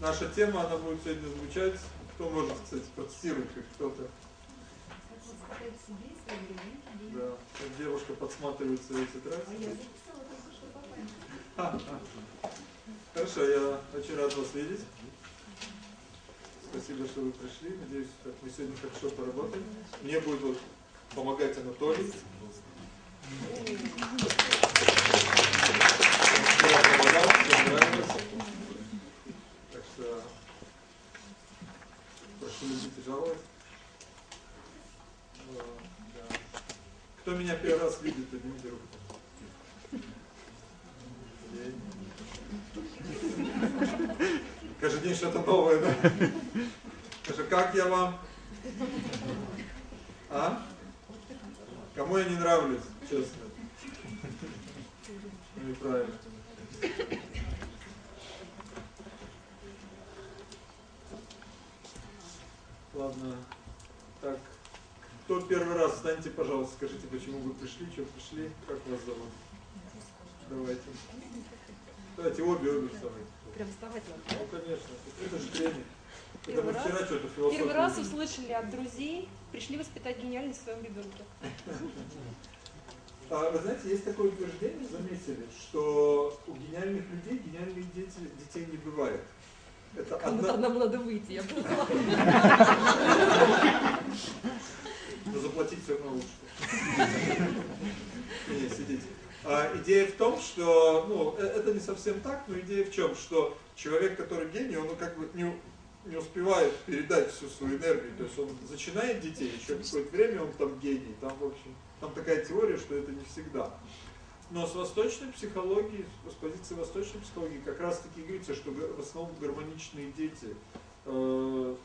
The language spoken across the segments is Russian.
наша тема, она будет сегодня звучать. Кто может, кстати, процитировать как кто-то? Да, девушка подсматривает свои тетради. А Хорошо, я очень рад вас видеть. Спасибо, что вы пришли. Надеюсь, мы сегодня хорошо поработаем. Мне будет вот помогать Анатолий. Я помогал, мне нравилось. Так что прошу любить и жаловать. Да. Кто меня первый раз видит, поднимите руку. Каждый день что-то новое, да? Скажи, как я вам? А? Кому я не нравлюсь, честно? Ну, неправильно. Ладно. Так. Кто первый раз? Встаньте, пожалуйста, скажите, почему вы пришли, что пришли, как вас зовут? Давайте. Давайте обе, обе вставайте. Прям вставать надо? Ну, конечно. Это же тренинг. Это мы вчера что-то Первый раз услышали от друзей, пришли воспитать гениальность в своем ребенке. А, вы знаете, есть такое утверждение, заметили, что у гениальных людей гениальных дети, детей не бывает. Это одна... нам надо выйти, я поняла. Но заплатить все равно лучше. Не, сидите. А, идея в том, что, ну, э, это не совсем так, но идея в чем, что человек, который гений, он как бы не, не успевает передать всю свою энергию, то есть он начинает детей, еще какое-то время он там гений, там, в общем, там такая теория, что это не всегда. Но с восточной психологией, с позиции восточной психологии как раз таки говорится, что в основном гармоничные дети, э,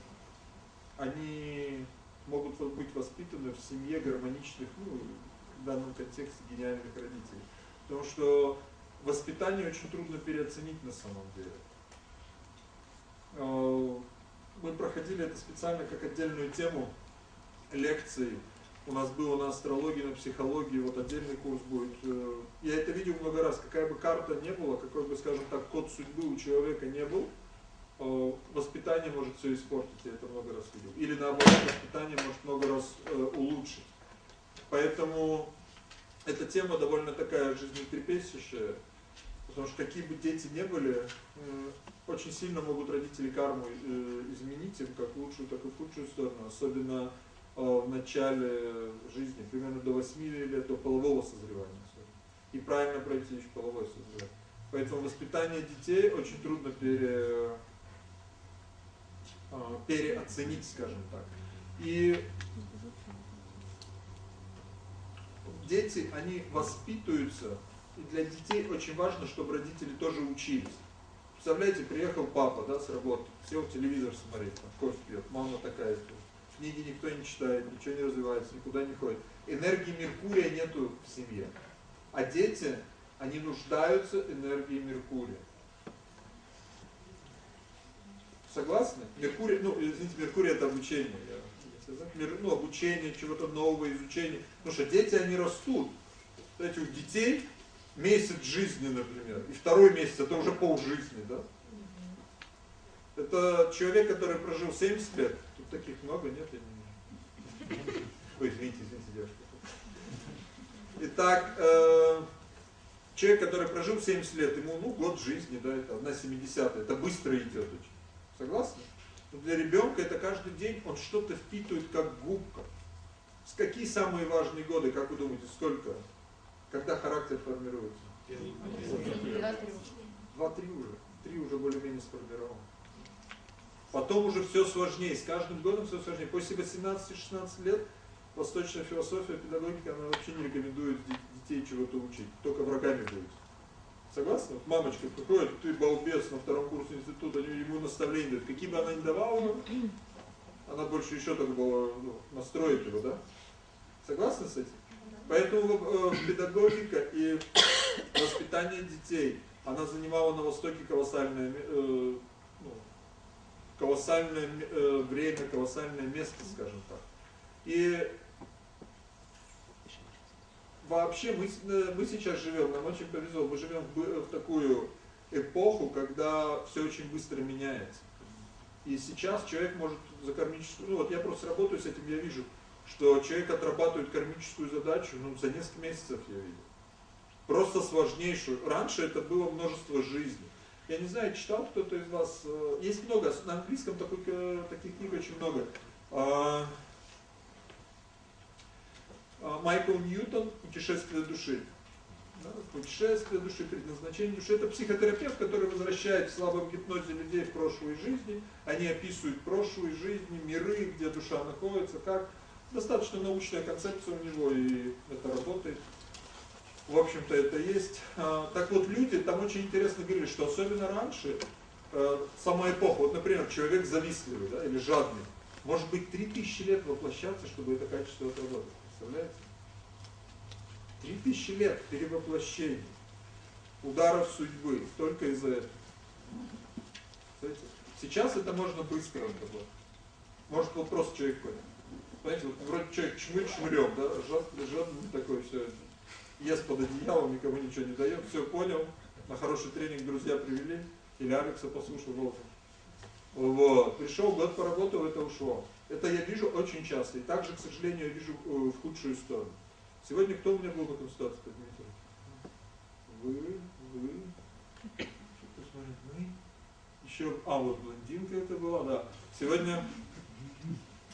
они могут быть воспитаны в семье гармоничных, ну, в данном контексте гениальных родителей. Потому что воспитание очень трудно переоценить на самом деле. Э, мы проходили это специально как отдельную тему лекции у нас было на астрологии, на психологии, вот отдельный курс будет. Э, я это видел много раз, какая бы карта не была, какой бы, скажем так, код судьбы у человека не был, воспитание может все испортить, я это много раз видел. Или наоборот, воспитание может много раз э, улучшить. Поэтому эта тема довольно такая жизнетрепещущая, потому что какие бы дети не были, очень сильно могут родители карму изменить им как в лучшую, так и в худшую сторону, особенно Э, в начале жизни, примерно до 8 лет, до полового созревания. И правильно пройти еще половое созревание. Поэтому воспитание детей очень трудно пере, э, переоценить, скажем так. И дети, они воспитываются, и для детей очень важно, чтобы родители тоже учились. Представляете, приехал папа да, с работы, сел телевизор смотреть, там, кофе пьет, мама такая, книги никто не читает, ничего не развивается, никуда не ходит. Энергии Меркурия нету в семье. А дети, они нуждаются энергией Меркурия. Согласны? Меркурий, ну, извините, Меркурий это обучение. Я, ну, обучение, чего-то нового, изучение. Потому что дети, они растут. Знаете, у детей месяц жизни, например, и второй месяц, это уже пол жизни, да? Это человек, который прожил 70 лет, таких много, нет? Ой, извините, извините, девушка. Итак, э, человек, который прожил 70 лет, ему ну год жизни, да, это одна 70 это быстро идет очень. Согласны? Но для ребенка это каждый день, он что-то впитывает как губка. С какие самые важные годы, как вы думаете, сколько? Когда характер формируется? Два-три уже. Три уже более-менее сформирован. Потом уже все сложнее, с каждым годом все сложнее. После 18-16 лет восточная философия, педагогика, она вообще не рекомендует детей чего-то учить, только врагами будет. Согласны? Мамочка приходит, ты балбес на втором курсе института, ему наставления дают. Какие бы она ни давала, она больше еще так было ну, настроит его, да? Согласны с этим? Поэтому э, педагогика и воспитание детей, она занимала на Востоке колоссальное э, колоссальное э, время, колоссальное место, скажем так. И вообще мы, э, мы сейчас живем, нам очень повезло, мы живем в, в такую эпоху, когда все очень быстро меняется. И сейчас человек может за кармическую, ну вот я просто работаю с этим, я вижу, что человек отрабатывает кармическую задачу, ну за несколько месяцев я видел. Просто сложнейшую. Раньше это было множество жизней. Я не знаю, читал кто-то из вас, э, есть много, на английском такой, э, таких книг очень много. А, Майкл Ньютон «Путешествие души». Да, путешествие души, предназначение души. Это психотерапевт, который возвращает в слабом гипнозе людей в прошлые жизни. Они описывают прошлые жизни, миры, где душа находится, как. Достаточно научная концепция у него, и это работает. В общем-то, это есть. А, так вот, люди там очень интересно говорили, что особенно раньше, э, сама эпоха, вот, например, человек завистливый да, или жадный, может быть 3000 лет воплощаться, чтобы это качество отработать. Представляете? Три тысячи лет перевоплощений, ударов судьбы, только из-за этого. Сейчас это можно быстро отработать. Может вот просто человек понял. Понимаете, вот вроде человек чмырь чмырем, да, жадный, жадный такой, все, ест под одеялом, никому ничего не дает, все понял, на хороший тренинг друзья привели, или Алекса послушал Волков. Вот, пришел, год поработал, это ушло. Это я вижу очень часто. И также, к сожалению, я вижу э, в худшую сторону. Сегодня кто у меня был на консультации? Поднимите. Вы, вы. Мы. Еще, а вот блондинка это была, да. Сегодня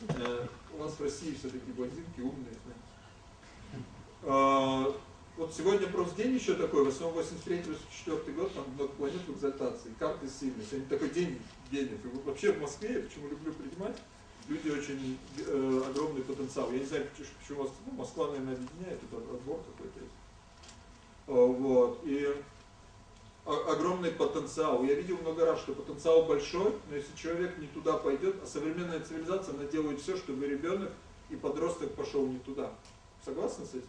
э, у нас в России все-таки блондинки умные, знаете. Э, вот сегодня просто день еще такой, в основном 83-84 год, там много планет в экзальтации, карты сильные. Сегодня такой день гениев. И вообще в Москве, я почему люблю принимать, люди очень э, огромный потенциал. Я не знаю, почему вас, ну, Москва, наверное, объединяет, это отбор какой-то есть. Вот. И огромный потенциал. Я видел много раз, что потенциал большой, но если человек не туда пойдет, а современная цивилизация, она делает все, чтобы ребенок и подросток пошел не туда. Согласны с этим?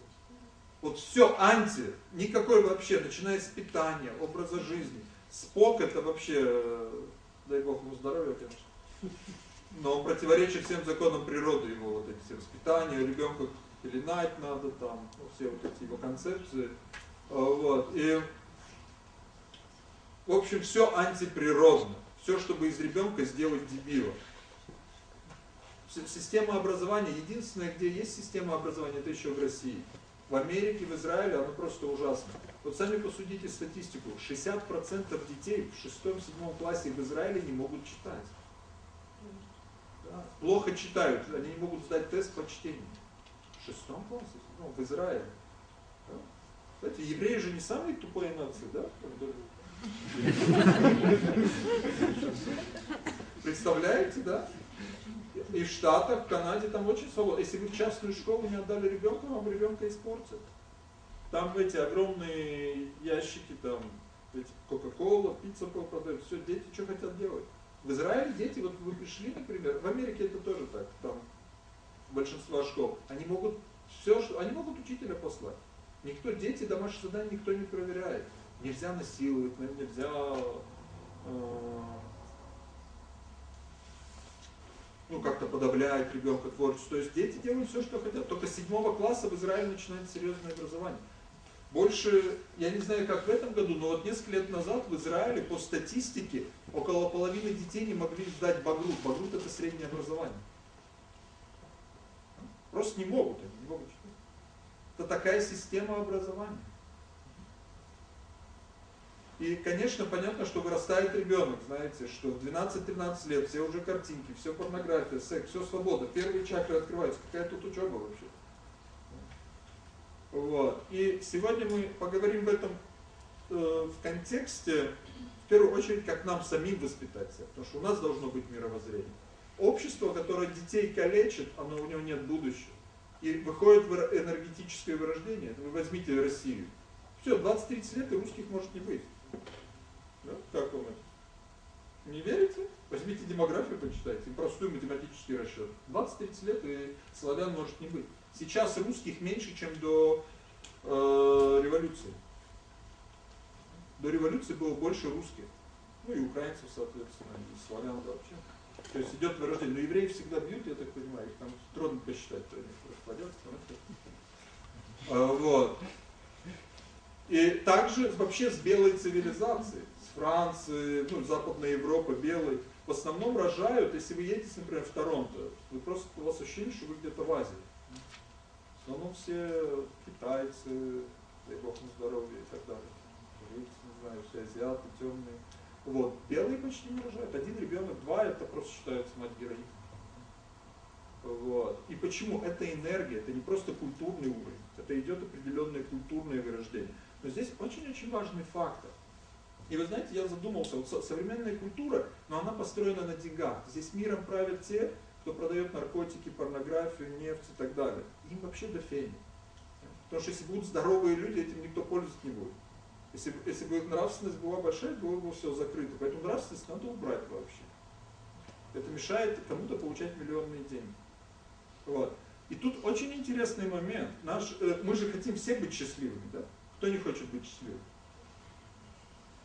Вот все анти, никакой вообще, начиная с питания, образа жизни. Спок это вообще, э, дай бог ему здоровья, конечно но он противоречит всем законам природы его, вот эти все воспитания, ребенка пеленать надо, там, ну, все вот эти его концепции. А, вот. И, в общем, все антиприродно. Все, чтобы из ребенка сделать дебила. Система образования, единственное, где есть система образования, это еще в России. В Америке, в Израиле она просто ужасна. Вот сами посудите статистику. 60% детей в 6-7 классе в Израиле не могут читать плохо читают, они не могут сдать тест по чтению. В шестом классе, ну, в Израиле. Да? Кстати, евреи же не самые тупые нации, да? Представляете, да? И в Штатах, в Канаде там очень свободно. Если вы в частную школу не отдали ребенка, вам ребенка испортят. Там эти огромные ящики, там эти Кока-Кола, пицца продают, все, дети что хотят делать. В Израиле дети, вот вы пришли, например, в Америке это тоже так, там большинство школ, они могут все, что, они могут учителя послать. Никто, дети, домашние задания никто не проверяет. Нельзя насиловать, нельзя э, ну, как-то подавлять ребенка творчество. То есть дети делают все, что хотят. Только с седьмого класса в Израиле начинается серьезное образование. Больше, я не знаю, как в этом году, но вот несколько лет назад в Израиле по статистике около половины детей не могли сдать багрут. Багрут это среднее образование. Просто не могут, они не могут. Это такая система образования. И, конечно, понятно, что вырастает ребенок, знаете, что в 12-13 лет все уже картинки, все порнография, секс, все свобода. Первые чакры открываются. Какая тут учеба вообще? Вот. И сегодня мы поговорим в этом э, в контексте, в первую очередь, как нам самим воспитать себя, потому что у нас должно быть мировоззрение. Общество, которое детей калечит, оно у него нет будущего. И выходит энергетическое вырождение. Вы возьмите Россию. Все, 20-30 лет и русских может не быть. Да? Как вам это? Не верите? Возьмите демографию, почитайте, простой математический расчет. 20-30 лет и славян может не быть. Сейчас русских меньше, чем до э, революции. До революции было больше русских. Ну и украинцев, соответственно, и славян вообще. То есть идет вырождение. Но евреев всегда бьют, я так понимаю, их там трудно посчитать, то они распадется. А, вот. И также вообще с белой цивилизацией, с Франции, ну, Западная Европа, белой, в основном рожают, если вы едете, например, в Торонто, вы просто, у вас ощущение, что вы где-то в Азии. Основном все китайцы, дай бог на здоровье и так далее. Корейцы, не знаю, все азиаты, темные. Вот. Белые почти не рожают. Один ребенок, два, это просто считается мать героиня. Вот. И почему? Это энергия, это не просто культурный уровень, это идет определенное культурное вырождение. Но здесь очень-очень важный фактор. И вы знаете, я задумался, вот современная культура, но она построена на деньгах. Здесь миром правят те, кто продает наркотики, порнографию, нефть и так далее. Им вообще до фени. Потому что если будут здоровые люди, этим никто пользоваться не будет. Если, если бы нравственность была большая, было бы все закрыто. Поэтому нравственность надо убрать вообще. Это мешает кому-то получать миллионные деньги. Вот. И тут очень интересный момент. Наш, э, мы же хотим все быть счастливыми, да? Кто не хочет быть счастливым?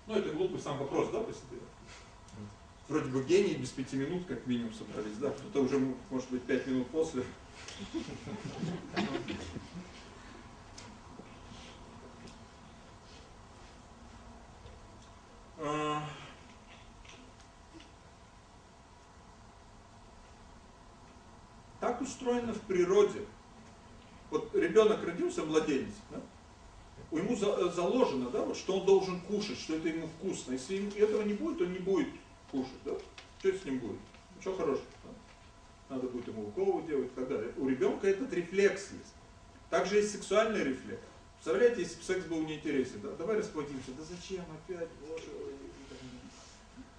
Ну, это глупый сам вопрос, да, по себе? Вроде бы гений без пяти минут как минимум собрались, да? Кто-то уже, может быть, пять минут после. А, так устроено в природе. Вот ребенок родился, младенец, да? ему заложено, да, вот, что он должен кушать, что это ему вкусно. Если этого не будет, он не будет кушать. Да? Что с ним будет? Ничего хорошего. Да? Надо будет ему уколы делать и так далее. У ребенка этот рефлекс есть. Также есть сексуальный рефлекс. Представляете, если бы секс был неинтересен, да? давай расплодимся. Да зачем опять? Боже,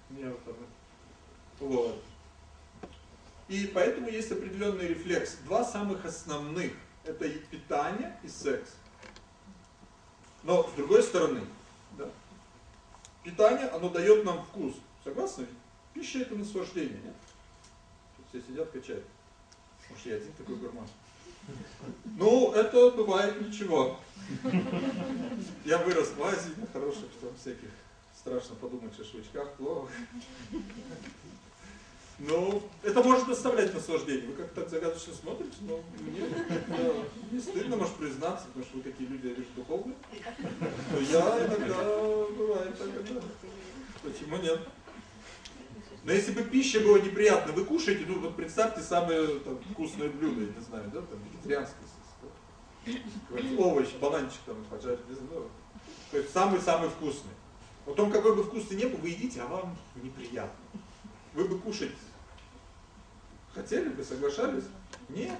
вот там. Вот. И поэтому есть определенный рефлекс. Два самых основных. Это и питание и секс. Но с другой стороны, да, питание, оно дает нам вкус. Согласны? Пища это наслаждение, нет? Все сидят, качают. Может я один такой гурман. Ну, это бывает ничего. Я вырос в Азии, на хороших там всяких, страшно подумать, шашлычках, плохо. Ну, это может доставлять наслаждение. Вы как-то так загадочно смотрите, но мне не стыдно, может, признаться, потому что вы такие люди, я вижу, духовные. Но я иногда бывает так, да. Почему нет? Но если бы пища была неприятна, вы кушаете, ну вот представьте самое там, вкусное блюдо, я не знаю, да, там вегетарианское, овощ, бананчик там поджарить, не знаю, ну, то есть самый-самый вкусный. Потом какой бы вкусный не был, вы едите, а вам неприятно. Вы бы кушать Хотели бы, соглашались? Нет.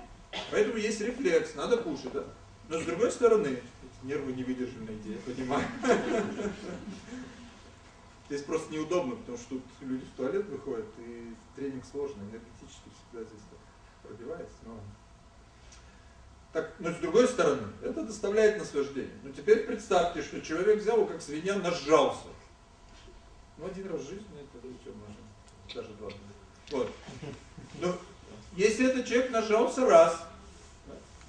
Поэтому есть рефлекс, надо кушать. Да? Но с другой стороны, нервы не выдержали понимаю. Здесь просто неудобно, потому что тут люди в туалет выходят, и тренинг сложный, энергетически всегда здесь пробивается. Но... Так, но с другой стороны, это доставляет наслаждение. Но теперь представьте, что человек взял, как свинья, нажрался. Ну, один раз в жизни это все можно, даже два. Вот. Но если этот человек нажрался раз,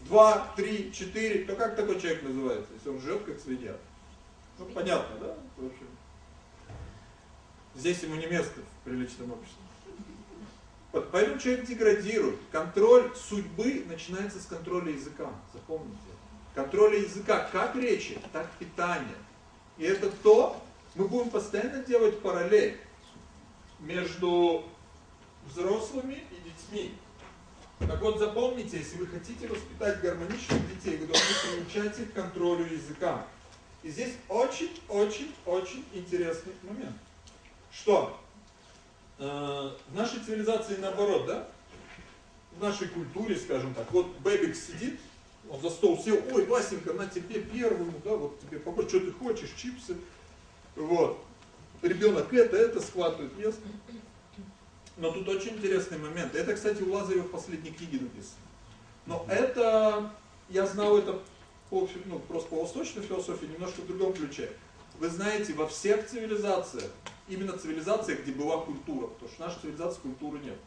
два, три, четыре, то как такой человек называется, если он жрет как свинья? Ну, понятно, да? В общем, здесь ему не место в приличном обществе. Поэтому человек деградирует. Контроль судьбы начинается с контроля языка. Запомните. Контроля языка как речи, так питания. И это то, мы будем постоянно делать параллель между взрослыми и детьми. Так вот запомните, если вы хотите воспитать гармоничных детей, вы должны приучать их контролю языка. И здесь очень-очень-очень интересный момент. Что? Э, в нашей цивилизации наоборот, да? В нашей культуре, скажем так, вот бэбик сидит, он за стол сел, ой, Васенька, на тебе первому, да, вот тебе побольше, что ты хочешь, чипсы. Вот. Ребенок это, это схватывает, место. Но тут очень интересный момент. Это, кстати, у Лазарева в последней книге написано. Но это, я знал это по, ну, просто по восточной философии, немножко в другом ключе. Вы знаете, во всех цивилизациях, именно цивилизациях, где была культура, потому что в нашей цивилизации культуры нет.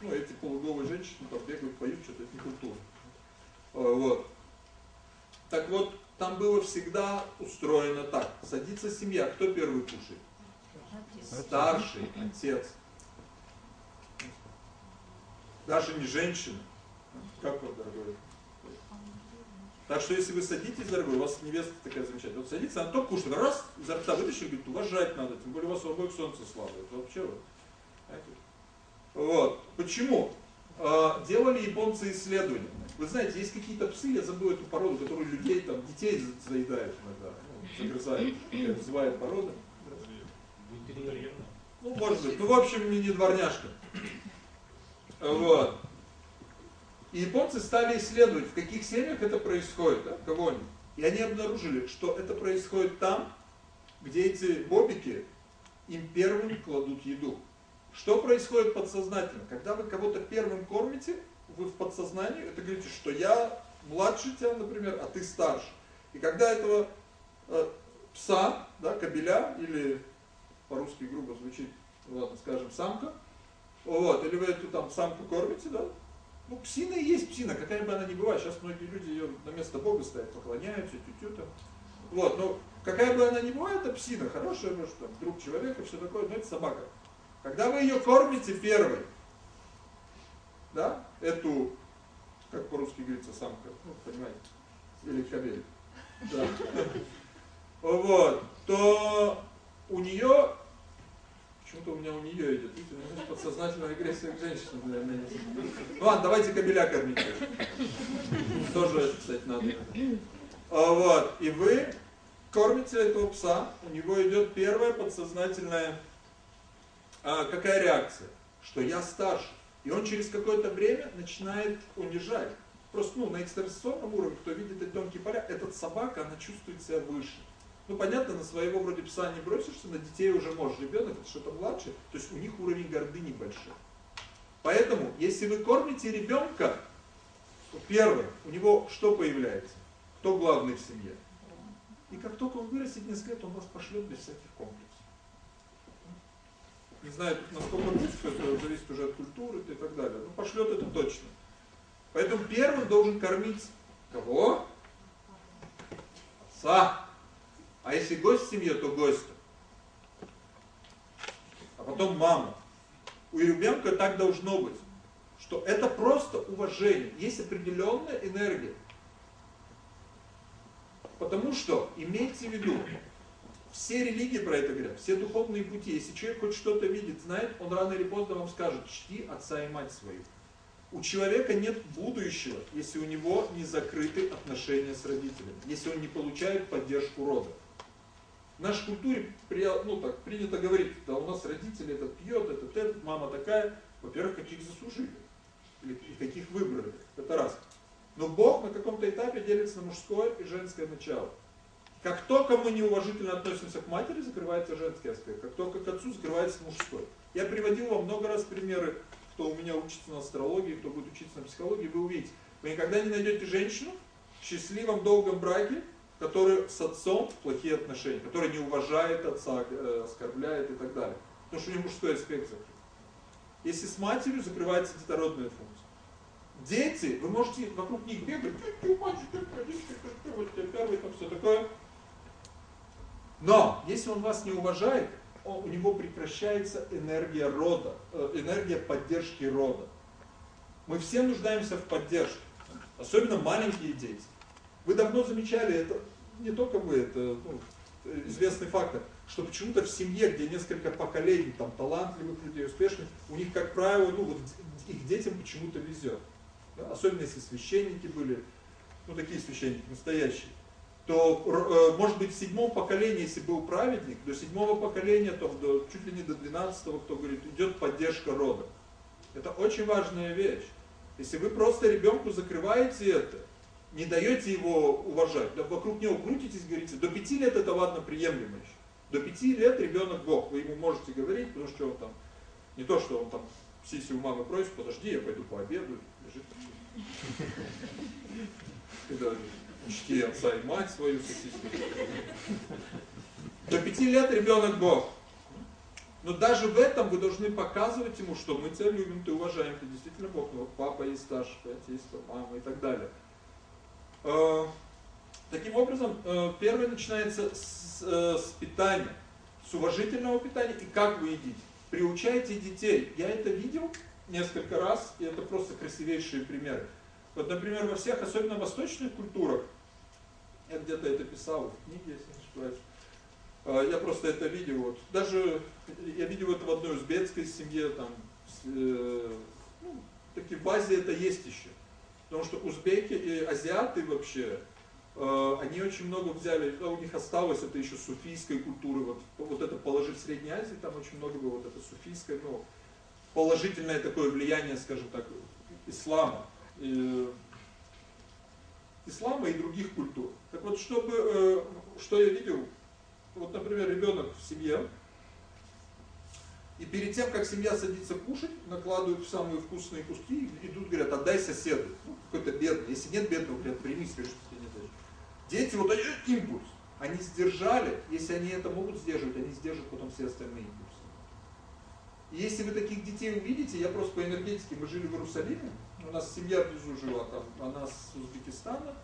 Ну, эти полуголые женщины там бегают, поют, что-то, это не культура. А, вот. Так вот, там было всегда устроено так. Садится семья, кто первый кушает? Старший, отец даже не женщина. Как вот, дорогой? Так что если вы садитесь, дорогой, у вас невеста такая замечательная, вот садится, она только кушает, раз, изо рта вытащили, говорит, уважать надо, тем более у вас у обоих солнце слабое. Это вообще вот. Вот. Почему? А, делали японцы исследования. Вы знаете, есть какие-то псы, я забыл эту породу, которые людей, там, детей заедают иногда, ну, загрызают, называют порода. Ну, может быть. Ну, в общем, не, не дворняжка. Вот. И японцы стали исследовать, в каких семьях это происходит, да, кого они. И они обнаружили, что это происходит там, где эти бобики им первым кладут еду. Что происходит подсознательно? Когда вы кого-то первым кормите, вы в подсознании, это говорите, что я младше тебя, например, а ты старше. И когда этого э, пса, да, кобеля, или по-русски грубо звучит, ладно, скажем, самка, вот, или вы эту там самку кормите, да, ну, псина и есть псина, какая бы она ни была. Сейчас многие люди ее на место Бога ставят, поклоняются, тю-тю там. Вот, ну, какая бы она ни была, это псина, хорошая, может, там, друг человека, все такое, но это собака. Когда вы ее кормите первой, да, эту, как по-русски говорится, самка, ну, понимаете, или кобель, да, вот, то у нее Почему-то у меня у нее идет, видите, подсознательная агрессия к женщинам, наверное, нет. Ну ладно, давайте кабеля кормить. Тоже это, кстати, надо. А, вот, и вы кормите этого пса, у него идет первая подсознательная, а, какая реакция? Что я старше. И он через какое-то время начинает унижать. Просто, ну, на экстрасенсорном уровне, кто видит эти тонкие поля, этот собака, она чувствует себя выше. Ну, понятно, на своего вроде пса не бросишься, на детей уже можешь. Ребенок, это что-то младше, то есть у них уровень гордыни большой. Поэтому, если вы кормите ребенка, то первое, у него что появляется? Кто главный в семье? И как только он вырастет несколько лет, он вас пошлет без всяких комплексов. Не знаю, насколько близко, это зависит уже от культуры и так далее. Но пошлет это точно. Поэтому первым должен кормить кого? Отца. А если гость в семье, то гость. А потом мама. У ребенка так должно быть, что это просто уважение. Есть определенная энергия. Потому что, имейте в виду, все религии про это говорят, все духовные пути. Если человек хоть что-то видит, знает, он рано или поздно вам скажет, чти отца и мать свою. У человека нет будущего, если у него не закрыты отношения с родителями, если он не получает поддержку рода. В нашей культуре ну, так, принято говорить, да у нас родители этот пьет, этот, этот, мама такая. Во-первых, каких заслужили, или каких выбрали, это раз. Но Бог на каком-то этапе делится на мужское и женское начало. Как только мы неуважительно относимся к матери, закрывается женский аспект. Как только к отцу, закрывается мужской. Я приводил вам много раз примеры, кто у меня учится на астрологии, кто будет учиться на психологии, вы увидите. Вы никогда не найдете женщину в счастливом долгом браке, который с отцом плохие отношения, который не уважает отца, э, оскорбляет и так далее. Потому что у него мужской аспект закрыт. Если с матерью закрывается детородная функция. Дети, вы можете вокруг них бегать, ты мальчик, ты вот первый, там все такое. Но, если он вас не уважает, он, у него прекращается энергия рода, э, энергия поддержки рода. Мы все нуждаемся в поддержке, особенно маленькие дети. Вы давно замечали это, не только вы, это ну, известный фактор, что почему-то в семье, где несколько поколений там талантливых людей, успешных, у них, как правило, ну вот их детям почему-то везет. Да? Особенно если священники были, ну такие священники, настоящие то, э, может быть, в седьмом поколении, если был праведник, до седьмого поколения, то до, чуть ли не до двенадцатого, кто говорит, идет поддержка рода. Это очень важная вещь. Если вы просто ребенку закрываете это, не даете его уважать, да вокруг него крутитесь, говорите, до пяти лет это ладно приемлемо еще. До пяти лет ребенок Бог, вы ему можете говорить, потому что он там, не то, что он там сиси у мамы просит, подожди, я пойду пообедаю, лежит. Когда чти отца и мать свою сосиску. До пяти лет ребенок Бог. Но даже в этом вы должны показывать ему, что мы тебя любим, ты уважаем, ты действительно Бог. Ну, папа есть старший, отец, мама и так далее. Э, таким образом, э, первое начинается с, э, с питания, с уважительного питания и как вы едите. Приучайте детей. Я это видел несколько раз, и это просто красивейшие примеры. Вот, например, во всех, особенно восточных культурах, Я где-то это писал в книге, если не ошибаюсь. Я просто это видел, вот, даже я видел это в одной узбекской семье, там, ну, таки в базе это есть еще. Потому что узбеки и азиаты вообще, э, они очень много взяли, у них осталось это еще суфийской культуры, вот, вот это положить в Средней Азии, там очень много было вот это суфийское, ну, положительное такое влияние, скажем так, ислама. И, ислама и других культур. Так вот, чтобы, э, что я видел, вот, например, ребенок в семье, и перед тем, как семья садится кушать, накладывают самые вкусные куски, идут, говорят, отдай соседу, ну, какой-то бедный. Если нет бедного, говорят, прими, скажи, что тебе не даешь. Дети, вот они, импульс. Они сдержали, если они это могут сдерживать, они сдержат потом все остальные импульсы. И если вы таких детей увидите, я просто по энергетике, мы жили в Иерусалиме, у нас семья внизу жила, там, она с Узбекистана,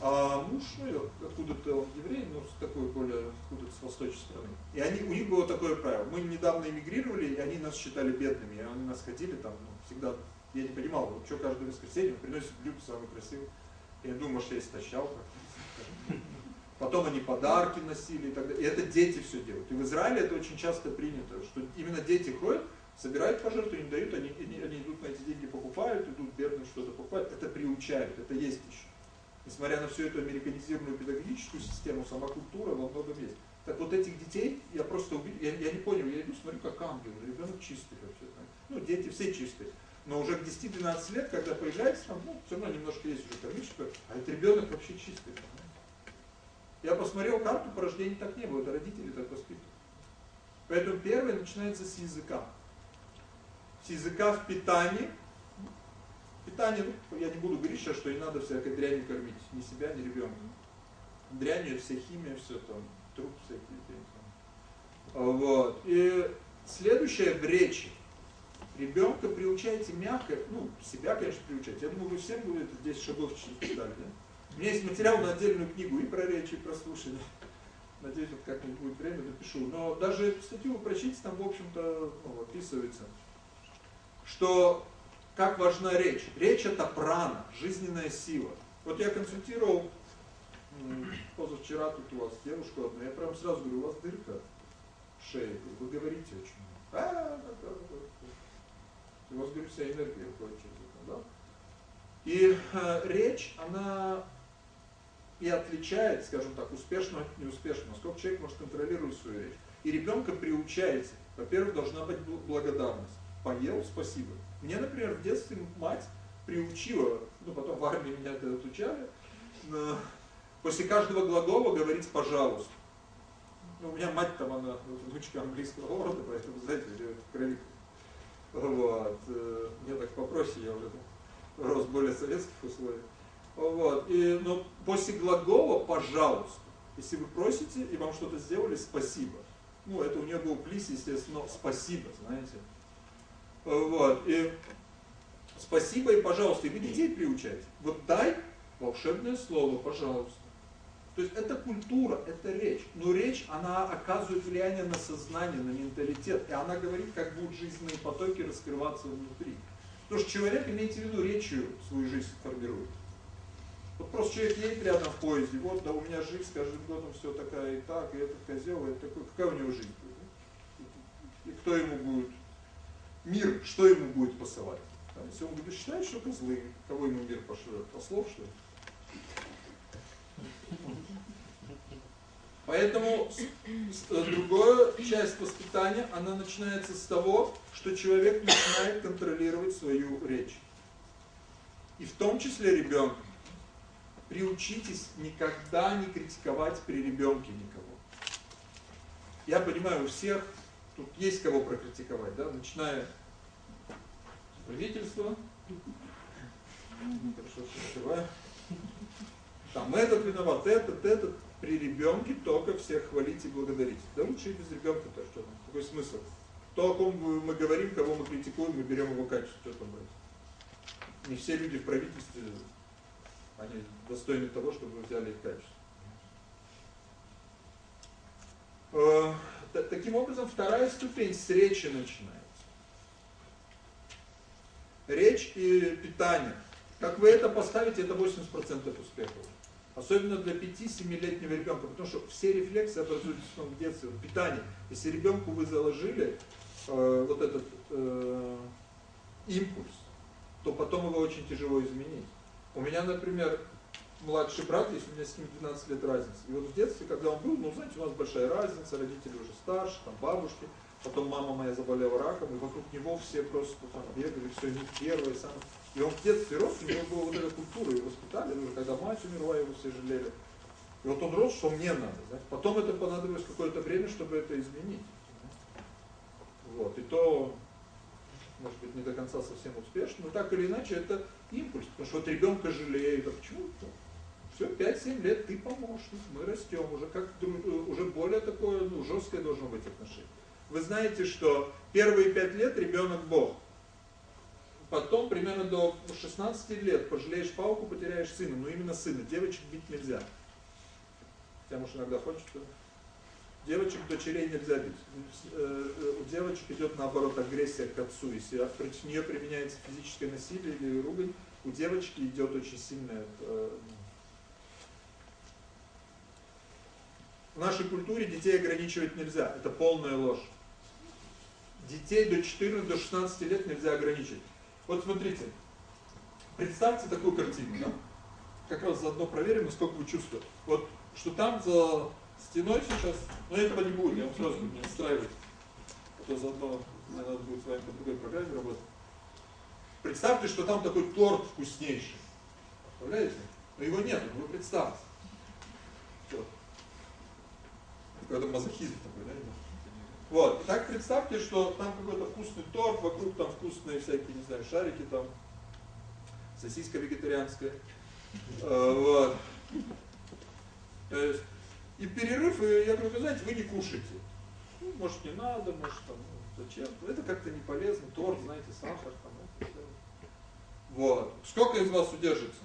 а муж, ну, откуда-то он еврей, но с такой более, откуда-то с восточной страны. И они, у них было такое правило. Мы недавно эмигрировали, и они нас считали бедными. И они нас ходили там, ну, всегда, я не понимал, вот что каждое воскресенье приносит блюдо самый красивый. Я думаю, может, я истощал Потом они подарки носили и так далее. И это дети все делают. И в Израиле это очень часто принято, что именно дети ходят, собирают пожертвования, дают, они, они, они идут на эти деньги, покупают, идут бедные что-то покупают. Это приучают, это есть еще. Несмотря на всю эту американизированную педагогическую систему, сама культура во многом есть. Так вот этих детей я просто увидел, я, я не понял, я иду, смотрю, как ангел, ребенок чистый вообще. Ну, дети все чистые. Но уже к 10-12 лет, когда появляется, там, ну, все равно немножко есть уже кормичка, а этот ребенок вообще чистый. Я посмотрел карту, по рождению так не было, это родители так воспитывают. Поэтому первое начинается с языка. С языка в питании, Питание, ну, я не буду говорить сейчас, что не надо всякой дрянью кормить, ни себя, ни ребенка. Дрянью вся химия, все там, труп всякие. Там. Вот. И следующее в речи. Ребенка приучайте мягко, ну, себя, конечно, приучать. Я думаю, вы всем будете 10 шагов читали, да? У меня есть материал на отдельную книгу и про речи, и про слушание. Надеюсь, вот как-нибудь будет время, напишу. Но даже эту статью вы прочтите, там, в общем-то, ну, описывается, что как важна речь. Речь это прана, жизненная сила. Вот я консультировал позавчера тут у вас девушку одну, я прям сразу говорю, у вас дырка в шее, вы говорите очень много. У вас, говорю, вся энергия уходит через это, да? И э, речь, она и отличает, скажем так, успешно от неуспешного. Насколько человек может контролировать свою речь. И ребенка приучаете. Во-первых, должна быть благодарность. Поел, спасибо. Мне, например, в детстве мать приучила, ну потом в армии меня это отучали, после каждого глагола говорить «пожалуйста». Ну, у меня мать там, она внучка английского города, поэтому, знаете, в крови. Вот. Э, мне так попроще, я уже рос в более советских условиях. Вот. И, но после глагола «пожалуйста», если вы просите, и вам что-то сделали, спасибо. Ну, это у нее был плис, естественно, спасибо, знаете. Вот. И спасибо и пожалуйста. И детей приучаете. Вот дай волшебное слово, пожалуйста. То есть это культура, это речь. Но речь, она оказывает влияние на сознание, на менталитет. И она говорит, как будут жизненные потоки раскрываться внутри. Потому что человек, имейте в виду, речью свою жизнь формирует. Вот просто человек едет рядом в поезде, вот, да у меня жизнь с каждым годом все такая и так, и этот козел, и это такой, какая у него жизнь? И кто ему будет мир, что ему будет посылать? Там, если он будет считать, что козлы, кого ему мир пошлет? Послов, что ли? Поэтому э, другая часть воспитания, она начинается с того, что человек начинает контролировать свою речь. И в том числе ребенка. Приучитесь никогда не критиковать при ребенке никого. Я понимаю, у всех тут есть кого прокритиковать, да, начиная с правительства, хорошо, что там этот виноват, этот, этот, при ребенке только всех хвалить и благодарить. Да лучше и без ребенка то что там, какой смысл? То, о ком мы говорим, кого мы критикуем, мы берем его качество, что там будет. Не все люди в правительстве, они достойны того, чтобы вы взяли их качество. Таким образом, вторая ступень с речи начинается. Речь и питание. Как вы это поставите, это 80% успеха. Особенно для 5-7-летнего ребенка, потому что все рефлексы образуются в детстве, в питании. Если ребенку вы заложили э, вот этот э, импульс, то потом его очень тяжело изменить. У меня, например, младший брат, если у меня с ним 12 лет разница. И вот в детстве, когда он был, ну, знаете, у нас большая разница, родители уже старше, там бабушки, потом мама моя заболела раком, и вокруг него все просто там бегали, все, не первые, сам. И он в детстве рос, у него была вот эта культура, его воспитали, уже когда мать умерла, его все жалели. И вот он рос, что мне надо. Знаете? Потом это понадобилось какое-то время, чтобы это изменить. Вот. И то, может быть, не до конца совсем успешно, но так или иначе это импульс. Потому что вот ребенка жалеют. А почему? Все, 5-7 лет ты помощник, мы растем, уже как уже более такое, ну, жесткое должно быть отношение. Вы знаете, что первые 5 лет ребенок Бог. Потом, примерно до 16 лет, пожалеешь палку, потеряешь сына. Но именно сына. Девочек бить нельзя. Хотя, может, иногда хочется. Девочек, дочерей нельзя бить. Э, э, у девочек идет, наоборот, агрессия к отцу. Если против нее применяется физическое насилие или ругань, у девочки идет очень сильная... Э, в нашей культуре детей ограничивать нельзя. Это полная ложь. Детей до 14-16 лет нельзя ограничить. Вот смотрите, представьте такую картину, да? Как раз заодно проверим, насколько вы чувствуете. Вот, что там за стеной сейчас, но этого не будет, я вам сразу не устраивать. А то заодно мне надо будет с вами по другой программе работать. Представьте, что там такой торт вкуснейший. Представляете? Но его нет, но вы представьте. Все. Какой-то мазохизм такой, да? Вот, и так представьте, что там какой-то вкусный торт, вокруг там вкусные всякие, не знаю, шарики там, сосиска вегетарианская. Э, вот. То есть, и перерыв, и я говорю, знаете, вы не кушаете. Ну, может не надо, может там, ну, зачем. Это как-то не полезно, торт, знаете, сахар там. Вот. Сколько из вас удержится?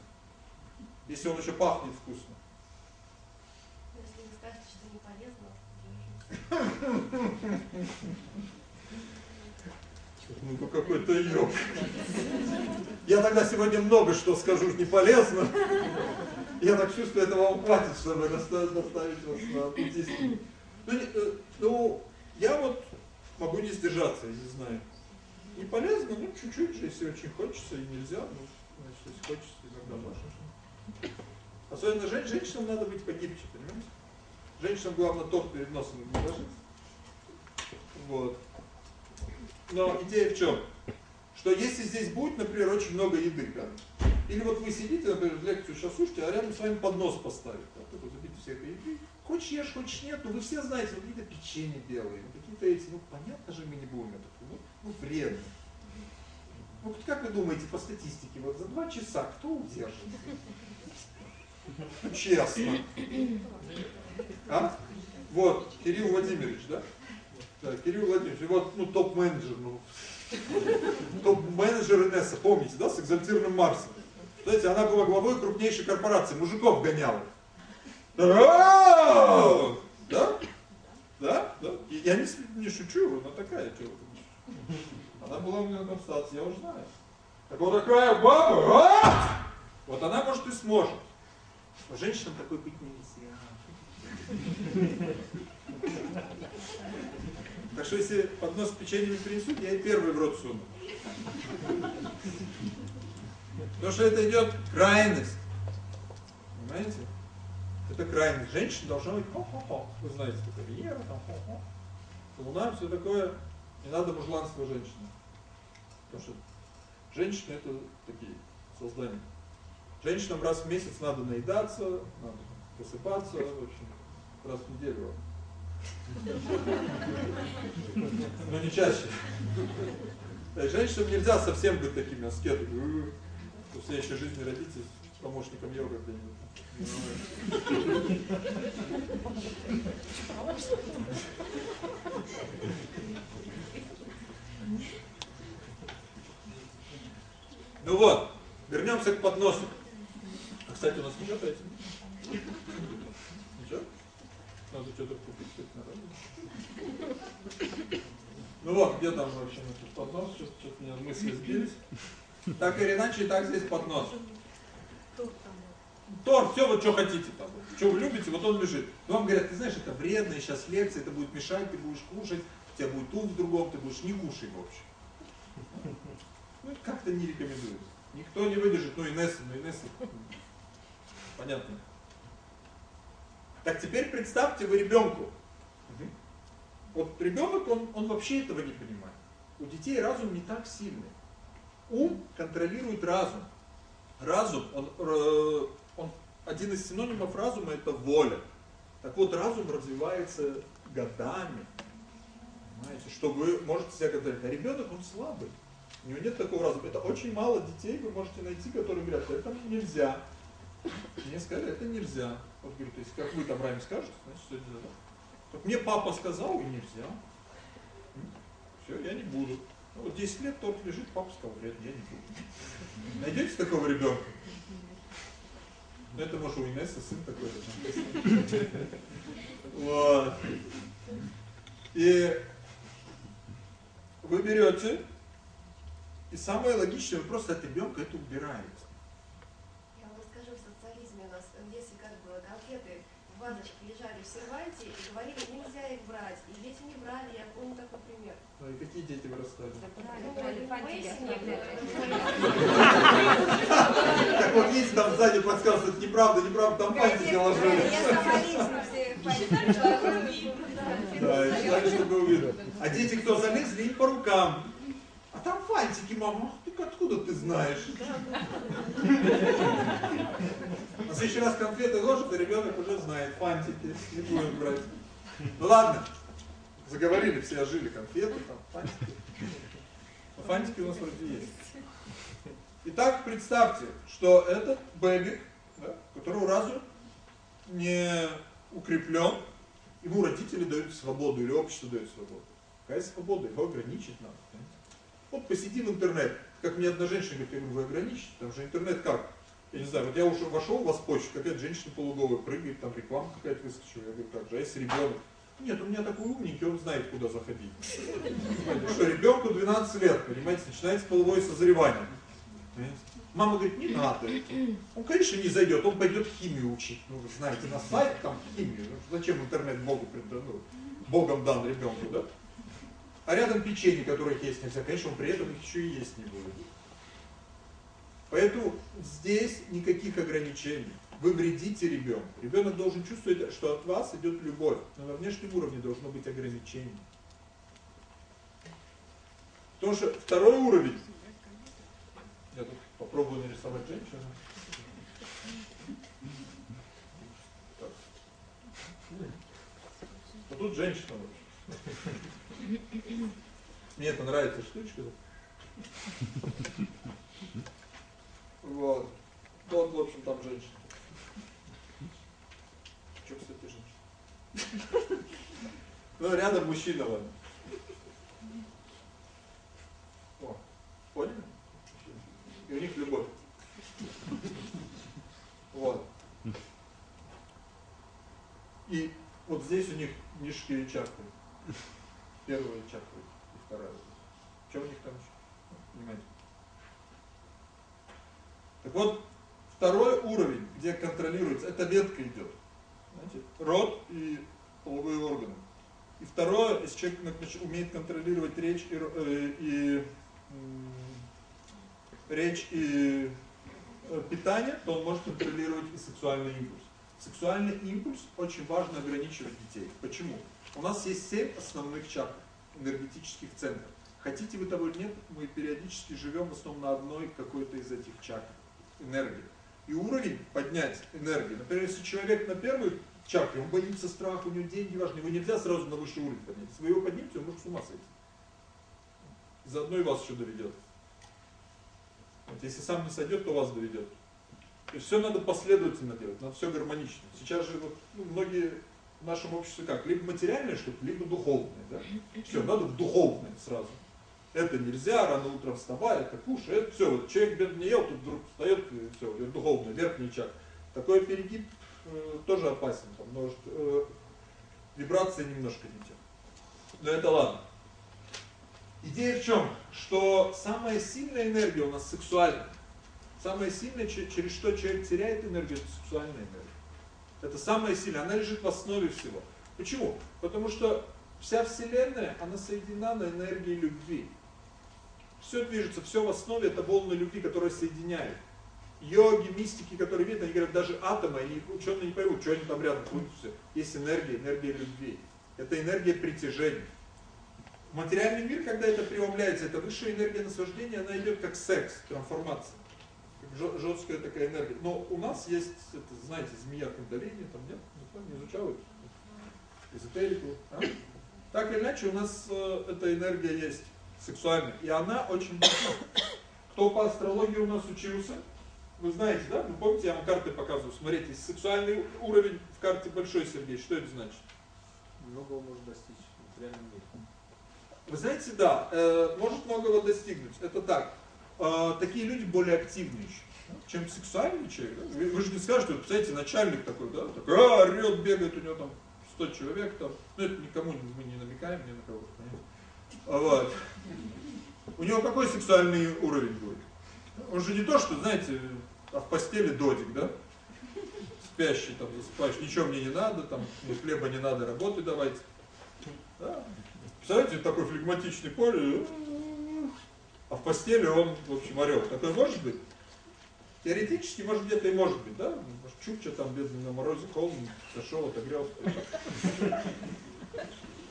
Если он еще пахнет вкусно. Если вы скажете, что не полезно, Ну какой-то ёб. Я тогда сегодня много что скажу не полезно. Я так чувствую, этого вам хватит, чтобы доставить вас на путь Ну, э, ну, я вот могу не сдержаться, я не знаю. Не полезно, ну чуть-чуть же, если очень хочется и нельзя, ну, значит, если хочется, иногда можно. Особенно жен, женщинам надо быть погибче, понимаете? Женщинам главное торт перед носом не ложить. Вот. Но идея в чем? Что если здесь будет, например, очень много еды, да? Или вот вы сидите, например, лекцию сейчас слушаете, а рядом с вами поднос поставить, да, такой забит всей этой еды. Хочешь ешь, хочешь нет, но вы все знаете, вот какие-то печенье ну какие-то эти, ну понятно же мы не будем это, ну, ну вредно. Ну как вы думаете по статистике, вот за два часа кто удержит? Ну, честно. А? Вот, Кирилл Владимирович, да? Да, Кирилл Владимирович, вот ну, топ-менеджер, ну, топ-менеджер Инесса, помните, да, с экзальтированным Марсом? Знаете, она была главой крупнейшей корпорации, мужиков гоняла. Да? Да? Да? Я не, не шучу, она такая, что Она была у меня на статусе, я уже знаю. Так вот такая баба, а? Вот она может и сможет. Но женщинам такой быть нельзя. Так что если поднос с печеньем принесут, я и первый в рот суну. Потому что это идет крайность. Понимаете? Это крайность. Женщина должна быть хо-хо-хо. Вы знаете, это Венера, там хо-хо. Луна, все такое. Не надо мужланство женщины. Потому что женщины это такие создания. Женщинам раз в месяц надо наедаться, надо посыпаться, в общем, раз в неделю. Но не чаще. Женщинам нельзя совсем быть такими аскетами. В следующей жизни родитесь помощником йога где-нибудь. Ну вот, вернемся к подносу. А, кстати, у нас ничего этим? Надо что-то купить, надо. Ну вот, где там вообще этот поднос? Что-то что у меня мысли сбились. Так или иначе, так здесь поднос. торт, все, вот что хотите там. Что вы любите, вот он лежит. Но вам говорят, ты знаешь, это вредно, сейчас лекция, это будет мешать, ты будешь кушать, у тебя будет ум в другом, ты будешь не кушай в общем. Ну, как-то не рекомендуется. Никто не выдержит, ну, Инесса, ну, Инесса. Понятно. Так теперь представьте вы ребенку. Вот ребенок, он, он вообще этого не понимает. У детей разум не так сильный. Ум контролирует разум. Разум, он, э, он один из синонимов разума это воля. Так вот, разум развивается годами. Понимаете, что вы можете себя контролировать. А ребенок, он слабый. У него нет такого разума. Это очень мало детей вы можете найти, которые говорят, это нельзя. Мне сказали, это нельзя. Вот говорю, то есть как вы там ранее скажете, значит, все нельзя. Так мне папа сказал, и нельзя. Все, я не буду. Ну, вот 10 лет торт лежит, папа сказал, вряд я не буду. Найдете такого ребенка? Ну, это может у Инессы сын такой. Вот. И вы берете, и самое логичное, вы просто от ребенка это убираете. Я вам скажу, в социализме у нас в детстве как было, конфеты в вазочке лежали в серванте и говорили, нельзя их брать. И дети не брали, я помню такой пример. Ну и какие дети вырастали? Ну, семьи, Так вот видите, там сзади подсказывают, это неправда, неправда, там фантики ложили. Я сама лично все фантики Да, и ждали, чтобы увидел. А дети, кто залезли, им по рукам. А там фантики, мама, ты откуда ты знаешь? На следующий раз конфеты ложат, и ребенок уже знает, фантики, не будем брать. Ну ладно, заговорили, все ожили конфеты, там, фантики. Но фантики у нас вроде есть. Итак, представьте, что этот бэбик, да, которого разум не укреплен, ему родители дают свободу или общество дает свободу. Какая свобода? Его ограничить надо. Вот посиди в интернет. Как мне одна женщина говорит, я говорю, вы ограничите, там же интернет как? Я не знаю, вот я уже вошел в вас почту, какая-то женщина полуголая прыгает, там реклама какая-то выскочила. Я говорю, как же, а если ребенок? Нет, у меня такой умненький, он знает, куда заходить. Что ребенку 12 лет, понимаете, начинается половое созревание. Мама говорит, не надо. Он, конечно, не зайдет, он пойдет химию учить. Ну, знаете, на сайт там химию. Ну, зачем интернет Богу предан, ну, Богом дан ребенку, да? А рядом печенье, которое есть нельзя, конечно, он при этом еще и есть не будет. Поэтому здесь никаких ограничений. Вы вредите ребенку. Ребенок должен чувствовать, что от вас идет любовь. Но на внешнем уровне должно быть ограничение. Потому что второй уровень. Я тут попробую нарисовать женщину. Вот тут женщина. Мне это нравится штучка. Вот. Вот, в общем, там женщина. Что, кстати, женщина? Ну, рядом мужчина, ладно. О, поняли? И у них любовь. Вот. И вот здесь у них нижние чакры. Первая чакра и вторая. Что у них там еще? Понимаете? Так вот, второй уровень, где контролируется, это ветка идет. Знаете, рот и половые органы. И второе, если человек умеет контролировать речь и, э, и речь и э, питание, то он может контролировать и сексуальный импульс. Сексуальный импульс очень важно ограничивать детей. Почему? У нас есть семь основных чакр, энергетических центров. Хотите вы того или нет, мы периодически живем в основном на одной какой-то из этих чакр энергии. И уровень поднять энергии. Например, если человек на первой чакре, он боится страха, у него деньги важны, его нельзя сразу на высший уровень поднять. Если вы его поднимете, он может с ума сойти. Заодно и вас еще доведет. Вот если сам не сойдет, то вас доведет. То есть все надо последовательно делать, надо все гармонично. Сейчас же вот, ну, многие в нашем обществе как? Либо материальное что-то, либо духовное. Да? Все, надо духовное сразу. Это нельзя, рано утром вставай, это кушай, это все. Вот человек бедно не ел, тут вдруг встает, и все, духовный, верхний чак. Такой перегиб э, тоже опасен, там может э, вибрация немножко не те. Но это ладно. Идея в чем? Что самая сильная энергия у нас сексуальная. Самое сильное, через что человек теряет энергию, это сексуальная энергия. Это самое сильное, она лежит в основе всего. Почему? Потому что вся Вселенная, она соединена на энергии любви. Все движется, все в основе это волны любви, которые соединяют. Йоги, мистики, которые видят, они говорят, даже атомы, они ученые не поймут, что они там рядом крутятся. Есть энергия, энергия любви. Это энергия притяжения. Материальный мир, когда это преломляется, это высшая энергия наслаждения, она идет как секс, трансформация. Как жесткая такая энергия. Но у нас есть, это, знаете, змея кундалини, там нет, никто не изучал эзотерику. А? Так или иначе, у нас э, эта энергия есть сексуальная. И она очень важна. Кто по астрологии у нас учился, вы знаете, да? Вы помните, я вам карты показываю. Смотрите, сексуальный уровень в карте большой, Сергей. Что это значит? Многого может достичь в реальном мире. Вы знаете, да, э, может многого достигнуть. Это так. Э, такие люди более активные еще, чем сексуальный человек. Да? Вы, вы же не скажете, вот, представляете, начальник такой, да, такой, а, орет, бегает, у него там 100 человек, там, ну это никому мы не намекаем, ни на кого, Вот. У него какой сексуальный уровень будет? Он же не то, что, знаете, а в постели додик, да? Спящий там засыпаешь, ничего мне не надо, там, мне хлеба не надо, работы давайте. Да? Представляете, такой флегматичный поле, а в постели он, в общем, орел. Такой может быть? Теоретически, может, где-то и может быть, да? Может, Чукча там бедный на морозе холм сошел, отогрелся.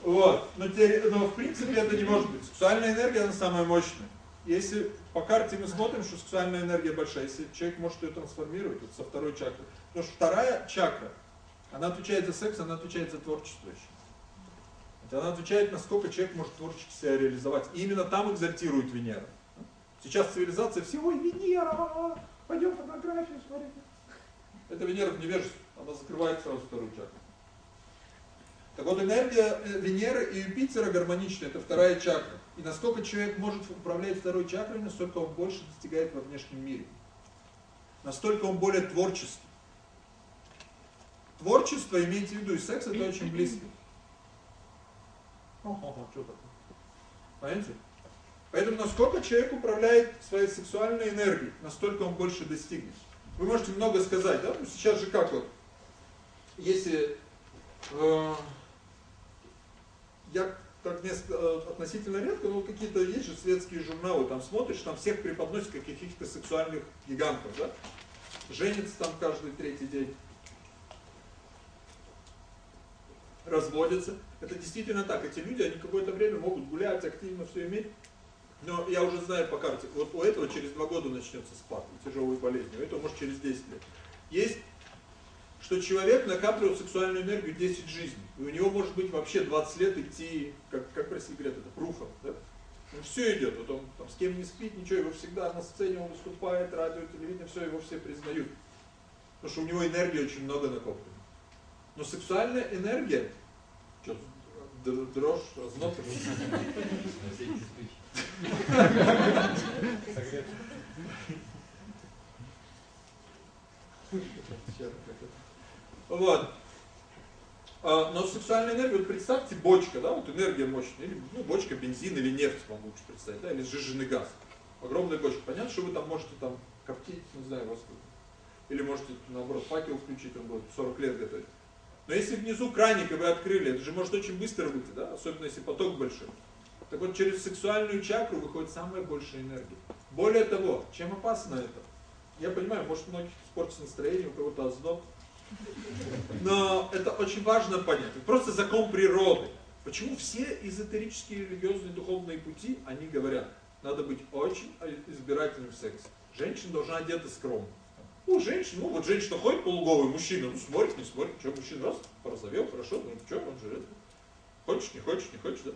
Вот. Но, но в принципе это не может быть. Сексуальная энергия, она самая мощная. Если по карте мы смотрим, что сексуальная энергия большая, если человек может ее трансформировать, вот со второй чакры. Потому что вторая чакра, она отвечает за секс, она отвечает за творчество еще. Она отвечает, насколько человек может творчески себя реализовать. И именно там экзальтирует Венера. Сейчас цивилизация все, ой, Венера, пойдем фотографию смотреть. Это Венера в невежестве, она закрывает сразу вторую чакру. Так вот, энергия э, Венеры и Юпитера гармоничная, это вторая чакра. И насколько человек может управлять второй чакрой, настолько он больше достигает во внешнем мире. Настолько он более творческий. Творчество, имейте в виду, и секс это очень близко. Что такое? Понимаете? Поэтому насколько человек управляет своей сексуальной энергией, настолько он больше достигнет. Вы можете много сказать, да? Ну, сейчас же как вот, если э, я так несколько, э, относительно редко, но какие-то есть же светские журналы, там смотришь, там всех преподносят как каких-то сексуальных гигантов, да? Женятся там каждый третий день. Разводятся. Это действительно так. Эти люди, они какое-то время могут гулять, активно все иметь. Но я уже знаю по карте, вот у этого через два года начнется спад, тяжелые болезни, у этого может через 10 лет. Есть что человек накапливает сексуальную энергию 10 жизней. И у него может быть вообще 20 лет идти, как, как про говорят, это пруфом. Да? Ну, все идет, вот он там, с кем не спит, ничего, его всегда на сцене он выступает, радио, телевидение, все, его все признают. Потому что у него энергии очень много накоплено. Но сексуальная энергия, что, дрожь, озноб? Вот. А, но сексуальная энергия, вот представьте, бочка, да, вот энергия мощная, или ну, бочка, бензин или нефть, вам лучше представить, да, или сжиженный газ. Огромная бочка. Понятно, что вы там можете там коптить, не знаю, вас или можете наоборот факел включить, он будет 40 лет готовить. Но если внизу краник и вы открыли, это же может очень быстро выйти, да, особенно если поток большой. Так вот, через сексуальную чакру выходит самая большая энергия. Более того, чем опасно это? Я понимаю, может многих испортится настроение, у кого-то озноб, но это очень важно понять. Просто закон природы. Почему все эзотерические, религиозные, духовные пути, они говорят, надо быть очень избирательным в сексе. Женщина должна одеться скромно. Ну, женщина, ну вот женщина ходит полуголый, мужчина, ну смотрит, не смотрит, что, мужчина раз, порозовел, хорошо, ну что, он же это, хочешь, не хочешь, не хочешь, да?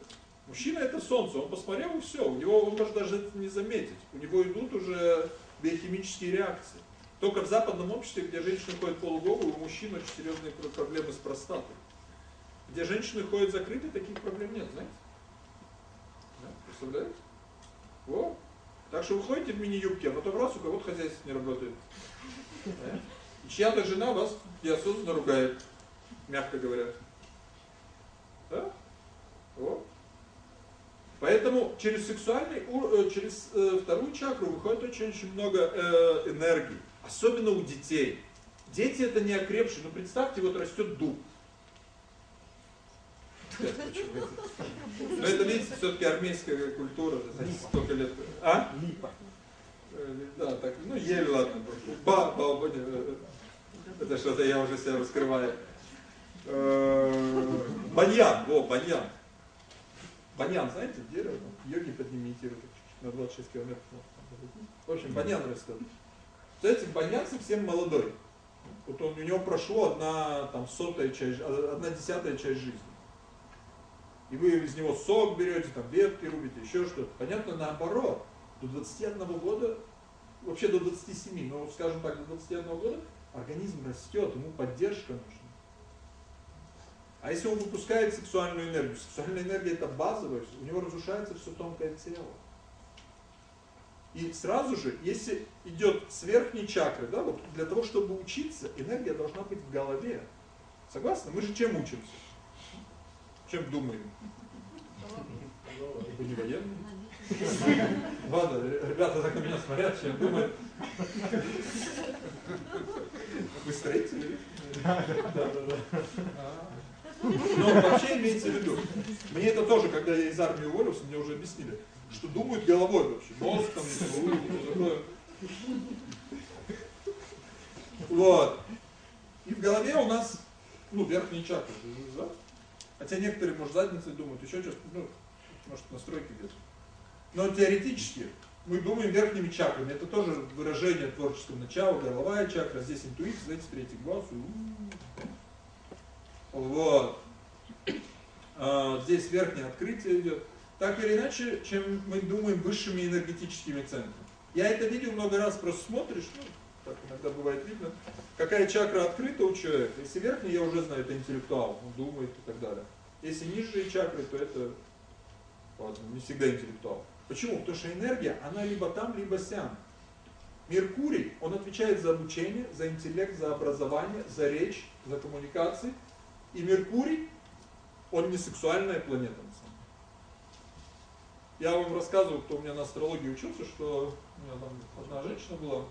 Мужчина это солнце, он посмотрел и все, у него, он может даже это не заметить, у него идут уже биохимические реакции. Только в западном обществе, где женщины ходят полуголые, у мужчин очень серьезные проблемы с простатой. Где женщины ходят закрыты, таких проблем нет, знаете? Да, представляете? Вот. Так что вы ходите в мини-юбке, а потом раз у кого-то хозяйство не работает. Да? Чья-то жена вас неосознанно ругает, мягко говоря. Да? Вот. Поэтому через сексуальный, э, через э, вторую чакру выходит очень-очень много э, энергии. Особенно у детей. Дети это не окрепшие. Ну представьте, вот растет дуб. Но ну, это, видите, все-таки армейская культура, столько лет. А? Липа. Да, так, ну еле ладно. Ба, ба, ба, это что-то я уже себя раскрываю. Баньян, во, баньян. Баньян, знаете, дерево, йоги поднимите на 26 километров. В общем, баньян растет. Знаете, баньян совсем молодой. Вот он, у него прошло одна там сотая часть, одна десятая часть жизни. И вы из него сок берете, там ветки рубите, еще что-то. Понятно, наоборот, до 21 года, вообще до 27, но скажем так, до 21 года организм растет, ему поддержка нужна. А если он выпускает сексуальную энергию, сексуальная энергия это базовая, у него разрушается все тонкое тело. И сразу же, если идет с верхней чакры, да, вот для того, чтобы учиться, энергия должна быть в голове. Согласны? Мы же чем учимся? Чем думаем? Вы не военные? Ладно, ребята так на меня смотрят, чем думают. Вы строители? Да, да, да. Но вообще имеется в виду, мне это тоже, когда я из армии уволился, мне уже объяснили, что думают головой вообще, мозг там. Вот. И в голове у нас, ну, верхние чакры, да? Хотя некоторые, может, задницей думают, еще что-то, ну, может, настройки где-то. Но теоретически мы думаем верхними чакрами. Это тоже выражение творческого начала, горловая чакра, здесь интуиция, знаете, третий глаз. Вот. А, здесь верхнее открытие идет. Так или иначе, чем мы думаем высшими энергетическими центрами. Я это видел много раз, просто смотришь, ну, так иногда бывает видно, какая чакра открыта у человека. Если верхняя, я уже знаю, это интеллектуал, он думает и так далее. Если нижние чакры, то это ладно, не всегда интеллектуал. Почему? Потому что энергия, она либо там, либо сям. Меркурий, он отвечает за обучение, за интеллект, за образование, за речь, за коммуникации. И Меркурий, он не сексуальная планета. Я вам рассказывал, кто у меня на астрологии учился, что у меня там одна женщина была,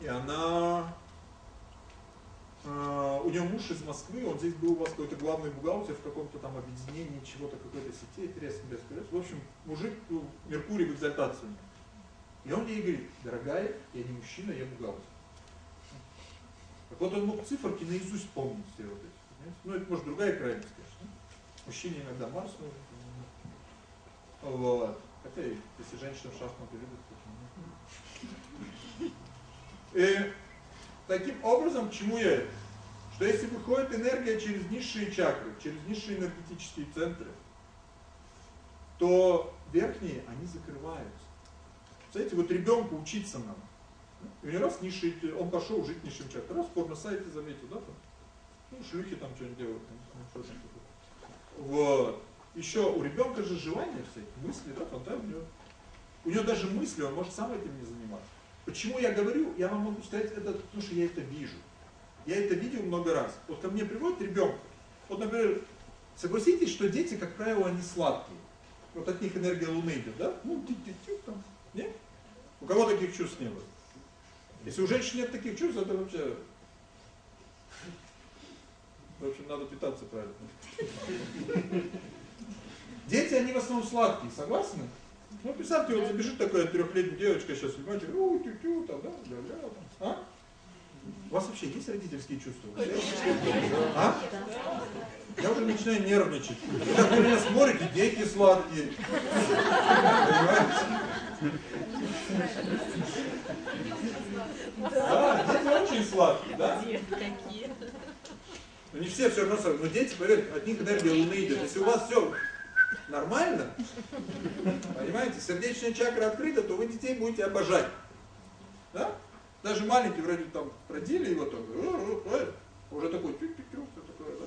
и она, э, у нее муж из Москвы, он здесь был у вас какой-то главный бухгалтер в каком-то там объединении, чего-то, какой-то сети, интересно, без В общем, мужик, ну, Меркурий в экзальтации. И он ей говорит, дорогая, я не мужчина, я бухгалтер. Так вот он мог циферки наизусть помнить все вот эти. Понимаете? Ну, это может другая крайность, конечно. Мужчине иногда Марс нужен. Вот. Хотя, если женщина в шахматы любит, то И таким образом, к чему я это? Что если выходит энергия через низшие чакры, через низшие энергетические центры, то верхние, они закрываются. Знаете, вот ребенку учиться нам. И у него раз низший, он пошел жить низшим чакрам. Раз порно сайте заметил, да, там, ну, шлюхи там что-нибудь делают. Там, что вот. Еще у ребенка же желания все, мысли, да, фантазия. У него даже мысли, он может сам этим не заниматься. Почему я говорю, я вам могу сказать это, потому что я это вижу. Я это видел много раз. Вот ко мне приводит ребенка. Вот, например, согласитесь, что дети, как правило, они сладкие. Вот от них энергия Луны идет, да? Ну, -ти, там. Нет? У кого таких чувств не было? Если у женщин нет таких чувств, это вообще... В общем, надо питаться правильно. Дети, они в основном сладкие, согласны? Ну, представьте, вот забежит такая трехлетняя девочка сейчас, мать, у тю тю там, да, ля ля там. А? У вас вообще есть родительские чувства? А? Я уже начинаю нервничать. Вы меня смотрите, дети сладкие. Понимаете? Да, дети очень сладкие, да? Ну не все все равно, но дети, поверьте, от них энергия Луны идет. Если у вас все нормально, понимаете, сердечная чакра открыта, то вы детей будете обожать. Да? Даже маленький вроде там родили его только, уже такой тю тю тю такое, да?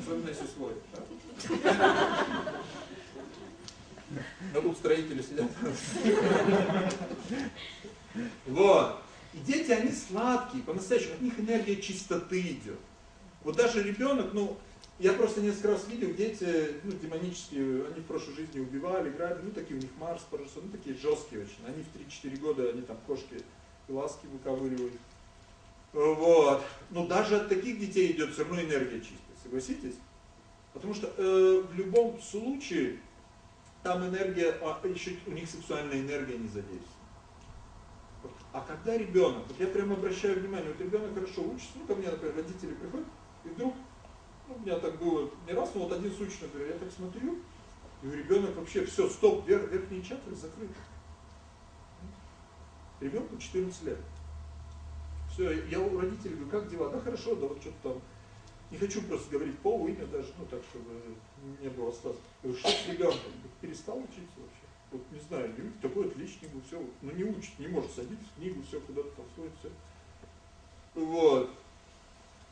Особенно если свой. Да? Но тут строители сидят. Вот. И дети, они сладкие, по-настоящему, от них энергия чистоты идет. Вот даже ребенок, ну, Я просто несколько раз видел, дети, ну, демонические, они в прошлой жизни убивали, играли, ну, такие у них Марс, Парашют, ну, такие жесткие очень. Они в 3-4 года, они там кошки и ласки выковыривают. Вот. Но даже от таких детей идет все равно энергия чистая, согласитесь? Потому что э, в любом случае там энергия, а еще у них сексуальная энергия не задействована. А когда ребенок, вот я прямо обращаю внимание, вот ребенок хорошо учится, ну ко мне, например, родители приходят, и вдруг, у меня так было не раз, но вот один случай, например, я так смотрю, и у ребенка вообще все, стоп, верх, верхний чакры закрыты. Ребенку 14 лет. Все, я у родителей говорю, как дела? Да хорошо, да вот что-то там. Не хочу просто говорить пол, имя даже, ну так, чтобы не было стаса. Говорю, что с ребенком? Перестал учиться вообще. Вот не знаю, такой отличник, все, ну не учит, не может садиться в книгу, все куда-то там сводит, все. Вот.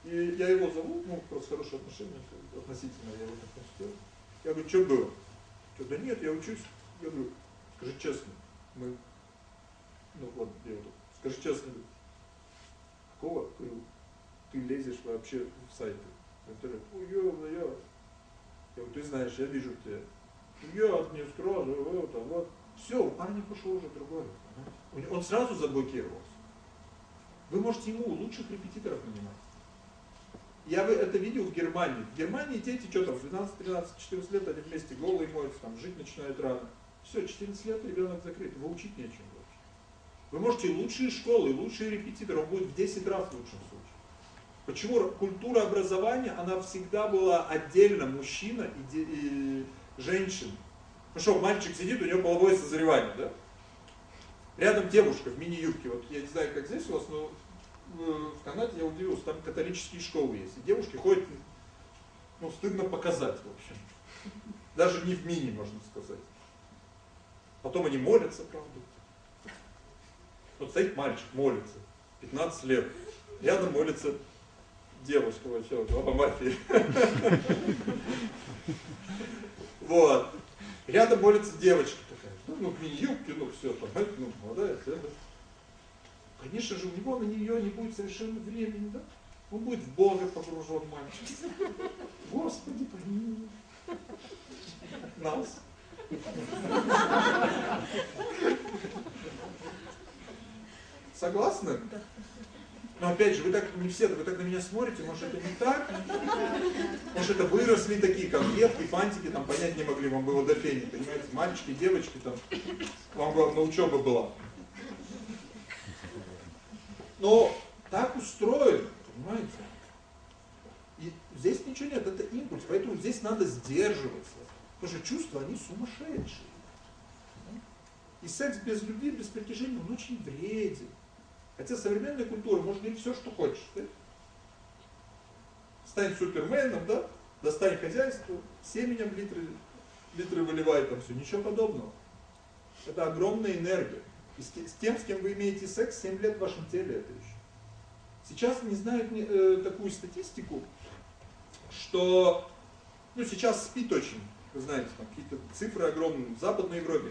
И я его зову, ну, просто хорошие отношения, относительно я его так консультирую. Я говорю, что было? Да нет, я учусь. Я говорю, скажи честно, мы, ну вот, я вот, скажи честно, какого ты лезешь вообще в сайты? Интернет. Ой, ё, я. Я говорю, ты знаешь, я вижу тебя. Я не скажу, вот, а вот. Все, у парня пошел уже другой. Он сразу заблокировался. Вы можете ему лучших репетиторов нанимать. Я это видел в Германии. В Германии дети, что там, 12, 13, 14 лет, они вместе голые моются, там, жить начинают рано. Все, 14 лет ребенок закрыт, его учить нечем вообще. Вы можете лучшие школы, лучшие репетиторы, он будет в 10 раз в лучшем случае. Почему культура образования, она всегда была отдельно мужчина и, и женщина. Ну что, мальчик сидит, у него половое созревание, да? Рядом девушка в мини-юбке, вот я не знаю, как здесь у вас, но в Канаде я удивился, там католические школы есть, и девушки ходят, ну, стыдно показать, в общем. Даже не в мини, можно сказать. Потом они молятся, правда. Вот стоит мальчик, молится, 15 лет. Рядом молится девушка вообще, баба мафии. Вот. Рядом молится девочка такая. Ну, ну мини-юбки, ну все, там, ну, молодая, все. Конечно же, у него на нее не будет совершенно времени, да? Он будет в Бога погружен мальчик. Господи, помилуй нас. Согласны? Но опять же, вы так не все, вы так на меня смотрите, может это не так? Может это выросли такие конфетки, фантики, там понять не могли, вам было до фени, понимаете? Мальчики, девочки, там, вам главное учеба была. Но так устроено, понимаете? И здесь ничего нет, это импульс, поэтому здесь надо сдерживаться. Потому что чувства, они сумасшедшие. И секс без любви, без притяжения, он очень вреден. Хотя современная культура может говорить все, что хочешь. Да? Стань суперменом, да? Достань хозяйство, семенем литры, литры выливай там все. Ничего подобного. Это огромная энергия. И с, тем, с кем вы имеете секс, 7 лет в вашем теле это еще. Сейчас не знают э, такую статистику, что ну, сейчас спит очень, вы знаете, там какие-то цифры огромные в Западной Европе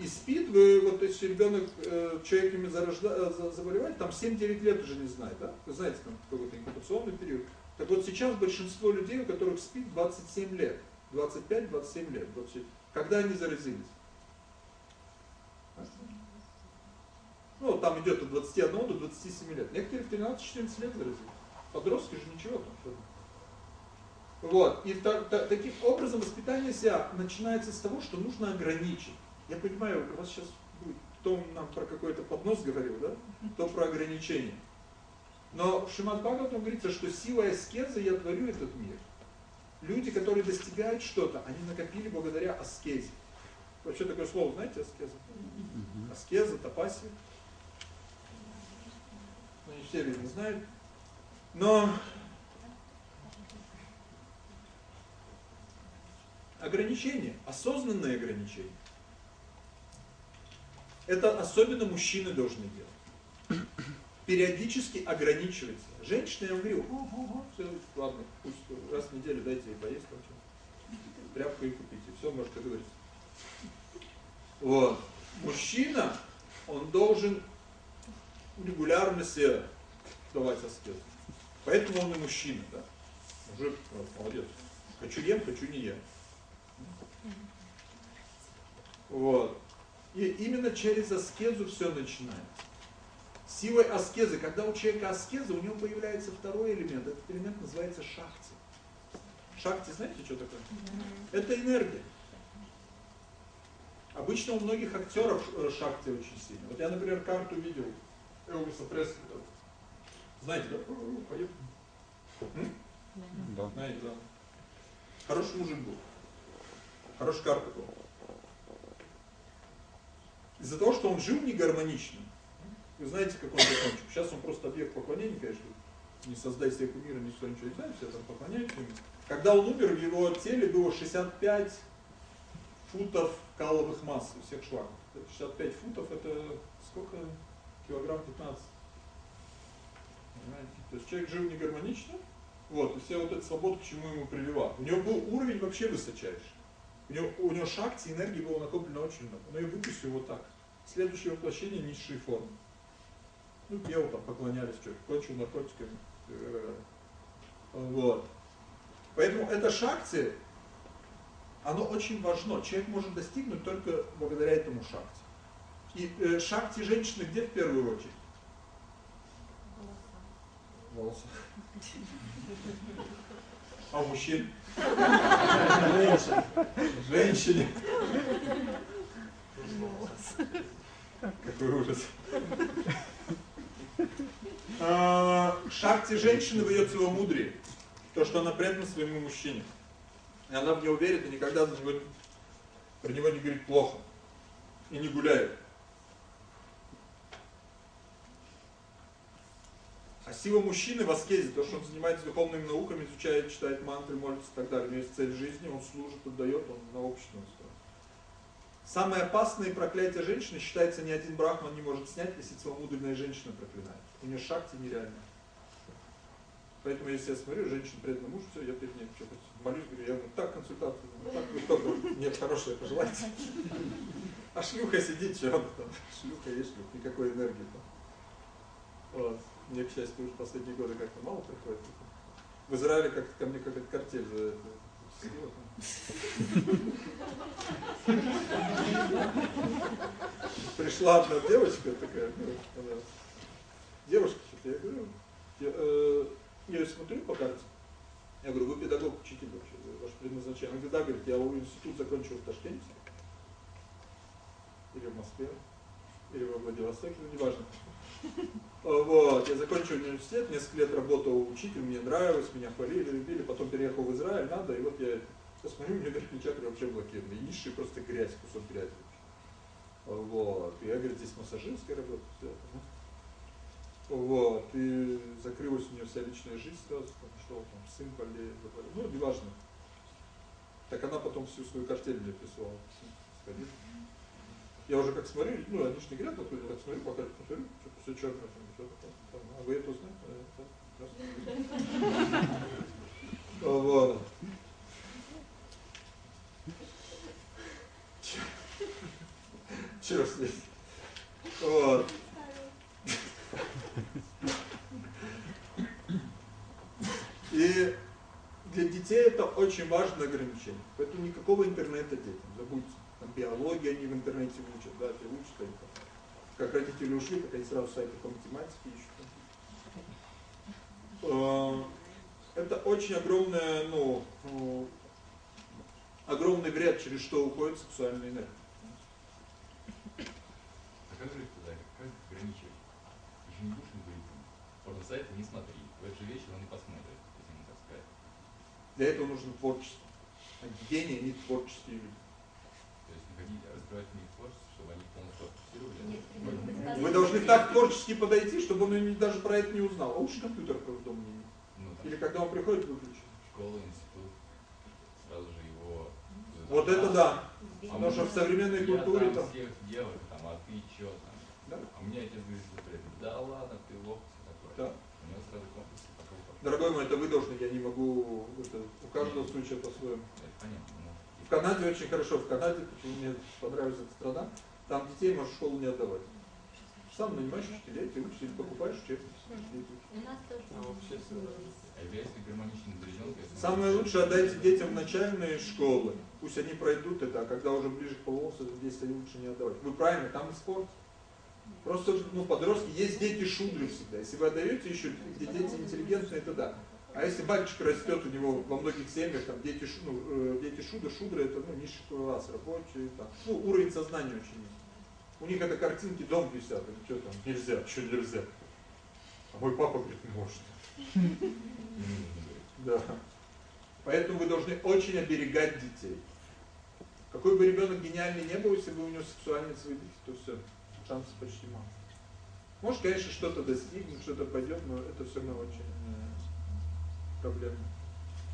и спит, вы, вот если ребенок, э, человек ими зарожда, э, заболевает, там 7-9 лет уже не знает, да? Вы знаете, там какой-то инкубационный период. Так вот сейчас большинство людей, у которых спит 27 лет, 25-27 лет, 20, когда они заразились? Ну, там идет от 21 до 27 лет. Некоторые в 13-14 лет заразились. Подростки же ничего там. Что вот. И та, та, таким образом воспитание себя начинается с того, что нужно ограничить. Я понимаю, у вас сейчас будет, кто нам про какой-то поднос говорил, да? То про ограничение. Но в Шимат Бхагаватам говорится, что силой аскезы я творю этот мир. Люди, которые достигают что-то, они накопили благодаря аскезе. Вообще такое слово, знаете, аскеза? Аскеза, тапасия. Ну, не все видно знают. Но ограничения, осознанные ограничения. Это особенно мужчины должны делать. Периодически ограничиваться. Женщина, я вам говорю, все, ладно, пусть раз в неделю дайте ей поесть, там, тряпку и купите, все, может, как говорится. Вот. Мужчина, он должен регулярно себе давать аскезу. Поэтому он и мужчина, да. Уже вот, молодец. Хочу ем, хочу не ем. Вот. И именно через аскезу все начинается. Силой аскезы, когда у человека аскеза, у него появляется второй элемент. Этот элемент называется шахти. Шахти, знаете, что такое? Это энергия. Обычно у многих актеров э, шахти очень сильно. Вот я, например, карту видел Элвиса Пресли. Знаете, да? Поет. Да. Знаете, да. Хороший мужик был. Хорошая карта была. Из-за того, что он жил не гармонично, вы знаете, как он закончил. Сейчас он просто объект поклонения, конечно, не создай себе кумира, никто ничего не знает, все там поклоняются ему. Когда он умер, в его теле было 65 футов каловых масс у всех шлангов. 65 футов это сколько? Килограмм 15. Понимаете? То есть человек жил не гармонично, вот, и вся вот эта свобода к чему ему привела. У него был уровень вообще высочайший. У него, у него шахти энергии было накоплено очень много. Но я выпустил вот так. Следующее воплощение низшей формы. Ну, пел там, поклонялись, что кончил наркотиками. Вот. Поэтому это шахти, оно очень важно. Человек может достигнуть только благодаря этому шахте. И э, шахти женщины где в первую очередь? Волосы. А у мужчин? Женщине. Какой ужас. А, Шахте женщины в ее целомудрии. То, что она предана своему мужчине. И она в него верит и никогда за него, про него не говорит плохо. И не гуляет. А сила мужчины в аскезе, то, что он занимается духовными науками, изучает, читает мантры, молится и так далее. У него есть цель жизни, он служит, отдает, он на общество настроен. Самое опасное проклятие женщины считается ни один брахман не может снять, если целомудренная женщина проклинает. У нее шахти нереально. Поэтому если я смотрю, женщина предана мужу, все, я перед ней что-то молюсь, говорю, я говорю, так консультацию, так вы только нет хорошее пожелайте. А шлюха сидит, что он там, шлюха есть никакой энергии там. Вот. Мне, к счастью, уже последние годы как-то мало приходит. В Израиле как-то ко мне какая-то картель за это. Пришла одна девочка такая, ну, она, девушка, что-то, я говорю, э, я ее смотрю по карте, я говорю, вы педагог, учитель вообще, ваше предназначение. Она говорит, да, говорит, я институт закончил в Ташкенте, или в Москве, или во Владивостоке, ну неважно. Вот, я закончил университет, несколько лет работал учителем, мне нравилось, меня хвалили, любили, потом переехал в Израиль, надо, и вот я посмотрю, у меня верхний вообще блокированы, и низший просто грязь, кусок грязи. Вот, и я, говорит, здесь массажистская работа, все. Вот, и закрылась у нее вся личная жизнь сразу, там, что там, сын болеет, ну, неважно. Так она потом всю свою картель мне прислала, сходила. Я уже как смотрю, ну, они же не говорят, я так смотрю, пока смотрю, что-то все что такое. Там, а вы это знаете? Здравствуйте. Вот. Черт ним. Вот. И для детей это очень важное ограничение. Поэтому никакого интернета детям, забудьте. Там биология они в интернете учат, да, те учат они там. Как родители ушли, так они сразу сайты по математике ищут. Э, Это очень огромное, ну, ну, огромный вред, через что уходит сексуальная энергия. А как жить тогда? Как ограничивать? Не будешь им говорить, порносайты не смотри. В этот же вечер он не посмотрит, если ему так сказать. Для этого нужно творчество. А гении, они творческие люди. То есть находить, разбирать в них творчество, чтобы они полностью отфиксировали. Нет, Понял? Вы должны так творчески подойти, чтобы он даже про это не узнал. А лучше компьютер в дома не. Ну, Или когда он приходит, выключить. школа, институт, сразу же его... Вот это да. А Потому что в современной культуре там всех девок, там, а ты чё там? Да. А у меня отец говорит. Да ладно, ты лох, все такое. Да. У него сразу пошел. Дорогой мой, это вы должны, я не могу, это, у каждого случая по-своему. Ну, В Канаде очень хорошо, в Канаде, почему мне понравилась эта страна, там детей можешь в школу не отдавать. Сам нанимаешь учителей, ты учишь, или покупаешь учебники. У нас тоже. А Самое лучшее отдайте детям в начальные школы. Пусть они пройдут это, а когда уже ближе к полувозрасту, здесь они лучше не отдавать. Вы правильно, там и спорт. Просто, ну, подростки, есть дети шудры всегда. Если вы отдаете еще, где дети интеллигентные, это да. А если мальчик растет, у него во многих семьях, там, дети, ну, э, дети шудры, шудры это, ну, низший класс, рабочие, там, ну, уровень сознания очень низкий. У них это картинки дом висят, или что там, нельзя, что нельзя. А мой папа говорит, может. Да. Поэтому вы должны очень оберегать детей. Какой бы ребенок гениальный не был, если вы у него сексуальный выйдете, то все, шансов почти мало. Может, конечно, что-то достигнуть, что-то пойдет, но это все равно очень э, проблемно.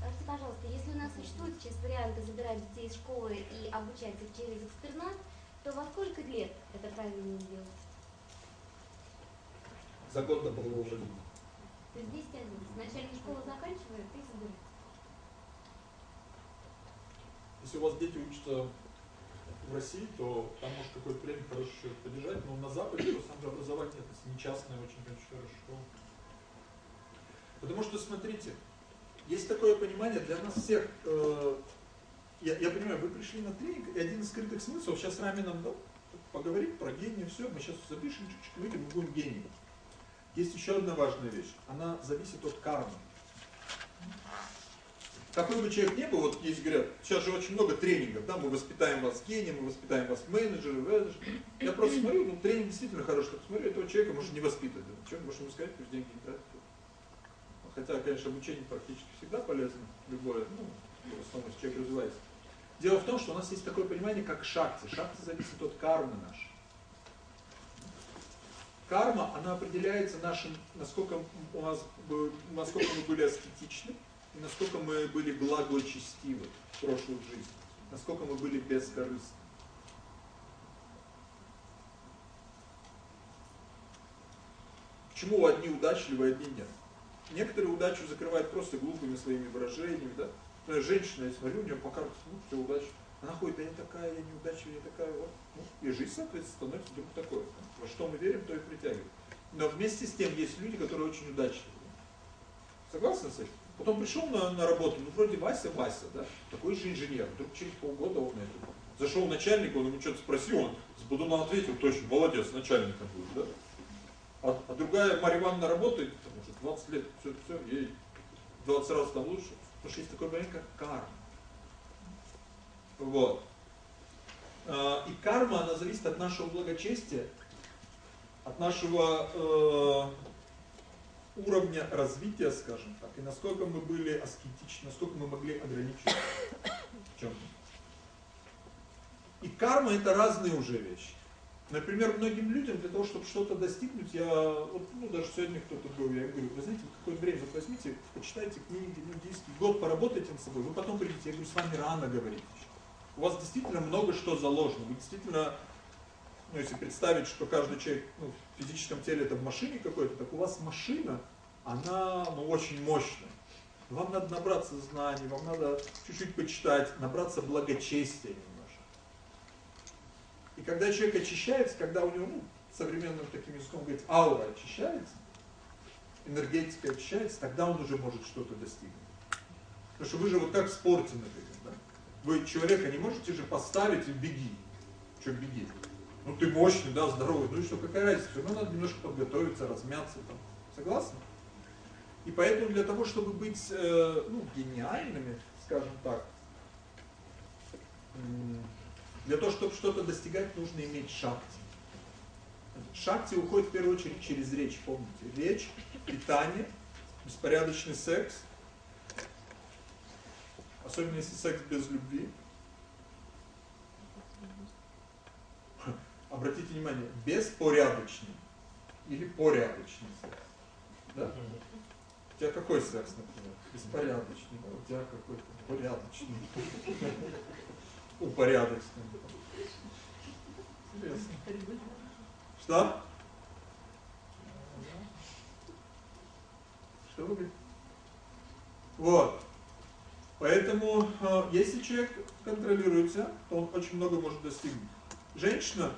Скажите, пожалуйста, если у нас существует сейчас варианты забирать детей из школы и обучать их через экстернат, то во сколько лет это правильно сделать? За год до полового жизни. То есть 10 11. Начальную школу заканчивают и забирают. Если у вас дети учатся в России, то там может какое-то время хорошо еще поддержать, но на Западе то самообразование это не частное, очень, очень хорошо. Потому что, смотрите, есть такое понимание для нас всех, э, я, я понимаю, вы пришли на тренинг, и один из скрытых смыслов, сейчас Рами нам дал поговорить про гения, все, мы сейчас запишем, чуть-чуть выйдем, мы будем гением. Есть еще одна важная вещь, она зависит от кармы. Какой бы человек ни был, вот есть говорят, сейчас же очень много тренингов, да, мы воспитаем вас гением, мы воспитаем вас менеджером, менеджером. Я просто смотрю, ну тренинг действительно хороший, так смотрю, этого человека можно не воспитывать. Да. Что можно ему сказать, пусть деньги не тратит. Хотя, конечно, обучение практически всегда полезно, любое, ну, в основном, если человек развивается. Дело в том, что у нас есть такое понимание, как шакти. Шакти зависит от кармы нашей. Карма, она определяется нашим, насколько у нас, насколько мы были аскетичны, и насколько мы были благочестивы в прошлых жизнях, насколько мы были бескорыстны. Почему одни удачливые, одни нет? Некоторые удачу закрывают просто глупыми своими выражениями, да? Например, женщина, я смотрю, у нее по карте, ну, все удача. Она ходит, да я такая, я неудачливая, я такая, вот. Ну, и жизнь, соответственно, становится вдруг такой. Во что мы верим, то и притягиваем. Но вместе с тем есть люди, которые очень удачливые. Согласны с этим? Потом пришел на, на работу, ну вроде Вася, Вася, да, такой же инженер. Вдруг через полгода он это. Зашел начальник, он ему что-то спросил, он с Будуна ответил, точно, молодец, начальником будет, да. А, а другая Марья Ивановна работает, там уже 20 лет, все, все, ей 20 раз там лучше. Потому что есть такой момент, как карма. Вот. А, И карма, она зависит от нашего благочестия, от нашего э, уровня развития, скажем так, и насколько мы были аскетичны, насколько мы могли ограничить в чем-то. И карма это разные уже вещи. Например, многим людям для того, чтобы что-то достигнуть, я, вот, ну даже сегодня кто-то был, я говорю, вы знаете, какое время, вот возьмите, почитайте книги, индийские, год поработайте над собой, вы потом придете, я говорю, с вами рано говорить. У вас действительно много что заложено, вы действительно, ну если представить, что каждый человек ну, в физическом теле это в машине какой-то, так у вас машина, она ну, очень мощная. Вам надо набраться знаний, вам надо чуть-чуть почитать, набраться благочестия. И когда человек очищается, когда у него, ну, современным таким языком говорить, аура очищается, энергетика очищается, тогда он уже может что-то достигнуть. Потому что вы же вот как в спорте, например, да? Вы человека не можете же поставить и беги. Что беги? Ну ты мощный, да, здоровый, ну и что, какая разница? Все равно надо немножко подготовиться, размяться там. Согласны? И поэтому для того, чтобы быть э, ну, гениальными, скажем так, для того, чтобы что-то достигать, нужно иметь шакти. Шакти уходит в первую очередь через речь, помните. Речь, питание, беспорядочный секс, особенно если секс без любви. Обратите внимание, беспорядочный или порядочный секс. Да? У тебя какой секс, например? Беспорядочный. А у тебя какой-то порядочный. Упорядочный. Интересно. Что? Что вы говорите? Вот. Поэтому, э, если человек контролирует себя, то он очень много может достигнуть. Женщина,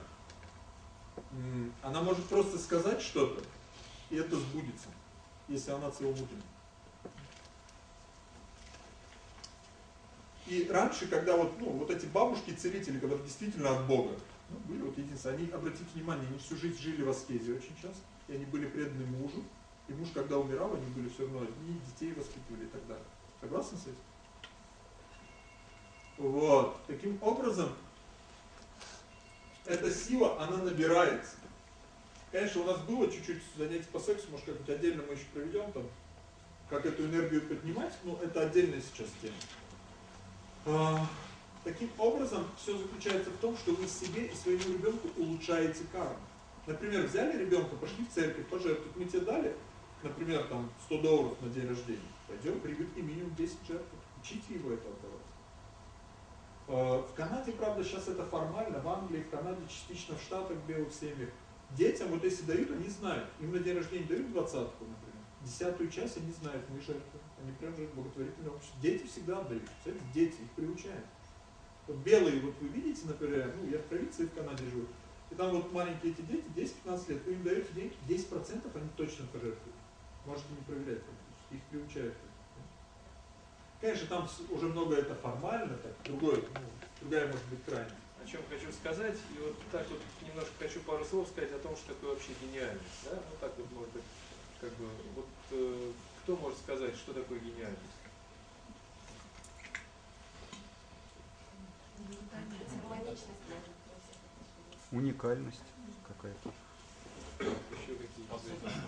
она может просто сказать что-то, и это сбудется, если она целомудренна. И раньше, когда вот, ну, вот эти бабушки-целители, которые действительно от Бога, ну, были вот единственные, они, обратите внимание, они всю жизнь жили в аскезе очень часто, и они были преданы мужу, и муж, когда умирал, они были все равно одни, детей воспитывали и так далее. Согласны с этим? Вот. Таким образом, эта сила, она набирается. Конечно, у нас было чуть-чуть занятий по сексу, может, как-нибудь отдельно мы еще проведем там, как эту энергию поднимать, но это отдельная сейчас тема. А, таким образом, все заключается в том, что вы себе и своему ребенку улучшаете карму. Например, взяли ребенка, пошли в церковь, пожертвовать, мы тебе дали, например, там 100 долларов на день рождения, пойдем, привыкни минимум 10 жертв, учите его это отдавать. А, В Канаде, правда, сейчас это формально, в Англии, в Канаде, частично в Штатах, в белых семьях. Детям, вот если дают, они знают. Им на день рождения дают двадцатку, например. Десятую часть они знают, мы жертвы. Они прям же благотворительное общество. Дети всегда отдают. Кстати, дети, их приучают. Вот белые, вот вы видите, например, ну я в провинции в Канаде живу, и там вот маленькие эти дети, 10-15 лет, вы им даете деньги, 10% они точно пожертвуют. Можете не проверять, их приучают. Конечно, там уже много это формально, так, другой, ну, другая может быть крайность. О чем хочу сказать, и вот так вот немножко хочу пару слов сказать о том, что такое вообще гениальность. Да? Ну так вот, может быть, как бы, вот э, кто может сказать, что такое гениальность? Уникальность какая-то. Еще какие-то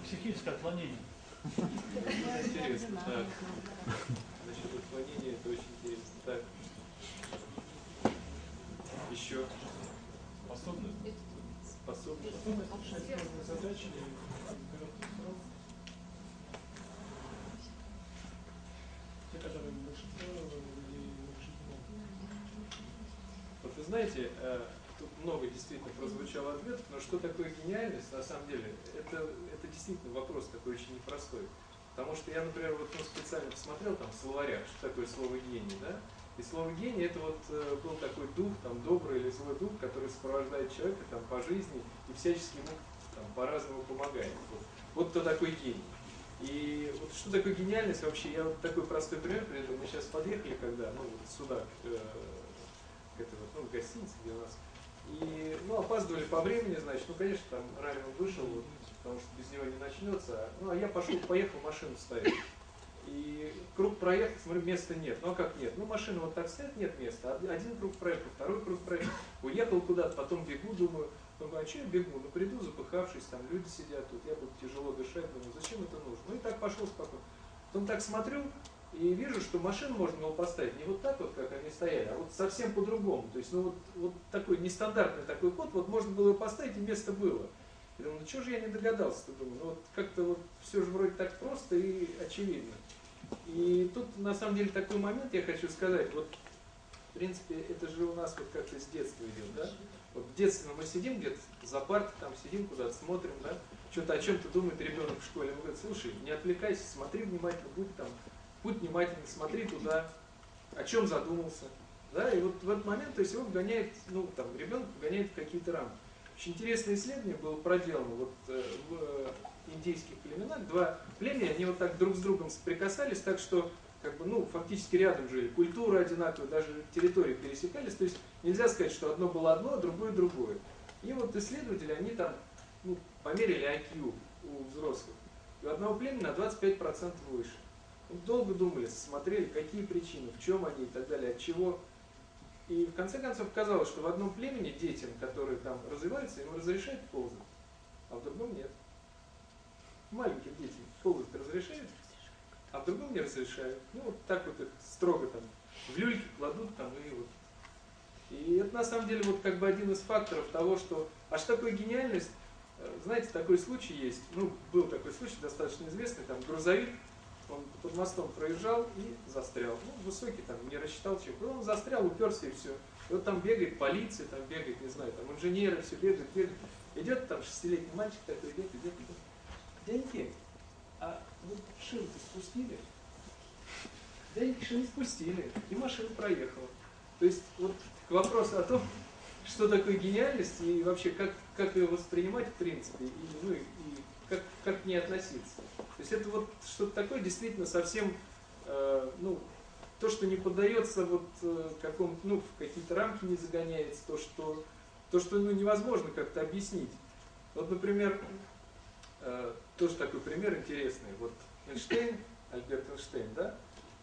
Психическое отклонение. Интересно. Так. Насчет отклонения это очень интересно. Так. Еще Способность. способность. Решать сложные задачи в короткий срок. Те, которые большинство людей решить не могут. Вот вы знаете, э, тут много действительно прозвучало ответов, но что такое гениальность, на самом деле, это, это действительно вопрос такой очень непростой. Потому что я, например, вот ну, специально посмотрел там в словарях, что такое слово гений, да? И слово гений это вот э, был такой дух, там добрый или злой дух, который сопровождает человека там по жизни и всячески ему там по-разному помогает. Вот, вот кто такой гений. И вот что такое гениальность вообще, я вот такой простой пример приведу. Мы сейчас подъехали, когда, ну, вот сюда, к, э, к этой вот, ну, гостинице, где у нас. И, ну, опаздывали по времени, значит, ну, конечно, там он вышел, вот, потому что без него не начнется. Ну, а я пошел, поехал, машину ставить. И круг проехал, смотрю, места нет. Ну а как нет? Ну машина вот так стоит, нет места. Од- Один круг проехал, второй круг проехал. Уехал куда-то, потом бегу, думаю, думаю, а что я бегу? Ну приду, запыхавшись, там люди сидят тут, я буду тяжело дышать, думаю, зачем это нужно? Ну и так пошел спокойно. Потом так смотрю и вижу, что машину можно было поставить не вот так вот, как они стояли, а вот совсем по-другому. То есть, ну вот, вот такой нестандартный такой ход, вот можно было поставить, и место было. Я думаю, ну что же я не догадался-то, думаю, ну вот как-то вот все же вроде так просто и очевидно. И тут на самом деле такой момент я хочу сказать, вот в принципе это же у нас вот как-то с детства идет, да? Вот в детстве мы сидим где-то за партой, там сидим куда-то смотрим, да? Что-то о чем-то думает ребенок в школе. Он говорит, слушай, не отвлекайся, смотри внимательно, будь там, будь внимательный, смотри туда, о чем задумался. Да, и вот в этот момент, то есть его гоняет, ну там, ребенок гоняет в какие-то рамки. Очень интересное исследование было проделано вот э, в э, индейских племенах. Два племени, они вот так друг с другом соприкасались, так что как бы, ну, фактически рядом жили, культуры одинаковые, даже территории пересекались, то есть нельзя сказать, что одно было одно, а другое другое. И вот исследователи, они там ну, померили IQ у взрослых, и у одного племени на 25% выше. Долго думали, смотрели, какие причины, в чем они и так далее, от чего. И в конце концов оказалось, что в одном племени детям, которые там развиваются, им разрешают ползать, а в другом нет. Маленьким детям ползать разрешают, а в другом не разрешают. Ну, вот так вот их строго там в люльки кладут там и вот. И это на самом деле вот как бы один из факторов того, что... А что такое гениальность? Э, Знаете, такой случай есть, ну, был такой случай достаточно известный, там грузовик, он под мостом проезжал и застрял. Ну, высокий там, не рассчитал человек. Он застрял, уперся и все. И вот там бегает полиция, там бегает, не знаю, там инженеры, все бегают, бегают. Идет там шестилетний мальчик такой, идет, идет, идет. Дяденьки, а вот шину-то спустили? Дяденьки шину спустили, и машина проехала. То есть вот к вопросу о том, что такое гениальность и вообще как, как ее воспринимать в принципе, и, ну, и, как, как к ней относиться. То есть это вот что-то такое действительно совсем, э, ну, то, что не поддается вот э, какому ну, в какие-то рамки не загоняется, то, что, то, что ну, невозможно как-то объяснить. Вот, например, э, тоже такой пример интересный. Вот Эйнштейн, Альберт Эйнштейн, да,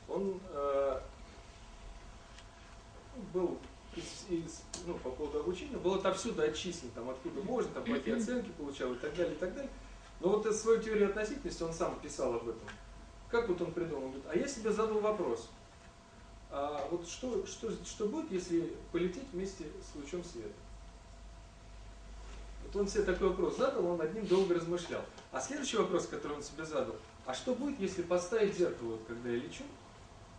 он э, был из, из, ну, по поводу обучения, был отовсюду отчислен, там, откуда можно, там, какие оценки получал и так далее, и так далее. Но вот свою теорию относительности он сам писал об этом. Как вот он придумал? Он говорит, а я себе задал вопрос, а вот что, что, что будет, если полететь вместе с лучом света? Вот он себе такой вопрос задал, он над ним долго размышлял. А следующий вопрос, который он себе задал, а что будет, если поставить зеркало, вот, когда я лечу?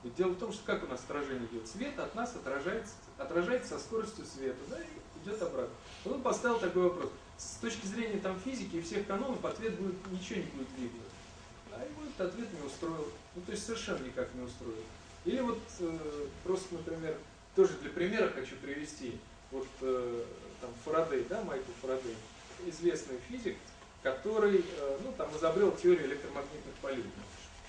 Ведь дело в том, что как у нас отражение идет? Свет от нас отражается, отражается со скоростью света, да, и идет обратно. Вот он поставил такой вопрос. С точки зрения там, физики и всех канонов ответ будет, ничего не будет видно. А его этот ответ не устроил. Ну, то есть совершенно никак не устроил. Или вот э, просто, например, тоже для примера хочу привести. Вот э, там Фарадей, да, Майкл Фарадей, известный физик, который, э, ну, там изобрел теорию электромагнитных полей.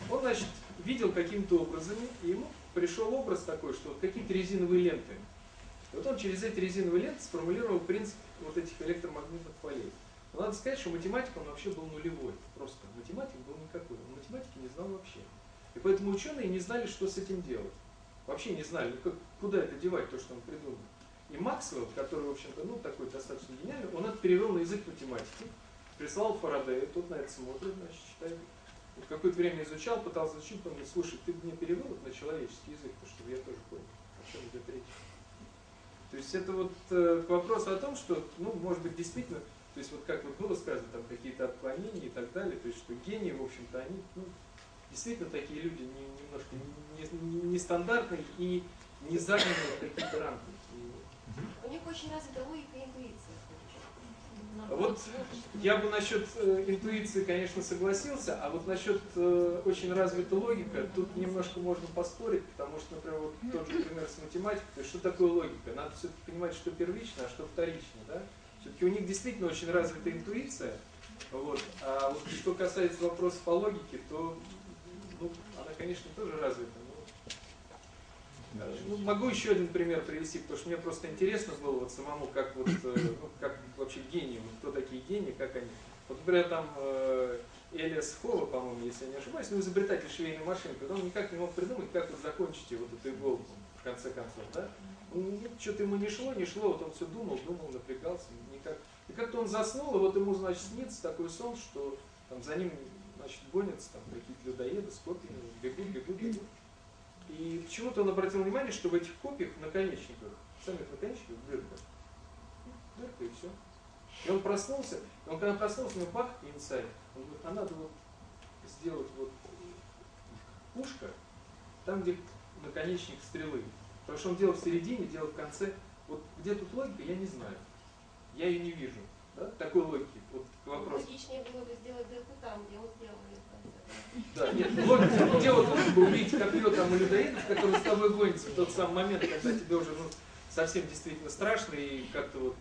Он, значит, видел какими-то образами, и ему пришел образ такой, что вот какие-то резиновые ленты. И вот он через эти резиновые ленты сформулировал принцип вот этих электромагнитных полей. Но надо сказать, что математик он вообще был нулевой. Просто математик был никакой. Он математики не знал вообще. И поэтому ученые не знали, что с этим делать. Вообще не знали, как, куда это девать, то, что он придумал. И Максвелл, который, в общем-то, ну, такой достаточно гениальный, он это перевел на язык математики, прислал Фарадею, тот на это смотрит, значит, читает. Вот какое-то время изучал, пытался изучить, он говорит, слушай, ты мне перевел на человеческий язык, потому что я тоже понял, о чем идет речь. То есть это вот э, к вопросу о том, что, ну, может быть, действительно, то есть вот как вот было сказано, там какие-то отклонения и так далее, то есть что гении, в общем-то, они, ну, действительно такие люди не, немножко нестандартные не, не и не загнанные в какие-то рамки. У них очень развита логика и интуиция. Вот я бы насчет э, интуиции, конечно, согласился, а вот насчет э, очень развитой логика, тут немножко можно поспорить, потому что, например, вот тот же пример с математикой, то есть что такое логика? Надо все-таки понимать, что первично, а что вторично, да? Все-таки у них действительно очень развита интуиция, вот. А вот что касается вопросов по логике, то ну, она, конечно, тоже развита. Но... Ну, могу еще один пример привести, потому что мне просто интересно было вот самому, как вот, э, ну, как вообще гении, вот кто такие гении, как они. Вот, например, там э, Элиас Хова, по-моему, если я не ошибаюсь, ну, изобретатель швейной машины, он никак не мог придумать, как вот закончить вот эту иголку, в конце концов, да? Ну, что-то ему не шло, не шло, вот он все думал, думал, напрягался, никак. И как-то он заснул, и вот ему, значит, снится такой сон, что там за ним значит, гонятся там какие-то людоеды с копьями, бегут, бегут, бегут. И почему-то он обратил внимание, что в этих копьях, наконечниках, самих наконечниках дырка. Дырка и все. И он проснулся, и он когда проснулся, у него бах, инсайт. Он говорит, а надо вот сделать вот пушка, там, где наконечник стрелы. Потому что он делал в середине, делал в конце. Вот где тут логика, я не знаю. Я ее не вижу. Да? Такой логики. Вот к вопросу. Логичнее было бы сделать дырку там, где он сделал. Да, нет, логика. Ну, дело в том, чтобы убить копье там у людоедов, которые с тобой гонятся в тот самый момент, когда тебе уже ну, совсем действительно страшно и как-то вот...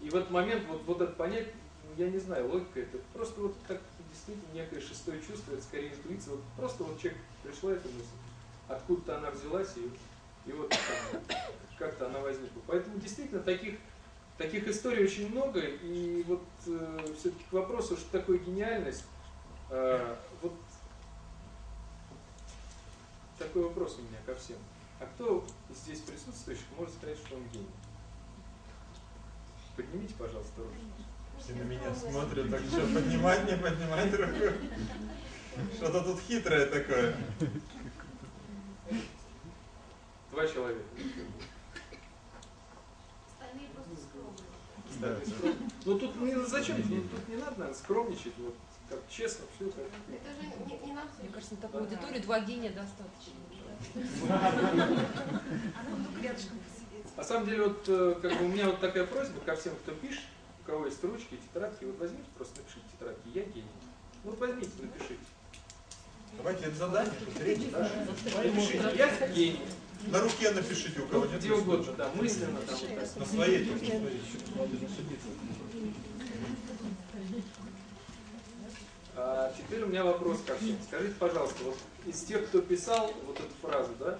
И в этот момент вот, вот это понять, ну, я не знаю, логика это просто вот как действительно некое шестое чувство, это скорее интуиция. Вот просто вот человек пришла эта мысль, откуда-то она взялась и, и вот как-то она возникла. Поэтому действительно таких Таких историй очень много, и вот э, все-таки к вопросу, что такое гениальность, э, вот такой вопрос у меня ко всем. А кто здесь присутствующих может сказать, что он гений? Поднимите, пожалуйста, руку. Все на меня смотрят, так что поднимать, не поднимать руку. Что-то тут хитрое такое. Два человека. Да. Ну тут не зачем, тут не надо, наверное, скромничать, вот как честно, все как. Это же не, не нам Мне кажется, на такую аудиторию два гения достаточно. На самом деле, вот э, как бы у меня вот такая просьба ко всем, кто пишет, у кого есть ручки, тетрадки, вот возьмите, просто напишите тетрадки, я гений. Ну вот возьмите, напишите. Давайте это задание, это третье. да? Напишите, я гений. На руке напишите, у кого нет. Где угодно, да, мысленно там. На своей на своей. А теперь у меня вопрос ко всем. Скажите, пожалуйста, вот из тех, кто писал вот эту фразу, да,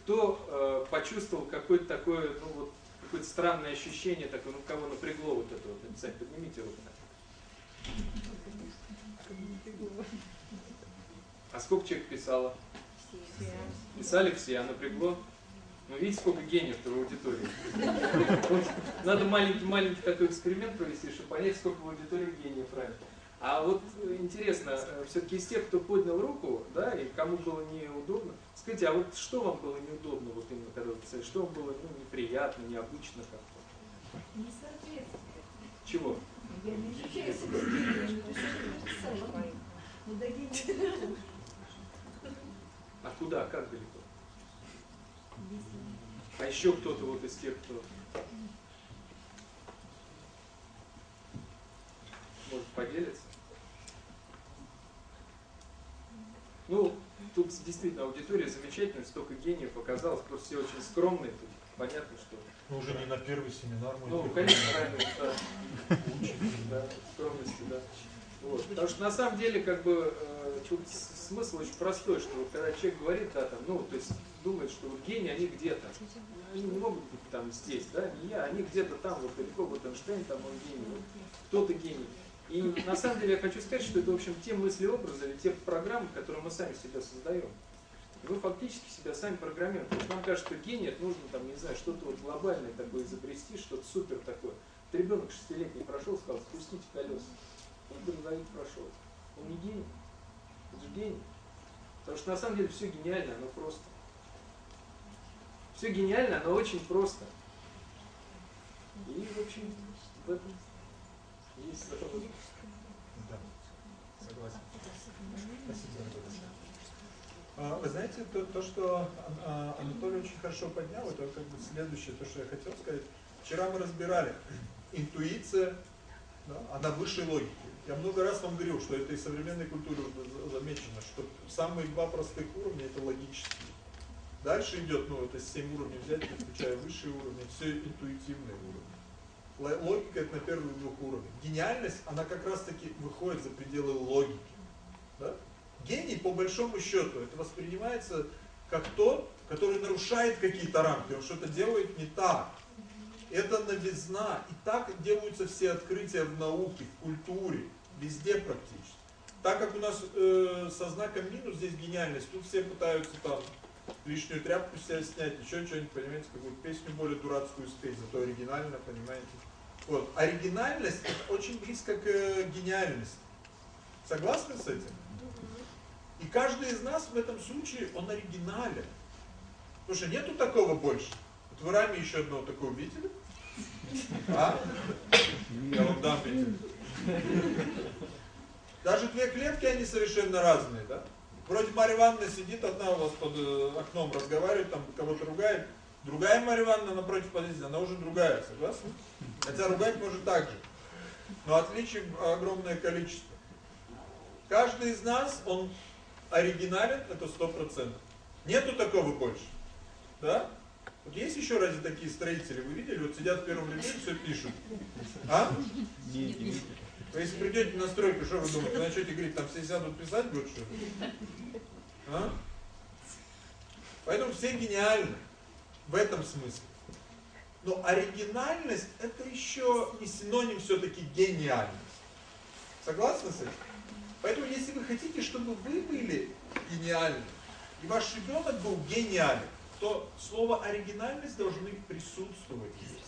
кто э, почувствовал какое-то такое, ну вот, какое-то странное ощущение, такое, ну кого напрягло вот это вот написать? Поднимите руку. А сколько человек писало? Писали все, а напрягло? Ну, видите, сколько гениев-то в аудитории. Надо маленький-маленький такой эксперимент провести, чтобы понять, сколько в аудитории гениев правильно. А вот интересно, все-таки из тех, кто поднял руку, да, и кому было неудобно, скажите, а вот что вам было неудобно, вот именно когда вы писали, что вам было ну, неприятно, необычно как-то? Не соответствует. Чего? Я не ощущаю себя? Ну, А куда, как далеко? А еще кто-то вот из тех, кто может поделиться? Ну, тут действительно аудитория замечательная, столько гениев оказалось, просто все очень скромные, тут понятно, что... Ну, уже не на первый семинар мы Ну, конечно, правильно, да. да, скромности, да. Вот. Потому что на самом деле, как бы, э, тут смысл очень простой, что вот когда человек говорит, да, там, ну, то есть думает, что вот гении, они где-то. Они не могут быть там здесь, да, не я, они где-то там, вот далеко, вот Эйнштейн, там он гений, вот кто-то гений. И на самом деле я хочу сказать, что это, в общем, те мысли-образы или те программы, которые мы сами себя создаем. Вы фактически себя сами программируете. То есть нам кажется, что гений, нужно, там, не знаю, что-то вот глобальное такое изобрести, что-то супер такое. Вот ребенок шестилетний прошел, сказал, спустите колеса. Вот грузовик прошел. Он не гений. Это же гений. Потому что на самом деле все гениально, оно просто. Все гениально, оно очень просто. И, в общем, в этом Да, согласен. Спасибо за Вы знаете, то, то, что а, Анатолий очень хорошо поднял, это как бы следующее, то, что я хотел сказать. Вчера мы разбирали интуиция, да, она выше логики. Я много раз вам говорил, что это и современной культуре за- замечено, что самые два простых уровня это логические. Дальше идет, ну это 7 уровней взять, включая высшие уровни, все интуитивные уровни. Ло- Логика это на первых двух уровнях. Гениальность, она как раз таки выходит за пределы логики. Да? Гений, по большому счету, это воспринимается как тот, который нарушает какие-то рамки, он что-то делает не так. Это новизна. И так делаются все открытия в науке, в культуре, везде практически. Так как у нас э, со знаком минус здесь гениальность, тут все пытаются там лишнюю тряпку себя снять, еще что-нибудь, понимаете, какую-то песню более дурацкую спеть, зато оригинально, понимаете. Вот. Оригинальность это очень близко к э, гениальности. Согласны с этим? И каждый из нас в этом случае, он оригинален. Потому что нету такого больше. Вот вы раме еще одного такого видели? А? Я вам дам видели. Даже две клетки, они совершенно разные, да? Вроде Марья Ивановна сидит, одна у вас под э, окном разговаривает, там кого-то ругает. Другая Марья Ивановна напротив подъезда, она уже другая, согласны? Хотя ругать может так же. Но отличий огромное количество. Каждый из нас, он оригинален, это сто процентов. Нету такого больше. Да? Вот есть еще разве такие строители, вы видели? Вот сидят в первом ряду и все пишут. А? Вы если придете на стройку, что вы думаете, начнете говорить, там все сядут писать будут, что ли? А? Поэтому все гениальны в этом смысле. Но оригинальность это еще не синоним все-таки гениальности. Согласны с этим? Поэтому если вы хотите, чтобы вы были гениальны, и ваш ребенок был гениален, то слово оригинальность должны присутствовать здесь.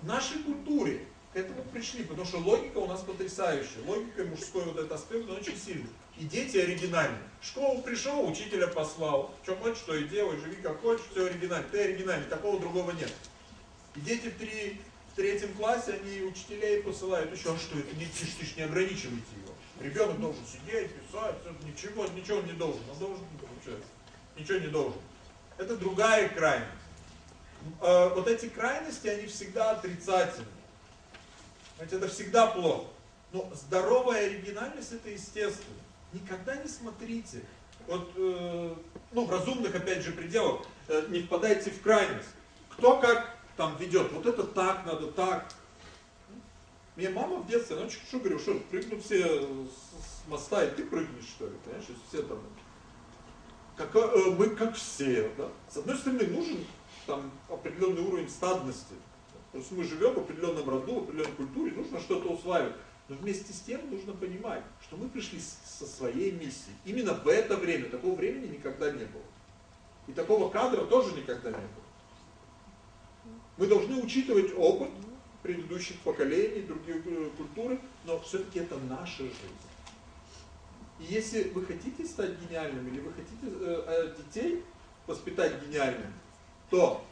В нашей культуре к этому пришли, потому что логика у нас потрясающая. Логика мужской вот этот аспект, он очень сильный. И дети оригинальны. В школу пришел, учителя послал. Что хочешь, что и делай, живи как хочешь, все оригинально. Ты оригинальный, такого другого нет. И дети в, три, в третьем классе, они учителей посылают еще, а что это, не, ты ж не ограничивайте его. Ребенок должен сидеть, писать, ничего, ничего не должен. Он должен, получается, ничего не должен. Это другая крайность. Э, Вот эти крайности, они всегда отрицательны. Знаете, это всегда плохо. Но здоровая оригинальность это естественно. Никогда не смотрите. Вот, э, ну, в разумных, опять же, пределах э, не впадайте в крайность. Кто как там ведет. Вот это так надо, так. Мне мама в детстве, она что говорю, что прыгнут все с, моста, и ты прыгнешь, что ли, понимаешь? Все там как, э, мы как все. Да? С одной стороны, нужен там определенный уровень стадности. Потому что мы живем в определенном роду, в определенной культуре, нужно что-то усваивать. Но вместе с тем нужно понимать, что мы пришли со своей миссией. Именно в это время, такого времени никогда не было. И такого кадра тоже никогда не было. Мы должны учитывать опыт предыдущих поколений, других э, культуры, но все-таки это наша жизнь. И если вы хотите стать гениальным, или вы хотите э, э, детей воспитать гениальным, то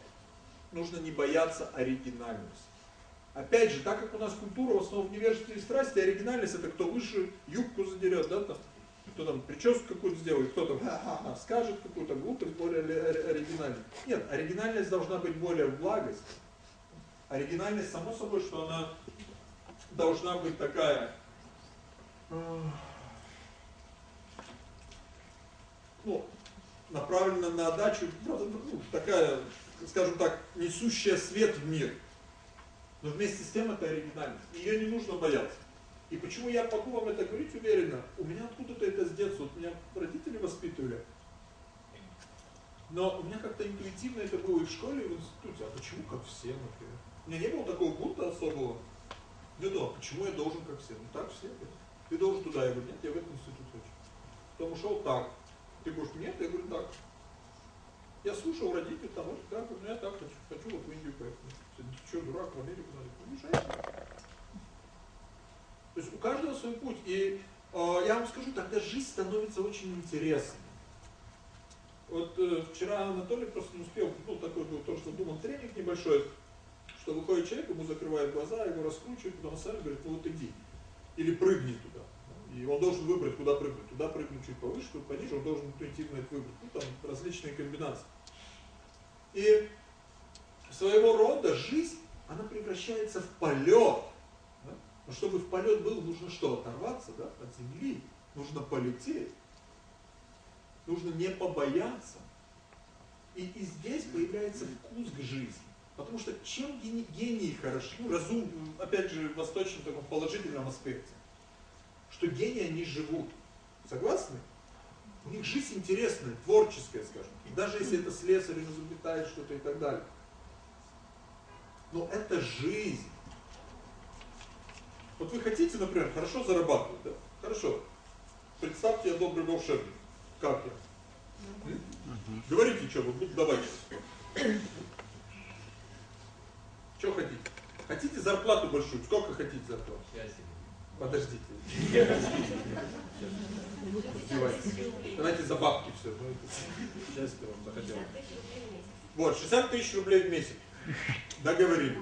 нужно не бояться оригинальности. Опять же, так как у нас культура в основном в невежестве и страсти, оригинальность это кто выше юбку задерет, да, там, кто там прическу какую-то сделает, кто там ха -ха -ха, скажет какую-то глупость более оригинальную. Нет, оригинальность должна быть более благость. Оригинальность, само собой, что она должна быть такая, ну, направлена на отдачу, ну, такая, скажем так, несущая свет в мир. Но вместе с тем это оригинальность. Ее не нужно бояться. И почему я могу вам это говорить уверенно? У меня откуда-то это с детства, вот меня родители воспитывали. Но у меня как-то интуитивно это было и в школе, и в институте. А почему как все, например? У меня не было такого бунта особого. Я думал, почему я должен как все? Ну так все. Ты должен туда. Я говорю, нет, я в этот институт хочу. Потом ушел так. Ты говоришь, нет, я говорю, так. Я слушал родителей, там, вот так, ну я так хочу, хочу вот в Индию поехать. Ты что, дурак, в Америку надо? Мешаешь. То есть у каждого свой путь. И э, я вам скажу, тогда жизнь становится очень интересной. Вот э, вчера Анатолий просто не успел, ну такой был тоже задуман тренинг небольшой, что выходит человек, ему закрывает глаза, его раскручивают, потом сами говорит, ну вот иди. Или прыгни туда. И он должен выбрать, куда прыгнуть. Туда прыгнуть чуть повыше, тут пониже, он должен интуитивно это выбрать. Ну, там различные комбинации. И своего рода жизнь, она превращается в полет. Да? Но чтобы в полет был, нужно что? Оторваться да, от земли. Нужно полететь. Нужно не побояться. И, и здесь появляется вкус к жизни. Потому что чем гений, гении хороши, ну, разум, опять же, в восточном таком положительном аспекте, что гении они живут. Согласны? У них жизнь интересная, творческая, скажем. Даже если это слесарь изобретает что-то и так далее. Но это жизнь. Вот вы хотите, например, хорошо зарабатывать, да? Хорошо. Представьте, я добрый волшебник. Как я? Угу. Говорите, что вы буду давать Что хотите? Хотите зарплату большую? Сколько хотите зарплату? Подождите. Давайте за бабки все. Счастье вам захотел. Вот, 60 тысяч рублей в месяц. Договорились.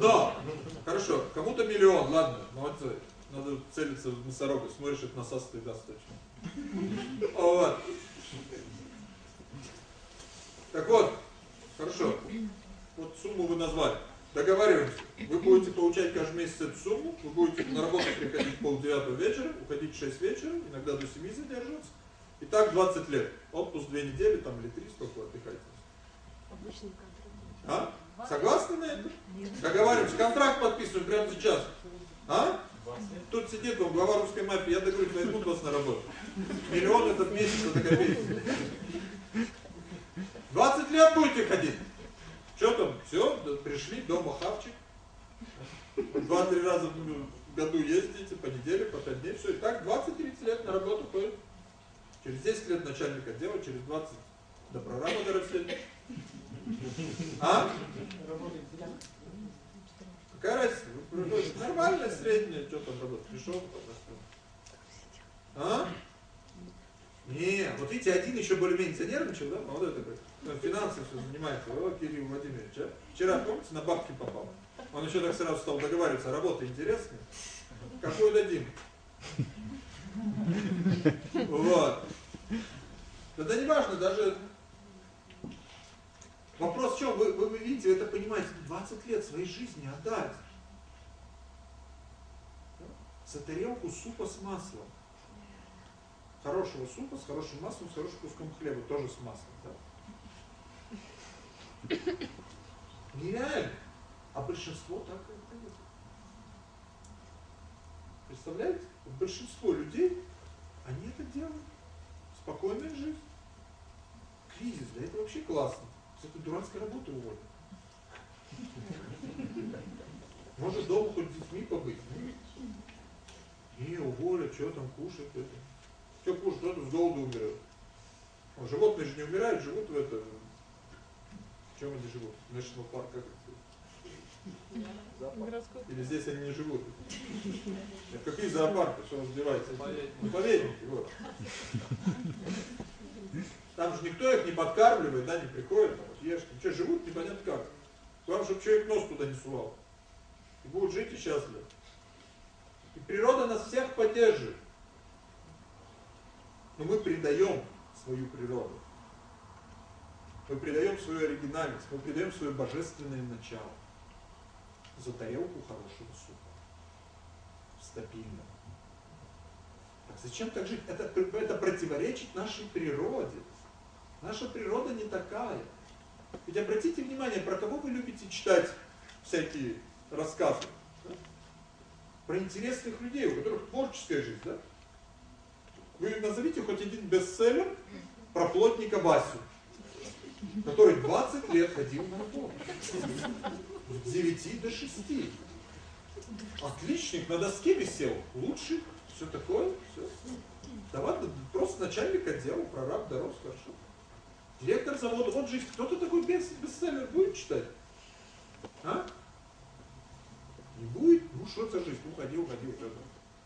Да, хорошо. Кому-то миллион, ладно. Молодцы. Надо целиться в носорога. Смотришь, это насасывает даст точно. Вот. Так вот, хорошо вот сумму вы назвали. Договариваемся. Вы будете получать каждый месяц эту сумму, вы будете на работу приходить полдевятого вечера, уходить в 6 вечера, иногда до 7 задерживаться. И так 20 лет. Отпуск 2 недели там или 3, сколько вы отдыхаете. Обычный контракт. А? Согласны на это? Договариваемся. Контракт подписываем прямо сейчас. А? Тут сидит он, глава русской мафии, я договорюсь, возьмут вас на работу. Миллион этот месяц, это копейки. 20 лет будете ходить. Что там? Все, пришли, дома хавчик. Два-три раза в году ездите, по неделе, по пять дней, все. И так 20-30 лет на работу ходит. Через 10 лет начальник отдела, через 20 до прораба доросли. А? Какая разница? Нормальная, средняя, что там работает? Пришел, А? Не, вот видите, один еще более-менее занервничал, да, молодой такой, финансы все занимается, о, Кирилл Владимирович, а? Вчера, помните, на бабки попал. Он еще так сразу стал договариваться, работа интересная. Какую дадим? Вот. Это не важно, даже вопрос в чем, вы, вы, вы видите, это понимаете, 20 лет своей жизни отдать. за тарелку супа с маслом. Хорошего супа с хорошим маслом, с хорошим куском хлеба, тоже с маслом. Да? Нереально. А большинство так и это Представляете? Большинство людей, они это делают. Спокойная жизнь. Кризис, да это вообще классно. С этой дурацкой работы уволят. Может дома хоть с детьми побыть? Не, уволят, что там кушать это. Что кушать, кто-то с голоду умирает. А животные же не умирают, живут в это. В чем они живут? В National Park это? Или здесь они не живут? Какие зоопарки, что раздевается? Заповедники, вот. Там же никто их не подкармливает, да, не приходит, там, вот ешьте. Что, живут непонятно как. Главное, чтобы человек нос туда не сувал. И будут жить и счастливы. И природа нас всех поддерживает. Но мы предаем свою природу. Мы предаем свою оригинальность, мы предаем свое божественное начало. За тарелку хорошего супа. Стабильно. Так зачем так жить? Это, это противоречит нашей природе. Наша природа не такая. Ведь обратите внимание, про кого вы любите читать всякие рассказы? Да? Про интересных людей, у которых творческая жизнь, да? Вы назовите хоть один бестселлер про плотника Васю, который 20 лет ходил на работу. С 9 до 6. Отличник, на доске висел, лучший, все такое, все. Да ладно, просто начальник отдела, прораб дорос, хорошо. Директор завода, вот жизнь, кто-то такой бестселлер будет читать? А? Не будет? Ну что за жизнь? Ну ходил, ходил, что-то.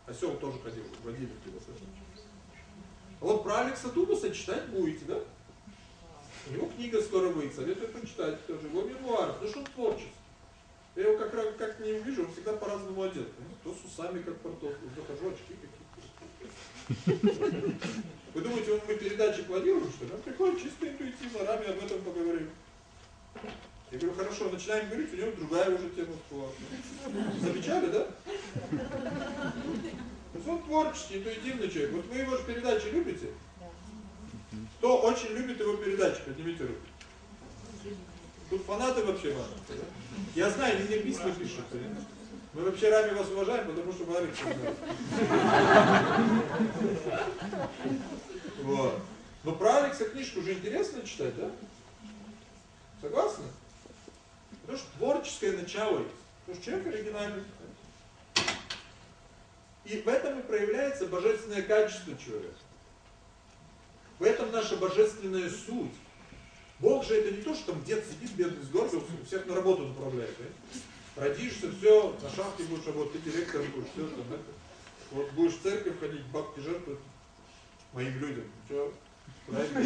Осел тоже ходил, водили его а вот про Алекса Дубаса читать будете, да? У него книга скоро выйдет, советую почитать тоже. Его мемуары, потому что он творческий. Я его как, раз как не увижу, он всегда по-разному одет. То с усами, как портов, захожу, очки какие-то. Вы думаете, он мы передачи планируем, что ли? Он приходит чисто интуитивно, рами об этом поговорим. Я говорю, хорошо, начинаем говорить, у него другая уже тема всплыла. Замечали, да? То есть он творческий, интуитивный человек. Вот вы его же передачи любите? Кто очень любит его передачи, поднимите руку. Тут фанаты вообще важны. Да? Я знаю, они мне письма пишут. Мы вообще рами вас уважаем, потому что вы Алекса Вот. Но про Алекса книжку уже интересно читать, да? Согласны? Потому что творческое начало есть. Потому что человек оригинальный. И в этом и проявляется божественное качество человека. В этом наша божественная суть. Бог же это не то, что там дед сидит, бедный, сгорбился, всех на работу направляет. Да? Родишься, все, на шахте будешь работать, ты директор будешь, все там это. Вот будешь в церковь ходить, бабки жертвовать моим людям. Все, правильно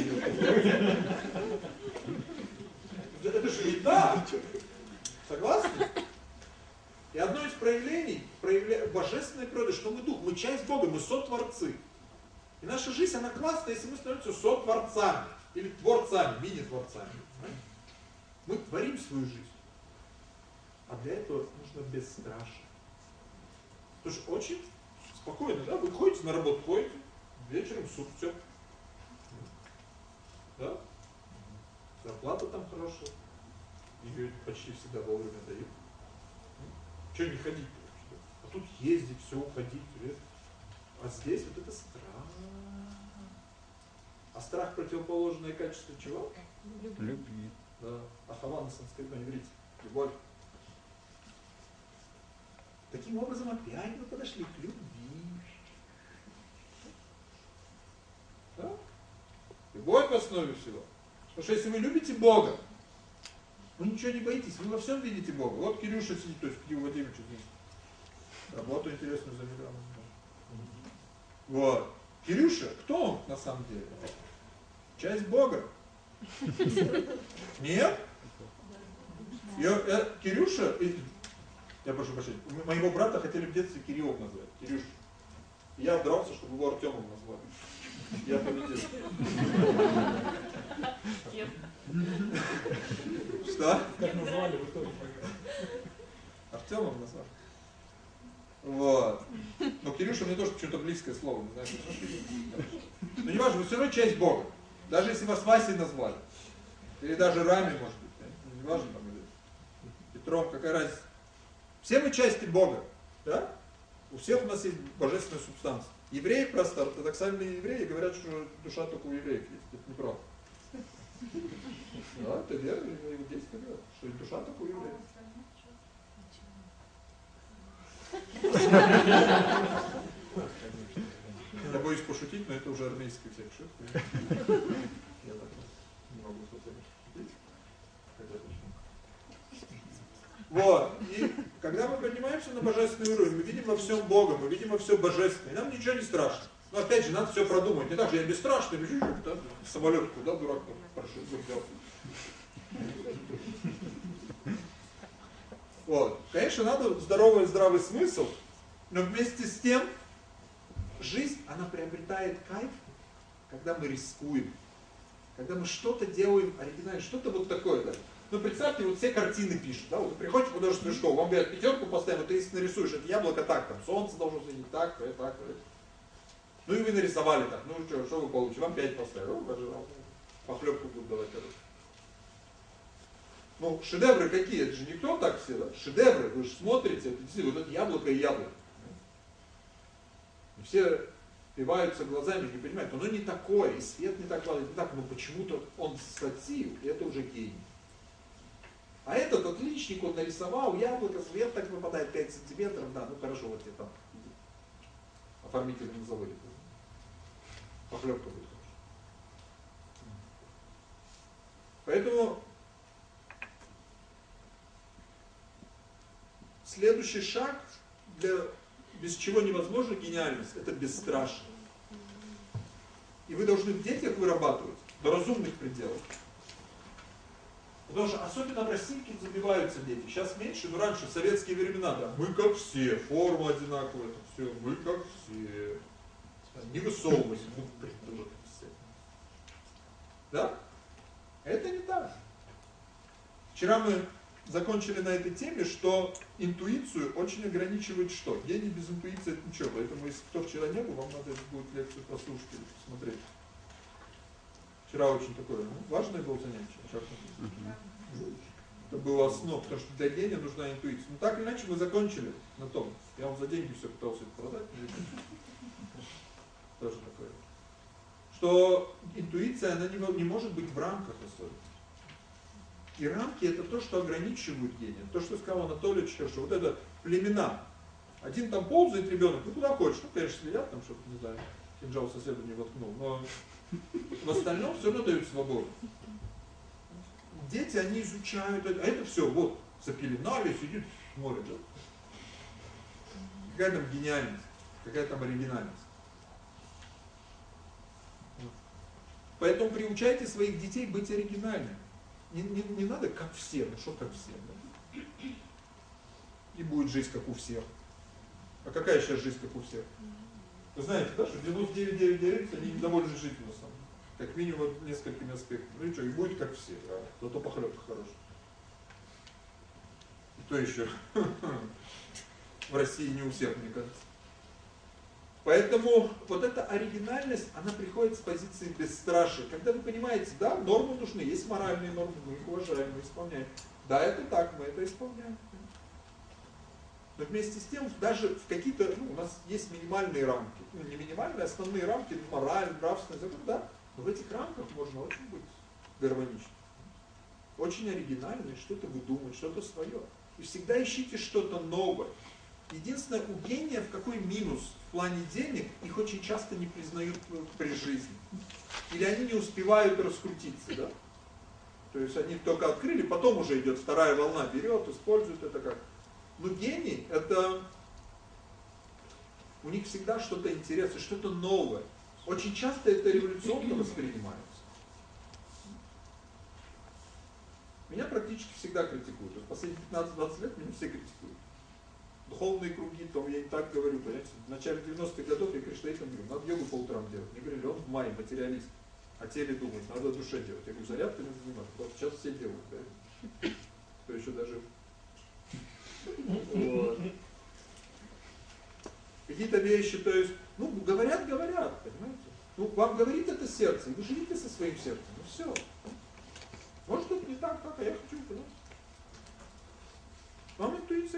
Это же не так. Согласны? И одно из проявлений проявля... божественной природы, что мы дух, мы часть Бога, мы сотворцы. И наша жизнь, она классная, если мы становимся сотворцами, или творцами, мини-творцами. Мы творим свою жизнь. А для этого нужно бесстрашие. Потому что очень спокойно, да, вы ходите на работу, ходите, вечером суд, все. Да? Зарплата там хорошая. Ее почти всегда вовремя дают. Что не ходить? А тут ездить, все, уходить. А здесь вот это. А страх противоположное качество чего? Любви. Да. Ахава на санскритном иврите. Любовь. Таким образом опять мы подошли к любви. Да? Любовь в основе всего. Потому что если вы любите Бога, вы ничего не боитесь, вы во всем видите Бога. Вот Кирюша сидит, то есть Кирилл Владимирович здесь. Работу интересную за Вот. Кирюша, кто он на самом деле? Часть Бога. Нет? Я, Кирюша, я прошу прощения, моего брата хотели в детстве Кириллом назвать, Кирюша. Я дрался, чтобы его Артемом назвали. Я победил. Что? Как назвали в итоге? Артемом назвали. Вот. Но Кирюша мне тоже почему-то близкое слово, не знаю. Но не важно, вы все равно часть Бога. Даже если вас Васей назвали. Или даже Рами, может быть. Не важно там или Петром, какая разница. Все мы части Бога. Да? У всех у нас есть божественная субстанция. Евреи просто, ортодоксальные евреи говорят, что душа только у евреев есть. Это неправда. Да, это верно, иудейская вера, что душа только у евреев. Я боюсь пошутить, но это уже армейская вся шутка. Я так не могу шутить. Вот. И когда мы поднимаемся на божественный уровень, мы видим во всем Бога, мы видим во всем божественное. И нам ничего не страшно. Но опять же, надо все продумать. Не так же, я бесстрашный, да, самолет, куда дурак прошел, взял. Вот. Конечно, надо здоровый здравый смысл, но вместе с тем жизнь, она приобретает кайф, когда мы рискуем, когда мы что-то делаем оригинальное, что-то вот такое, да. Ну, представьте, вот все картины пишут, да, вот вы приходите в художественную школу, вам говорят, пятерку поставим, вот ты если нарисуешь, это яблоко так, там, солнце должно светить так, так, так. Ну и вы нарисовали так, ну что, что вы получите, вам пять поставили, ну, пожалуйста, похлебку будут давать, короче. Ну, шедевры какие? Это же никто так все, да? Шедевры, вы же смотрите, вот это яблоко и яблоко. Все пиваются глазами, не понимают, но оно не такое, и свет не так падает, не так, но почему-то он схватил, и это уже гений. А этот отличник, он нарисовал яблоко, свет так выпадает 5 сантиметров, да, ну хорошо, вот тебе там оформитель на заводе. Похлебка будет хорошо. Поэтому Следующий шаг, для, без чего невозможна гениальность, это бесстрашие. И вы должны в детях вырабатывать до разумных пределов. Потому что особенно в России забиваются дети. Сейчас меньше, но раньше, в советские времена, да, мы как все, форма одинаковая, это все, мы как все. Не высовывайся, ну, все. Да? Это не так. Вчера мы закончили на этой теме, что интуицию очень ограничивает что? Гений без интуиции это ничего. Поэтому, если кто вчера не был, вам надо будет лекцию послушать или посмотреть. Вчера очень такое ну, важное было занятие. Это было основа, потому что для гения нужна интуиция. Ну так или иначе мы закончили на том. Я вам за деньги все пытался это продать. Тоже такое. Что интуиция, она не, не может быть в рамках особенно. И рамки это то, что ограничивают гения. То, что сказал Анатолий что вот это племена. Один там ползает ребенок, ну куда хочешь, ну конечно следят там, чтобы, не знаю, кинжал соседу не воткнул, но в остальном все равно дают свободу. Дети, они изучают, а это все, вот, запеленали, сидит, смотрит, да? Какая там гениальность, какая там оригинальность. Поэтому приучайте своих детей быть оригинальными не, не, не надо как все, ну что как все. Да? И будет жизнь как у всех. А какая сейчас жизнь как у всех? Вы знаете, да, что 99,9 они недовольны жизнью на самом деле. Как минимум несколькими аспектами. Ну и что, и будет как все, да? зато похлебка хорошая. И то еще в России не у всех, мне кажется. Поэтому вот эта оригинальность, она приходит с позиции бесстрашия. Когда вы понимаете, да, нормы нужны, есть моральные нормы, мы их уважаем, мы исполняем. Да, это так, мы это исполняем. Но вместе с тем, даже в какие-то, ну, у нас есть минимальные рамки. Ну, не минимальные, основные рамки, мораль, нравственность, закон, да. Но в этих рамках можно очень быть гармоничным. Очень оригинальным, что-то выдумать, что-то свое. И всегда ищите что-то новое. Единственное, у гениев какой минус в плане денег, их очень часто не признают при жизни. Или они не успевают раскрутиться, да? То есть они только открыли, потом уже идет вторая волна, берет, использует это как. Но гений, это у них всегда что-то интересное, что-то новое. Очень часто это революционно воспринимается. Меня практически всегда критикуют. В последние 15-20 лет меня все критикуют духовные круги, то я и так говорю, понимаете, в начале 90-х годов я кришнаитам говорю, надо йогу по утрам делать. Мне говорили, он в мае, материалист, о теле думать, надо о душе делать. Я говорю, зарядками заниматься, вот сейчас все делают, да? Кто еще даже... Вот. какие-то вещи, то есть, ну, говорят, говорят, понимаете? Ну, вам говорит это сердце, вы живите со своим сердцем, ну все. Может это не так, так, а я хочу, понимаете?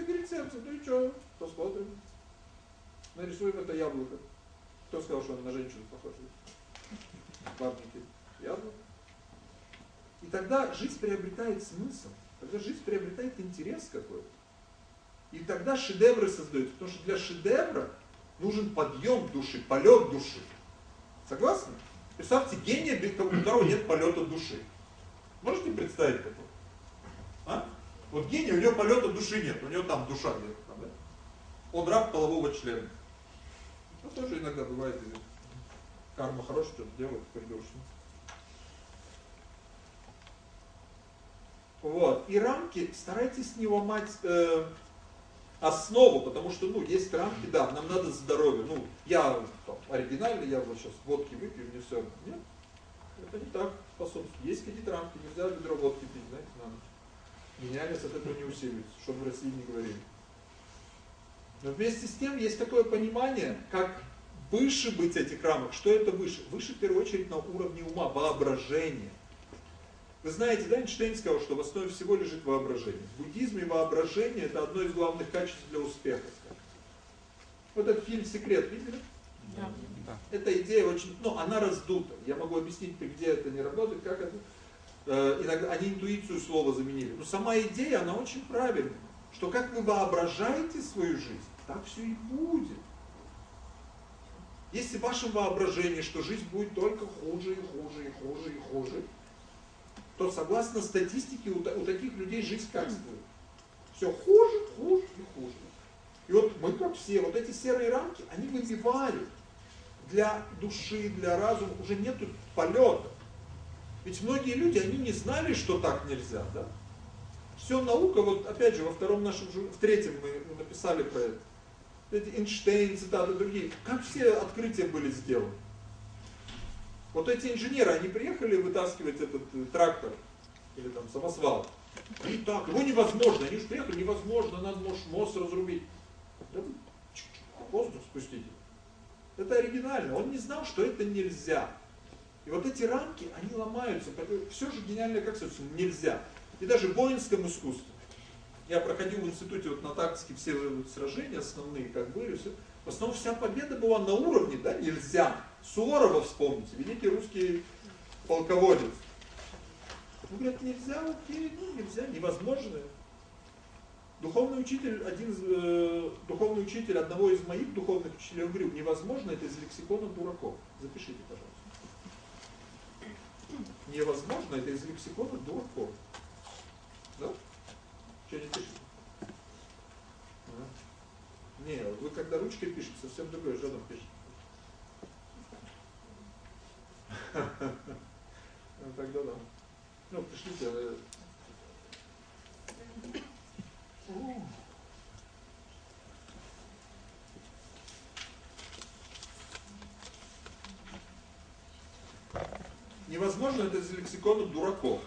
Говорит сердце, ну и что, посмотрим. Нарисуем это яблоко. Кто сказал, что он на женщину похож? Бабники. Яблоко. И тогда жизнь приобретает смысл, тогда жизнь приобретает интерес какой-то. И тогда шедевры создаются, потому что для шедевра нужен подъем души, полет души. Согласны? Представьте, гения, без которого нет полета души. Можете представить такое? Вот гений, у него полета души нет, у него там душа где-то там, да? Он раб полового члена. Ну, тоже иногда бывает, или карма хорошая, что-то делает, придурочно. Вот. И рамки старайтесь не ломать э, основу, потому что, ну, есть рамки, да, нам надо здоровье. Ну, я там, оригинальный, я вот сейчас водки выпью, мне все. Нет, это не так способствует. Есть какие-то рамки, нельзя ведро водки пить, знаете, на ночь. Гениальность от этого не усиливается, чтобы в России не говорили. Но вместе с тем есть такое понимание, как выше быть этих рамок. Что это выше? Выше в первую очередь на уровне ума, воображения. Вы знаете, да, Эйнштейн сказал, что в основе всего лежит воображение. В буддизме воображение это одно из главных качеств для успеха. Вот этот фильм «Секрет» видели? Да. да. Эта идея очень, ну, она раздута. Я могу объяснить, где это не работает, как это. Э, иногда они интуицию слова заменили. Но сама идея, она очень правильная. Что как вы воображаете свою жизнь, так все и будет. Если в вашем воображении, что жизнь будет только хуже и хуже и хуже и хуже, то согласно статистике у, у таких людей жизнь как будет? Все хуже, хуже и хуже. И вот мы как все, вот эти серые рамки, они выбивают. Для души, для разума уже нету полета. Ведь многие люди, они не знали, что так нельзя, да? Все наука, вот опять же, во втором нашем, в третьем мы написали про это. Эйнштейн, цитаты другие. Как все открытия были сделаны? Вот эти инженеры, они приехали вытаскивать этот э, трактор или там самосвал. И так, его невозможно, они же приехали, невозможно, надо может, мост разрубить. Да, воздух спустите. Это оригинально. Он не знал, что это нельзя. И вот эти рамки, они ломаются. Все же гениальное, как сказать, нельзя. И даже в воинском искусстве. Я проходил в институте вот на тактике все сражения основные, как были, все. В основном вся победа была на уровне, да, нельзя. Суворова вспомните, великий русский полководец. Он говорит, нельзя, окей, ну нельзя, невозможно. Духовный учитель, один из, э, духовный учитель одного из моих духовных учителей, он говорил, невозможно, это из лексикона дураков. Запишите, пожалуйста. Невозможно, это из лексикона дураков. Да? Что не пишете? Не, вы когда ручкой пишете, совсем другое, жадом пишете. Ну тогда да. Ну, пришлите. Невозможно это из лексикона дураков.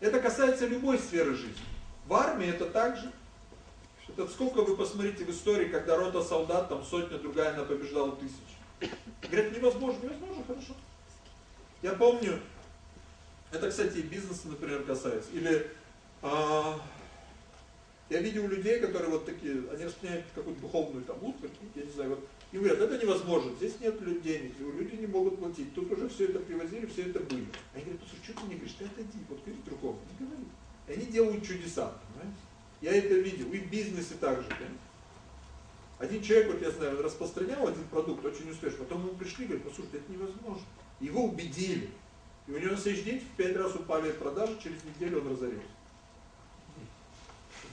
Это касается любой сферы жизни. В армии это также. Это сколько вы посмотрите в истории, когда рота солдат, там сотня, другая, она побеждала тысяч. Говорят, невозможно, невозможно, хорошо. Я помню, это, кстати, и бизнеса, например, касается. Или а, я видел людей, которые вот такие, они распространяют какую-то духовную там утварь, я не знаю, вот, и говорят, это невозможно, здесь нет денег, люди не могут платить, тут уже все это привозили, все это были. Они говорят, слушай, что ты не говоришь, ты отойди, вот говори другого, не говори. И они делают чудеса, понимаете? Я это видел, и в бизнесе также? Один человек, вот я знаю, распространял один продукт очень успешно, потом ему пришли, говорят, послушай, это невозможно. Его убедили. И у него на следующий день в пять раз упали продажи, через неделю он разорился.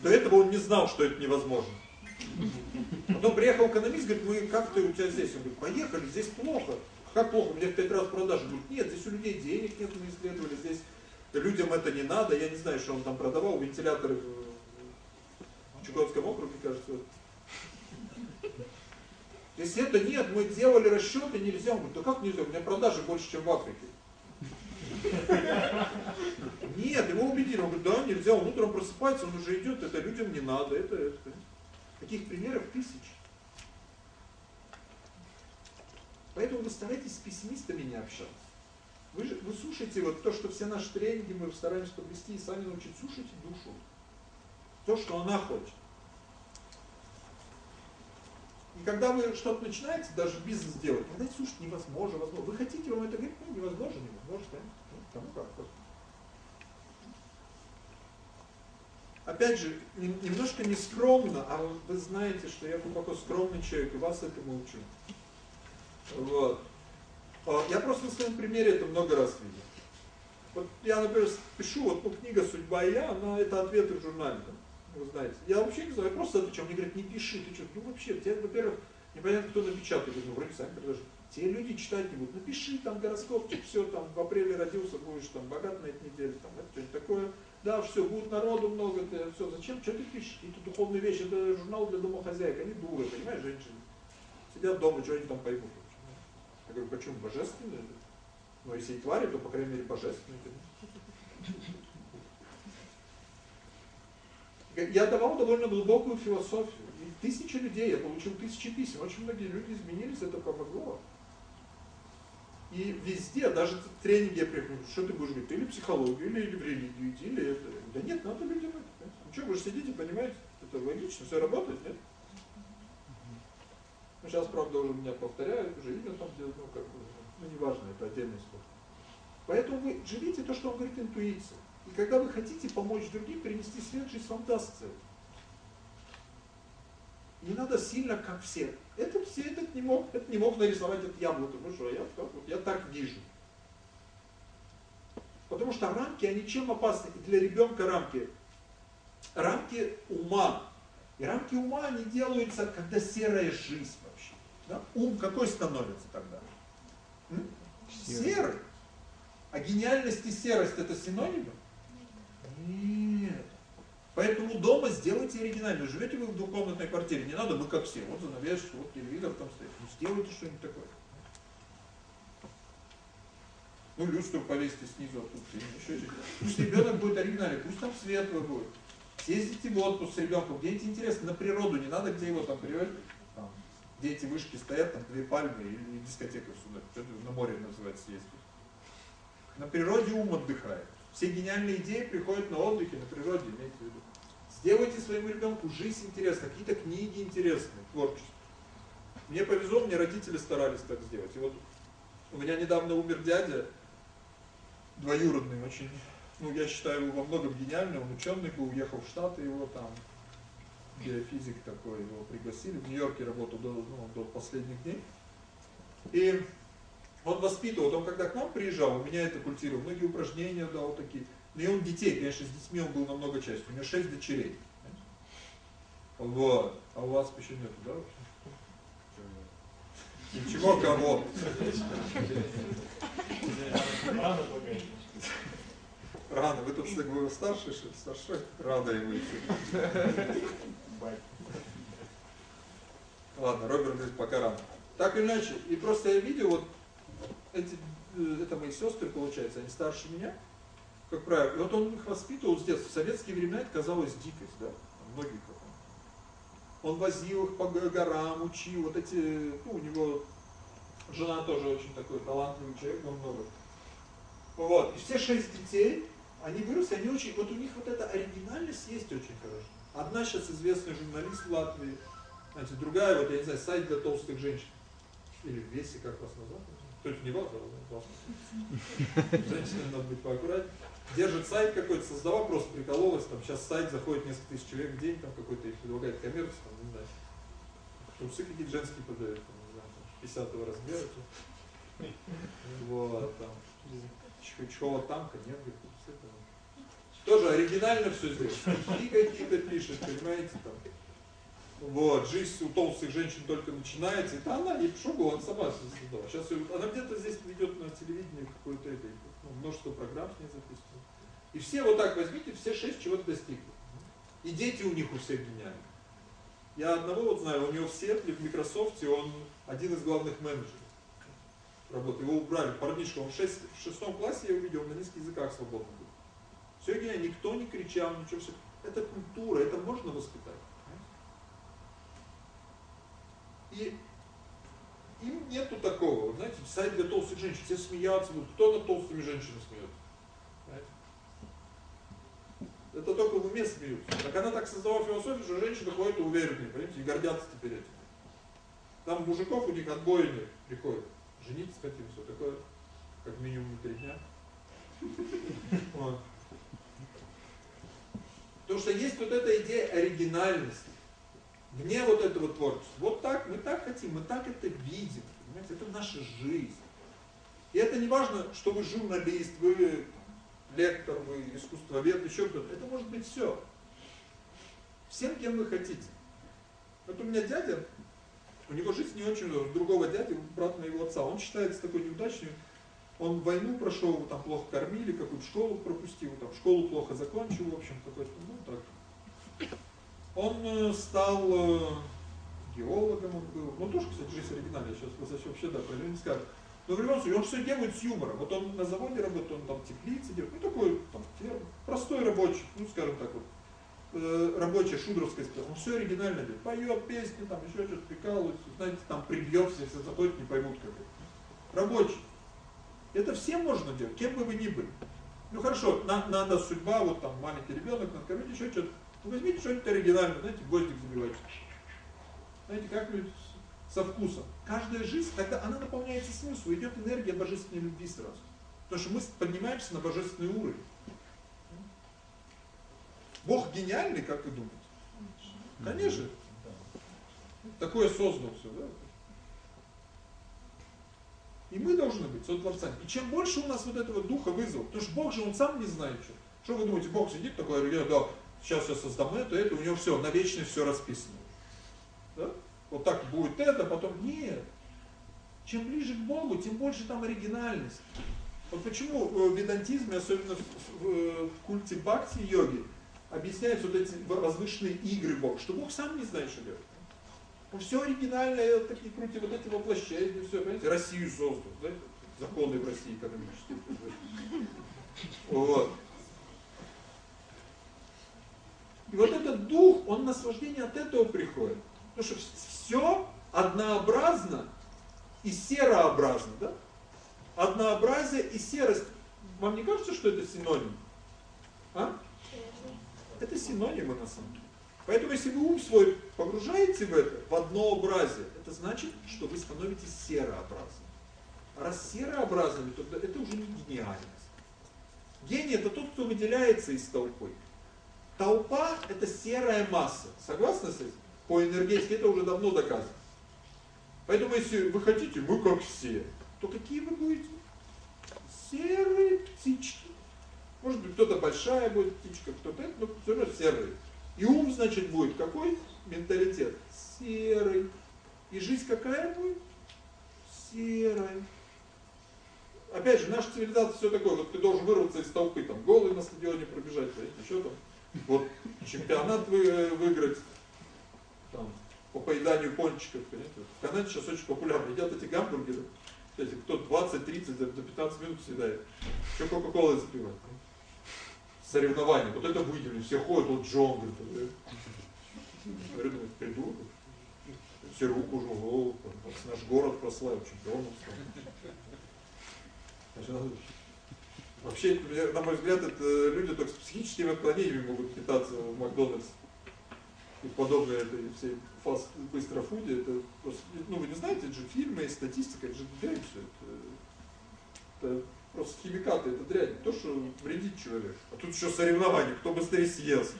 До этого он не знал, что это невозможно. Потом приехал экономист, говорит, мы как ты у тебя здесь? Он говорит, поехали, здесь плохо. Как плохо? У меня в пять раз продажи. Говорит, нет, здесь у людей денег нет, мы исследовали, здесь людям это не надо. Я не знаю, что он там продавал, вентиляторы в Чукотском округе, кажется. Если это нет, мы делали расчеты, нельзя. Он говорит, да как нельзя? У меня продажи больше, чем в Африке. Нет, его убедили. Он говорит, да, нельзя. Он утром просыпается, он уже идет. Это людям не надо. Это, это. Таких примеров тысячи. Поэтому вы стараетесь с пессимистами не общаться. Вы, же, вы слушаете вот то, что все наши тренинги мы стараемся подвести и сами научить. слушать душу. То, что она хочет. И когда вы что-то начинаете, даже бизнес делать, когда слушать невозможно, возможно. Вы хотите вам это говорить? Ну, невозможно, невозможно, Да, Ну, кому как. Просто. Опять же, немножко нескромно, а вы знаете, что я глубоко скромный человек, и вас этому учу. Вот. А, я просто на своем примере это много раз видел. Вот я, например, пишу, вот ну, книга «Судьба и я», она это ответы в журнале. Там, вы знаете. Я вообще не знаю, я просто отвечаю. Мне говорят, не пиши, ты что? Ну вообще, тебе, во-первых, непонятно, кто напечатает. Ну вроде сами предложили. Те люди читать не будут. Напиши там гороскопчик, все, там в апреле родился, будешь там богат на этой неделе, там это что-нибудь такое. Да, все, будет народу много, ты, все, зачем, что ты пишешь? Какие-то духовные вещи, это журнал для домохозяек, они дуры, понимаешь, женщины. Сидят дома, что они там поймут. Я говорю, почему божественные? Ну, если и твари, то, по крайней мере, божественные. Я давал довольно глубокую философию. И тысячи людей, я получил тысячи писем. Очень многие люди изменились, это помогло. И везде, даже в тренинге я приехал, что ты будешь говорить, или психологию, или, или в религию иди, или это. Да нет, надо людям это. Ну что, вы же сидите, понимаете, это логично, все работает, нет? Ну, сейчас, правда, уже меня повторяют, уже имя там делают, ну, как бы, ну, неважно, это отдельный спор. Поэтому вы живите то, что вам говорит интуиция. И когда вы хотите помочь другим, принести свет, жизнь вам даст цель. Не надо сильно, как все. Это все, этот не мог, этот не мог нарисовать это яблоко. Ну что, я, я так вижу. Потому что рамки, они чем опасны? И для ребенка рамки. Рамки ума. И рамки ума, они делаются, когда серая жизнь вообще. Да? Ум какой становится тогда? М? Серый. А гениальность и серость это синонимы? Нет. Поэтому дома сделайте оригинально. Живете вы в двухкомнатной квартире, не надо мы как все. Вот занавесочка, вот телевизор там стоит. Ну сделайте что-нибудь такое. Ну люстру повесьте снизу, а тут еще Пусть ребенок будет оригинальный, пусть там светлый будет. Съездите в отпуск с ребенком, где-нибудь интересно, на природу, не надо где его там приводить. Там, где эти вышки стоят, там две пальмы или дискотека сюда, что на море называется ездить. На природе ум отдыхает. Все гениальные идеи приходят на отдыхе, на природе, имейте в виду. Сделайте своему ребенку жизнь интересной, какие-то книги интересные, творчество. Мне повезло, мне родители старались так сделать. И вот у меня недавно умер дядя, двоюродный очень, ну я считаю его во многом гениальным, он ученый был, уехал в Штаты, его там биофизик такой, его пригласили, в Нью-Йорке работал до, ну, до последних дней. И он воспитывал, он когда к нам приезжал, у меня это культивировал, многие упражнения дал такие. Ну и он детей, конечно, с детьми он был намного чаще. У него шесть дочерей. Вот. А у вас еще нету, да? Ничего, кого? Рано. Вы тут вы старший, что старший? Рано ему Ладно, Роберт говорит, пока рано. Так или иначе, и просто я видел, вот эти, э, это мои сестры, получается, они старше меня, как правило. И вот он их воспитывал с детства. В советские времена это казалось дикость, да, многих он. Возил их по горам, учил, вот эти, ну, у него жена тоже очень такой талантливый человек, но много. Вот, и все шесть детей, они выросли, они очень, вот у них вот эта оригинальность есть очень хорошая. Одна сейчас известный журналист в Латвии, знаете, другая, вот я не знаю, сайт для толстых женщин. Или в весе, как вас назвать? То есть не важно, важно. Женщинам надо быть поаккуратнее. Держит сайт какой-то, создала, просто прикололась, там сейчас сайт заходит несколько тысяч человек в день, там какой-то их предлагает коммерцию, там, не знаю. Трусы какие-то женские подают, там, не знаю, там, 50 размера. Вот, там, чего танка нет, говорит, тоже оригинально все здесь. Стихи какие-то пишет, понимаете, там. Вот, жизнь у толстых женщин только начинается. Это она, ей что было, она сама создала. Сейчас она где-то здесь ведет на телевидении какое-то это, ну, множество программ с ней записывает. И все вот так возьмите, все шесть чего-то достигли. И дети у них у всех гениальны. Я одного вот знаю, у него в Сетле, в Microsoft, он один из главных менеджеров работы. Его убрали, парнишка, он в, шесть, в шестом классе я увидел, он на нескольких языках свободно был. Все гениально, никто не кричал, ничего, все. Это культура, это можно воспитать. И им нету такого. Знаете, сайт для толстых женщин, все смеяться будут. Кто над толстыми женщинами смеется? Знаете? Это только в уме смеются. Так она так создала философию, что женщины ходят уверенные, понимаете, и гордятся теперь этим. Там мужиков у них отбойные приходят. Жениться хотим, все такое, как минимум три дня. Потому что есть вот эта идея оригинальности. Вне вот этого творчества. Вот так, мы так хотим, мы так это видим. Понимаете, это наша жизнь. И это не важно, что вы журналист, вы лектор, вы искусствовед, еще кто-то. Это может быть все. Всем, кем вы хотите. Вот у меня дядя, у него жизнь не очень, другого дяди, брат моего отца, он считается такой неудачный, он войну прошел, его там плохо кормили, какую-то школу пропустил, там школу плохо закончил, в общем, какой-то, ну так. Он э, стал э, геологом, он был, ну тоже, кстати, жизнь оригинальная, сейчас вообще, да, про не скажу. Но в любом случае, он все делает с юмором. Вот он на заводе работает, он там теплицы делает, ну такой там, простой рабочий, ну скажем так вот, э, рабочая шудровская спела. Он все оригинально делает. Поет песни, там еще что-то прикалывается, знаете, там прибьется, если заходит, не поймут как это. Рабочий. Это всем можно делать, кем бы вы ни были. Ну хорошо, на, надо судьба, вот там маленький ребенок, надо кормить, еще что-то. Ну возьмите что-нибудь оригинальное, знаете, гвоздик забивайте. Знаете, как-нибудь со вкусом. Каждая жизнь, когда она наполняется смыслом, идет энергия божественной любви сразу. Потому что мы поднимаемся на божественный уровень. Бог гениальный, как вы думаете? Конечно. Такое создал все, да? И мы должны быть сотворцами. И чем больше у нас вот этого духа вызвал, потому что Бог же, Он сам не знает, что. Что вы думаете, Бог сидит такой, говорит, да, сейчас я создам это, это, у него все, на вечность все расписано. Да? Вот так будет это, потом нет. Чем ближе к Богу, тем больше там оригинальность. Вот почему в ведантизме, особенно в, в культе бхакти-йоги, объясняются вот эти возвышенные игры Бога, что Бог сам не знает, что делать. Он все оригинальное, такие крути, вот эти воплощения, все, понимаете, Россию создал, знаете, законы в России экономические. Вот. И вот этот дух, он наслаждение от этого приходит. Потому что все однообразно и серообразно, да? Однообразие и серость. Вам не кажется, что это синоним? А? Это синонимы на самом деле. Поэтому если вы ум свой погружаете в это, в однообразие, это значит, что вы становитесь серообразным. А раз серообразными, то это уже не гениальность. Гений это тот, кто выделяется из толпы. Толпа это серая масса. Согласны с этим? По энергетике это уже давно доказано. Поэтому если вы хотите, мы как все, то какие вы будете? Серые птички. Может быть, кто-то большая будет птичка, кто-то это, но все равно серые. И ум, значит, будет какой? Менталитет. Серый. И жизнь какая будет? Серая. Опять же, наша цивилизация все такое, вот ты должен вырваться из толпы, там, голый на стадионе пробежать, понимаете, что там, вот, чемпионат вы, э, выиграть, там, по поеданию пончиков, понимаете, в Канаде сейчас очень популярно, едят эти гамбургеры, кстати, кто 20-30 за 15 минут съедает, еще кока-колой запивать, соревнования, вот это выделили, все ходят, вот Джон, говорит, говорю, придурок, все руку жмут, наш город прославил, чемпионом стал. Вообще, на мой взгляд, это люди только с психическими отклонениями могут питаться в Макдональдс и подобное этой всей фаст быстрофуде. Это просто, ну вы не знаете, это же фильмы статистика, это же дрянь все. Это, это просто химикаты, это дрянь. То, что вредит человек. А тут еще соревнования, кто быстрее съест.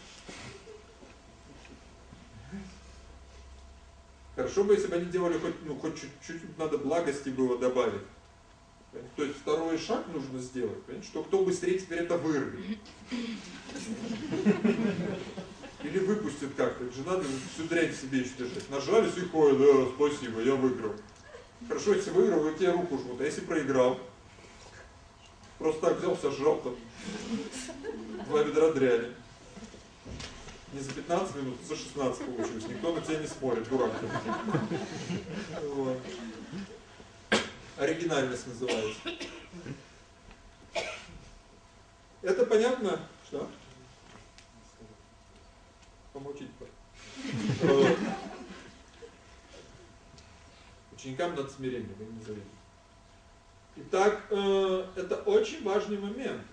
Хорошо бы, если бы они делали хоть, ну, хоть чуть-чуть, надо благости было добавить. То есть второй шаг нужно сделать, понимаете, что кто быстрее теперь это вырвет. Или выпустит как-то. Это же надо всю дрянь себе еще держать. Нажали сухое, да, спасибо, я выиграл. Хорошо, если выиграл, я тебе руку жмут. А если проиграл? Просто так взял, сожрал там два ведра дряни. Не за 15 минут, за 16 получилось. Никто на тебя не спорит, дурак. Вот оригинальность называется. Это понятно? Что? Помолчите, Ученикам надо смирение, вы не завидите. Итак, э, это очень важный момент,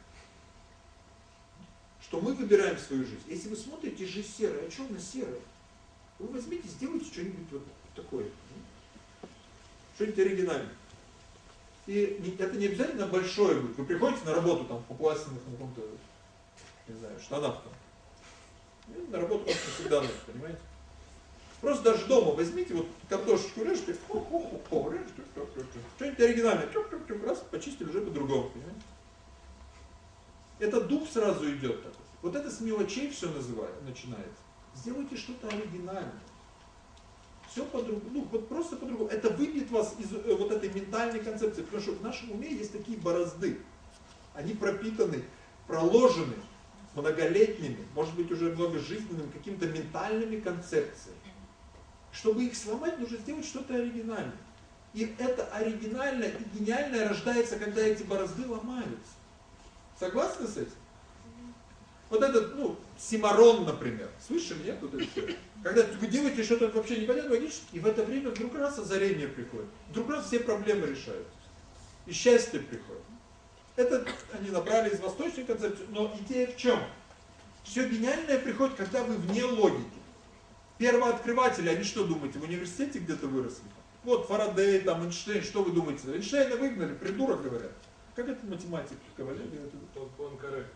что мы выбираем свою жизнь. Если вы смотрите, жизнь серая, а что она серая? Вы возьмите, сделайте что-нибудь вот такое. Что-нибудь оригинальное. И это не обязательно большое будет. Вы приходите на работу там по пластиковым каком-то, не знаю, штанах там. И на работу просто всегда надо, понимаете? Просто даже дома возьмите, вот картошечку режете, режете, что-нибудь оригинальное, раз, почистили уже по-другому, понимаете? Это дух сразу идет. Вот это с мелочей все называет, начинается. Сделайте что-то оригинальное. Все по-другому, ну вот просто по-другому. Это выбьет вас из э, вот этой ментальной концепции, потому что в нашем уме есть такие борозды. Они пропитаны, проложены многолетними, может быть уже многожизненными, какими-то ментальными концепциями. Чтобы их сломать, нужно сделать что-то оригинальное. И это оригинальное и гениальное рождается, когда эти борозды ломаются. Согласны с этим? Вот этот, ну, Симарон, например. Слышали, нет? Вот Когда вы делаете что-то вообще непонятно, и в это время вдруг раз озарение приходит. Вдруг раз все проблемы решаются. И счастье приходит. Это они набрали из восточной концепции, но идея в чем? Все гениальное приходит, когда вы вне логики. Первооткрыватели, они что думаете, в университете где-то выросли? Вот Фарадей, там Эйнштейн, что вы думаете? Эйнштейна выгнали, придурок говорят. Как это математик говорили? Понкаре.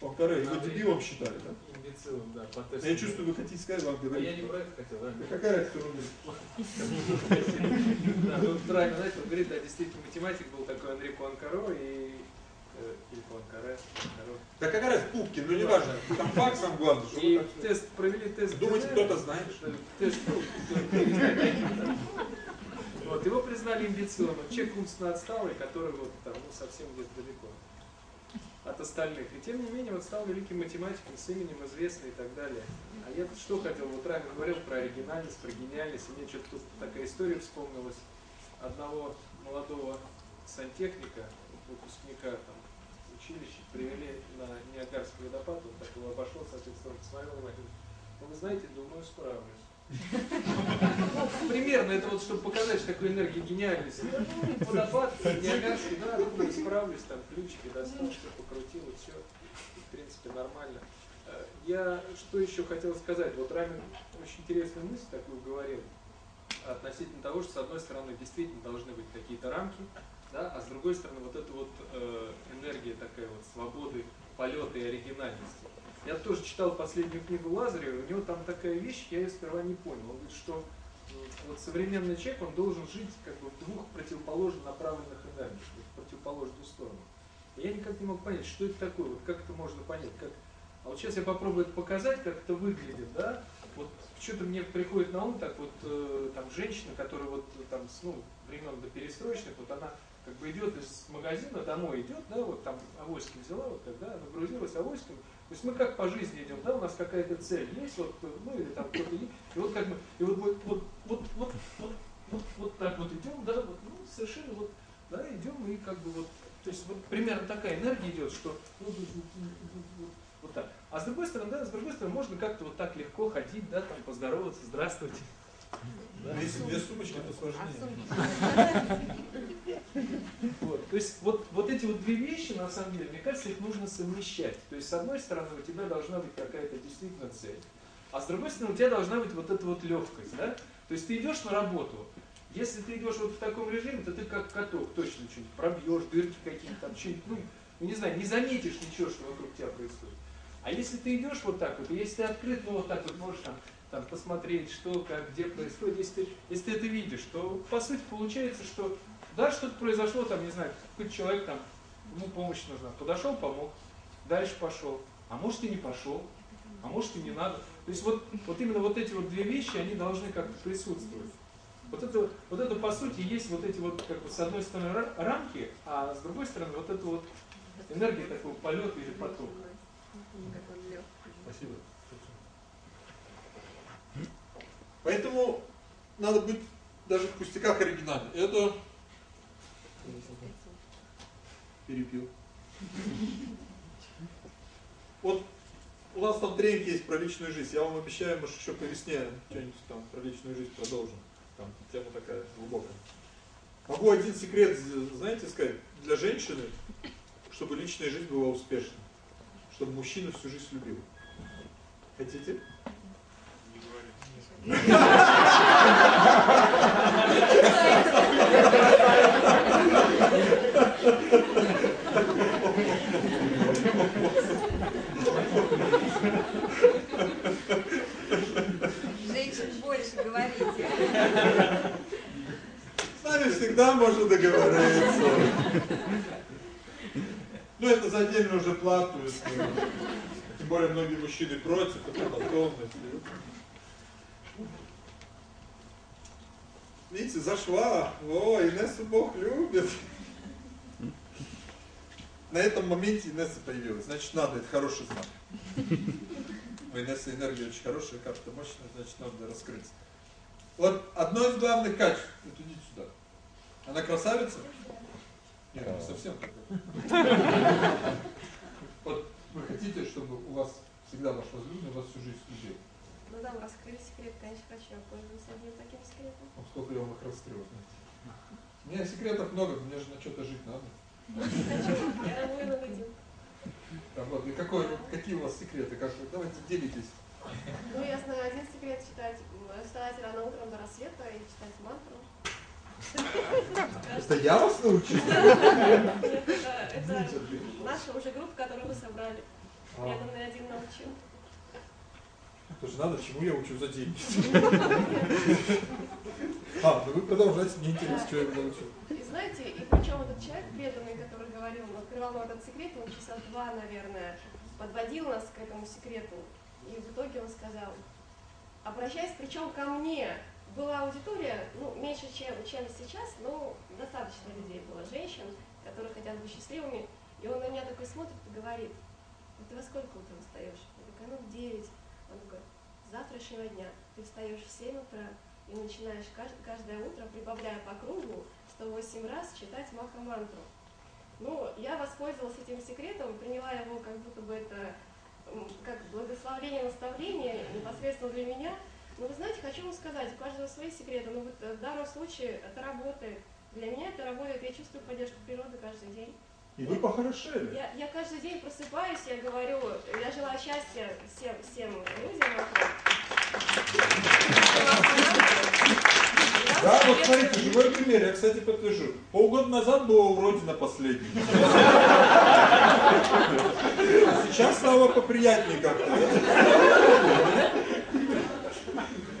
Понкаре, его дебилом считали, да? Имбецилом, да, по тесту. Я чувствую, вы хотите сказать, вам говорить. А я не про это хотел, да? Какая разница, Да, ну правильно, знаете, он говорит, да, действительно, математик был такой Анри Пуанкаро и э, или Пуанкаре. Да какая разница, Пупкин, ну не важно, там факт сам главное. И тест, провели тест. Думаете, кто-то знает? Тест, вот, его признали имбецилом. Человек умственно отсталый, который вот там, ну, совсем где-то далеко от остальных. И тем не менее вот стал великим математиком с именем известный и так далее. А я тут что хотел, вот Рами говорил про оригинальность, про гениальность, и мне что-то тут такая история вспомнилась одного молодого сантехника, выпускника там, училища, привели на Ниагарский водопад, он так его обошел, соответственно, посмотрел говорит, ну вы знаете, думаю, справлюсь. Примерно это вот, чтобы показать, что такой энергии гениальности. Ну, водопад, Ниагарский, да, думаю, справлюсь, там ключики достал, все покрутил, и все, в принципе, нормально. Э, я что еще хотел сказать, вот Рамин очень интересную мысль такую говорил, относительно того, что с одной стороны действительно должны быть какие-то рамки, да, а с другой стороны вот эта вот э, энергия такая вот свободы, полета и оригинальности. Я тоже читал последнюю книгу Лазарева, у него там такая вещь, я ее сперва не понял. Он говорит, что вот современный человек, он должен жить как бы в двух противоположно направленных энергиях, в противоположную сторону. И я никак не мог понять, что это такое, вот как это можно понять. Как... А вот сейчас я попробую это показать, как это выглядит, да. Вот что-то мне приходит на ум, так вот, э, там, женщина, которая вот там с ну, времен до перестроечных, вот она как бы идет из магазина, домой идет, да, вот там авоськи взяла, вот тогда нагрузилась авоськами, то есть мы как по жизни идем, да, у нас какая-то цель есть, вот, ну или там кто-то есть, и вот как бы, и вот, вот, вот, вот, вот, вот, вот, вот так вот идем, да, вот, ну, совершенно вот, да, идем и как бы вот, то есть вот примерно такая энергия идет, что ну, вот, вот, вот так. А с другой стороны, да, с другой стороны, можно как-то вот так легко ходить, да, там поздороваться, здравствуйте. Да? Если две сумочки, то сложнее. Вот. То есть вот, вот эти вот две вещи, на самом деле, мне кажется, их нужно совмещать. То есть с одной стороны у тебя должна быть какая-то действительно цель, а с другой стороны у тебя должна быть вот эта вот легкость. Да? То есть ты идешь на работу, если ты идешь вот в таком режиме, то ты как каток точно что-нибудь пробьешь, дырки какие-то там, что-нибудь, ну, ну, не знаю, не заметишь ничего, что вокруг тебя происходит. А если ты идешь вот так вот, если ты открыт, ну вот так вот можешь там, там посмотреть, что, как, где происходит, если ты, если ты это видишь, то по сути получается, что да, что-то произошло, там, не знаю, какой-то человек там, ему помощь нужна. Подошел, помог, дальше пошел. А может и не пошел, а может и не надо. То есть вот, вот именно вот эти вот две вещи, они должны как-то присутствовать. Вот это, вот это по сути есть вот эти вот, как бы, с одной стороны рамки, а с другой стороны вот это вот энергия такого полета или потока. Спасибо. Поэтому надо быть даже в пустяках оригинальным. Это перепил. Вот у нас там тренинг есть про личную жизнь. Я вам обещаю, может еще по весне что-нибудь там про личную жизнь продолжим. Там тема такая глубокая. Могу один секрет, знаете, сказать, для женщины, чтобы личная жизнь была успешной. Чтобы мужчина всю жизнь любил. Хотите? Женщин больше говорите. С нами всегда можно договориться. Ну это за отдельную уже плату. Тем более многие мужчины против, это потом. Если... Видите, зашла. О, Инессу Бог любит. На этом моменте Инесса появилась. Значит, надо, это хороший знак. У Инессы энергия очень хорошая, карта мощная, значит, надо раскрыть. Вот одно из главных качеств. Вот идите сюда. Она красавица? Нет, не совсем такая. Вот вы хотите, чтобы у вас всегда ваш возлюбленный вас всю жизнь любил? Ну да, раскрыли секрет, конечно, хочу я пользоваться одним таким секретом. Ну, сколько я вам их раскрыл, знаете. У меня секретов много, мне же на что-то жить надо. Я. А вот, и какой, какие у вас секреты? Как, давайте делитесь. Ну, я знаю один секрет читать, вставать рано утром до рассвета и читать мантру. Это я вас научу? Нет, это, наша уже группа, которую вы собрали. Я А, там на один научил. Это же надо, чему я учу за деньги. А, ну вы продолжайте, мне интересно, что я его научил. И знаете, и причем этот человек преданный, который говорил, открывал нам этот секрет, он часа два, наверное, подводил нас к этому секрету. И в итоге он сказал, обращаясь причем ко мне, была аудитория, ну, меньше, чем, чем сейчас, но достаточно людей было, женщин, которые хотят быть счастливыми. И он на меня такой смотрит и говорит, «А ты во сколько утром встаешь? Я такая, ну, в 9. Завтрашнего дня ты встаешь в 7 утра и начинаешь кажд- каждое утро, прибавляя по кругу, 108 раз читать маха-мантру. Ну, я воспользовалась этим секретом, приняла его как будто бы это как благословление, наставление непосредственно для меня. Но вы знаете, хочу вам сказать, у каждого свои секреты, но вот э, в данном случае это работает. Для меня это работает, я чувствую поддержку природы каждый день. И вы похорошели. Я, я каждый день просыпаюсь, я говорю, я желаю счастья всем, всем людям. Да, вот смотрите, живой пример, я, кстати, подтвержу. Полгода назад была уродина последняя. А сейчас стало поприятнее как-то.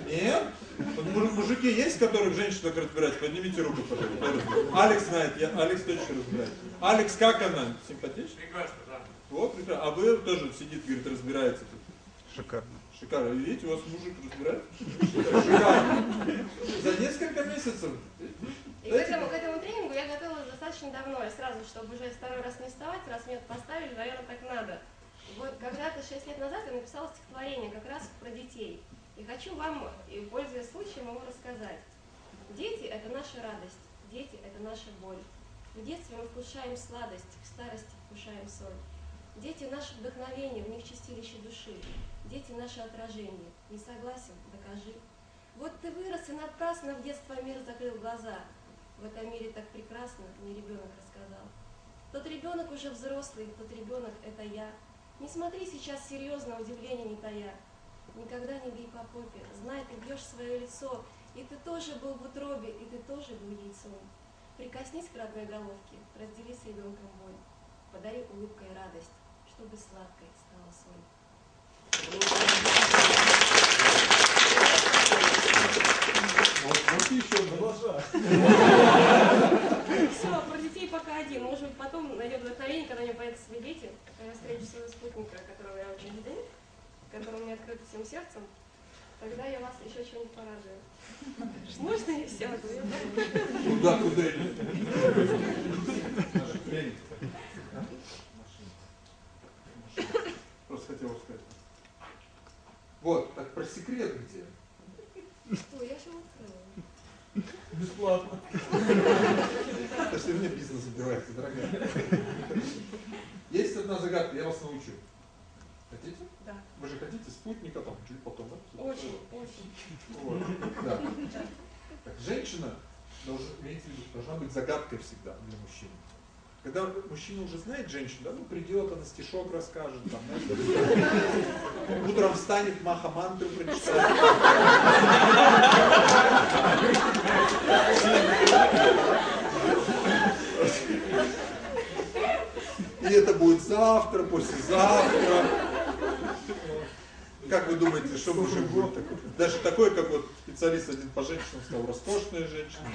Нет? Вот муж- мужики есть, которых женщина так разбирается? Поднимите руку, пожалуйста. Алекс знает, я, Алекс точно разбирает. Алекс, как она? Симпатична? Прекрасно, да. Вот, прекрасно. А вы тоже сидит, говорит, разбирается тут. Шикарно. Шикарно. Видите, у вас мужик разбирается? Шикарно. За несколько месяцев. И к этому, к этому тренингу я готовилась достаточно давно, и сразу, чтобы уже второй раз не вставать, раз меня поставили, наверное, так надо. Вот когда-то 6 лет назад я написала стихотворение как раз про детей. И хочу вам, и пользуясь случаем, его рассказать. Дети – это наша радость, дети – это наша боль. В детстве мы вкушаем сладость, в старости вкушаем соль. Дети – наше вдохновение, в них чистилище души. Дети – наше отражение. Не согласен – докажи. Вот ты вырос и напрасно в детство мир закрыл глаза. В этом мире так прекрасно, мне ребенок рассказал. Тот ребенок уже взрослый, тот ребенок – это я. Не смотри сейчас серьезно, удивления не тая. Никогда не бей по попе, знай, ты бьешь свое лицо, и ты тоже был в утробе, и ты тоже был яйцом. Прикоснись к родной головке, раздели с ребенком боль. Подари улыбкой радость, чтобы сладкой стала соль. Вот, вот еще глаза. Все, про детей пока один. Может быть, потом найдет вдохновение, когда у меня появятся свои дети. Когда я встречу своего спутника, которого я очень жду, которому мне открыто всем сердцем, тогда я вас еще чем-нибудь порадую. Можно и все? Куда, куда. Просто хотел сказать. Вот, так про секрет где? Что, я же открыла. Бесплатно. Это что мне бизнес убивается, дорогая. Есть одна загадка, я вас научу. Хотите? Да. Вы же хотите спутника там чуть потом, да? Очень, очень. Вот, да. Так женщина должна, в виду, должна быть загадкой всегда для мужчины. Когда мужчина уже знает женщину, да, ну придет, она стишок расскажет, там, утром встанет, маха мантру прочитает. И это будет завтра, послезавтра. Как вы думаете, что мужик будет такой? Даже такой, как вот специалист один по женщинам сказал, роскошная женщина.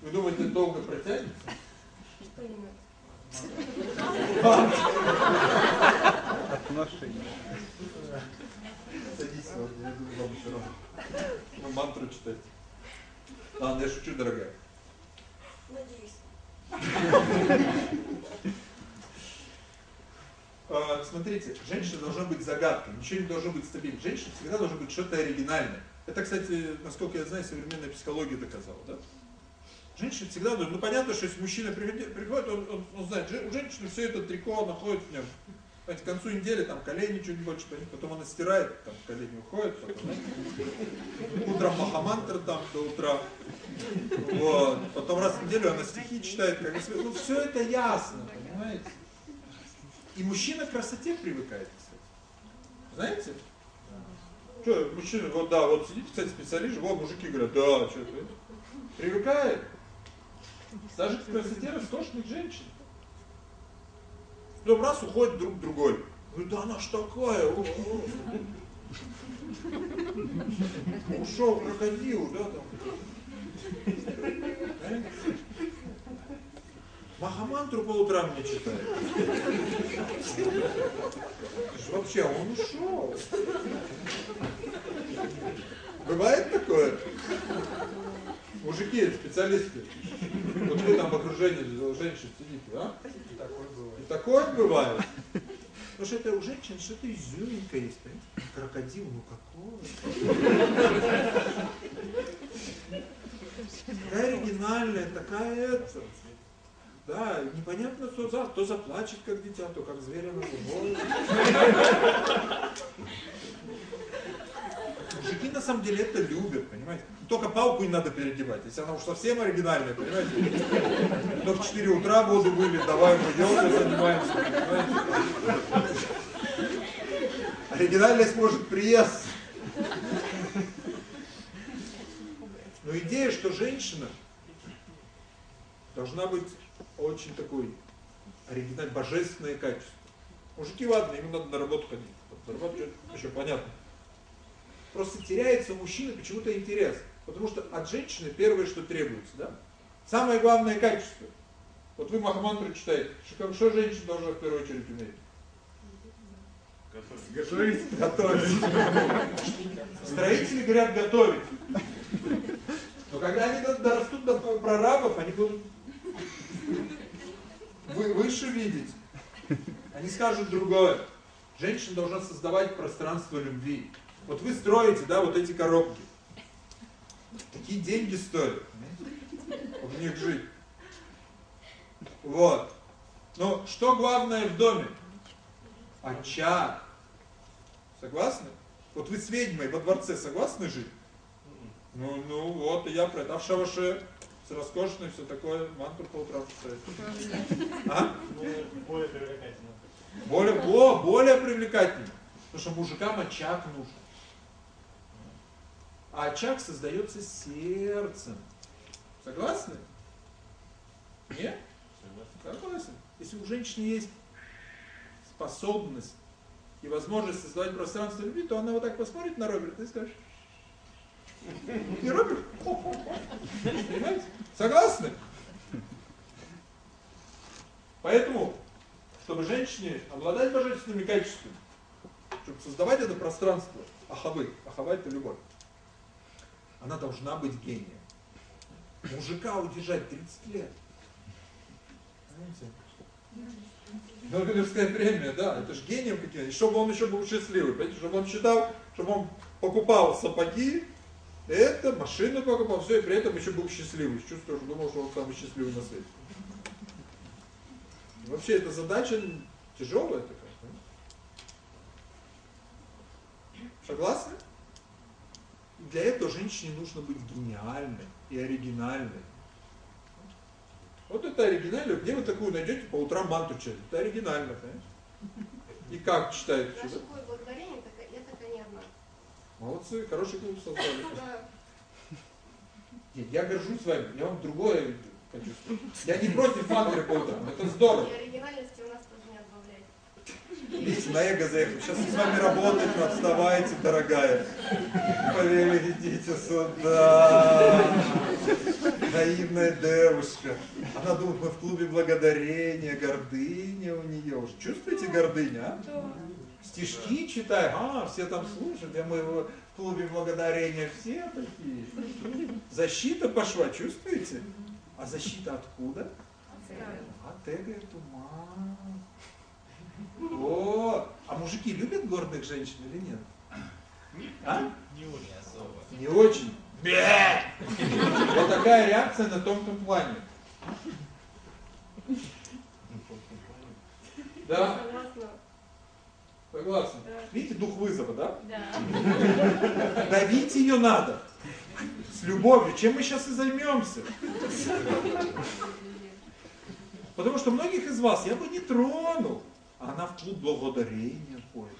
Вы думаете, долго протянет? Что именно? Отношения. Садись, вот, я думаю, вам все равно. Вы мантру читать. Ладно, я шучу, дорогая. Надеюсь. А, Смотрите, женщина должна быть загадкой, ничего не должно быть стабильным. Женщина всегда должно быть что-то оригинальное. Это, кстати, насколько я знаю, современная психология доказала, да? Женщина всегда должна, ну понятно, что если мужчина приходит, он, он, он знает, у женщины все это трико находит в нем. Знаете, к концу недели там колени чуть больше, потом она стирает, там колени уходят, потом, утром махамантр там до утра. Вот. Потом раз в неделю она стихи читает, как ну все это ясно, понимаете? И мужчина к красоте привыкает, кстати. Знаете? Что, мужчина, вот да, вот сидит, кстати, специалист, вот мужики говорят, да, что ты. Привыкает. Даже к красоте роскошных женщин. Потом раз уходит друг другой. Говорит, да она ж такая. о, о». Ушел крокодил, да, там. Махамантру по утрам не читает. Вообще, он ушел. Бывает такое? Мужики, специалисты. Вот вы там в окружении женщин сидите, а? И такое бывает. И такое бывает. Потому что это у женщин что-то изюминка есть, понимаете? Крокодил, ну какой? Такая оригинальная, такая это. Да, непонятно, кто за, то заплачет как дитя, то как зверя на зубой. Мужики на самом деле это любят, понимаете? Только палку не надо переодевать, если она уж совсем оригинальная, понимаете? Но в 4 утра воду вылить, давай мы йогой занимаемся, понимаете? Оригинальность может приезд. Но идея, что женщина должна быть очень такой оригинальной, божественное качество. Мужики, ладно, им надо на работу ходить. Зарабатывать еще понятно. Просто теряется у мужчины почему-то интерес. Потому что от женщины первое, что требуется, да? Самое главное качество. Вот вы Махамантру читаете. Что, что женщина должна в первую очередь уметь? Готовить. Готовить. Строители говорят готовить. Но когда они до- дорастут до прорабов, они будут вы- выше видеть. Они скажут другое. Женщина должна создавать пространство любви. Вот вы строите, да, вот эти коробки. Такие деньги стоят. В них жить. Вот. Но что главное в доме? Очаг. Согласны? Вот вы с ведьмой во дворце согласны жить? Ну, ну вот, и я про это. А в шалаше с роскошной, все такое, мантру по утрам читает. А? Более привлекательно. Более, о, более привлекательно. Потому что мужикам очаг нужен. А очаг создается сердцем. Согласны? Нет? Согласен. Если у женщины есть способность и возможность создавать пространство любви, то она вот так посмотрит на Роберта и скажет. И Роберт. Понимаете? Согласны? Поэтому, чтобы женщине обладать божественными качествами, чтобы создавать это пространство, ахавы, ахава это любовь, она должна быть гением. Мужика удержать 30 лет. Понимаете? Нобелевская премия, да, это же гением каким-то. Чтобы он еще был счастливый, чтобы он считал, чтобы он покупал сапоги, это, машину покупал, все, и при этом еще был счастливый. Чувствую, что думал, что он самый счастливый на свете. Вообще, эта задача тяжелая такая. Согласны? для этого женщине нужно быть гениальной и оригинальной. Вот это оригинально. Где вы такую найдете по утрам манту читать? Это оригинально, понимаете? И как читает? Наше клуб благодарения, так- я такая не одна. Молодцы, хороший клуб создали. Да. Нет, я горжусь вами, я вам другое хочу. Я не против утрам, это здорово. И оригинальности у нас тоже не отбавляет. Видите, на эго заехали. Сейчас с вами работать надо, вставайте, дорогая. Повели, идите сюда. Наивная девушка. Она думает, мы в клубе благодарения, гордыня у нее. Уже чувствуете гордыню, а? Стишки читаем, а, все там слушают, а мы в клубе благодарения все такие. Защита пошла, чувствуете? А защита откуда? От эго и туман. О, а мужики любят гордых женщин или нет? А? Не очень особо. Не очень. Вот такая реакция на тонком плане. Да, Согласен. Да. Видите дух вызова, да? Да. Давить ее надо. С любовью. Чем мы сейчас и займемся. Потому что многих из вас я бы не тронул. А она в клуб благодарения ходит.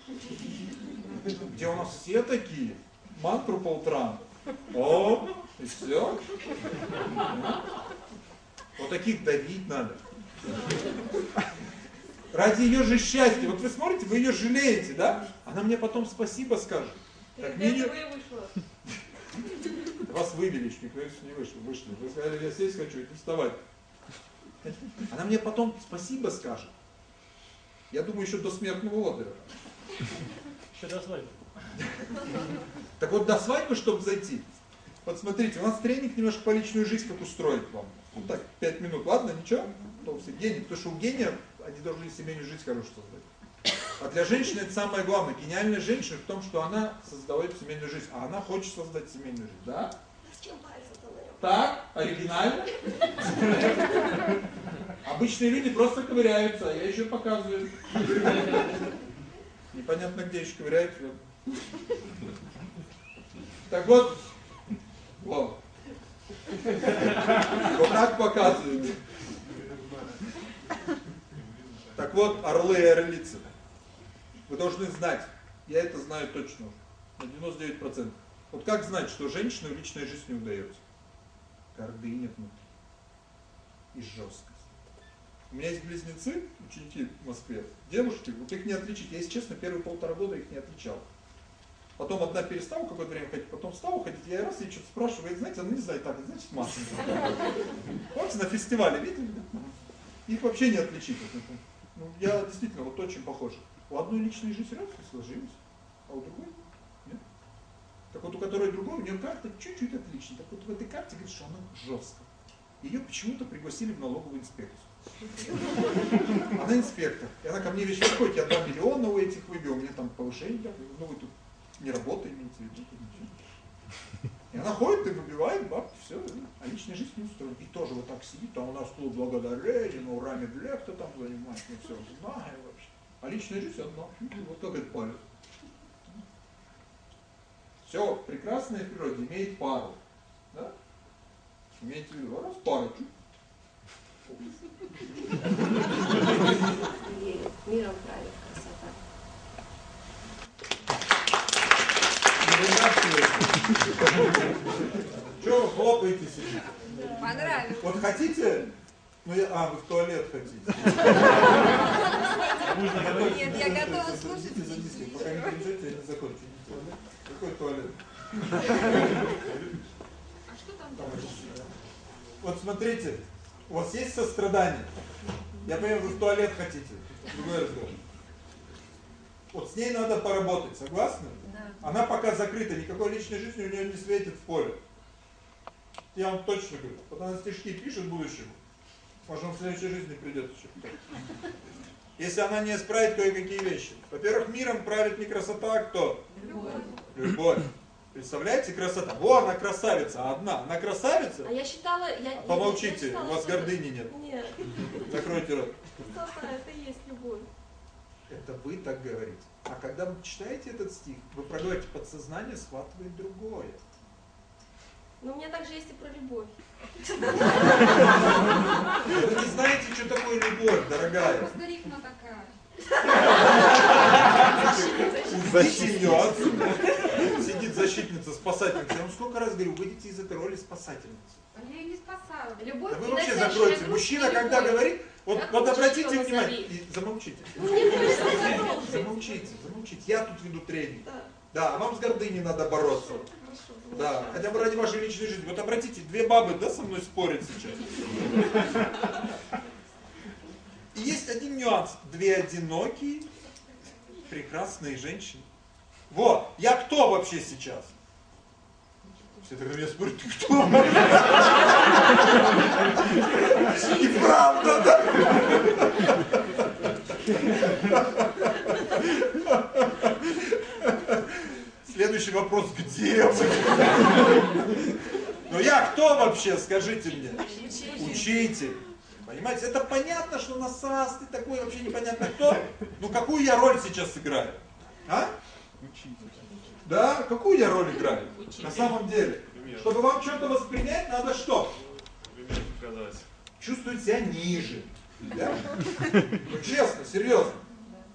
Где у нас все такие. Мантру по утрам. О, и все. Вот таких давить надо. Ради ее же счастья. Вот вы смотрите, вы ее жалеете, да? Она мне потом спасибо скажет. Так мне не-. Вас вывели, еще никто не вышел, вышли. Вы сказали, я сесть хочу, и вставать. Она мне потом спасибо скажет. Я думаю, еще до смертного отдыха. Еще до свадьбы. Так вот, до свадьбы, чтобы зайти, вот смотрите, у нас тренинг немножко по личную жизнь, как устроить вам. Ну так, пять минут, ладно, ничего? Ну, все, гений, потому что у гения они должны семейную жизнь хорошую создать. А для женщины это самое главное. Гениальная женщина в том, что она создает семейную жизнь, а она хочет создать семейную жизнь, да? Нем? Так, оригинально. Обычные люди просто ковыряются, а я еще показываю. Непонятно где еще ковыряются. Так вот, вот. Вот так показывают. Так вот, орлы и орлицы. Вы должны знать, я это знаю точно, на 99%. Вот как знать, что женщину личная жизнь не удается? гордыня внутри и жесткость. У меня есть близнецы, ученики в Москве, девушки, вот их не отличить. Я, если честно, первые полтора года их не отличал. Потом одна перестала какое-то время ходить, потом стала ходить, я раз ей что-то спрашиваю, знаете, она не знает, так, значит масса. Помните, на фестивале видели? Их вообще не отличить. Ну, я действительно вот очень похож. У одной личной жизнь раз и сложилась, а у другой нет. Так вот, у которой другой, у нее карта чуть-чуть отличная. Так вот, в этой карте говорит, что она жесткая. Ее почему-то пригласили в налоговую инспекцию. Она инспектор. И она ко мне вещь приходит, я 2 миллиона у этих выбил, у меня там повышение, ну вы тут не работаете, имеете в виду, тут ничего. И она ходит и выбивает бабки, все, а личная жизнь не устроена. И тоже вот так сидит, там у нас клуб благодарения, мы урами для кто там занимается, мы все знаем вообще. А личная жизнь одна, вот как этот палец. Все прекрасное в природе имеет пару. Да? Имеете в виду, раз пара, чуть. Миром правит красота. Чего вы хлопаете себе? Понравилось. Вот хотите? Ну я, а, вы в туалет хотите. Нет, я готова слушать. За пока не придете, я не закончу. Какой туалет? А что там? Вот смотрите, у вас есть сострадание? Я понимаю, вы в туалет хотите. Другой разговор. Вот с ней надо поработать, согласны? Да. Она пока закрыта, никакой личной жизни у нее не светит в поле. Я вам точно говорю. Вот она стишки пишет будущему. Может, он в следующей жизни придет еще. Если она не исправит кое-какие вещи. Во-первых, миром правит не красота, а кто? Любовь. Любовь. Представляете, красота. Во, она красавица, одна. Она красавица? А я считала... Я, А помолчите, я считала, у вас что- гордыни нет. Нет, Закройте рот. красота, это есть любовь. Это вы так говорите. А когда вы читаете этот стих, вы проговорите, подсознание схватывает другое. Но у меня также есть и про любовь. Вы не знаете, что такое любовь, дорогая. Просто рифма такая. Уведите ее отсюда. Сидит защитница, спасательница. Я вам сколько раз говорю, выйдите из этой роли спасательницы. А я ее не спасала. Любовь, Да вы вообще закройте. Мужчина, когда любовь. говорит, вот, Как вот обратите внимание, замолчите. Ну. Замолчите, замолчите. Я тут веду тренинг. Да. Да, а вам с гордыней надо бороться. Хорошо. Да, хотя бы ради вашей личной жизни. Вот обратите, две бабы, да, со мной спорят сейчас. И есть один нюанс. Две одинокие, прекрасные женщины. Вот, я кто вообще сейчас? Все тогда меня спорят, ты кто? И правда, да? Следующий вопрос, где вы? Ну я кто вообще, скажите мне? Учитель. Понимаете, это понятно, что насас, ты такой вообще непонятно кто. Ну какую я роль сейчас играю? А? Да, какую я роль играю? На самом деле. Чтобы вам что-то воспринять, надо что? Чувствовать себя ниже. Да? Ну честно, серьезно.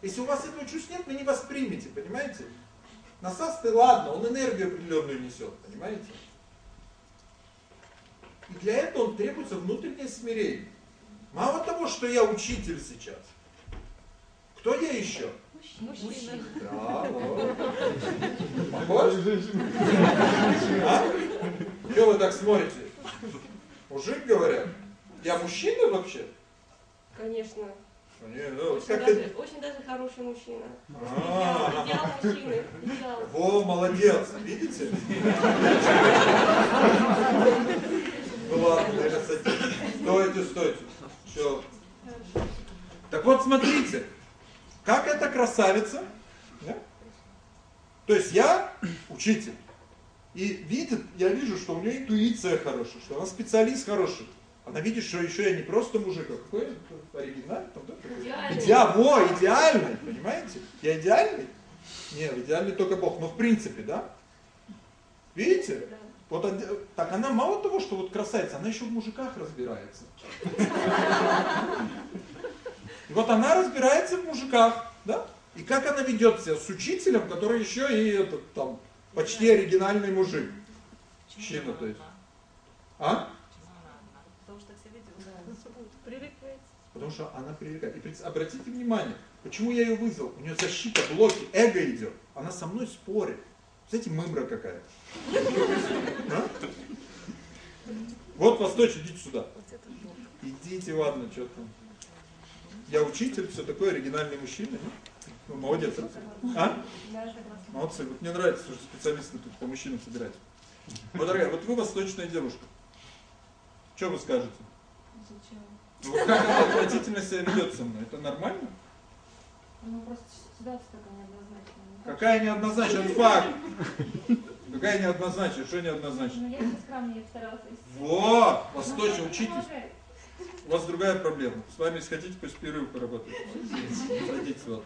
Если у вас этого чувства нет, вы не воспримете, понимаете? Насас ты ладно, он энергию определенную несет, понимаете? И для этого он требуется внутреннее смирение. Мало того, что я учитель сейчас, кто я еще? Мужчина. Да, вот. Похож? А? Вы так смотрите? Мужик, говорят. Я мужчина вообще? Конечно. Не, ну, Очень как даже, ты... очень даже хороший мужчина. А. Идеал, идеал мужчины. Идеал. Во, молодец, видите? Ну ладно, наверное, садитесь. Стойте, стойте. Все. Так вот, смотрите, как эта красавица, да? то есть я учитель, и видит, я вижу, что у нее интуиция хорошая, что она специалист хороший. Она видит, что еще я не просто мужик, а какой оригинальный, там, да? Идеальный. Идеал, во, идеальный, понимаете? Я идеальный? Нет, идеальный только Бог, но в принципе, да? Видите? Вот так она мало того, что вот красавица, она еще в мужиках разбирается. Вот она разбирается в мужиках, да? И как она ведет себя с учителем, который еще и этот там почти оригинальный мужик. Мужчина, то есть. А? Потому что она привлекает. И обратите внимание, почему я ее вызвал? У нее защита, блоки, эго идет. Она со мной спорит. Знаете, мымра какая. А? Вот восточь, идите сюда. Идите, ладно, что там. Я учитель, все такое, оригинальный мужчина. Ну, молодец. А? Молодцы. Вот мне нравится, что специалисты тут по мужчинам собирать. Вот, дорогая, вот вы восточная девушка. Что вы скажете? Ну, вот как она отвратительно себя ведет со мной? Это нормально? Ну просто ситуация такая неоднозначная. Какая неоднозначная? Факт. Какая неоднозначная? Что неоднозначно? Ну я сейчас скромнее старалась. Вот, восточно учитесь. У вас другая проблема. С вами, если хотите, пусть перерыв поработать. Садитесь вот.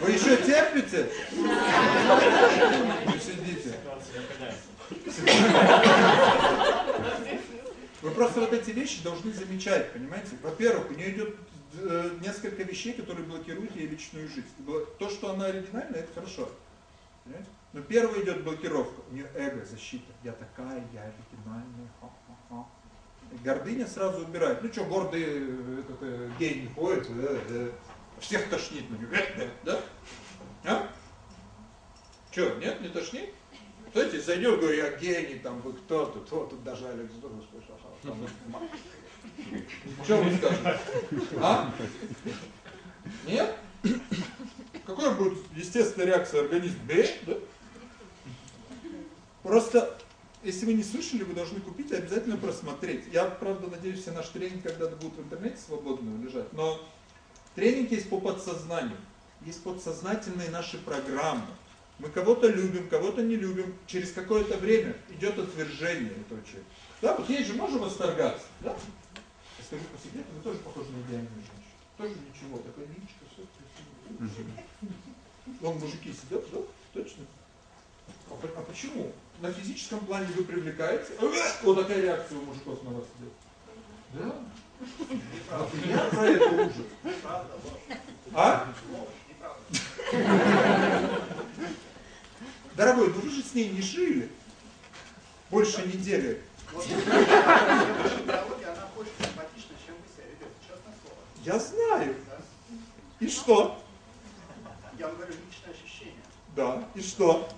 Вы еще терпите? Вы сидите. Вы просто вот эти вещи должны замечать, понимаете? Во-первых, у нее идет э, несколько вещей, которые блокируют ей личную жизнь. То, что она оригинальная, это хорошо. Понимаете? Но первое идет блокировка. У нее эго, защита. Я такая, я оригинальная. Ха-ха-ха. И гордыня сразу убирает. Ну что, гордый э, этот, э, гений ходит, э, э, всех тошнит на него. Э, э, Да? А? Что, нет, не тошнит? Знаете, зайдет, говорю, я гений, там вы кто тут, вот тут даже Алекс Дуров слышал. Что вы скажете? А? Нет? Какая будет естественная реакция организма? Б, да? Просто, если вы не слышали, вы должны купить и обязательно просмотреть. Я, правда, надеюсь, все наши тренинги когда-то будут в интернете свободно лежать, но тренинг есть по подсознанию. Есть подсознательные наши программы. Мы кого-то любим, кого-то не любим. Через какое-то время идет отвержение этого человека. Да, вот ей же можем восторгаться. Да? Я скажу по секрету, вы тоже похожи на идеальную женщину. Тоже ничего, такая личка, все красиво. Вон мужики сидят, да? Точно. А, а почему? На физическом плане вы привлекаете. Вот такая реакция у мужиков на вас идет. Да? Вот я про это ужас. А? Дорогой, ну вы же с ней не жили больше недели. Вот ваша биология, она больше симпатична, чем вы себя ведете, честное слово. Я знаю. И что? Я говорю личное ощущение. Да. И что?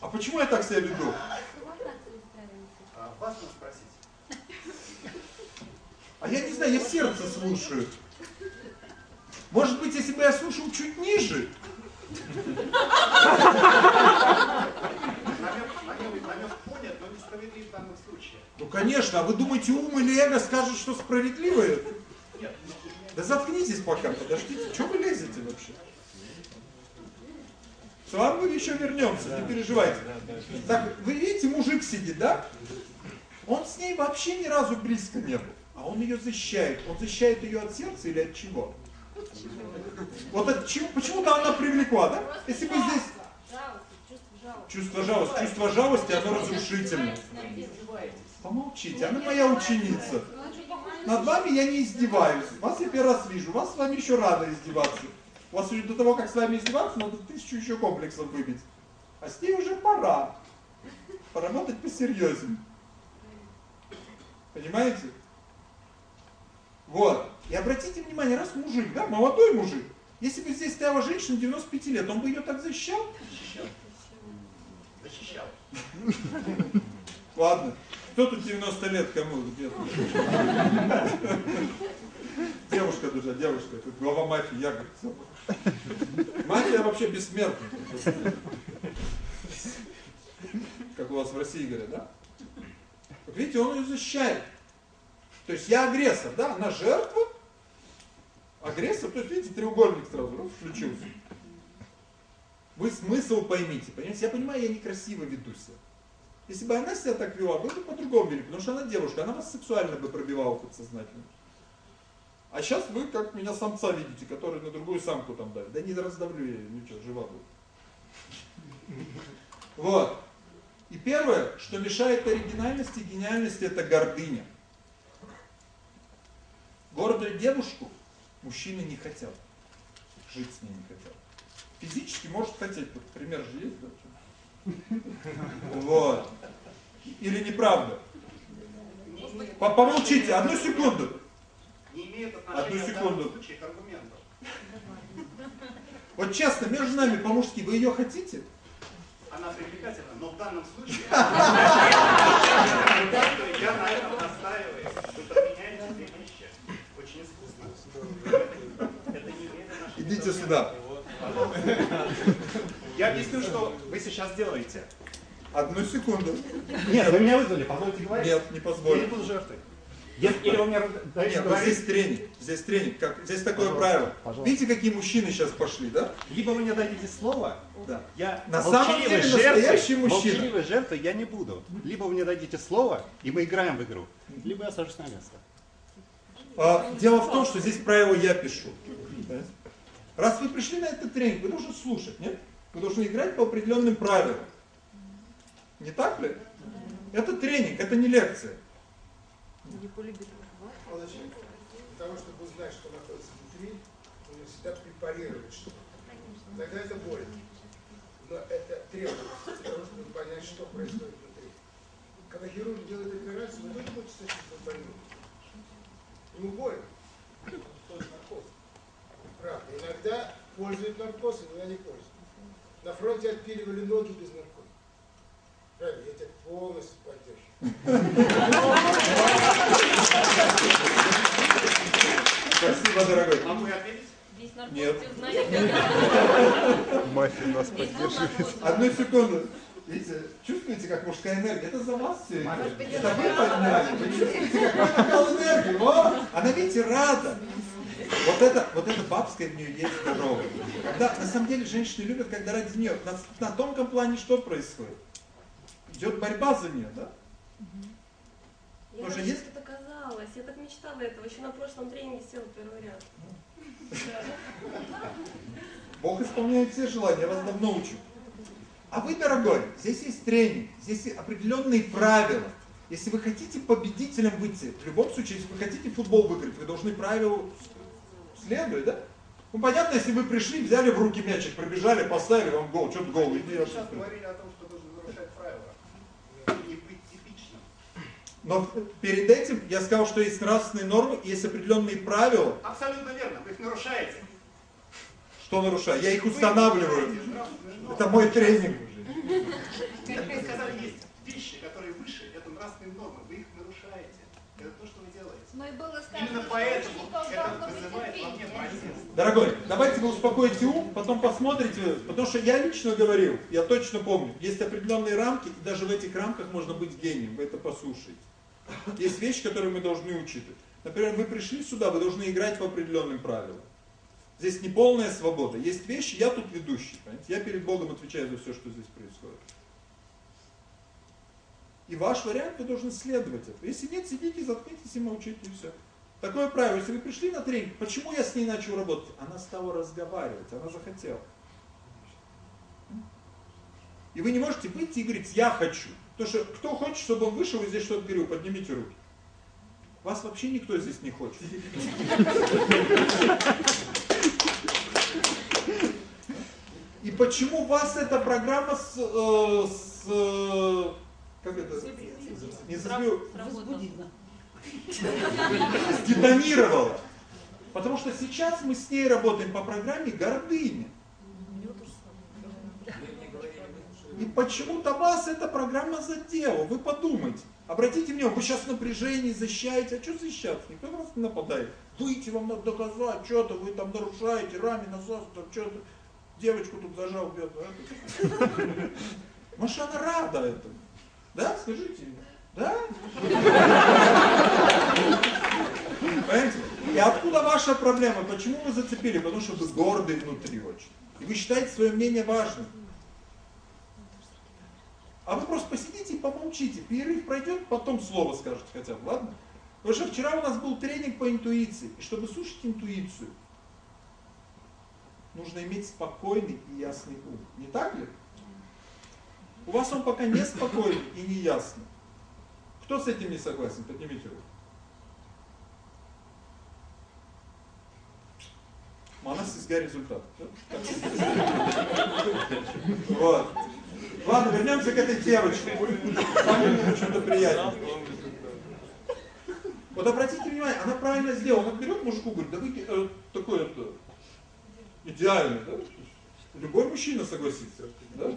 А почему я так себя веду? А вас надо спросить. А я не знаю, я сердце слушаю. Может быть, если бы я слушал чуть ниже, ну конечно, а вы думаете, ум или эго скажут, что справедливо это? Нет, ну, Да заткнитесь пока, подождите, что вы лезете вообще? С вами мы еще вернемся, не переживайте. Так, вы видите, мужик сидит, да? Он с ней вообще ни разу близко не был. А он ее защищает. Он защищает ее от сердца или от чего? Вот от чего? Почему-то она привлекла, да? Если бы здесь чувство жалости, чувство жалости, оно разрушительно. Помолчите, она моя ученица. Над вами я не издеваюсь. Вас я первый раз вижу, вас с вами еще рано издеваться. У вас уже до того, как с вами издеваться, надо тысячу еще комплексов выбить. А с ней уже пора. Поработать посерьезнее. Понимаете? Вот. И обратите внимание, раз мужик, да, молодой мужик, если бы здесь стояла женщина 95 лет, он бы ее так защищал? защищал. Защищал. Ладно. Кто тут 90 лет кому? Девушка даже, девушка, тут глава мафии, я говорю, Мафия вообще бессмертна. Как у вас в России говорят, да? Видите, он ее защищает. То есть я агрессор, да? Она жертва. Агрессор, то есть видите, треугольник сразу раз, включился. Вы смысл поймите, понимаете? Я понимаю, я некрасиво веду себя. Если бы она себя так вела, вы бы по-другому вели, потому что она девушка, она вас сексуально бы пробивала подсознательно. А сейчас вы как меня самца видите, который на другую самку там давит. Да не раздавлю я ее, ничего, жива будет. Вот. И первое, что мешает оригинальности и гениальности, это гордыня. Гордую девушку мужчины не хотят. Жить с ней не хотят. Физически может хотеть, вот пример же есть, да? Вот. Или неправда? По- Помолчите, одну секунду. Не имеет Одну отношения в секунду. данном случае к аргументу. Вот честно, между нами по-мужски, вы ее хотите? Она привлекательна, но в данном случае я на этом настаиваю. Вы подменяете две вещи. Очень искусно. Это не имеет отношения к Идите сюда. Я объясню, что вы сейчас делаете. Одну секунду. Нет, вы меня вызвали, позвольте говорить. Нет, не позволю. Я не буду жертвой. Если- Или вы мне даете Нет, вот говорить, здесь тренинг. Здесь тренинг. Как, здесь такое Пожалуйста, правило. пожалуйста. Видите, какие мужчины сейчас пошли, да? либо вы мне дадите слово, Да. я На самом деле жертвой- настоящий мужчина. молчаливой жертвой я не буду. Либо вы мне дадите слово, и мы играем в игру, либо я сажусь на место. А, дело в том, что здесь правила я пишу. Раз вы пришли на этот тренинг, вы должны слушать, нет? Вы должны играть по определенным правилам. Не так ли? Это тренинг, это не лекция. Молодчик. Для того, чтобы узнать, что находится внутри, нужно всегда препарировать что-то. Тогда это больно. Но это требуется для того, чтобы понять, что происходит внутри. Когда хирург делает операцию, вы тоже будете чувствовать больным. Ему больно. Стоит наркоз. Правда. Иногда пользуют наркоз, иногда не пользуют. На фронте отпиливали ноги без наркоза. Правильно, я тебя полностью поддерживаю. Спасибо, дорогой. Могу я ответить? Нет. знает. Мафия нас поддерживает. Одну секунду. Видите, чувствуете, как мужская энергия? Это за вас все Это вы подняли. Вы чувствуете, какой накал энергии? О, она, видите, рада. Вот это, вот это бабское в нее есть здорово. Когда, на самом деле, женщины любят, когда ради нее. На, на тонком плане что происходит? Идет борьба за нее, да? Я Потому что рада, есть- что это казалось. Я так мечтала этого. Еще на прошлом тренинге села первый ряд. Бог исполняет все желания, я вас давно учу. А вы, дорогой, здесь есть тренинг, здесь есть определенные правила. Если вы хотите победителем выйти, в любом случае, если вы хотите футбол выиграть, вы должны правилу следовать, да? Ну, понятно, если вы пришли, взяли в руки мячик, пробежали, поставили вам гол, что-то гол, иди Мы сейчас отсюда. говорили о том, что нужно нарушать правила. И быть типичным. Но перед этим я сказал, что есть нравственные нормы, есть определенные правила. Абсолютно верно, вы их нарушаете. Что нарушаю? Я их устанавливаю. Это мой тренинг. Вы сказали, есть вещи, которые выше, это нравственные нормы, вы их нарушаете. Это то, что вы делаете. Но и было сказано, Именно поэтому это вызывает во мне протест. Дорогой, давайте вы успокоите ум, потом посмотрите, потому что я лично говорил, я точно помню, есть определенные рамки, и даже в этих рамках можно быть гением, вы это послушаете. Есть вещи, которые мы должны учитывать. Например, вы пришли сюда, вы должны играть в определенным правилам. Здесь не полная свобода. Есть вещи, я тут ведущий, понимаете? Я перед Богом отвечаю за все, что здесь происходит. И ваш вариант, вы должны следовать этому. Если нет, сидите, заткнитесь и молчите, и все. Такое правило, если вы пришли на тренинг, почему я с ней начал работать? Она стала разговаривать, она захотела. И вы не можете выйти и говорить, я хочу. Потому что кто хочет, чтобы он вышел и здесь что-то говорил, поднимите руки. Вас вообще никто здесь не хочет. И почему вас эта программа с, э, с э, как это, не забил, сдетонировала. Потому что сейчас мы с ней работаем по программе гордыни. И почему-то вас эта программа задела. Вы подумайте. Обратите внимание, вы сейчас в напряжении защищаете. А что защищаться? Никто вас не нападает. Выйти вам надо доказать, что-то вы там нарушаете, раме насос, там что-то. Девочку тут зажал бедную. Может, она рада этому? Да, скажите. Да? Понимаете? И откуда ваша проблема? Почему вы зацепили? Потому что вы гордый внутри очень. И вы считаете свое мнение важным. А вы просто посидите и помолчите. Перерыв пройдет, потом слово скажете хотя бы, ладно? Потому что вчера у нас был тренинг по интуиции. И чтобы слушать интуицию, нужно иметь спокойный и ясный ум. Не так ли? У вас он пока не спокойный и не ясный. Кто с этим не согласен? Поднимите руку. Есть результат. Вот. Ладно, вернемся к этой девочке. Самому что-то приятное. Вот обратите внимание, она правильно сделала. Она берет мужику, говорит, да вы э, такой это, идеальный, да? Любой мужчина согласится. Да?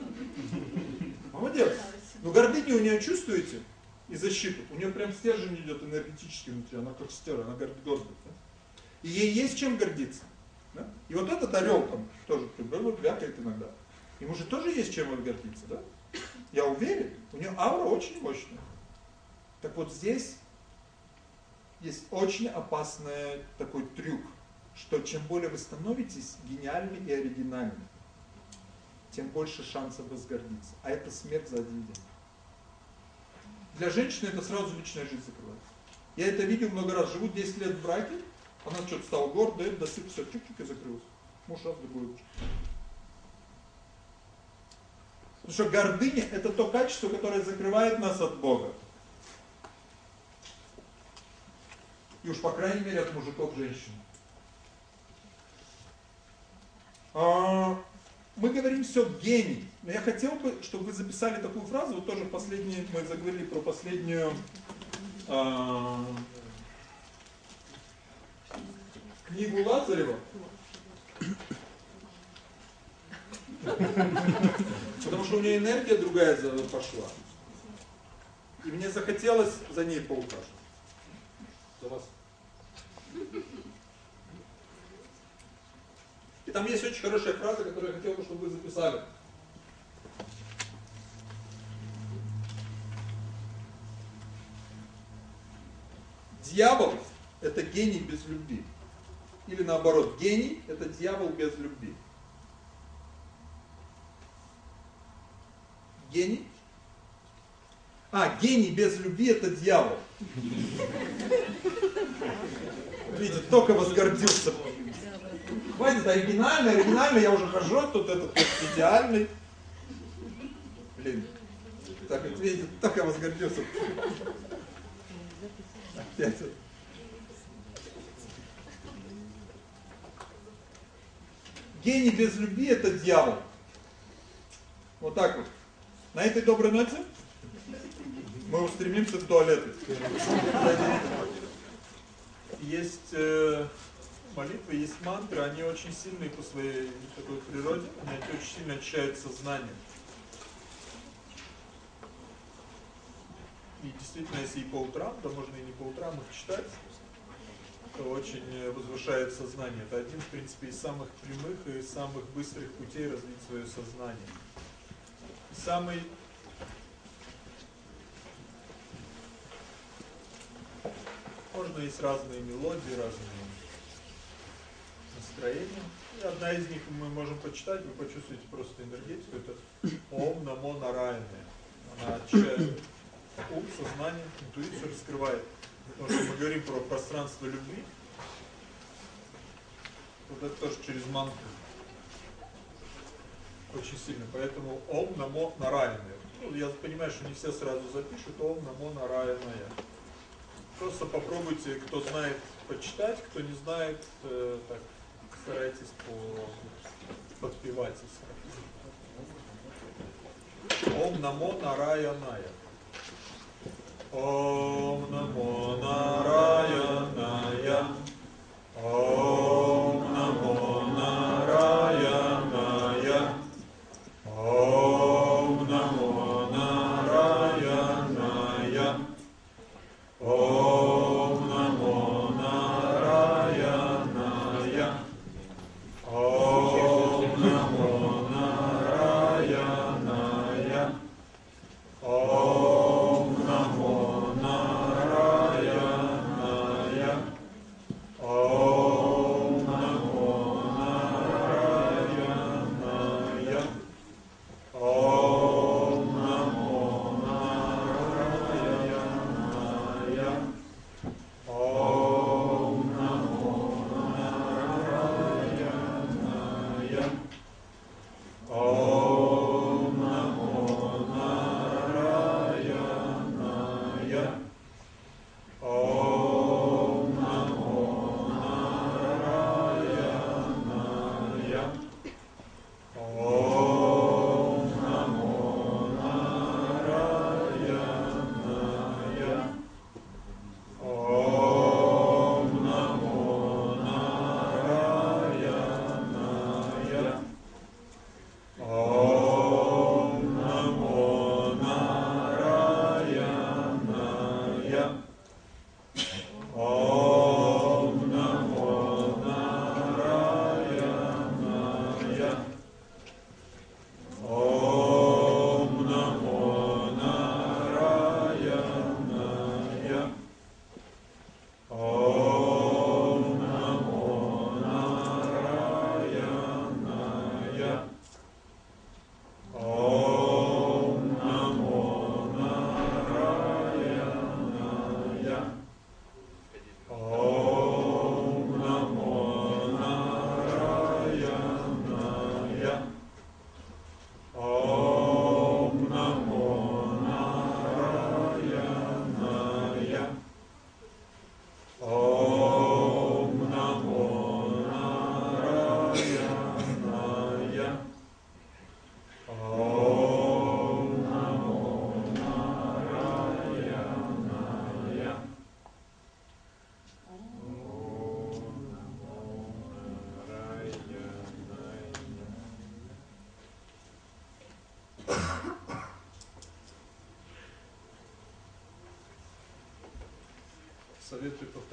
Молодец. Но гордыню у нее чувствуете? И защиту. У нее прям стержень идет энергетически внутри. Она как стер, она горд, гордая. Да? И ей есть чем гордиться. Да? И вот этот орел там тоже вот вякает иногда. Ему же тоже есть чем вот гордиться, да? Я уверен, у нее аура очень мощная. Так вот здесь есть очень опасный такой трюк, что чем более вы становитесь гениальными и оригинальными, тем больше шансов возгордиться. А это смерть за один день. Для женщины это сразу личная жизнь закрывается. Я это видел много раз. Живу 10 лет в браке, она что-то стала гордой, досып, все, чик-чик и закрылась. Муж раз, другой. Потому что гордыня это то качество, которое закрывает нас от Бога. И уж по крайней мере от мужиков женщин. А, мы говорим все гений. Но я хотел бы, чтобы вы записали такую фразу, вот тоже последние, мы заговорили про последнюю а, книгу Лазарева. Потому что у нее энергия другая пошла. И мне захотелось за ней поухаживать. За вас. И там есть очень хорошая фраза, которую я хотел бы, чтобы вы записали. Дьявол – это гений без любви. Или наоборот, гений – это дьявол без любви. Гений А, гений без любви это дьявол. Видите, только возгордился. Хватит, оригинально, оригинально, я уже хожу, тут этот вот идеальный. Блин, так вот видите, только возгордился. Опять. Гений без любви это дьявол. Вот так вот. На этой доброй ноте мы устремимся в туалет. Есть э, молитвы, есть мантры, они очень сильные по своей такой природе, они очень сильно очищают сознание. И действительно, если и по утрам, то можно и не по утрам их читать, то очень э, возвышает сознание. Это один, в принципе, из самых прямых и самых быстрых путей развить свое сознание. Самый Можно есть разные мелодии, разные настроения. И одна из них мы можем почитать, вы почувствуете просто энергетику. Это Ом Намо Нараяне. Она очищает ум, сознание, интуицию раскрывает. Потому что мы говорим про пространство любви. Вот это тоже через мантру. Очень сильно. Поэтому Ом Намо Нараяне. Ну, я понимаю, что не все сразу запишут Ом Намо Нараяная. Просто попробуйте, кто знает, почитать, кто не знает, э, так, старайтесь по подпевать. Ом намо нараяная. Ом намо нараяная. Ом намо нараяная. Oh.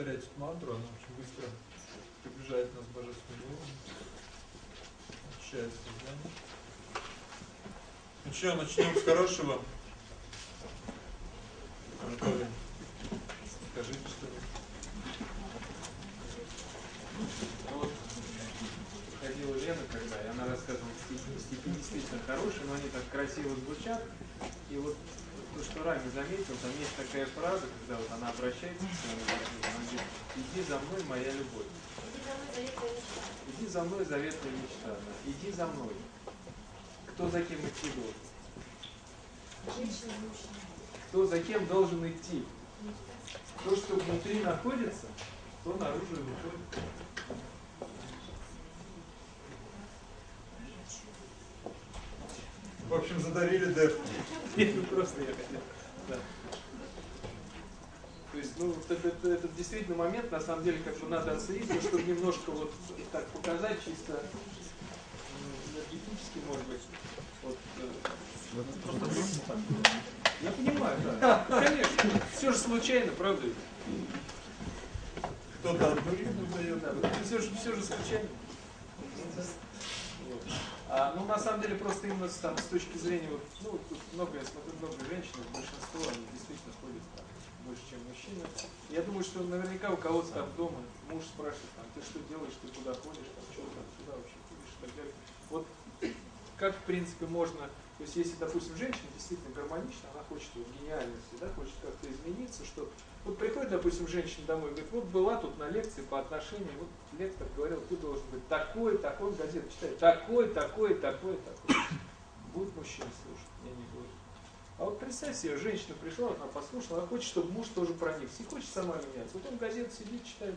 Повторять эту мантру, она очень быстро приближает нас к божественному уровню, очищает сознание. Ну что, начнем с хорошего. Анатолий, скажите что-нибудь. Вот ходила Лена когда, и она рассказывала, стихи, стихи действительно хорошие, но они так красиво звучат. И вот то, что Рами заметил, там есть такая фраза, когда вот она обращается к своему иди за мной, моя любовь. Иди за мной, заветная Иди за мной, заветная мечта. Иди за мной. Кто за кем идти должен? Кто за кем должен идти? То, что внутри находится, то наружу и выходит. В общем, задарили ну просто я хотел. То есть, ну, вот это, это, это действительно момент, на самом деле, как бы надо оценить, но чтобы немножко вот так показать, чисто энергетически, может быть. Вот, э, я понимаю, да. Ну, Конечно. Все же случайно, правда? Кто-то одну рифму дает. Да, все, же, все же случайно. Вот. А, ну, на самом деле, просто именно с, там, с точки зрения, вот, ну, вот тут много, я смотрю, много женщин, большинство, они действительно больше, чем мужчины. Я думаю, что наверняка у кого-то там дома муж спрашивает, там, ты что делаешь, ты куда ходишь, там, что там, сюда вообще ходишь, и так далее. Вот как, в принципе, можно, то есть, если, допустим, женщина действительно гармонична, она хочет вот, гениальности, да, хочет как-то измениться, что вот приходит, допустим, женщина домой говорит, вот была тут на лекции по отношениям, вот лектор говорил, ты должен быть такой, такой, газету читать, такой, такой, такой, такой. Будет мужчина слушать. А вот представь себе, женщина пришла, она послушала, она хочет, чтобы муж тоже проникся, и хочет сама меняться. Вот он газету сидит, читает,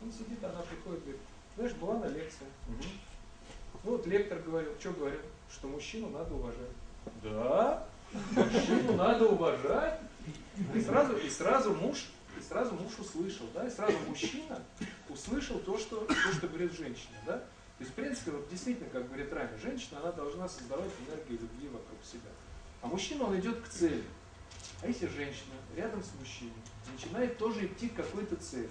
он сидит, она приходит, говорит, знаешь, была на лекции. Ну вот лектор говорил, что говорил? Что мужчину надо уважать. Да? Мужчину надо уважать? И сразу, и сразу муж, и сразу муж услышал, да, и сразу мужчина услышал то, что, то, что говорит женщина, да. То есть, в принципе, вот действительно, как говорит Рами, женщина, она должна создавать энергию любви вокруг себя. А мужчина, он идет к цели. А если женщина рядом с мужчиной начинает тоже идти к какой-то цели,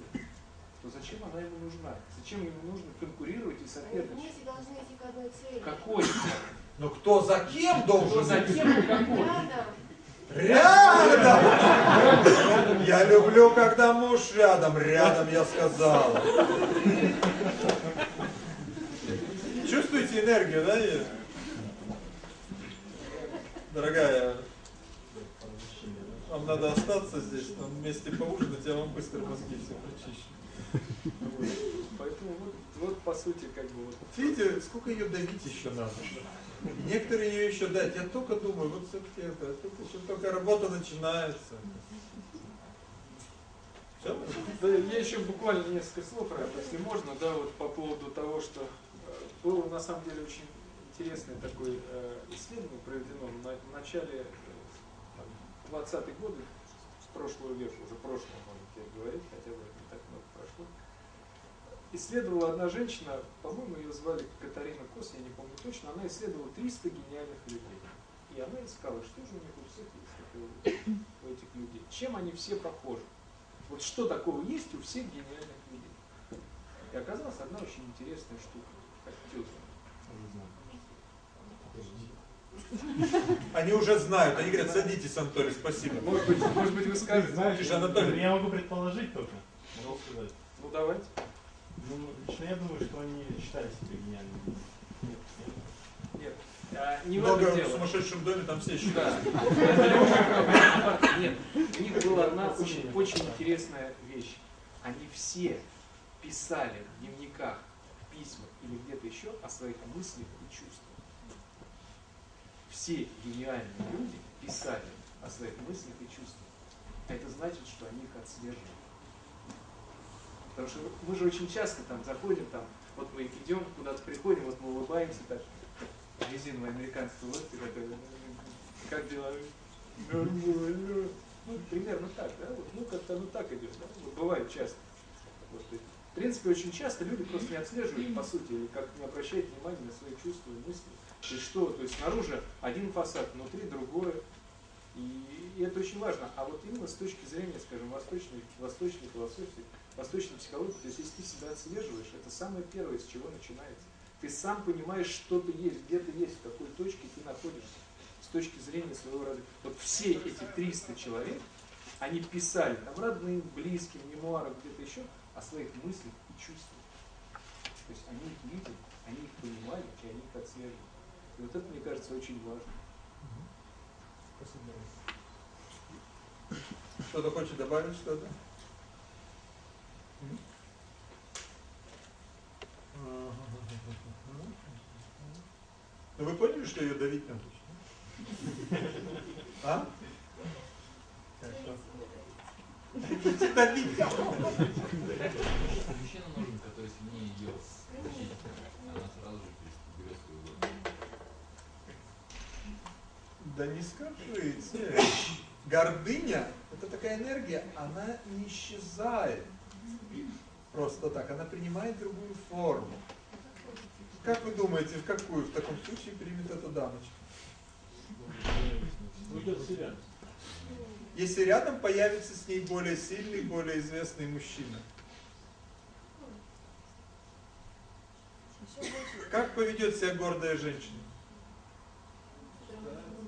то зачем она ему нужна? Зачем ему нужно конкурировать и Они соперничать? вместе должны идти к одной цели. Какой? Но кто за кем должен Кто за кем и какой? Рядом. Рядом! Я люблю, когда муж рядом. Рядом, я сказал. Чувствуете энергию, да? Дорогая, вам надо остаться здесь, там вместе поужинать, я вам быстро мозги все прочищу. Вот. Поэтому вот, вот по сути как бы вот. Видите, сколько ее давить еще надо. Некоторые ее еще дать. Я только думаю, вот все-таки это, тут еще только работа начинается. Все? Да, я еще буквально несколько слов, Раб, если можно, да, вот по поводу того, что э, было на самом деле очень интересное такое э, исследование проведено в начале э, 20-х годов прошлого века, уже прошлого, можно теперь говорить, хотя бы не так много прошло. Исследовала одна женщина, по-моему, ее звали Катарина Кос, я не помню точно, она исследовала 300 гениальных людей. И она искала, что же у них у всех есть у этих людей, чем они все похожи. Вот что такого есть у всех гениальных людей. И оказалась одна очень интересная штука. Как Они уже знают, они говорят, садитесь, Анатолий, спасибо. Может быть, может быть вы скажете. Знаешь, Анатолий. я могу предположить только. Могу сказать. Ну давайте. Ну, лично я думаю, что они считали себя гениальными. Нет, Нет. А, не в Много в дело. сумасшедшем доме там все Да. считают. Нет, у них была одна очень, очень интересная вещь. Они все писали в дневниках, в письмах или где-то еще о своих мыслях и чувствах. Все гениальные люди писали о своих мыслях и чувствах. Это значит, что они их отслеживают. Потому что мы же очень часто там заходим, там, вот мы идем, куда-то приходим, вот мы улыбаемся так, резиновые американские улыбки, как дела? Нормально. Ну, примерно так, да? Вот, ну, как-то оно так идет, да? Вот бывает часто. Вот, и, в принципе, очень часто люди просто не отслеживают, по сути, или как не обращают внимания на свои чувства и мысли. Что? То есть снаружи один фасад, внутри другой. И, это очень важно. А вот именно с точки зрения, скажем, восточной, восточной философии, восточной психологии, то есть если ты себя отслеживаешь, это самое первое, с чего начинается. Ты сам понимаешь, что ты есть, где ты есть, в какой точке ты находишься с точки зрения своего развития. Вот все эти 300 человек, они писали там родным, близким, мемуарах, где-то еще, о своих мыслях и чувствах. То есть они их видели, они их понимали, и они их отслеживали. И вот это, мне кажется, очень важно. Спасибо. Кто-то хочет добавить что-то? Ну вы поняли, что ее давить надо? А? Давить. Мужчина нужен, который сильнее ее защитит. Она сразу же берет свою ладонь. Да не скажите. Гордыня, это такая энергия, она не исчезает. Просто так, она принимает другую форму. Как вы думаете, в какую в таком случае примет эта дамочка? Если рядом появится с ней более сильный, более известный мужчина. Как поведет себя гордая женщина?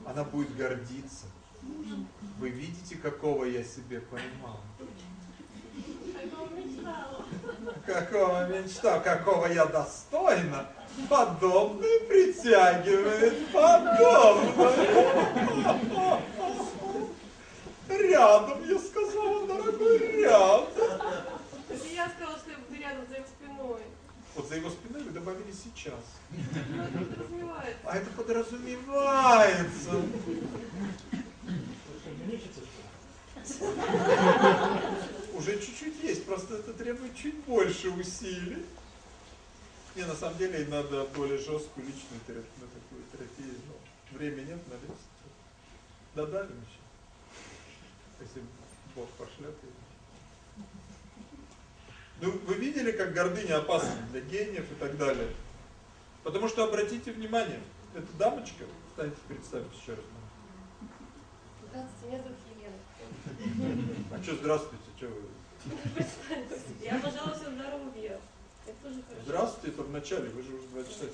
Она будет гордиться. Вы видите, какого я себе поймал? Какого мечта, какого я достойна? Подобное притягивает подобное. Рядом, я сказала, дорогой, рядом. Я сказала, что я буду рядом за его спиной. Вот за его спиной вы добавили сейчас. А это подразумевается. Уже чуть-чуть есть, просто это требует чуть больше усилий. Не, на самом деле надо более жесткую личную терапию, на такую терапию. Но времени нет на лес. Додавим еще. Если Бог пошлет. Ну, вы видели, как гордыня опасна для гениев и так далее? Потому что обратите внимание, эта дамочка, встаньте, представьте еще раз. Здравствуйте, меня зовут Елена. А что здравствуйте, что вы? Я. Это тоже хорошо. Здравствуйте, это в начале, вы же уже два часа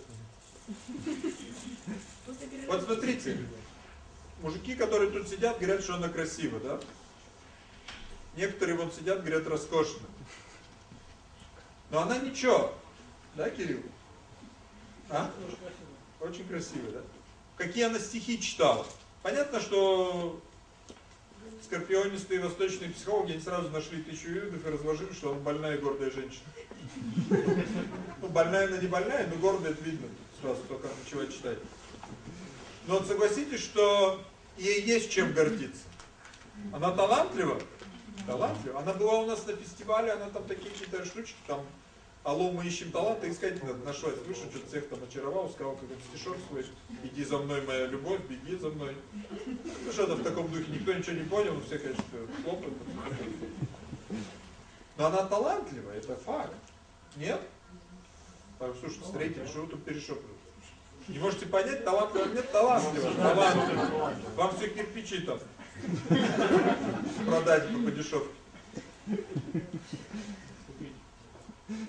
перерыва. Вот смотрите, мужики, которые тут сидят, говорят, что она красива, да? Некоторые вон сидят, говорят, роскошно. Но она ничего. Да, Кирилл? А? Очень красивая, да? Какие она стихи читала? Понятно, что скорпионистые восточные психологи они сразу нашли тысячу юдов и разложили, что она больная и гордая женщина. Ну, больная она не больная, но гордая это видно сразу, только она начала читать. Но согласитесь, что ей есть чем гордиться. Она талантлива? Талантлива. Она была у нас на фестивале, она там такие какие-то штучки, там, алло, мы ищем таланта, искать надо, нашлась. Вышел, что-то всех там очаровал, сказал какой-то стишок свой, иди за мной, моя любовь, беги за мной. Ну, что-то в таком духе, никто ничего не понял, все, конечно, хлопают. Но она талантлива, это факт. Нет? Так, слушайте, встретили, что тут перешепываете? Не можете понять, талантлива нет, талантлива. Вам все кирпичи там продать по, дешевке.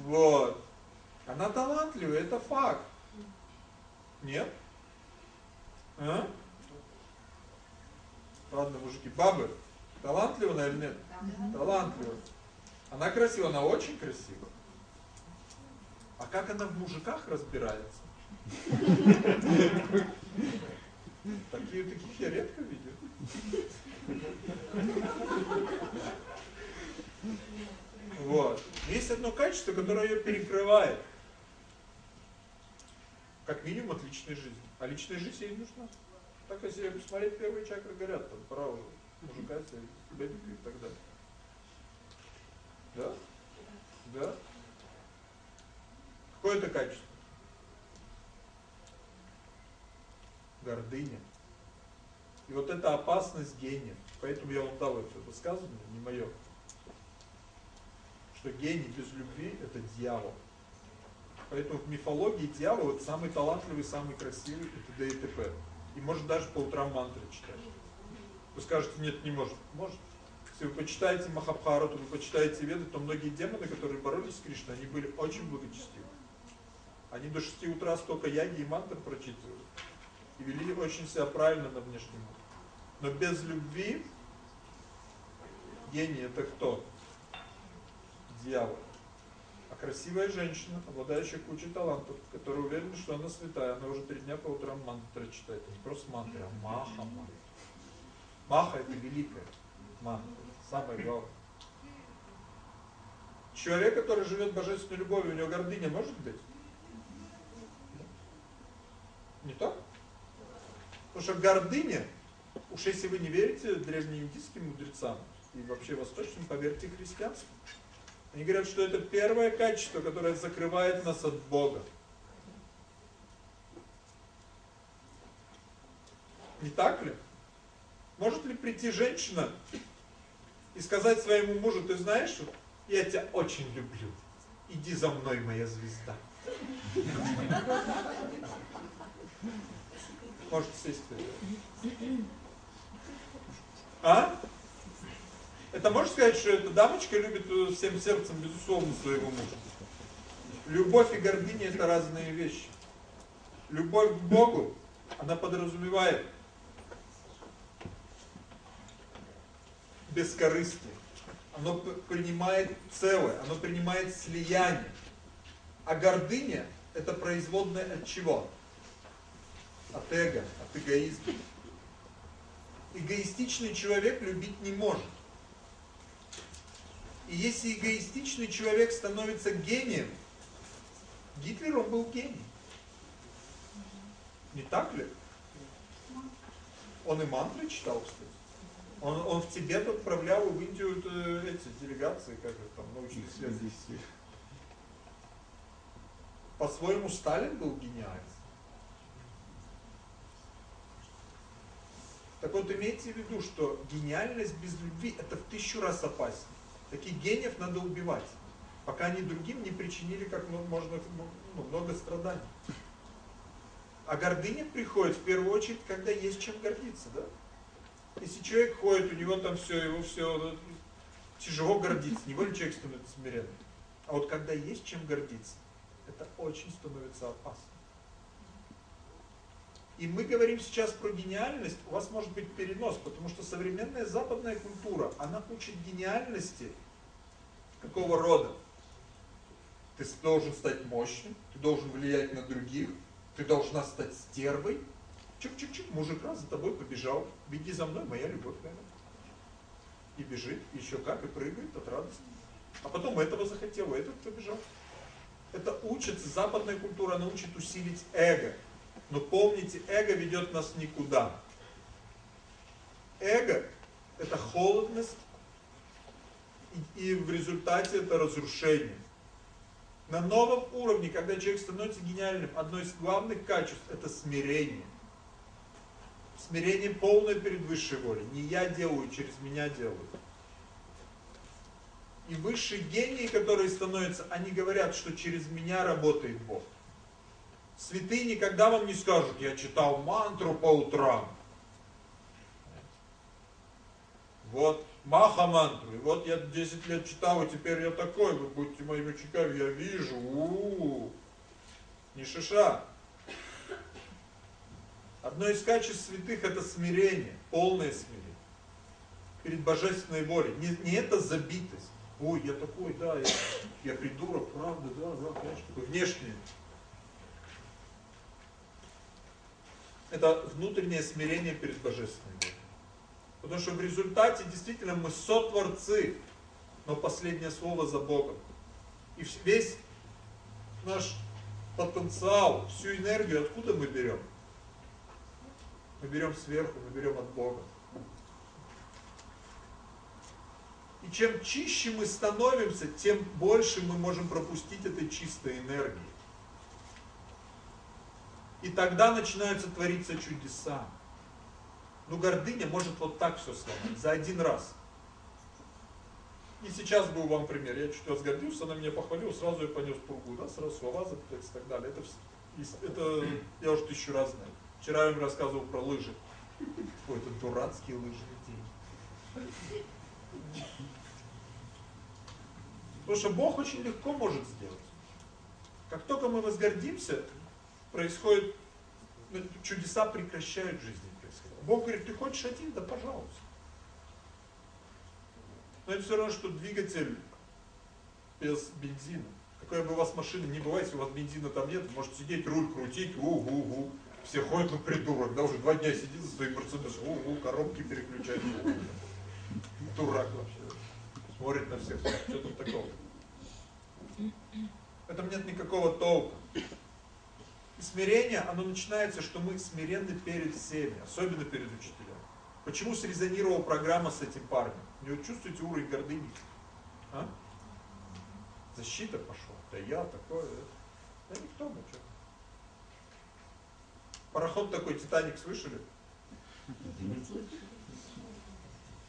Вот. Она талантливая, это факт. Нет? А? Ладно, мужики, бабы, талантлива она или нет? Талантлива. Она красива, она очень красива. А как она в мужиках разбирается? Такие, таких я редко видел. Вот. Есть одно качество, которое ее перекрывает. Как минимум от личной жизни. А личная жизнь ей нужна. Так если посмотреть, первые чакры горят, там право мужика, бэбика и так далее. Да? Да? Какое это качество? Гордыня. И вот это опасность гения. Поэтому я вам дал это высказывание, не мое. Что гений без любви – это дьявол. Поэтому в мифологии дьявол – это самый талантливый, самый красивый, и т.д. и т.п. И может даже по утрам мантры читать. Вы скажете, нет, не может. Может. Если вы почитаете Махабхарату, вы почитаете Веды, то многие демоны, которые боролись с Кришной, они были очень благочестивы. Они до 6 утра столько яги и мантр прочитывали. И вели очень себя правильно на внешнем уровне. Но без любви гений это кто? Дьявол. А красивая женщина, обладающая кучей талантов, которая уверена, что она святая, она уже три дня по утрам мантры читает. Не просто мантры, а маха мантры. Маха это великая. Мантра. Самое главное. Человек, который живет божественной любовью, у него гордыня может быть? Не так? Потому что гордыня, уж если вы не верите древнеиндийским мудрецам и вообще восточным, поверьте христианству. Они говорят, что это первое качество, которое закрывает нас от Бога. Не так ли? Может ли прийти женщина и сказать своему мужу, ты знаешь, я тебя очень люблю, иди за мной, моя звезда. Можете сесть. А? Это можно сказать, что эта дамочка любит э, всем сердцем, безусловно, своего мужа? Любовь и гордыня это разные вещи. Любовь к Богу, она подразумевает бескорыстие. Оно принимает целое, оно принимает слияние. А гордыня это производная от чего? От эго, от эгоизма. Эгоистичный человек любить не может. И если эгоистичный человек становится гением, Гитлер он был гений. Не так ли? Он и мантры читал, кстати. Он, он в Тибет отправлял в Индию э, эти делегации, как же там, научных связей. По-своему Сталин был гениален. Так вот, имейте в виду, что гениальность без любви это в тысячу раз опаснее. Таких гениев надо убивать, пока они другим не причинили как можно ну, много страданий. А гордыня приходит в первую очередь, когда есть чем гордиться, да? Если человек ходит, у него там все, его все ну, тяжело гордиться, невольно человек становится смиренным. А вот когда есть чем гордиться, это очень становится опасно. И мы говорим сейчас про гениальность, у вас может быть перенос, потому что современная западная культура, она учит гениальности какого рода? Ты должен стать мощным, ты должен влиять на других, ты должна стать стервой. Чик-чик-чик, мужик раз за тобой побежал, беги за мной, моя любовь, наверное. И бежит, еще как, и прыгает от радости. А потом этого захотел, этот побежал. Это учится, западная культура, она учит усилить эго. Но помните, эго ведет нас никуда. Эго – это холодность, и, в результате это разрушение. На новом уровне, когда человек становится гениальным, одно из главных качеств – это смирение. Смирение полное перед высшей волей. Не я делаю, через меня делают. И высшие гении, которые становятся, они говорят, что через меня работает Бог. Святые никогда вам не скажут, я читал мантру по утрам. Вот, маха мантру. Вот я 10 лет читал, и теперь я такой, вы будете моими учениками, я вижу. У -у -у. Не шиша. Одно из качеств святых это смирение, полное смирение. Перед божественной волей. Не, не это забитость. Ой, я такой, да, я, я придурок, правда, да, да, конечно, такой это внутреннее смирение перед Божественным. Потому что в результате действительно мы сотворцы, но последнее слово за Богом. И весь наш потенциал, всю энергию откуда мы берем? Мы берем сверху, мы берем от Бога. И чем чище мы становимся, тем больше мы можем пропустить этой чистой энергии. И тогда начинаются твориться чудеса. Ну гордыня может вот так все сломать, за один раз. И сейчас был вам пример. Я чуть возгордился, она меня похвалила, сразу я понес пургу, да, сразу слова запутались и так далее. Это, это я уже тысячу раз знаю. Вчера я им рассказывал про лыжи. Какой-то дурацкий лыжный день. Потому что Бог очень легко может сделать. Как только мы возгордимся, происходит, ну, чудеса прекращают жизнь происходить. Бог говорит, ты хочешь один? Да пожалуйста. Но это все равно, что двигатель без бензина. Какая бы у вас машина не была, если у вас бензина там нет, можете сидеть, руль крутить, угу-гу. Все ходят, ну придурок, да, уже два дня сидит за своим Мерседесом, угу, коробки переключать. Дурак вообще. Смотрит на всех, что тут такого. В этом нет никакого толка. И смирение, оно начинается, что мы смиренны перед всеми, особенно перед учителями. Почему срезонировала программа с этим парнем? Не чувствуете уровень гордыни? А? Защита пошла. Да я такой. Да никто, ну что. Пароход такой, Титаник, слышали?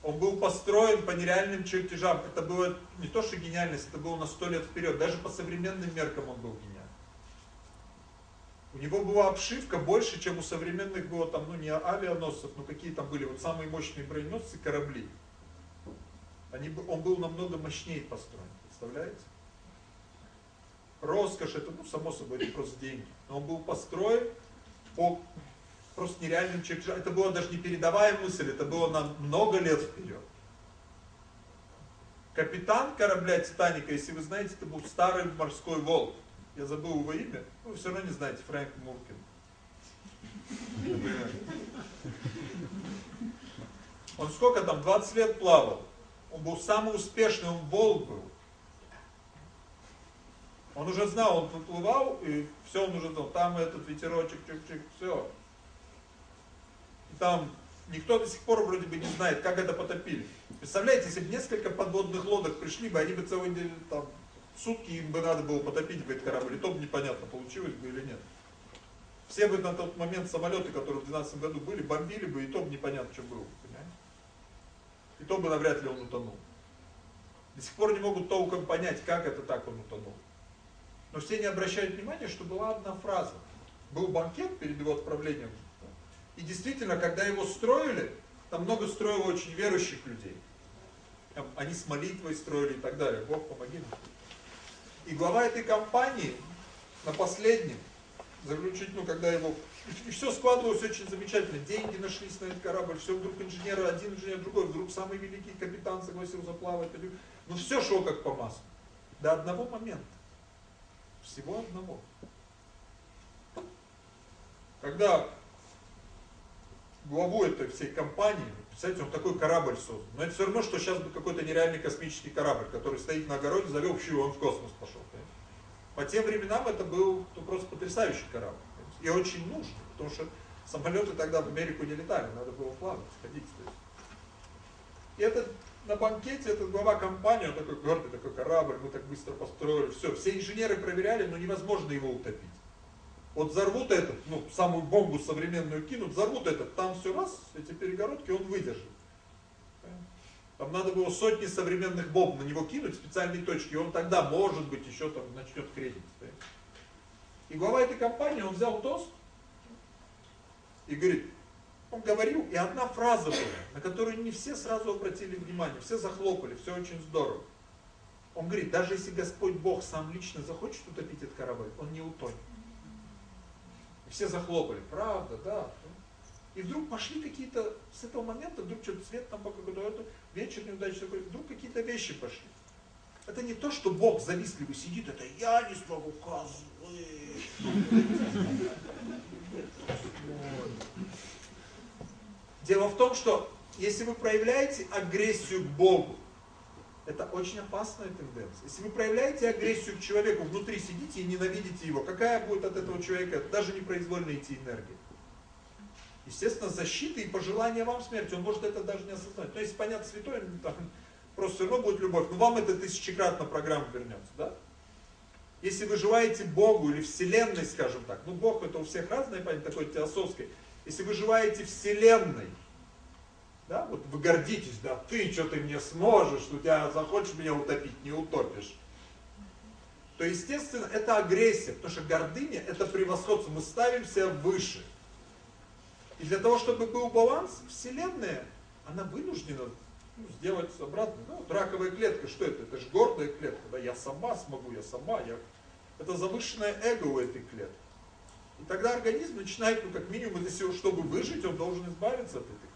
Он был построен по нереальным чертежам. Это было не то, что гениальность, это было на сто лет вперед. Даже по современным меркам он был гениальный. У него была обшивка больше, чем у современных было там, ну не авианосцев, но какие там были, вот самые мощные броненосцы, корабли. Они, он был намного мощнее построен, представляете? Роскошь, это, ну, само собой, это просто деньги. Но он был построен по просто нереальным чертежам. Это была даже не передовая мысль, это было на много лет вперед. Капитан корабля Титаника, если вы знаете, это был старый морской волк. Я забыл его имя, ну, все равно не знаете, Фрэнк Муркин. Он сколько там, 20 лет плавал. Он был самый успешный, он волк был. Он уже знал, он выплывал, и все он уже знал. Там этот ветерочек, чик-чик, все. И там никто до сих пор вроде бы не знает, как это потопили. Представляете, если бы несколько подводных лодок пришли бы, они бы целый день, там, сутки им бы надо было потопить этот корабль, и то бы непонятно, получилось бы или нет. Все бы на тот момент самолеты, которые в 2012 году были, бомбили бы, и то бы непонятно, что было, понимаете? И то бы навряд ли он утонул. До сих пор не могут толком понять, как это так он утонул. Но все не обращают внимания, что была одна фраза. Был банкет перед его отправлением. И действительно, когда его строили, там много строило очень верующих людей. Они с молитвой строили и так далее. Бог помоги нам. И глава этой компании на последнем, заключить, ну, когда его... И все складывалось очень замечательно. Деньги нашлись на этот корабль, все вдруг инженеры, один инженер, другой, вдруг самый великий капитан согласился плавать. Ну, все шло как по маслу. До одного момента. Всего одного. Когда главу этой всей компании, представляете, он такой корабль создан. Но это все равно, что сейчас бы какой-то нереальный космический корабль, который стоит на огороде, завел и он в космос пошел. Понимаете? По тем временам это был ну, просто потрясающий корабль. Понимаете? И очень нужный, потому что самолеты тогда в Америку не летали, надо было плавать, сходить. И этот на банкете этот глава компании, он такой гордый, такой корабль, мы так быстро построили, все, все инженеры проверяли, но невозможно его утопить. Вот взорвут этот, ну, самую бомбу современную кинут, взорвут этот, там все раз, эти перегородки, он выдержит. Там надо было сотни современных бомб на него кинуть, специальные точки, и он тогда, может быть, еще там начнет кредить. И глава этой компании, он взял тост и говорит, он говорил, и одна фраза была, на которую не все сразу обратили внимание, все захлопали, все очень здорово. Он говорит, даже если Господь Бог сам лично захочет утопить этот корабль, он не утонет. Все захлопали, правда, да. И вдруг пошли какие-то, с этого момента, вдруг что-то цвет там какой-то, вечер неудачный такой, вдруг какие-то вещи пошли. Это не то, что Бог завистливый сидит, это я не смогу, козлы. Дело в том, что если вы проявляете агрессию к Богу, это очень опасная тенденция. Если вы проявляете агрессию к человеку, внутри сидите и ненавидите его, какая будет от этого человека даже непроизвольно идти энергия? Естественно, защита и пожелание вам смерти, он может это даже не осознать. Но если понятно святой, там, просто все равно будет любовь, но вам это тысячекратно программа вернется, да? Если вы желаете Богу или Вселенной, скажем так, ну Бог это у всех разное понятие, такой теософский, если вы желаете Вселенной, да, вот вы гордитесь, да, ты что ты мне сможешь, у тебя захочешь меня утопить, не утопишь. То, естественно, это агрессия, потому что гордыня это превосходство, мы ставим себя выше. И для того, чтобы был баланс, Вселенная, она вынуждена ну, сделать обратно. Ну, вот раковая клетка, что это? Это же гордая клетка, да, я сама смогу, я сама, я... Это завышенное эго у этой клетки. И тогда организм начинает, ну как минимум, если, чтобы выжить, он должен избавиться от этой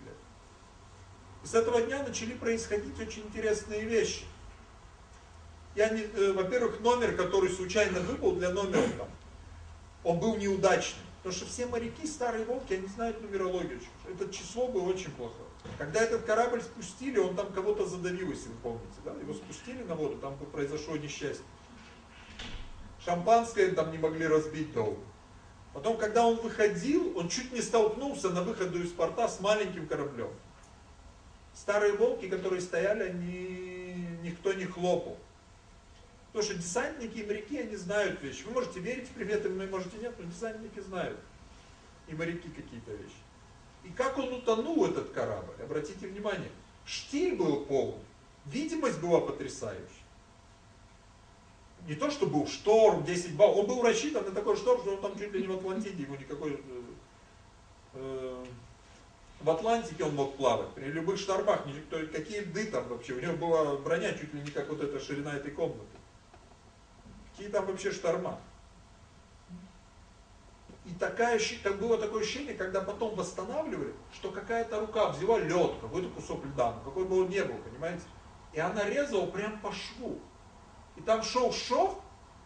с этого дня начали происходить очень интересные вещи. Я э, во-первых, номер, который случайно выпал для номера там, он был неудачный. Потому что все моряки, старые волки, они знают нумерологию. Это число было очень плохое. Когда этот корабль спустили, он там кого-то задавил, если вы помните. Да? Его спустили на воду, там произошло несчастье. Шампанское там не могли разбить долго. Потом, когда он выходил, он чуть не столкнулся на выходу из порта с маленьким кораблем. Старые волки, которые стояли, они, никто не хлопал. Потому что десантники и моряки, они знают вещи. Вы можете верить приметам, вы можете нет, но десантники знают. И моряки какие-то вещи. И как он утонул, этот корабль, обратите внимание. Штиль был полный, видимость была потрясающая. Не то, что был шторм, 10 баллов, он был рассчитан на такой шторм, что он там чуть ли не в Атлантиде, ему никакой... Э, э, в Атлантике он мог плавать, при любых штормах, какие льды там вообще, у него была броня чуть ли не как вот эта ширина этой комнаты. Какие там вообще шторма. И такая, так было такое ощущение, когда потом восстанавливали, что какая-то рука взяла лед, какой-то кусок льда, ну, какой бы он ни был, понимаете? И она резала прям по шву. И там шел шов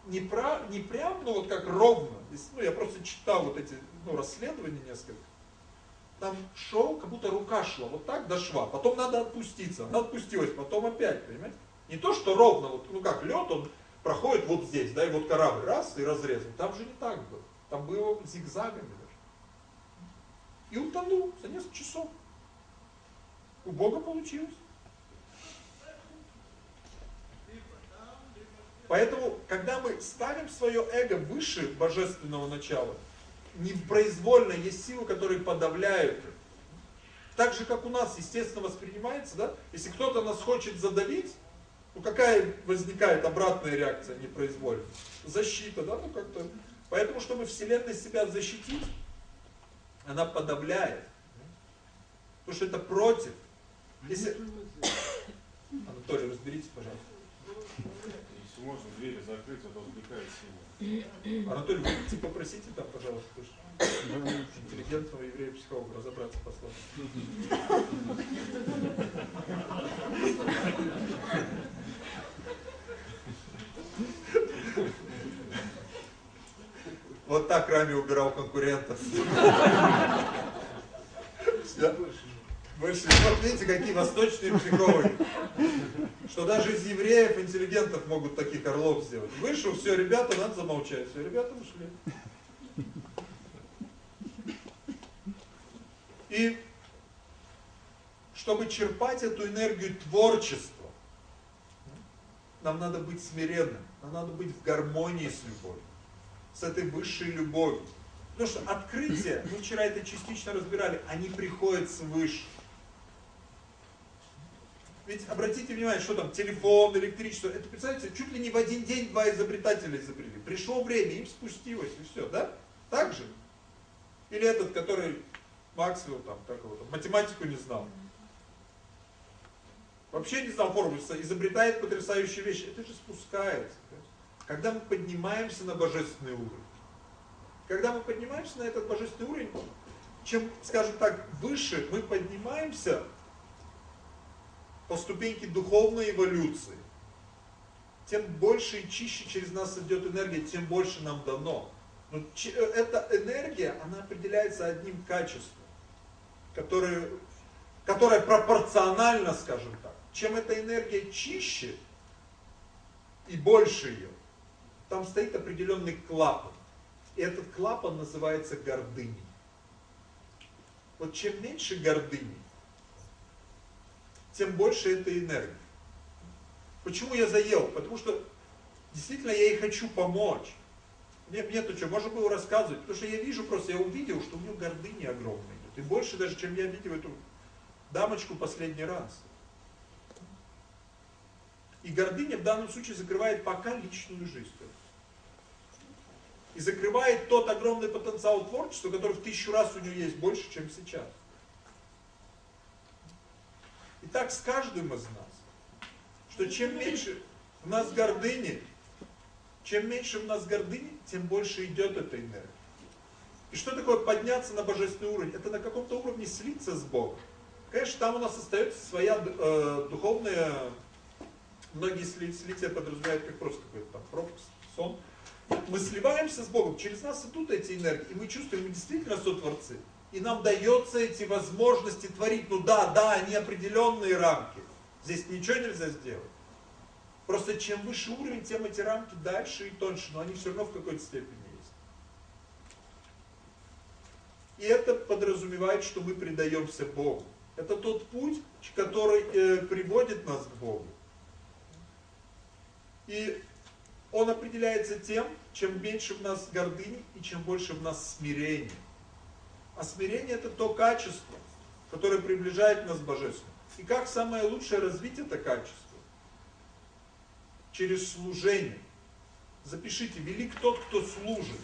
не, про, не прям, ну вот как ровно. Ну, я просто читал вот эти ну, расследования несколько. Там шел, как будто рука шла, вот так до шва. Потом надо отпуститься. Она отпустилась, потом опять, понимаете? Не то, что ровно, вот, ну как лед, он проходит вот здесь, да, и вот корабль раз и разрезал. Там же не так было. Там было зигзагами даже. И утонул за несколько часов. У Бога получилось. Поэтому, когда мы ставим свое эго выше божественного начала, непроизвольно есть силы, которые подавляют. Так же, как у нас, естественно, воспринимается, да? Если кто-то нас хочет задавить, ну какая возникает обратная реакция непроизвольно? Защита, да, ну как-то Поэтому, чтобы Вселенная себя защитить, она подавляет. Потому что это против. Если... Анатолий, разберитесь, пожалуйста. Если можно двери закрыть, а то отвлекает сильно. Анатолий, вы идите попросите там, пожалуйста, интеллигентного еврея-психолога разобраться по словам. Вот так Рами убирал конкурентов. Больше. Вот видите, какие восточные психологи. Что даже из евреев, интеллигентов могут таких орлов сделать. Вышел, все, ребята, надо замолчать. Все, ребята ушли. И чтобы черпать эту энергию творчества, нам надо быть смиренным, нам надо быть в гармонии с любовью с этой высшей любовью. Потому что открытия, мы вчера это частично разбирали, они приходят свыше. Ведь обратите внимание, что там телефон, электричество, это, представляете, чуть ли не в один день два изобретателя изобрели. Пришло время, им спустилось, и все, да? Так же? Или этот, который Максвелл, там, как его там, математику не знал. Вообще не знал формулу, изобретает потрясающие вещи. Это же спускается когда мы поднимаемся на божественный уровень. Когда мы поднимаемся на этот божественный уровень, чем, скажем так, выше мы поднимаемся по ступеньке духовной эволюции, тем больше и чище через нас идет энергия, тем больше нам дано. Но э, эта энергия, она определяется одним качеством, которое, которое пропорционально, скажем так. Чем эта энергия чище и больше ее, там стоит определенный клапан. И этот клапан называется гордыней. Вот чем меньше гордыни, тем больше этой энергии. Почему я заел? Потому что действительно я ей хочу помочь. Мне, мне-то что, можно было рассказывать, потому что я вижу просто, я увидел, что у нее гордыни огромные. И больше даже, чем я видел эту дамочку последний раз. И гордыня в данном случае закрывает пока личную жизнь и закрывает тот огромный потенциал творчества, который в тысячу раз у нее есть больше, чем сейчас. И так с каждым из нас, что чем меньше в нас гордыни, чем меньше в нас гордыни, тем больше идет эта энергия. И что такое подняться на божественный уровень? Это на каком-то уровне слиться с Богом. Конечно, там у нас остается своя э, духовная, многие слития подразумевают как просто какой-то там пропуск, сон, мы сливаемся с Богом, через нас идут эти энергии, и мы чувствуем, мы действительно сотворцы. И нам дается эти возможности творить. Ну да, да, они определенные рамки. Здесь ничего нельзя сделать. Просто чем выше уровень, тем эти рамки дальше и тоньше, но они все равно в какой-то степени есть. И это подразумевает, что мы предаемся Богу. Это тот путь, который э, приводит нас к Богу. И он определяется тем, чем меньше в нас гордыни и чем больше в нас смирения. А смирение это то качество, которое приближает нас к Божественному. И как самое лучшее развить это качество? Через служение. Запишите, велик тот, кто служит.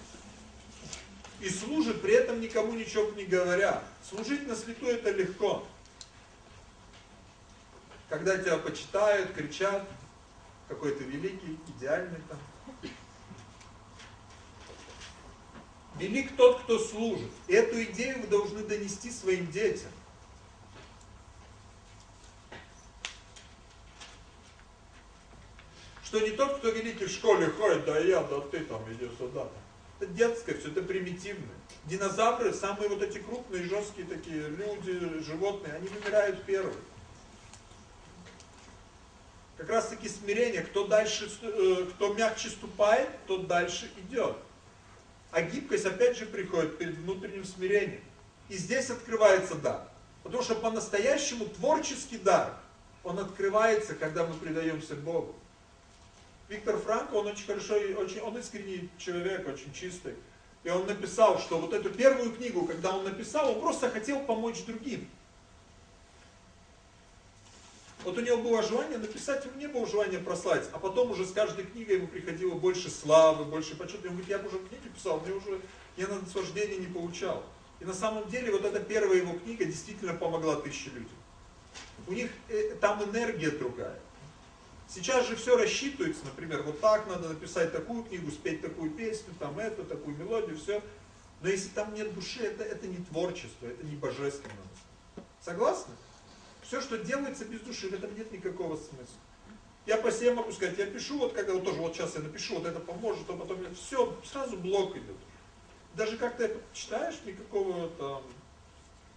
И служит, при этом никому ничего не говоря. Служить на свету это легко. Когда тебя почитают, кричат, какой то великий, идеальный там. Велик тот, кто служит. Эту идею вы должны донести своим детям. Что не тот, кто великий в школе ходит, да я, да ты там, иди сюда. Это детское, все это примитивное. Динозавры, самые вот эти крупные, жесткие такие люди, животные, они вымирают первые. Как раз таки смирение, кто дальше, э, кто мягче ступает, тот дальше идет. А гибкость опять же приходит перед внутренним смирением. И здесь открывается дар. Потому что по-настоящему творческий дар, он открывается, когда мы предаемся Богу. Виктор Франко, он очень хорошо, очень, он искренний человек, очень чистый. И он написал, что вот эту первую книгу, когда он написал, он просто хотел помочь другим. Вот у него было желание написать, ему не было желания прославить, а потом уже с каждой книгой ему приходило больше славы, больше почета. Он говорит, я уже книги писал, мне уже, я на наслаждение не получал. И на самом деле вот эта первая его книга действительно помогла тысяче людям. У них э, там энергия другая. Сейчас же все рассчитывается, например, вот так надо написать такую книгу, спеть такую песню, там это, такую мелодию, все. Но если там нет души, это, это не творчество, это не божественно. Согласны? Все, что делается без души, в этом нет никакого смысла. Я по себе могу сказать, я пишу, вот когда вот тоже вот сейчас я напишу, вот это поможет, а потом все, сразу блок идет. Даже как ты читаешь, никакого там,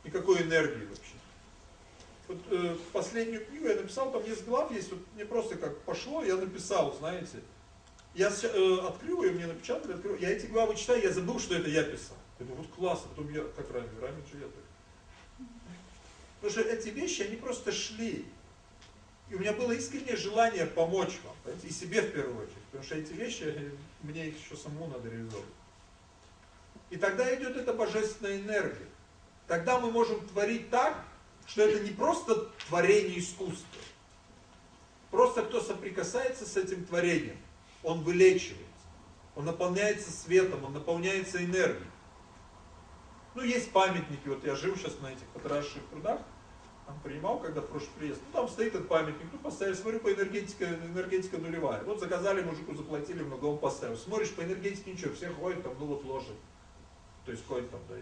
никакой энергии вообще. Вот э, последнюю книгу я написал, там несколько глав есть, вот мне просто как пошло, я написал, знаете. Я э, открыл ее, мне напечатали, открыл. Я эти главы читаю, я забыл, что это я писал. Я думаю, вот классно, потом я, как раньше, раньше я так Потому что эти вещи, они просто шли. И у меня было искреннее желание помочь вам, и себе в первую очередь. Потому что эти вещи, мне их еще самому надо реализовывать. И тогда идет эта божественная энергия. Тогда мы можем творить так, что это не просто творение искусства. Просто кто соприкасается с этим творением, он вылечивается. Он наполняется светом, он наполняется энергией. Ну, есть памятники, вот я жил сейчас на этих потрясших прудах, там принимал, когда в прошлый приезд, ну, там стоит этот памятник, ну, поставили, смотрю, по энергетике, энергетика нулевая. Вот заказали мужику, заплатили, много он поставил. Смотришь, по энергетике ничего, все ходят там, ну, вот лошадь. То есть ходит там, да,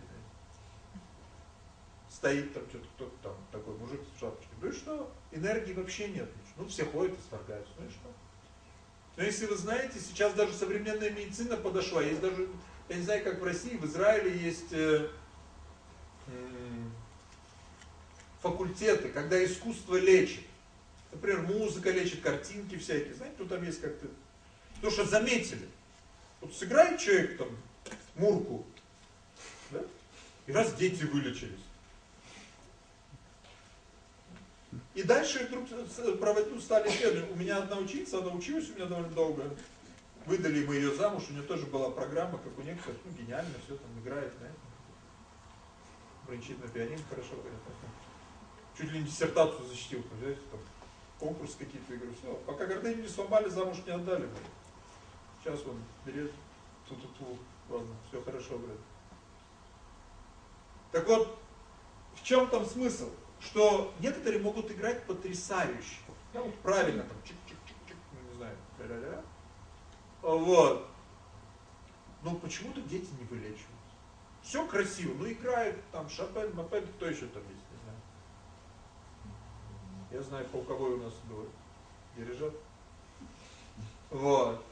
стоит там что-то, кто-то там, такой мужик с шапочкой. Ну и что? Энергии вообще нет. Ну, все ходят и свергаются. Ну и что? Но если вы знаете, сейчас даже современная медицина подошла. Есть даже, я не знаю, как в России, в Израиле есть э, факультеты, когда искусство лечит. Например, музыка лечит, картинки всякие. Знаете, ну там есть как-то... Потому что заметили. Вот сыграет человек там мурку, да? и раз дети вылечились. И дальше вдруг проводить стали исследования. У меня одна ученица, она училась у меня довольно долго. Выдали мы ее замуж, у нее тоже была программа, как у некоторых, ну, гениально, все там играет, знаете бренчит на пианино хорошо. Чуть ли не диссертацию защитил, понимаете, там конкурс какие-то игры, все. Пока гордыню не сломали, замуж не отдали. Говорит. Сейчас он берет, ту-ту-ту, ладно, все хорошо, говорит. Так вот, в чем там смысл? Что некоторые могут играть потрясающе. Да, вот правильно, там, чик-чик-чик-чик, ну, не знаю, ля-ля-ля. Вот. Но почему-то дети не вылечивают. Все красиво, ну играет там Шопен, Мопен, кто еще там есть, не знаю. Я знаю, полковой у нас был дирижер. Вот.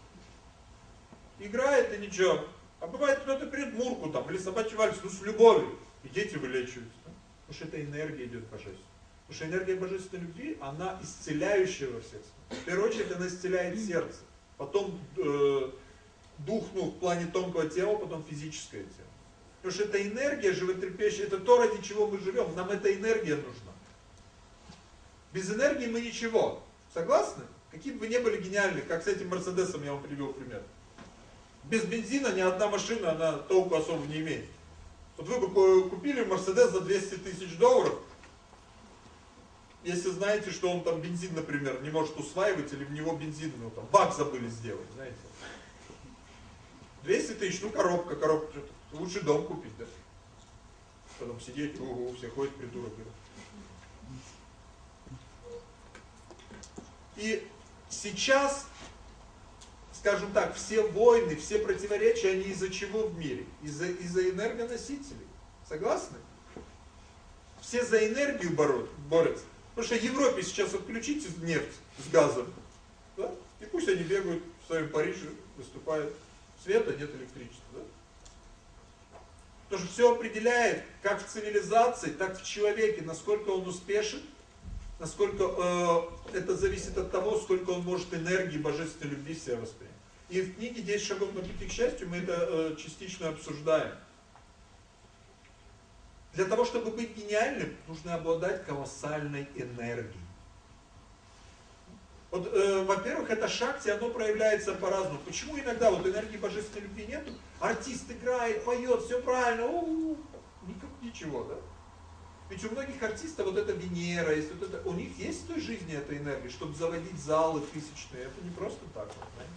Играет и ничего. А бывает кто-то придет Мурку там, или собачий вальс, ну с любовью. И дети вылечиваются. Да? Потому что это энергия идет божественная. Потому что энергия божественной любви, она исцеляющая во всех. В первую очередь она исцеляет сердце. Потом э, дух, ну, в плане тонкого тела, потом физическое тело. Потому что это энергия животрепещущая, это то, ради чего мы живем. Нам эта энергия нужна. Без энергии мы ничего. Согласны? Какие бы вы ни были гениальны, как с этим Мерседесом я вам привел пример. Без бензина ни одна машина, она толку особо не имеет. Вот вы бы купили Мерседес за 200 тысяч долларов, если знаете, что он там бензин, например, не может усваивать, или в него бензин, ну там, бак забыли сделать, знаете. 200 тысяч, ну коробка, коробка, лучше дом купить, да? Потом сидеть, угу, все ходят, придурок. И сейчас, скажем так, все войны, все противоречия, они из-за чего в мире? Из-за из, -за, энергоносителей. Согласны? Все за энергию борются. Потому что Европе сейчас отключите нефть с газом, да? и пусть они бегают в своем Париже, выступают. Света нет электричества. Да? Потому что все определяет, как в цивилизации, так в человеке, насколько он успешен, насколько э, это зависит от того, сколько он может энергии божественной любви в себя воспринять. И в книге «10 шагов на пути к счастью» мы это э, частично обсуждаем. Для того, чтобы быть гениальным, нужно обладать колоссальной энергией. Вот, э, во-первых, это шакти, оно проявляется по-разному. Почему иногда вот энергии божественной любви нету? Артист играет, поет, все правильно, у -у -у, ничего, да? Ведь у многих артистов вот эта Венера, есть вот это, у них есть в той жизни эта энергия, чтобы заводить залы тысячные. Это не просто так, вот, знаете?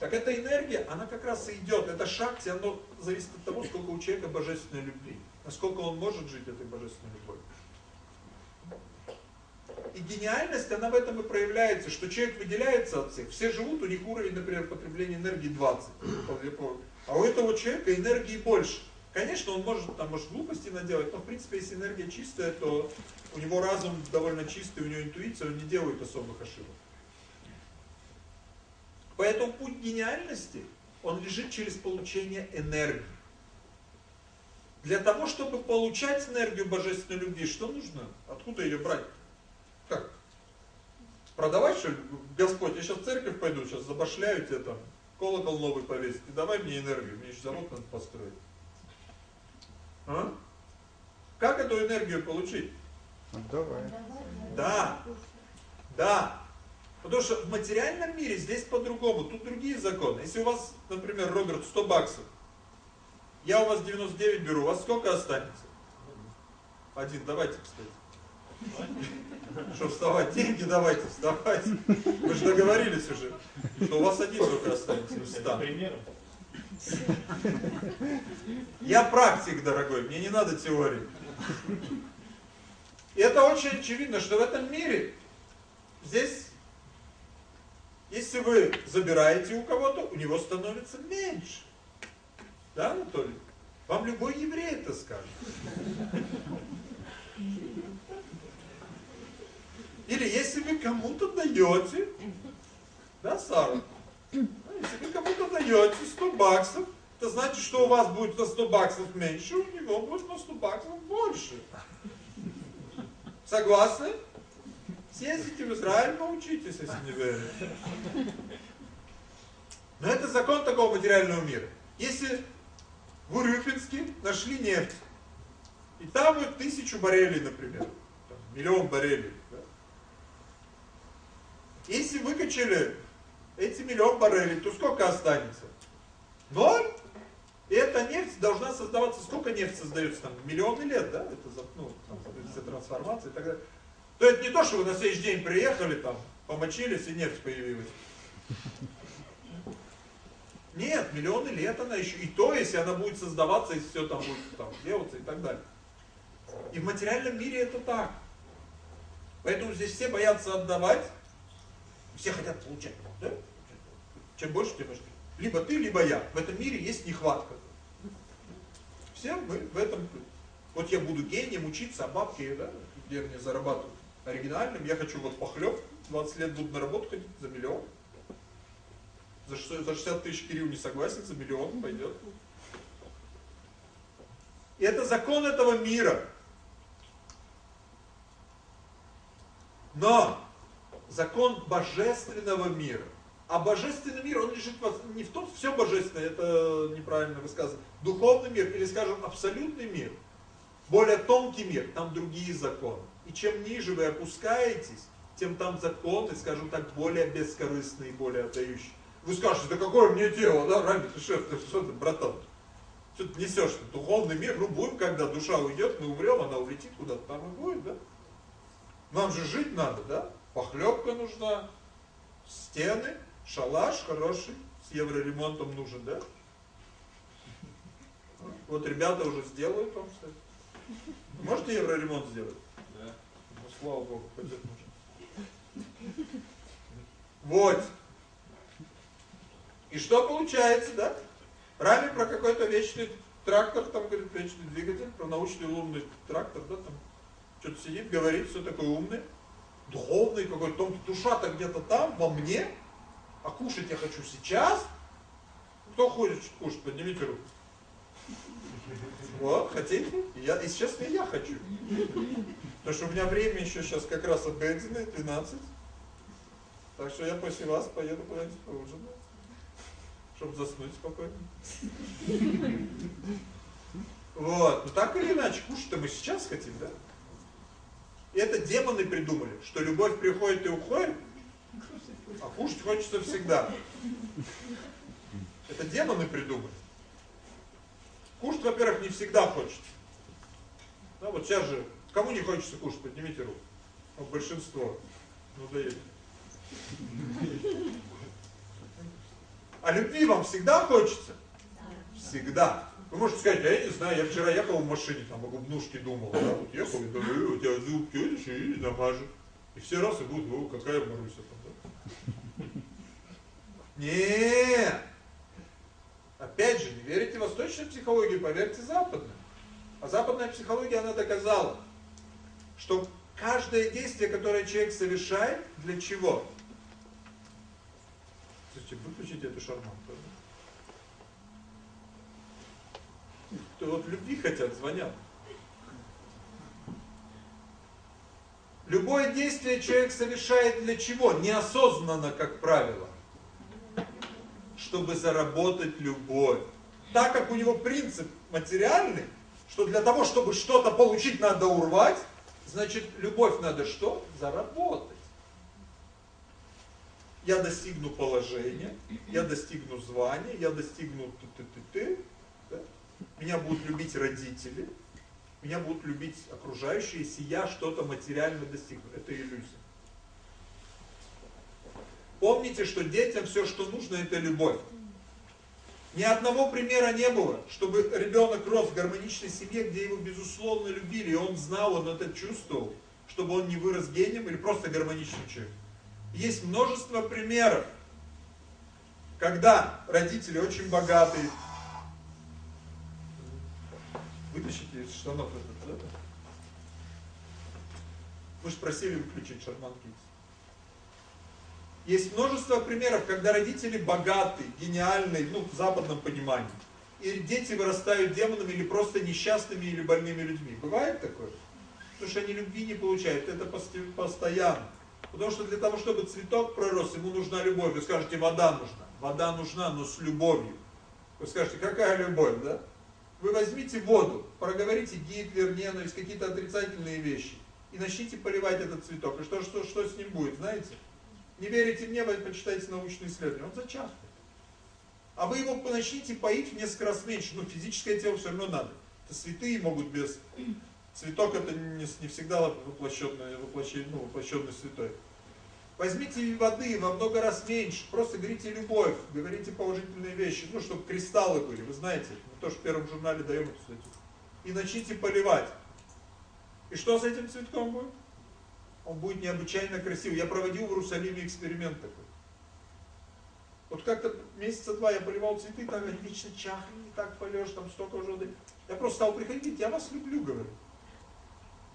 Так эта энергия, она как раз и идет. Это шакти, оно зависит от того, сколько у человека божественной любви. Насколько он может жить этой божественной любовью. И гениальность, она в этом и проявляется, что человек выделяется от всех. Все живут, у них уровень, например, потребления энергии 20. А у этого человека энергии больше. Конечно, он может, там, может глупости наделать, но в принципе, если энергия чистая, то у него разум довольно чистый, у него интуиция, он не делает особых ошибок. Поэтому путь гениальности, он лежит через получение энергии. Для того, чтобы получать энергию божественной любви, что нужно? Откуда ее брать? Как? Продавать что ли? Господь, я сейчас в церковь пойду, сейчас забашляю тебя там, колокол новый повесить, и давай мне энергию, мне еще завод надо построить. А? Как эту энергию получить? Давай. Да, да. Потому что в материальном мире здесь по-другому, тут другие законы. Если у вас, например, Роберт, 100 баксов, я у вас 99 беру, у вас сколько останется? Один, давайте, кстати. Что вставать? Деньги давайте, вставайте. Мы же договорились уже, что у вас один только останется. Встан. Я практик, дорогой, мне не надо теории. И это очень очевидно, что в этом мире здесь если вы забираете у кого-то, у него становится меньше. Да, Анатолий? Вам любой еврей это скажет. Или если вы кому-то даете, да, Сара? Если вы кому-то даете 100 баксов, это значит, что у вас будет на 100 баксов меньше, у него будет на 100 баксов больше. Согласны? Съездите в Израиль, поучитесь, если не верите. Но это закон такого материального мира. Если в Урюпинске нашли нефть, и там вот тысячу баррелей, например, там, миллион баррелей? Если выкачали эти миллион баррелей, то сколько останется? Ноль. И эта нефть должна создаваться, сколько нефть создается там, миллионы лет, да, это ну, там, все трансформации и так далее. То это не то, что вы на следующий день приехали, там, помочились и нефть появилась. Нет, миллионы лет она еще. И то, если она будет создаваться, если все там будет там, делаться и так далее. И в материальном мире это так. Поэтому здесь все боятся отдавать, все хотят получать. Да? Чем больше, тем больше. Либо ты, либо я. В этом мире есть нехватка. Все мы в этом. Вот я буду гением учиться, а бабки, да, где мне зарабатывают оригинальным. Я хочу вот похлеб, 20 лет буду на работу ходить за миллион. За 60, за 60 тысяч Кирилл не согласен, за миллион пойдет. И это закон этого мира. Но закон божественного мира. А божественный мир, он лежит не в том, все божественное, это неправильно высказано. Духовный мир или, скажем, абсолютный мир, более тонкий мир, там другие законы. И чем ниже вы опускаетесь, тем там законы, скажем так, более бескорыстные, более отдающие. Вы скажете, да какое мне дело, да, Рами, ты шеф, ты что ты, братан? Что ты несешь? -то? Духовный мир, ну будем, когда душа уйдет, мы умрем, она улетит куда-то, там и будет, да? Нам же жить надо, да? Похлебка нужна, стены, шалаш хороший, с евроремонтом нужен, да? Вот ребята уже сделают вам, кстати. Можете евроремонт сделать? Да. Ну, слава богу, хоть это нужно. Вот. И что получается, да? Рами про какой-то вечный трактор, там, говорит, вечный двигатель, про научный лунный трактор, да, там, что-то сидит, говорит, все такое умный, духовный какой-то, душа-то где-то там, во мне, а кушать я хочу сейчас. Кто хочет кушать, поднимите руку. Вот, хотите? Я, и сейчас и я хочу. Потому что у меня время еще сейчас как раз обеденное, 12. Так что я после вас поеду куда-нибудь поужинать. Чтобы заснуть спокойно. Вот. Ну так или иначе, кушать-то мы сейчас хотим, да? И это демоны придумали, что любовь приходит и уходит, а кушать хочется всегда. Это демоны придумали. Кушать, во-первых, не всегда хочется. Да, вот сейчас же, кому не хочется кушать, поднимите руку. Ну, большинство. Ну, даете. А любви вам всегда хочется? Всегда. Вы можете сказать, я не знаю, я вчера ехал в машине, там о губнушке думал, да, вот ехал и думаю, у тебя зубки, видишь, и намажу. И все раз и будут, о, какая Маруся там, да? Нет. Опять же, не верите в восточную психологию, поверьте западную. А западная психология, она доказала, что каждое действие, которое человек совершает, для чего? Слушайте, выключите эту шарманку. Кто вот любви хотят, звонят. Любое действие человек совершает для чего? Неосознанно, как правило. Чтобы заработать любовь. Так как у него принцип материальный, что для того, чтобы что-то получить, надо урвать, значит, любовь надо что? Заработать. Я достигну положения, я достигну звания, я достигну ты-ты-ты-ты? Меня будут любить родители, меня будут любить окружающие, если я что-то материально достигну. Это иллюзия. Помните, что детям все, что нужно, это любовь. Ни одного примера не было, чтобы ребенок рос в гармоничной семье, где его безусловно любили, и он знал, он это чувствовал, чтобы он не вырос гением или просто гармоничным человеком. Есть множество примеров, когда родители очень богатые, вытащите из штанов этот, да? Вы же просили выключить Шарман Кидс. Есть множество примеров, когда родители богатые, гениальные, ну, в западном понимании. И дети вырастают демонами или просто несчастными или больными людьми. Бывает такое? Потому что они любви не получают. Это постоянно. Потому что для того, чтобы цветок пророс, ему нужна любовь. Вы скажете, вода нужна. Вода нужна, но с любовью. Вы скажете, какая любовь, да? Вы возьмите воду, проговорите Гитлер, ненависть, какие-то отрицательные вещи. И начните поливать этот цветок. И что, что, что с ним будет, знаете? Не верите мне, вы почитайте научные исследования. Он зачахнет. А вы его начните поить в несколько раз меньше. Ну, физическое тело все равно надо. Это святые могут без... Цветок это не, не всегда воплощенный, воплощенный, ну, воплощенный святой. Возьмите воды во много раз меньше, просто говорите любовь, говорите положительные вещи, ну, чтобы кристаллы были, вы знаете, мы тоже в первом журнале даем эту статью. И начните поливать. И что с этим цветком будет? Он будет необычайно красивый. Я проводил в Иерусалиме эксперимент такой. Вот как-то месяца два я поливал цветы, так они чахли, не так полешь, там столько уже воды. Я просто стал приходить, я вас люблю, говорю.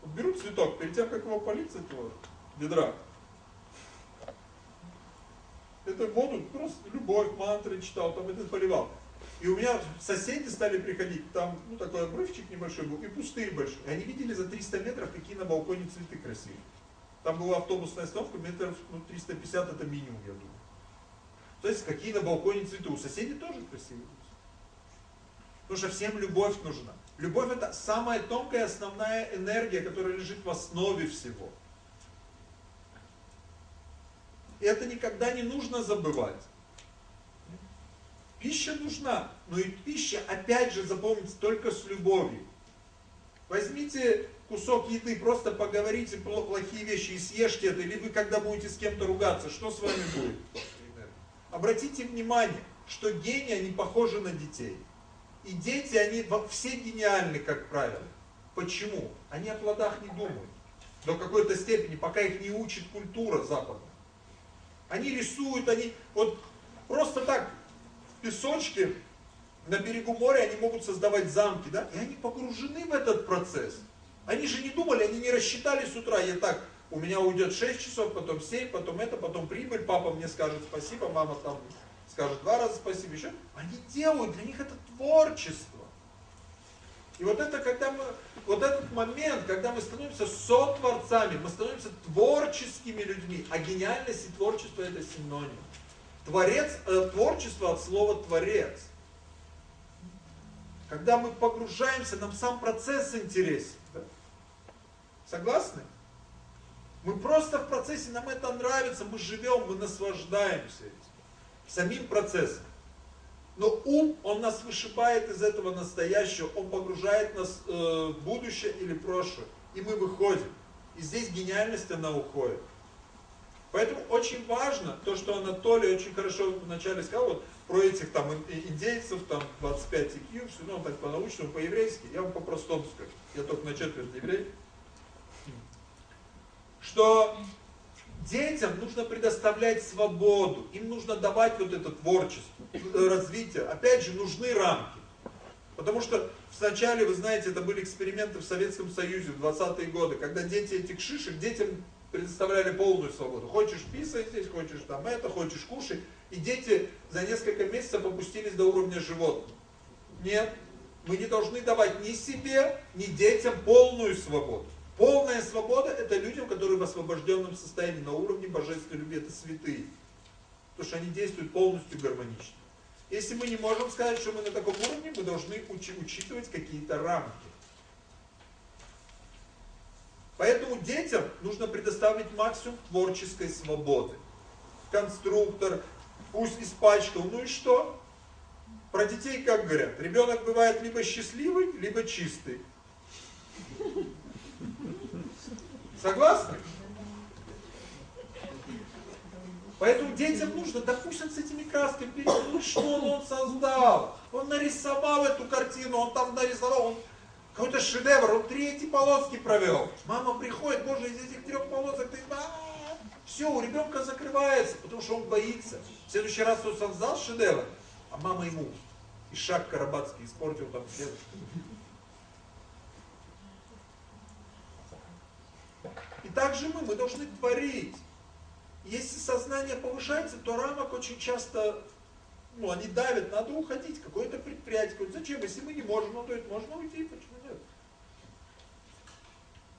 Вот беру цветок, перед тем, как его полить этого ведра, это воду, просто любовь, мантры читал, там это поливал. И у меня соседи стали приходить, там ну, такой обрывчик небольшой был, и пустырь большой. И они видели за 300 метров, какие на балконе цветы красивые. Там была автобусная остановка, метров ну, 350 это минимум, я думаю. То есть какие на балконе цветы. У соседей тоже красивые. Потому что всем любовь нужна. Любовь это самая тонкая, основная энергия, которая лежит в основе всего. И это никогда не нужно забывать. Пища нужна, но и пища, опять же, запомните, только с любовью. Возьмите кусок еды, просто поговорите плохие вещи и съешьте это, или вы когда будете с кем-то ругаться, что с вами будет? Обратите внимание, что гении, они похожи на детей. И дети, они все гениальны, как правило. Почему? Они о плодах не думают. До какой-то степени, пока их не учит культура западная. Они рисуют, они вот просто так в песочке на берегу моря они могут создавать замки, да? И они погружены в этот процесс. Они же не думали, они не рассчитали с утра, я так, у меня уйдет 6 часов, потом 7, потом это, потом прибыль, папа мне скажет спасибо, мама там скажет два раза спасибо, еще. Они делают, для них это творчество. И вот это, когда мы, вот этот момент, когда мы становимся сотворцами, мы становимся творческими людьми, а гениальность и творчество это синоним. Творец, э, творчество от слова творец. Когда мы погружаемся, нам сам процесс интересен. Да? Согласны? Мы просто в процессе, нам это нравится, мы живем, мы наслаждаемся этим. Самим процессом. Но ум, он нас вышибает из этого настоящего, он погружает нас э, в будущее или прошлое. И мы выходим. И здесь гениальность, она уходит. Поэтому очень важно то, что Анатолий очень хорошо вначале сказал, вот про этих там индейцев, там 25 IQ, все, ну, так по-научному, по-еврейски, я вам по-простому скажу, я только на четверть еврей, что детям нужно предоставлять свободу, им нужно давать вот это творчество, развитие, опять же, нужны рамки. Потому что вначале, вы знаете, это были эксперименты в Советском Союзе в 20-е годы, когда дети этих шишек, детям предоставляли полную свободу. Хочешь писать здесь, хочешь там это, хочешь кушать. И дети за несколько месяцев опустились до уровня животных. Нет, мы не должны давать ни себе, ни детям полную свободу. Полная свобода это людям, которые в освобожденном состоянии, на уровне божественной любви, это святые. Потому что они действуют полностью гармонично. Если мы не можем сказать, что мы на таком уровне, мы должны учи учитывать какие-то рамки. Поэтому детям нужно предоставить максимум творческой свободы. Конструктор, пусть испачкал, ну и что? Про детей как говорят? Ребенок бывает либо счастливый, либо чистый. Согласны? Поэтому детям нужно, да с этими красками перейдет, ну что он создал? Он нарисовал эту картину, он там нарисовал, он какой-то шедевр, он три полоски провел. Мама приходит, боже, из этих трех полосок ты... Все, у ребенка закрывается, потому что он боится. В следующий раз он создал шедевр, а мама ему и шаг Карабатский испортил там все. И так же мы, мы должны творить. Если сознание повышается, то рамок очень часто ну, они давят, надо уходить, какое-то предприятие, какое зачем, если мы не можем, ну, то есть можно уйти, почему нет?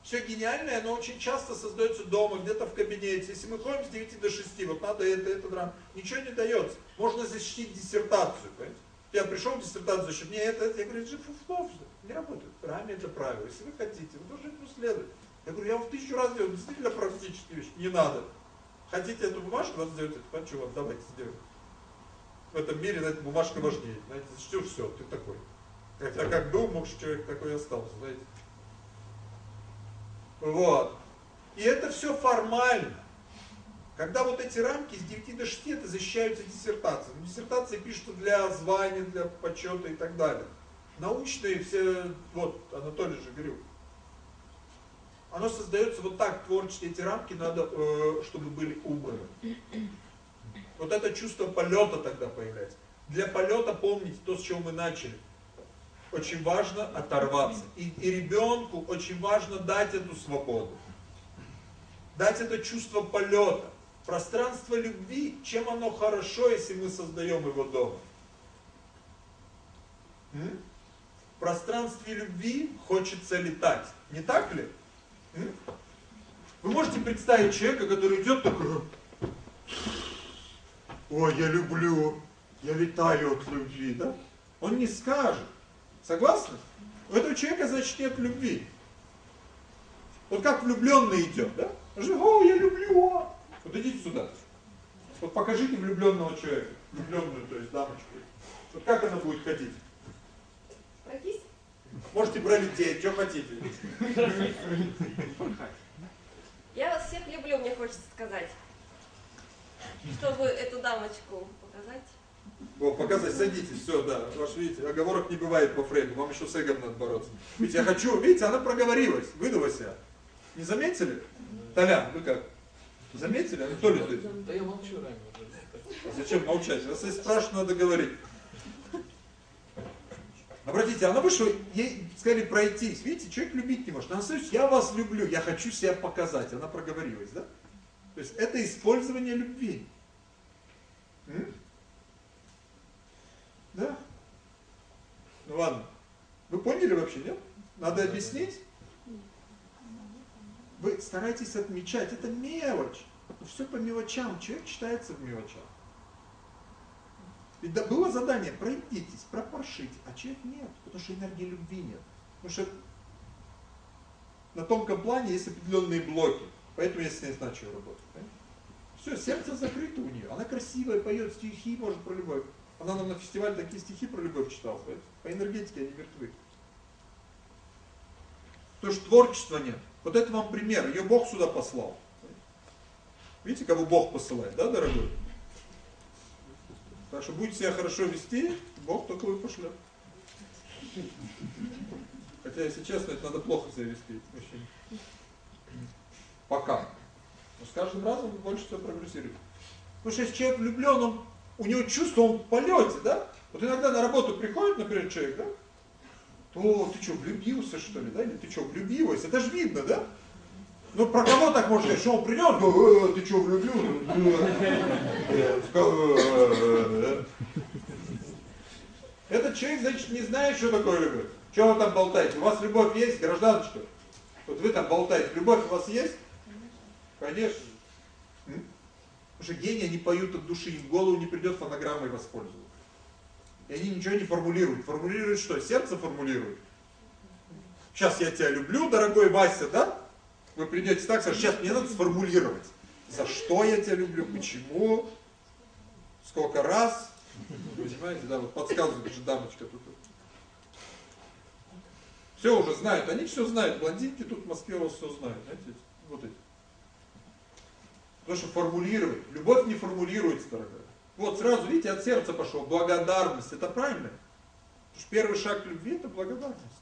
Все гениальное, оно очень часто создается дома, где-то в кабинете. Если мы ходим с 9 до 6, вот надо это, это, драм, ничего не дается. Можно защитить диссертацию, понимаете? Я пришел диссертацию защитить, не это, это, я говорю, это же фуфлов, не работает. Раме это правило, если вы хотите, вы должны этому следовать. Я говорю, я вам в тысячу раз делаю, действительно практические вещи, не надо. Хотите эту бумажку, сделать это, хочу вам, давайте сделаем в этом мире, знаете, бумажка важнее. Знаете, что все, ты такой. Хотя как был, может человек такой остался, знаете. Вот. И это все формально. Когда вот эти рамки с 9 до 6, это защищаются диссертации. Ну, диссертации пишутся для звания, для почета и так далее. Научные все, вот, Анатолий же говорил, оно создается вот так, творчески, эти рамки надо, э, чтобы были убраны. Вот это чувство полета тогда появляется. Для полета помните то, с чего мы начали. Очень важно оторваться. И, и ребенку очень важно дать эту свободу. Дать это чувство полета. Пространство любви, чем оно хорошо, если мы создаем его дома. В пространстве любви хочется летать. Не так ли? Вы можете представить человека, который идет такой, ой, я люблю, я летаю от любви, да? Он не скажет. Согласны? У этого человека, значит, нет любви. Вот как влюбленный идет, да? Он же, о, я люблю. а». Вот идите сюда. Вот покажите влюбленного человека. Влюбленную, то есть дамочку. Вот как она будет ходить? Пройтись? Можете пролететь, что хотите. Я вас всех люблю, мне хочется сказать. Чтобы эту дамочку показать. Вот, показать, садитесь, все, да. Ваш, видите, оговорок не бывает по Фрейду, вам еще с эгом надо бороться. Видите, я хочу, видите, она проговорилась, выдала себя. Не заметили? Толян, вы как? Заметили? Анатолий, ты? Да я молчу ранее. А Зачем молчать? Раз если спрашивают, надо говорить. Обратите, она вышла, ей сказали пройтись. Видите, человек любить не может. Она сказала, я вас люблю, я хочу себя показать. Она проговорилась, да? То есть это использование любви. М? Да? Ну ладно. Вы поняли вообще, нет? Надо объяснить? Вы старайтесь отмечать, это мелочь. Все по мелочам, человек читается в мелочах. Ведь было задание, пройдитесь, пропоршите, а человек нет, потому что энергии любви нет. Потому что на тонком плане есть определенные блоки, поэтому я с ней начал работать. Все, сердце закрыто у нее, она красивая, поет стихи, может про любовь. Она нам на фестивале такие стихи про любовь читала, понимаете? по энергетике они мертвы. Потому что творчества нет. Вот это вам пример, ее Бог сюда послал. Видите, кого Бог посылает, да, дорогой? Так что будете себя хорошо вести, Бог только вы пошлет. Хотя, если честно, это надо плохо себя вести мужчине. Пока. Но с каждым разом вы больше всего прогрессируете. Потому что если человек влюблен, он, у него чувство, он в полете, да? Вот иногда на работу приходит, например, человек, да? То ты что, влюбился что ли, да? Или ты что, влюбилась? Это же видно, да? Ну, про кого так можно сказать, что он придет, ну, э, ты что, влюбился? Этот человек, значит, не знает, что такое любовь. Что вы там болтаете? У вас любовь есть, гражданочка? Вот вы там болтаете, любовь у вас есть? Конечно. Потому что гении, они поют от души, им в голову не придет фонограммой воспользоваться. И они ничего не формулируют. Формулируют что? Сердце формулирует. Сейчас я тебя люблю, дорогой Вася, да? Вы придете так, скажете, сейчас мне надо сформулировать. За что я тебя люблю, почему, сколько раз. Понимаете, да, вот подсказывает же дамочка тут. Все уже знают, они все знают. Блондинки тут в Москве у вас все знают, знаете, вот эти. Потому что формулировать. Любовь не формулируется, дорогая. Вот сразу, видите, от сердца пошел. Благодарность. Это правильно. Потому что первый шаг любви это благодарность.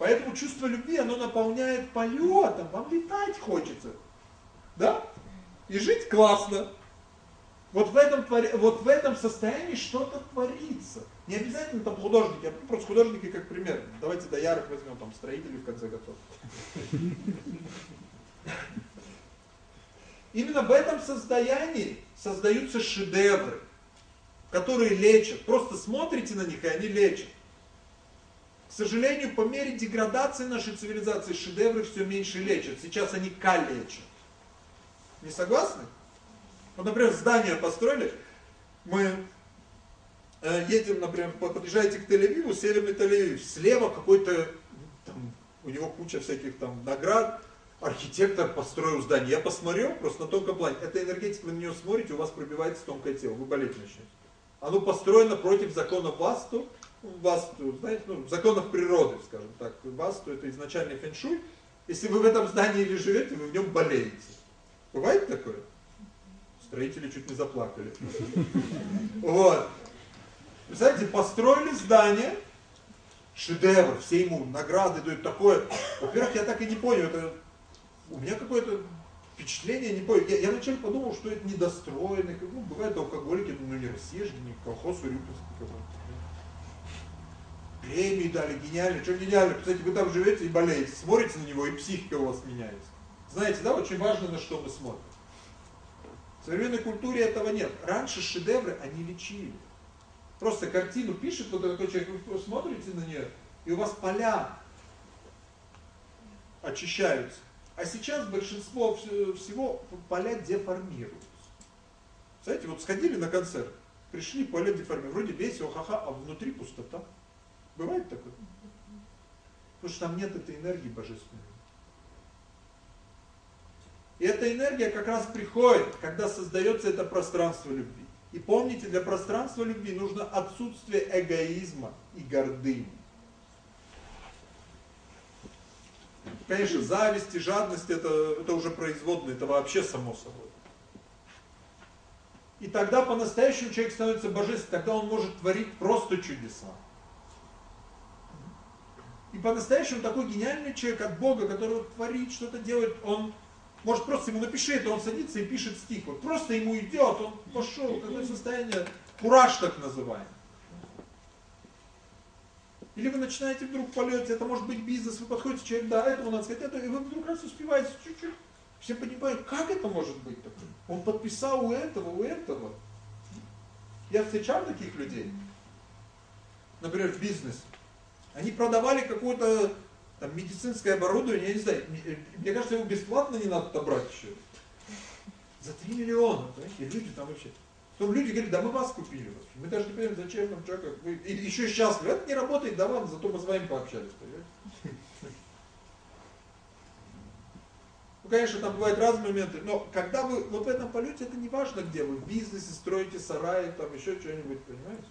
Поэтому чувство любви, оно наполняет полетом. Вам летать хочется. Да? И жить классно. Вот в этом, вот в этом состоянии что-то творится. Не обязательно там художники, а просто художники как пример. Давайте до ярых возьмем, там строители в конце концов. Именно в этом состоянии создаются шедевры, которые лечат. Просто смотрите на них, и они лечат. К сожалению, по мере деградации нашей цивилизации шедевры все меньше лечат. Сейчас они калечат. Не согласны? Вот, например, здание построили, мы э, едем, например, подъезжаете к Тель-Авиву, северный Тель-Авив, слева какой-то, у него куча всяких там наград, архитектор построил здание. Я посмотрел просто на тонком плане. Эта энергетика, вы на нее смотрите, у вас пробивается тонкое тело, вы болеть начнете. Оно построено против закона Васту, Васту, знаете, ну, законов природы, скажем так. Васту это изначальный фэншуй. Если вы в этом здании или живете, вы в нем болеете. Бывает такое? Строители чуть не заплакали. Вот. Представляете, построили здание, шедевр, все ему награды дают такое. Во-первых, я так и не понял, это у меня какое-то впечатление, не понял. Я, я вначале подумал, что это недостроенный, ну, бывают алкоголики, ну не Россия же, не колхоз Урюпинский какой-то. Премии дали, гениально, что гениально. Кстати, вы там живете и болеете, смотрите на него, и психика у вас меняется. Знаете, да, очень важно, на что мы смотрим. В современной культуре этого нет. Раньше шедевры, они лечили. Просто картину пишет вот такой человек, вы смотрите на нее, и у вас поля очищаются. А сейчас большинство всего поля деформируются. Знаете, вот сходили на концерт, пришли, поля деформируются. Вроде весело, ха-ха, а внутри пустота. Бывает такое? Потому что там нет этой энергии божественной. И эта энергия как раз приходит, когда создается это пространство любви. И помните, для пространства любви нужно отсутствие эгоизма и гордыни. Конечно, зависть и жадность это, это уже производные, это вообще само собой. И тогда по-настоящему человек становится божественным, тогда он может творить просто чудеса. И по-настоящему такой гениальный человек от Бога, который творит, что-то делает, он может просто ему напиши это, он садится и пишет стих. Вот просто ему идет, он пошел, какое состояние, кураж так называемый. Или вы начинаете вдруг полете, это может быть бизнес, вы подходите, человек, да, этому надо сказать, это, и вы вдруг раз успеваете чуть-чуть. Все понимают, как это может быть такое? Он подписал у этого, у этого. Я встречал таких людей, например, в бизнесе. Они продавали какое-то там медицинское оборудование, я не знаю, мне, мне кажется, его бесплатно не надо отобрать еще. За 3 миллиона, понимаете, люди там вообще. Потом люди говорят, да мы вас купили вообще. Мы даже не понимаем, зачем нам как вы. И еще счастливы. Это не работает, да ладно, зато мы с вами пообщались, понимаете? Ну, конечно, там бывают разные моменты, но когда вы вот в этом полете, это не важно, где вы, в бизнесе строите сараи, там еще что-нибудь, понимаете?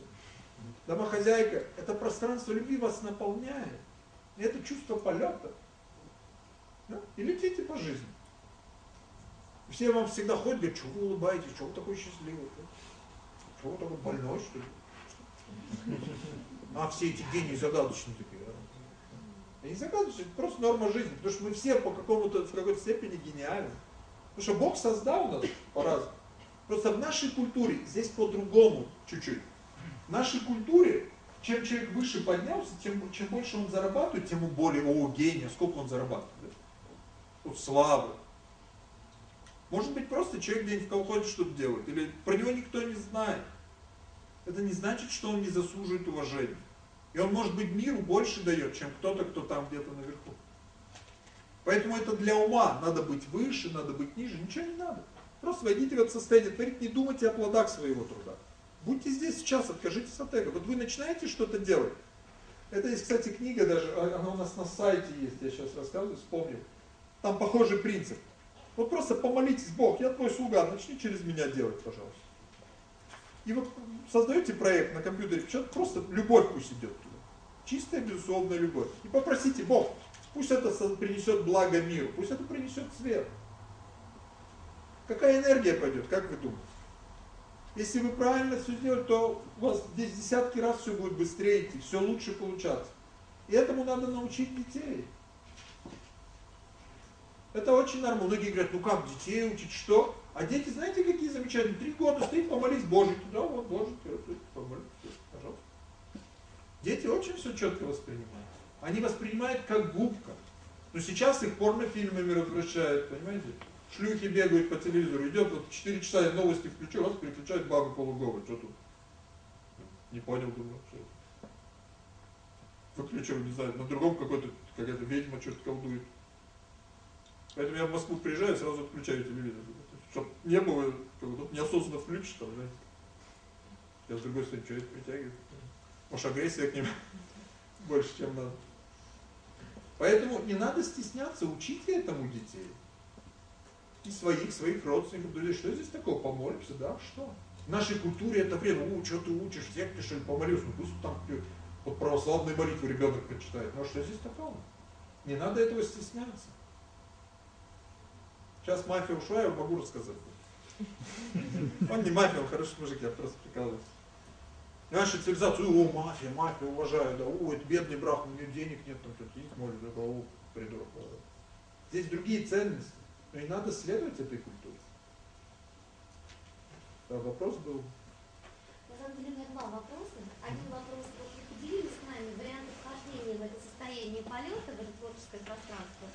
Домохозяйка, это пространство любви вас наполняет. Это чувство полета. Да? И летите по жизни. Все вам всегда ходят, говорят, что вы улыбаетесь, что вы такой счастливый. Что вы такой больной, что ли? А все эти гении загадочные такие. А? Не загадочные, это просто норма жизни. Потому что мы все по какому-то, в какой-то степени гениальны. Потому что Бог создал нас по-разному. Просто в нашей культуре здесь по-другому чуть-чуть. В нашей культуре, чем человек выше поднялся, тем, чем больше он зарабатывает, тем более, о, гения, сколько он зарабатывает. Да? Вот славы, может быть, просто человек где-нибудь в колхозе что-то делает, или про него никто не знает. Это не значит, что он не заслуживает уважения. И он, может быть, миру больше дает, чем кто-то, кто там где-то наверху. Поэтому это для ума. Надо быть выше, надо быть ниже, ничего не надо. Просто войдите в это состояние, творить, не думайте о плодах своего труда. Будьте здесь сейчас, откажитесь от эго. Вот вы начинаете что-то делать. Это есть, кстати, книга даже, а, она у нас на сайте есть, я сейчас рассказываю, вспомнил. Там похожий принцип. Вот просто помолитесь, Бог, я твой слуга, начни через меня делать, пожалуйста. И вот создаете проект на компьютере, просто любовь пусть идет туда. Чистая, безусловная любовь. И попросите, Бог, пусть это принесет благо миру, пусть это принесет свет. Какая энергия пойдет, как вы думаете? Если вы правильно все сделаете, то у вас здесь десятки раз все будет быстрее идти, все лучше получаться. И этому надо научить детей. Это очень нормально. Многие говорят, ну как детей учить, что? А дети, знаете, какие замечательные? Три года стоит, помолись Боже. Да, вот Боже, помолись, пожалуйста. Дети очень все четко воспринимают. Они воспринимают как губка. Но сейчас их порнофильмами развращают, понимаете? Шлюхи бегают по телевизору, идет, вот 4 часа я новости включу, раз переключает бабы полуголые, что тут? Не понял, думаю, что Выключил, не знаю, на другом какой-то, какая-то ведьма что-то колдует. Поэтому я в Москву приезжаю, сразу отключаю телевизор. Чтобы не было, как бы, неосознанно включишь, там, знаете. Я с другой стороны, что это притягивает. Может, агрессия к ним больше, чем надо. Поэтому не надо стесняться, учите этому детей. И своих, своих родственников, друзей. Что здесь такого? Помолимся, да? Что? В нашей культуре это время, у, что ты учишь, всех ты что ли помолился, ну пусть там вот православные молитвы ребенок прочитает. Ну а что здесь такого? Не надо этого стесняться. Сейчас мафия ушла, я могу рассказать. Он не мафия, он хороший мужик, я просто прикалываюсь. Наша цивилизация, о, мафия, мафия, уважаю, да, о, это бедный брак, у него денег нет, там что-то есть, может, да, о, придурок. Здесь другие ценности, но и надо следовать этой культуре. Да, вопрос был. На самом деле у меня два вопроса. Один вопрос, вот вы поделились с нами варианты вхождения в это состояние полета, в это творческое пространство.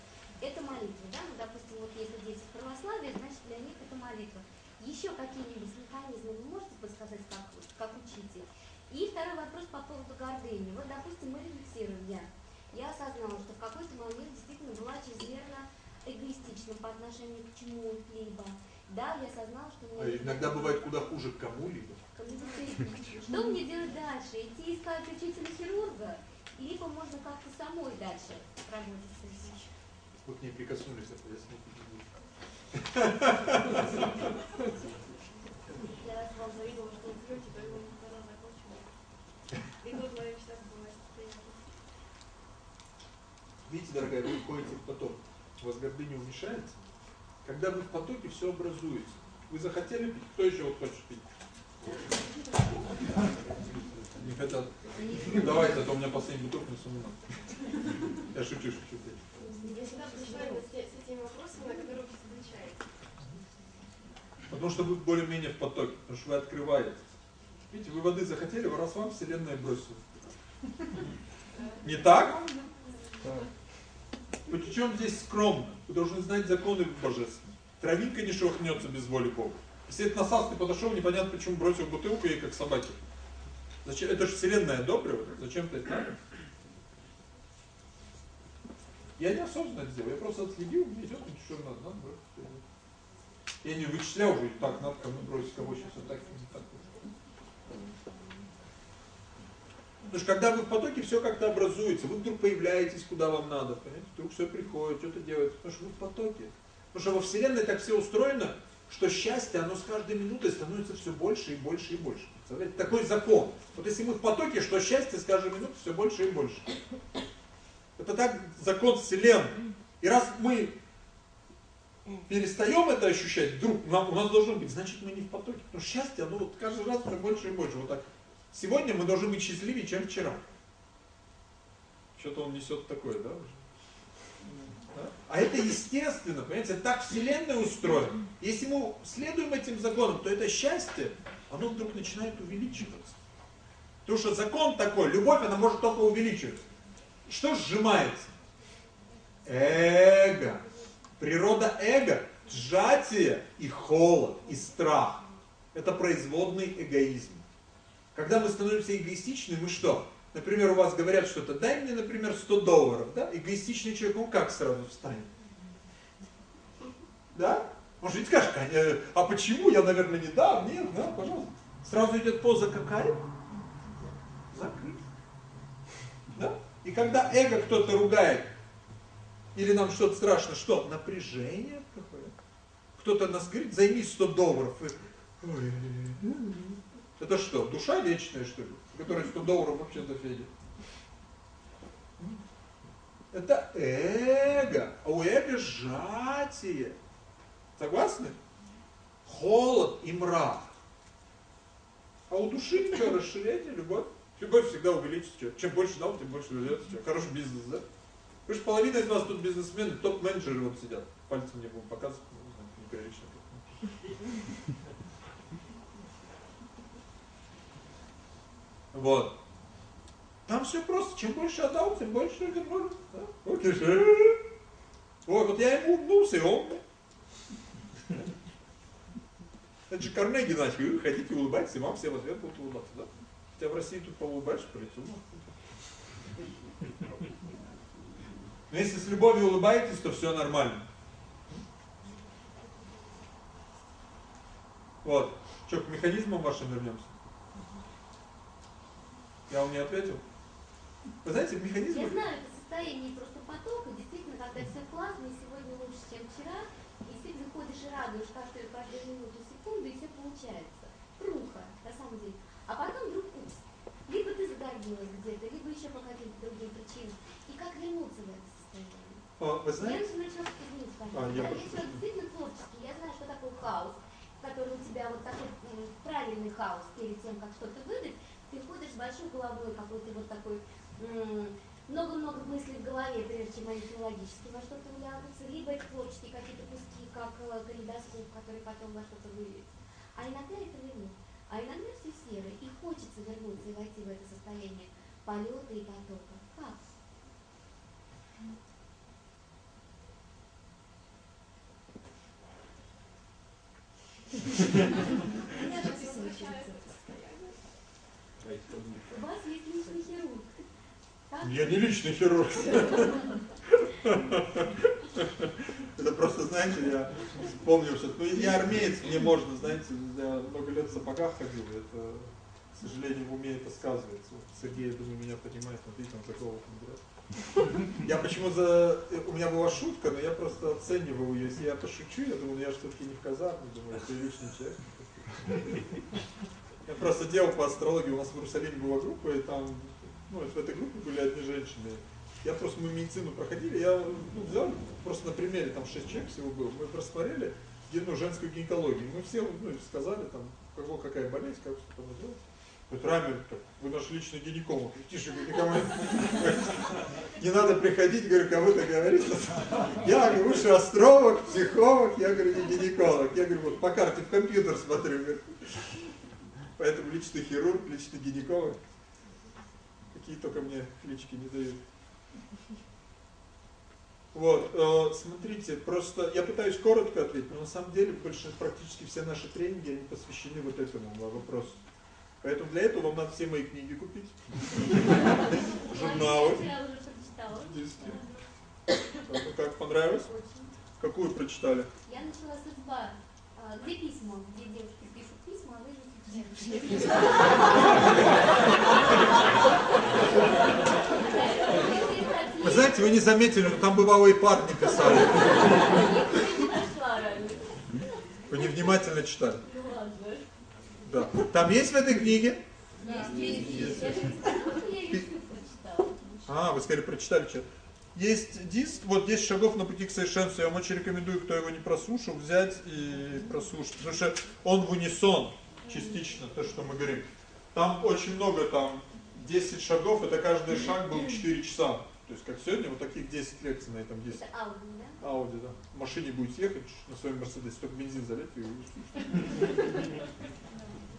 Это молитва, да? Ну, допустим, вот если дети в православии, значит для них это молитва. Еще какие-нибудь механизмы вы можете подсказать как, как учитель? И второй вопрос по поводу гордыни. Вот, допустим, мы рефлексируем, я. Я осознала, что в какой-то момент действительно была чрезмерно эгоистична по отношению к чему-либо. Да, я осознала, что А иногда бывает куда хуже к кому-либо. Что мне делать дальше? Идти искать учителя хирурга? Либо можно как-то самой дальше работать с этим? Вы к ней прикоснулись, а я буду. Я вам завидовала, что вы пьете, поэтому когда закончила. И тут моя мечта сбылась. Приятно. Видите, дорогая, вы входите в поток. У вас гордыня уменьшается. Когда вы в потоке, все образуется. Вы захотели пить, кто еще вот хочет пить? Не хотят. Давайте, а то у меня последний бутылка на сумму. Я шучу, шучу. Я сюда пришла с, этими вопросами, на которые вы отвечаете. Потому что вы более-менее в потоке, потому что вы открываете. Видите, вы воды захотели, раз вам Вселенная бросила. Не так? Причем здесь скромно. Вы должны знать законы божественные. Травинка не шелохнется без воли Бога. Если это насас ты подошел, непонятно почему бросил бутылку ей как собаке. Зачем? Это же вселенная одобрила. Зачем ты это надо? Я неосознанно это сделал. Я просто отследил, мне идет, не надо, надо бросить. Я не вычислял уже, так, надо кому бросить, кого сейчас так, не так. Потому что когда вы в потоке, все как-то образуется. Вы вдруг появляетесь, куда вам надо. Понимаете? Вдруг все приходит, что-то делается. Потому что вы в потоке. Потому что во Вселенной так все устроено, что счастье, оно с каждой минутой становится все больше и больше и больше. Представляете? Такой закон. Вот если мы в потоке, что счастье с каждой минутой все больше и больше. Это так закон Вселенной. И раз мы перестаем это ощущать, вдруг нам, у нас должно быть, значит мы не в потоке. Потому что счастье, оно вот каждый раз все больше и больше. Вот так. Сегодня мы должны быть счастливее, чем вчера. Что-то он несет такое, да? А это естественно, понимаете, так Вселенная устроена. Если мы следуем этим законам, то это счастье, оно вдруг начинает увеличиваться. Потому что закон такой, любовь, она может только увеличиваться. Что сжимается? Эго. Природа эго – сжатие и холод, и страх. Это производный эгоизм. Когда мы становимся эгоистичны, мы что? Например, у вас говорят что-то, дай мне, например, 100 долларов. Да? Эгоистичный человек, он как сразу встанет? Да? Же ведь скажет, «Э, а почему? Я, наверное, не дам. Нет, да, пожалуйста. Сразу идет поза какая? Закрыть. Да? И когда эго кто-то ругает, или нам что-то страшно, что? Напряжение какое. Кто-то нас говорит, займи 100 долларов. И, это что, душа вечная, что ли? Которая 100 долларов вообще дофедит. Это эго. А у эго сжатие. Согласны? Холод и мрак. А у души что, расширение, любовь? Любовь всегда увеличится. Что? Чем больше дал, тем больше вернется. Что? Хороший бизнес, да? Вы же половина из вас тут бизнесмены, топ-менеджеры вот сидят. Пальцем мне будем показывать, не знаю, неприлично. Вот. Там все просто. Чем больше отдал, тем больше вернули. Да? Вот и же. Ой, вот я ему улыбнулся, и он. Это же Карнеги начали. Вы хотите улыбаться, и вам все в ответ будут улыбаться. Да? Хотя в России тут поулыбаешься по лицу. Но если с любовью улыбаетесь, то все нормально. Вот. Что, к механизмам вашим вернемся? Я вам не ответил? Вы знаете, механизм... Я знаю, это состояние просто потока, действительно, когда все классно, и сегодня лучше, чем вчера, и действительно ходишь и радуешь каждую, каждую минуту, секунду, и все получается. Круто, на самом деле. А потом вдруг упс. Либо ты загордилась где-то, либо еще по каким-то другим причинам. И как вернуться в это состояние? А, вы знаете? Я человек извините, А, я я человек действительно творческий, я знаю, что такое хаос, который у тебя вот такой правильный хаос перед тем, как что-то выдать, ты входишь в большой головой какой-то вот такой много-много мыслей в голове, прежде чем они филологически во что-то улягутся, либо это творческие какие-то куски, как э, калейдоскоп, который потом во что-то выльется. А иногда этого нет. А иногда все серые, и хочется вернуться и войти в это состояние полета и потока. Как? Меня же это состояние. У вас есть личный хирург. Так? Я не личный хирург. Это просто, знаете, я помню, что ну, я армеец, мне можно, знаете, я много лет в сапогах ходил, это, к сожалению, в уме это сказывается. Сергей, я думаю, меня понимает, смотрите, он такого не Я почему за... У меня была шутка, но я просто оценивал ее. Если я пошучу, я думаю, я все-таки не в казарме, думаю, это личный человек. Я просто делал по астрологии, у нас в Иерусалиме была группа, и там, ну, в этой группе были одни женщины. Я просто, мы медицину проходили, я ну, взял, просто на примере, там 6 человек всего было, мы просмотрели ну, женскую гинекологию. Мы все ну, сказали, там, кого какая болезнь, как что там делать. Вот Рамиль, вы наш личный гинеколог. Тише, никому не надо приходить, говорю, кого-то говорить. Я говорю, выше астролог, психолог, я говорю, не гинеколог. Я говорю, вот по карте в компьютер смотрю. Поэтому личный хирург, личный гинеколог. Какие только мне клички не дают. Вот, э, смотрите, просто я пытаюсь коротко ответить, но на самом деле больше практически все наши тренинги, они посвящены вот этому вопросу. Поэтому для этого вам надо все мои книги купить. Журналы. Ну как, понравилось? Какую прочитали? Я начала судьба. А, где письма? Где девушки вы знаете, вы не заметили, но там бывало и парни писали. Вы невнимательно читали. Да. Там есть в этой книге? А, вы сказали, прочитали что Есть диск, вот 10 шагов на пути к совершенству. Я вам очень рекомендую, кто его не прослушал, взять и прослушать. Потому что он в унисон, частично, то, что мы говорим. Там очень много, там 10 шагов, это каждый шаг был 4 часа. То есть, как сегодня, вот таких 10 лекций на этом 10. Это Ауди, да? Ауди, да. В машине будете ехать на своем Мерседесе, только бензин залить и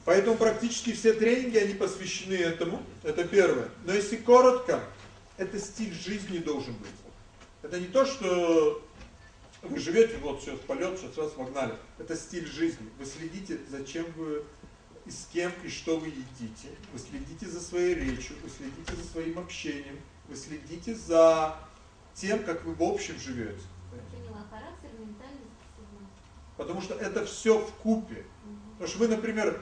Поэтому практически все тренинги, они посвящены этому. Это первое. Но если коротко, это стиль жизни должен быть. Это не то, что вы живете, вот все, полет, сейчас раз вогнали. Это стиль жизни. Вы следите, зачем вы, и с кем, и что вы едите. Вы следите за своей речью, вы следите за своим общением, вы следите за тем, как вы в общем живете. Потому что это все в купе. Потому что вы, например,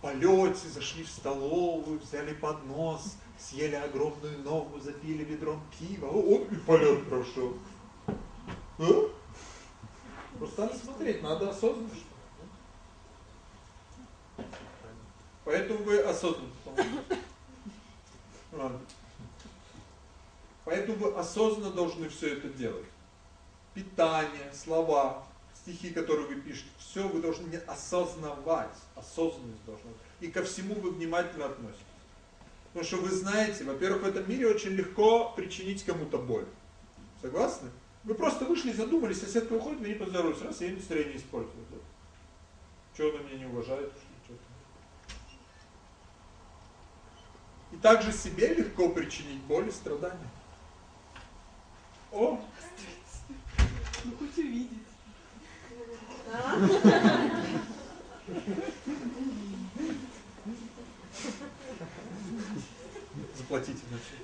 полете, зашли в столовую, взяли поднос, съели огромную ногу, запили ведром пива, о, и полет прошел. А? Просто надо смотреть, надо осознанно что Поэтому вы осознанно. Ладно. Поэтому вы осознанно должны все это делать. Питание, слова, стихи, которые вы пишете, все вы должны осознавать, осознанность должна быть. И ко всему вы внимательно относитесь. Потому что вы знаете, во-первых, в этом мире очень легко причинить кому-то боль. Согласны? Вы просто вышли, задумались, соседка уходит, вы не поздоровались, раз, я настроение использую. Да. Что она меня не уважает? Что и также себе легко причинить боль и страдания. О! Ну хоть увидеть. Заплатите иначе.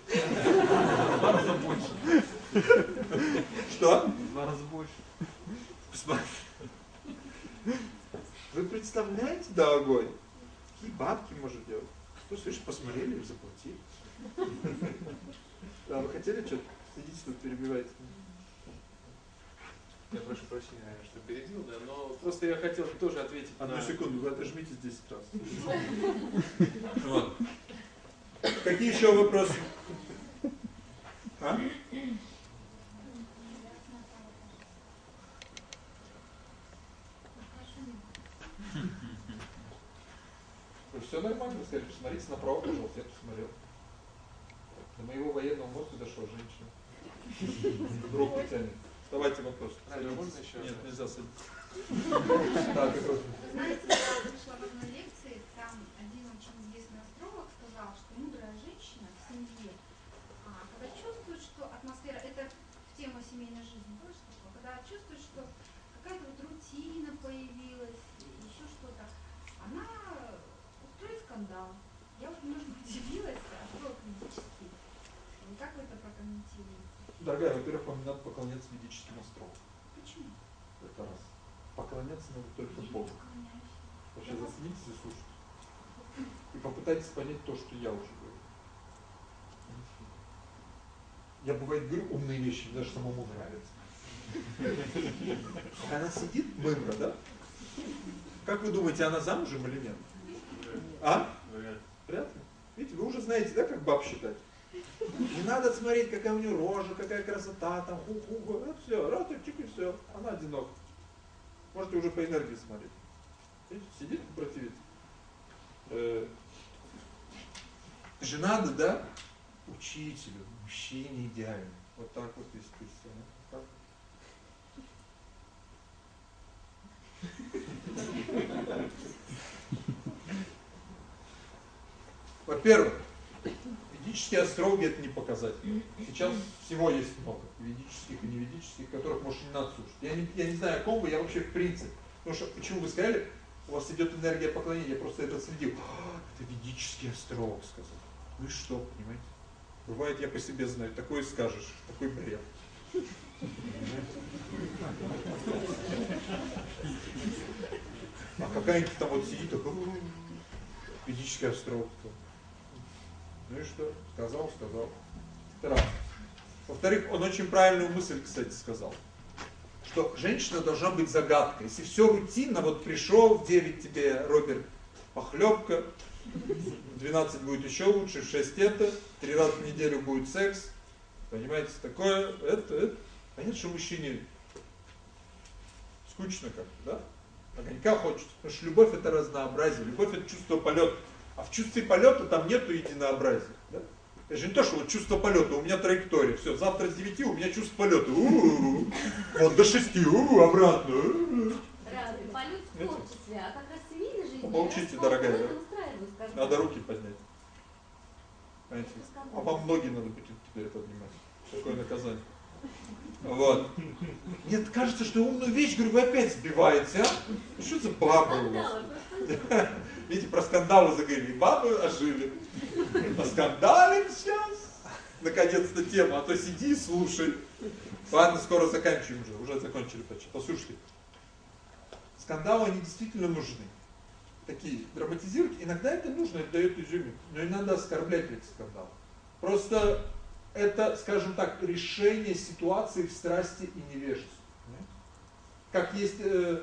Два раза больше. Что? Два раза больше. Вы представляете, дорогой, какие бабки может делать? Кто слышишь, посмотрели и заплатили. Да, вы хотели что-то? Сидите тут, перебивайте. Я прошу прощения, что перебил, да, но просто я хотел тоже ответить Одну на... секунду, вы отожмитесь 10 раз. Вот. Какие еще вопросы? А? Все нормально, вы сказали, посмотрите направо, пожалуйста, я посмотрел. До моего военного мозга дошла женщина. Руку тянет. Давайте вопрос. Можно еще? Нет, нельзя садиться. Так, Знаете, я вышла в одной лекции, скандал. Я вот, может удивилась, а что ведический? Как вы это прокомментируете? Дорогая, во-первых, вам надо поклоняться ведическим островам. Почему? Это раз. Поклоняться надо только Богу. Вообще заснитесь и слушайте. И попытайтесь понять то, что я уже говорю. Я бывает говорю умные вещи, мне даже самому нравится. Она сидит, мымра, да? Как вы думаете, она замужем или нет? А? Вряд ли. Видите, вы уже знаете, да, как баб считать? Не надо смотреть, какая у нее рожа, какая красота, там, ху-ху, это все, раз, чик и все. Она одинока. Можете уже по энергии смотреть. Видите, сидит и противится. Э, же надо, да, учителю, мужчине идеально. Вот так вот все. Ну, Во-первых, ведические астрологи это не показатель. Сейчас всего есть много, ведических и неведических, которых может не надо слушать. Я не, я не знаю, о ком вы, я вообще в принципе. Потому что, почему вы сказали, у вас идет энергия поклонения, я просто это следил. «А, это ведический астролог сказал. Ну и что, понимаете? Бывает, я по себе знаю, такое скажешь, такой бред. А какая-нибудь там вот сидит, такой, ведический астролог. Ну и что? Сказал, сказал. Это раз. Во-вторых, он очень правильную мысль, кстати, сказал. Что женщина должна быть загадкой. Если все рутинно, вот пришел в 9 тебе, Роберт, похлебка, в 12 будет еще лучше, в 6 это, три раза в неделю будет секс. Понимаете, такое, это, это. Понятно, что мужчине скучно как-то, да? Огонька хочется. Потому что любовь это разнообразие, любовь это чувство полета. А в чувстве полета там нету единообразия. Да? Это же не то, что вот чувство полета, у меня траектория. Все, завтра с 9 у меня чувство полета. У-у-у. Вот до 6, у-у, обратно. Разный полет в творчестве, а как раз семейной жизни... Ну, Поучите, дорогая, да? Надо руки поднять. Понимаете? А вам ноги надо будет теперь поднимать. Такое наказание. Вот. Нет, кажется, что умную вещь, говорю, вы опять сбиваете, а? Что за баба у вас? Видите, про скандалы заговорили. Бабы ожили. Поскандалим сейчас. Наконец-то тема, а то сиди и слушай. Ладно, скоро заканчиваем уже. Уже закончили почти. Послушайте. Скандалы, они действительно нужны. Такие, драматизировать. Иногда это нужно, это дает изюминку. Но не надо оскорблять эти скандалы. Просто это, скажем так, решение ситуации в страсти и невежестве. Как есть э,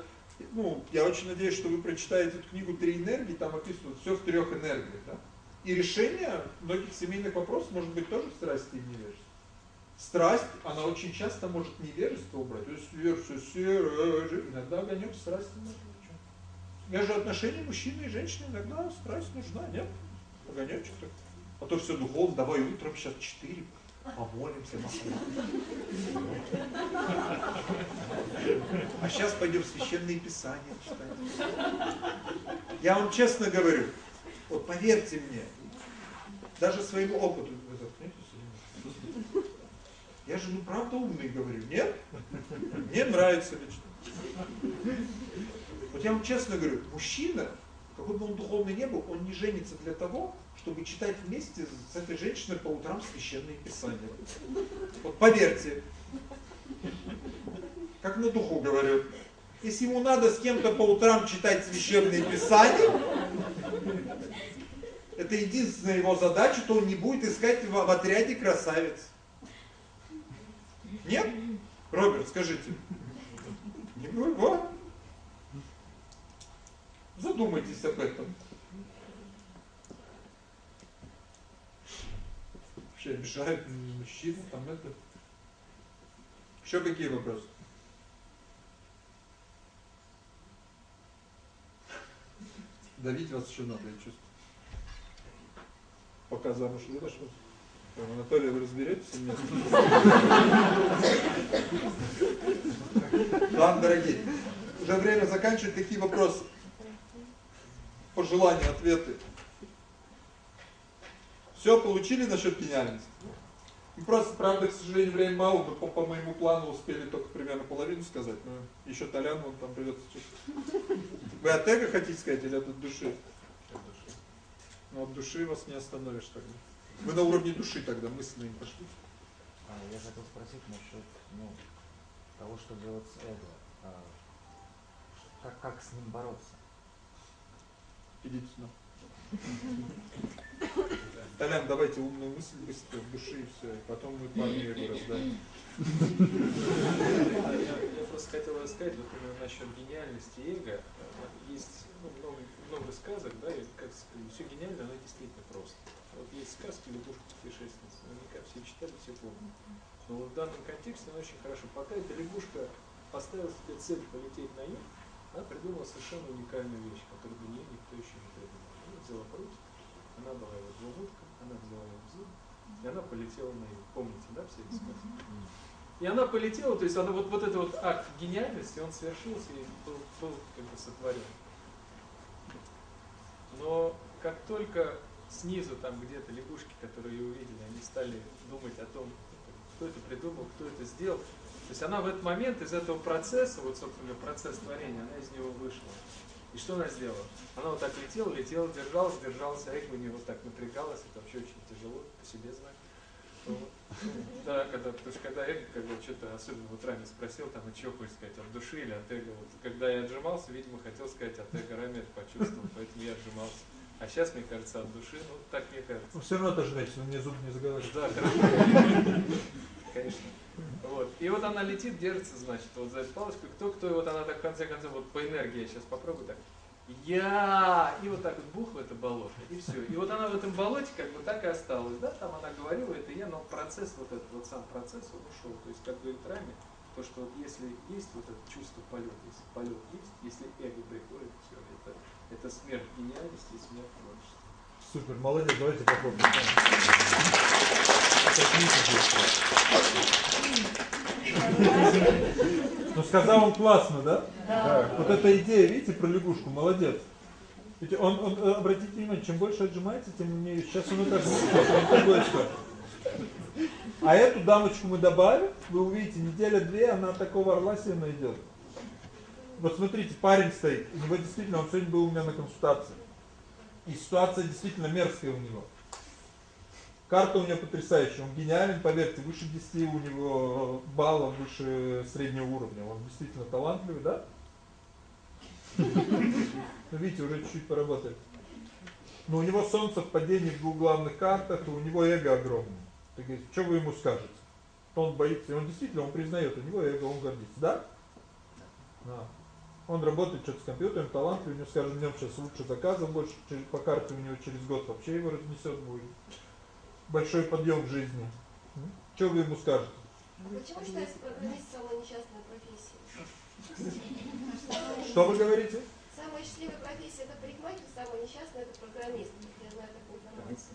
ну, я очень надеюсь, что вы прочитаете эту книгу «Три энергии», там описано все в трех энергиях. Да? И решение многих семейных вопросов может быть тоже в страсти и невежестве. Страсть, она очень часто может невежество убрать. То есть версия серая, иногда огонек страсти может Между отношениями мужчины и женщины иногда страсть нужна, нет? Огонечек так. А то все духовно, давай утром сейчас четыре помолимся, А сейчас пойдем священные писания читать. Я вам честно говорю, вот поверьте мне, даже своему опыту, вы Я же ну правда умный говорю, нет? Мне нравится лично. Вот я вам честно говорю, мужчина, какой бы он духовный не был, он не женится для того, чтобы читать вместе с этой женщиной по утрам священные писания. Вот поверьте, как на духу говорю, если ему надо с кем-то по утрам читать священные писания, это единственная его задача, то он не будет искать в, отряде красавиц. Нет? Роберт, скажите. Не будет? Задумайтесь об этом. вообще обижают мужчин, там это. Еще какие вопросы? Давить вас еще надо, я чувствую. Пока замуж не вышел. Анатолий, вы разберетесь или нет? Ладно, дорогие. Уже время заканчивать такие вопросы. Пожелания, ответы. Все получили насчет гениальности? И просто, правда, к сожалению, времени мало, мы по, по моему плану успели только примерно половину сказать, но еще Толян, он там придется чуть. Вы от эго хотите сказать или от души? Ну, от души вас не остановишь тогда. Вы на уровне души тогда мысленно не пошли. А, я хотел спросить насчет ну, того, что делать с эго. А, как, как с ним бороться? Идите сюда. Толян, давайте умную мысль быстро в душе и все. Потом мы парни его раздаем. Я, просто хотел рассказать именно насчет гениальности эго. Есть ну, много, много сказок, да, и как сказать, все гениально, но действительно просто. Вот есть сказки «Лягушка путешественница», наверняка все читали, все помнят. Но вот в данном контексте она очень хорошо. Пока эта лягушка поставила себе цель полететь на юг, она придумала совершенно уникальную вещь, которую до нее никто еще не придумал. Она взяла прутик, она была его двумутком, она взяла его в зуб, и она полетела на юг. Помните, да, все эти сказки? И она полетела, то есть она вот, вот этот вот акт гениальности, он совершился и был, был как бы сотворен. Но как только снизу там где-то лягушки, которые ее увидели, они стали думать о том, кто это придумал, кто это сделал. То есть она в этот момент из этого процесса, вот собственно процесс творения, она из него вышла. И что она сделала? Она вот так летела, летела, держалась, держалась, а эго у нее вот так напрягалось, это вообще очень тяжело, по себе знаю. Вот. Да, когда, потому что когда эго, когда что-то, особенно вот Рами спросил, там, а что хочешь сказать, от души или от эго? Вот, когда я отжимался, видимо, хотел сказать от эго, это почувствовал, поэтому я отжимался. А сейчас, мне кажется, от души, ну, так мне кажется. Ну, все равно отожмете, мне зуб не заговоришь. Да, хорошо. Конечно. Вот. И вот она летит, держится, значит, вот за эту палочку. Кто, кто, и вот она так в конце концов, вот по энергии я сейчас попробую так. Я! И вот так вот бух в это болото, и все. И вот она в этом болоте как бы так и осталась, да, там она говорила, это я, но процесс, вот этот вот сам процесс, он ушел. То есть, как говорит Рами, то, что вот если есть вот это чувство полета, если полет есть, если эго приходит, все, это, это смерть гениальности и смерть. Супер, молодец, давайте попробуем. Ну сказал он классно, да? Да. Вот эта идея, видите, про лягушку, молодец. Ведь он, он, э, обратите внимание, чем больше отжимается, тем мне сейчас он такой что. А эту дамочку мы добавим, вы увидите, неделя-две, она такого орла себе найдет. Вот смотрите, парень стоит, у него действительно, он сегодня был у меня на консультации. И ситуация действительно мерзкая у него. Карта у него потрясающая, он гениален, поверьте, выше 10 у него баллов, выше среднего уровня. Он действительно талантливый, да? Ну, видите, уже чуть-чуть поработали. Но у него солнце в падении в двух главных картах, и у него эго огромное. Так что вы ему скажете? Он боится, и он действительно, он признает, у него эго, он гордится, да? Да. Он работает что-то с компьютером, талантливый, у него, скажем, днем сейчас лучше заказов больше, через, по карте у него через год вообще его разнесет будет. Большой подъем в жизни. Что вы ему скажете? А почему считается программист самой несчастной профессией? Что вы говорите? Самая счастливая профессия это парикмахер, самая несчастная это программист. Я знаю такую информацию.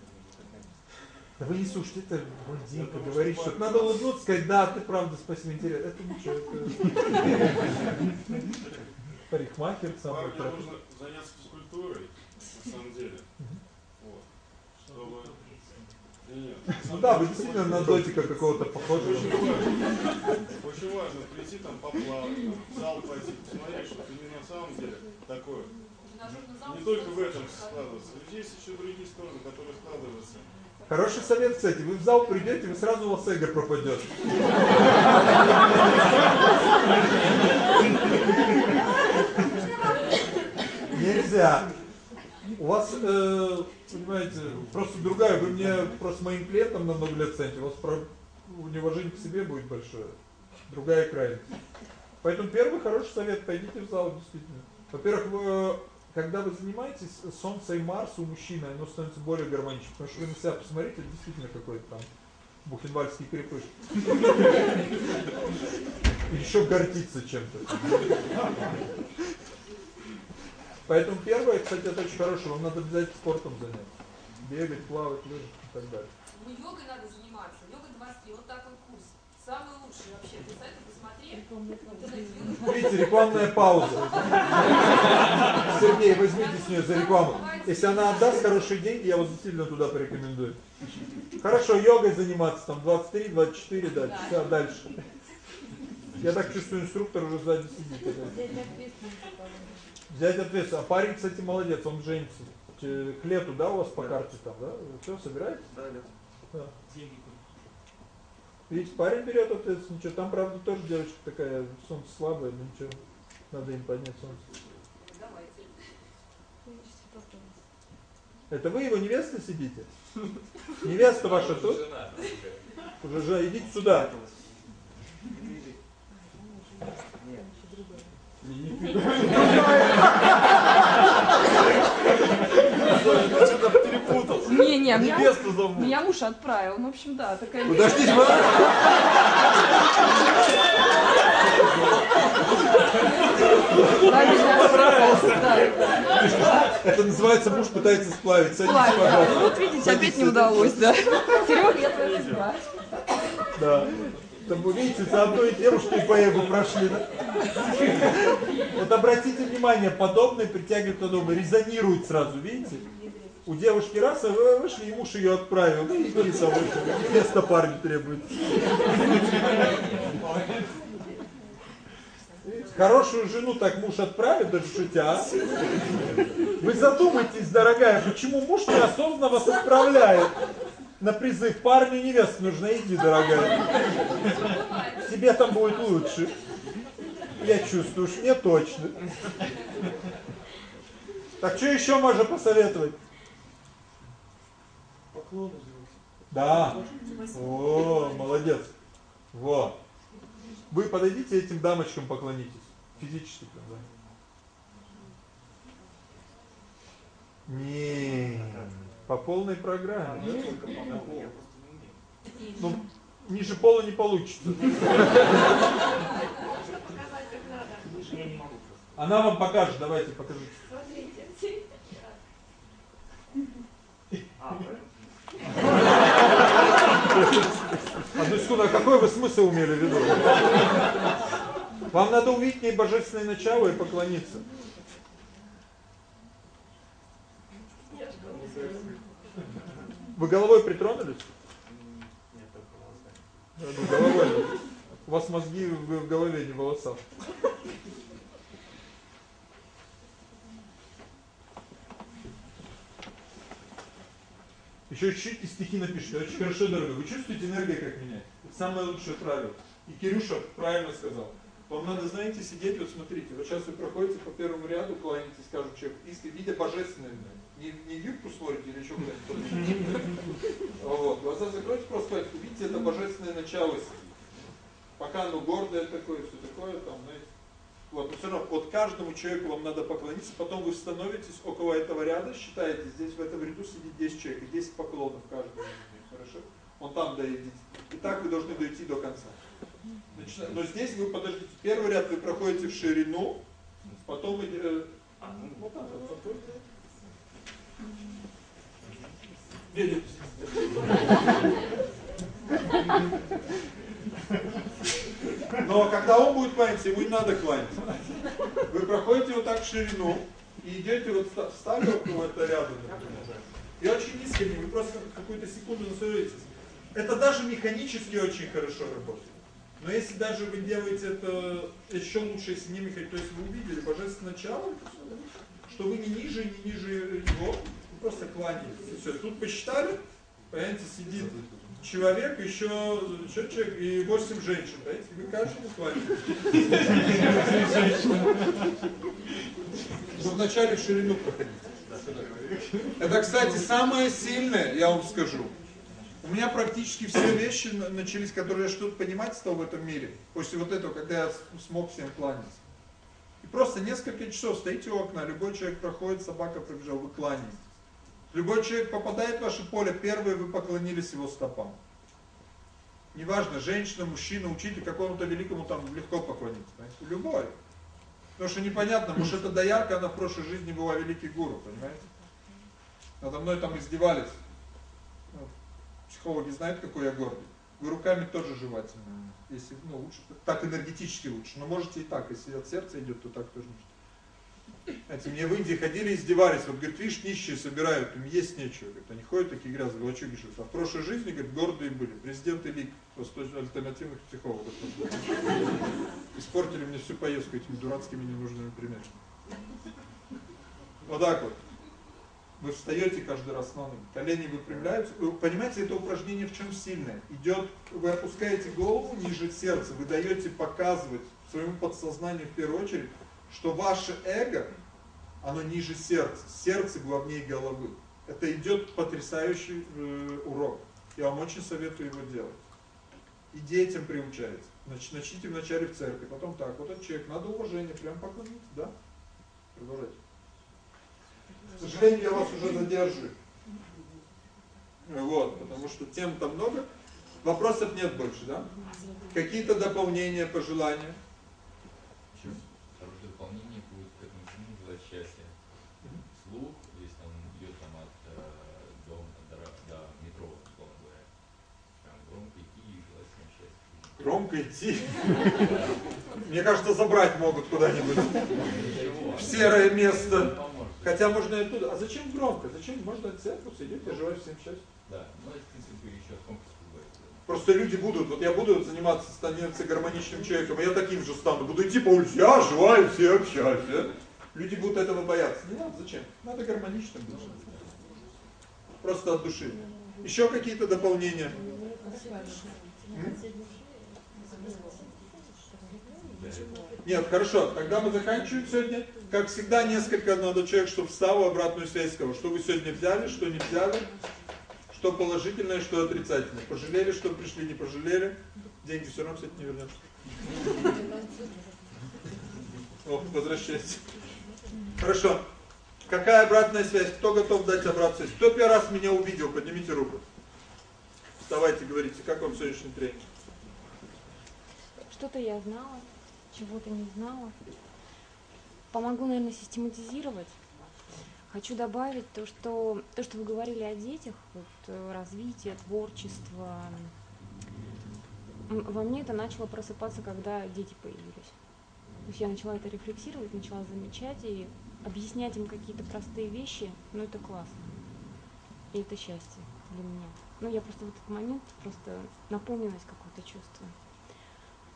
Да вы не слушайте, это блондинка говорит, что надо улыбнуться, сказать, да, ты правда, спасибо, интересно. Это ничего. Парикмахер, самый Парню нужно заняться физкультурой, на самом деле. Вот. Чтобы... Нет, Ну да, вы действительно на дотика какого-то похожи. Очень важно, очень важно прийти там поплавать, в зал пойти, посмотреть, что ты не на самом деле такое. Не только в этом складывается. Есть еще другие стороны, которые складываются. Хороший совет, кстати, вы в зал придете, вы сразу у вас эго пропадет. Нельзя. У вас, э, понимаете, просто другая, вы мне просто моим клиентам на много лет цените, у вас про, неуважение к себе будет большое. Другая крайность. Поэтому первый хороший совет, пойдите в зал, действительно. Во-первых, вы, когда вы занимаетесь, Солнце и Марс у мужчины, оно становится более гармоничным. Потому что вы на себя посмотрите, действительно какой-то там бухенвальский крепыш. И еще гордится чем-то. Поэтому первое, кстати, это очень хорошо, вам надо обязательно спортом заняться. Бегать, плавать, лыжить и так далее. Ну, йогой надо заниматься. Йога 23, вот такой курс. Самый лучший вообще. Ты. Видите, рекламная пауза. Сергей, возьмите с нее за рекламу. Если она отдаст хорошие деньги, я вас действительно туда порекомендую. Хорошо, йогой заниматься, там 23, 24, дальше. Все, дальше. Я так чувствую, инструктор уже сзади сидит. Взять ответственность. А парень, кстати, молодец, он женится. К лету, да, у вас по карте там, да? Все, собираетесь? Да, лет. Да. Видите, парень берет ответственность, ничего, там, правда, тоже девочка такая, солнце слабое, но ничего, надо им поднять солнце. Это вы его невеста сидите? Невеста ваша тут? Уже жена, идите сюда. Перепутал. Не, не, меня, меня муж отправил. Ну, в общем, да, такая... Подождите, вы... Это называется муж пытается сплавить. Садитесь, пожалуйста. Вот видите, опять не удалось, да. Серега, я твоя судьба. Да. Там вы видите, за одной девушкой по эго прошли. Да? Вот обратите внимание, подобное притягивает подобное, резонирует сразу, видите? У девушки раз, а вы вышли, и муж ее отправил. Ну, иди там вышли. Место парню требует. Хорошую жену так муж отправит, даже шутя. Вы задумайтесь, дорогая, почему муж неосознанно вас отправляет? на призыв парню невеста нужна, иди, дорогая. Тебе там будет лучше. Я чувствую, уж мне точно. Так что еще можно посоветовать? Поклоны Да. О, молодец. Вот. Вы подойдите этим дамочкам поклонитесь. Физически прям, да. Не. По полной программе. Ну, ниже пола не получится. Она вам покажет, давайте покажите. Смотрите. Одну секунду, а какой вы смысл умели в виду? Вам надо увидеть ней божественное начало и поклониться. Вы головой притронулись? Нет, только волосами. Ну, головой. У вас мозги в голове, не в волосах. Еще чуть-чуть и стихи напишите. Очень хорошо, дорогой. Вы чувствуете энергию, как менять? Это самое лучшее правило. И Кирюша правильно сказал. Вам надо, знаете, сидеть, вот смотрите, вот сейчас вы проходите по первому ряду, кланяетесь, скажут человек, искренне, видя божественное не, не юбку смотрите или куда-нибудь. Вот. Глаза закройте, просто видите, это божественное начало Пока оно гордое такое, все такое, там, знаете. Вот, но все равно, вот каждому человеку вам надо поклониться, потом вы становитесь около этого ряда, считаете, здесь в этом ряду сидит 10 человек, и 10 поклонов каждому хорошо? Он там доедите. И так вы должны дойти до конца. Значит, но здесь вы подождите, первый ряд вы проходите в ширину, потом... Э, вот так вот, но когда он будет кланяться, ему не надо кланяться. Вы проходите вот так в ширину и идете вот встали около этого ряда, И очень искренне, вы просто какую-то секунду настроитесь. Это даже механически очень хорошо работает. Но если даже вы делаете это еще лучше, если не механически, то есть вы увидели божественное начало, что вы не ниже, не ниже его, просто кланяетесь. Все, тут посчитали, понимаете, сидит человек, еще, еще человек и 8 женщин, понимаете, вы каждому кланяетесь. Чтобы вначале в ширину проходить. Это, кстати, самое сильное, я вам скажу. У меня практически все вещи начались, которые я что-то понимать стал в этом мире. После вот этого, когда я смог всем кланяться. И просто несколько часов стоите у окна, любой человек проходит, собака пробежал, вы кланяетесь. Любой человек попадает в ваше поле, первые вы поклонились его стопам. Неважно, женщина, мужчина, учитель, какому-то великому там легко поклониться. Понимаете? Любой. Потому что непонятно, может это доярка, она в прошлой жизни была великий гуру, понимаете? Надо мной там издевались. Ну, психологи знают, какой я гордый. Вы руками тоже желательно. Если, ну, лучше, так энергетически лучше. Но можете и так, если от сердца идет, то так тоже нужно. Знаете, мне в Индии ходили издевались, вот, говорит, видишь, нищие собирают, им есть нечего, говорит, они ходят такие грязные, лачуги живут. А в прошлой жизни, говорит, гордые были, президенты лиг, альтернативных психологов. Испортили мне всю поездку этими дурацкими ненужными примерами. Вот так вот. Вы встаете каждый раз на ноги, колени выпрямляются. Вы понимаете, это упражнение в чем сильное? Идет, вы опускаете голову ниже сердца, вы даете показывать своему подсознанию в первую очередь, что ваше эго, оно ниже сердца. Сердце главнее головы. Это идет потрясающий э, урок. Я вам очень советую его делать. И детям приучается. Значит, начните вначале в церкви, потом так. Вот этот человек, надо уважение, прям поклониться, да? Продолжайте. К сожалению, я вас уже задерживаю. Вот, потому что тем там много. Вопросов нет больше, да? Какие-то дополнения, пожелания? Еще хорошее дополнение будет к этому всему желать счастья. Слух, здесь там идет там от э, дома до, до метро, условно говоря. Там громко идти и желать всем счастья. Громко идти. Мне кажется, забрать могут куда-нибудь. В серое место. Хотя можно и оттуда. А зачем громко? Зачем? Можно от церковь сидеть и желать всем счастья. Да, ну это, в принципе, еще бывает. Просто люди будут, вот я буду заниматься, становиться гармоничным человеком, и я таким же стану, буду идти по улице, я желаю всем счастья. Люди будут этого бояться. Не надо, зачем? Надо гармоничным быть. Просто от души. Еще какие-то дополнения? М? Нет, хорошо, тогда мы заканчиваем сегодня. Как всегда, несколько надо человек, чтобы встал, обратную связь сказал, что вы сегодня взяли, что не взяли, что положительное, что отрицательное. Пожалели, что пришли, не пожалели. Деньги все равно, кстати, не вернешь. Ох, возвращайся. Хорошо. Какая обратная связь? Кто готов дать обратную связь? Кто первый раз меня увидел? Поднимите руку. Вставайте, говорите, как вам сегодняшний тренинг? Что-то я знала, чего-то не знала. Помогу, наверное, систематизировать. Хочу добавить то, что то, что вы говорили о детях, вот, э, развитие, творчество. Во мне это начало просыпаться, когда дети появились. То есть я начала это рефлексировать, начала замечать и объяснять им какие-то простые вещи, ну это классно. И это счастье для меня. Ну я просто в этот момент просто наполненность какую-то чувствую.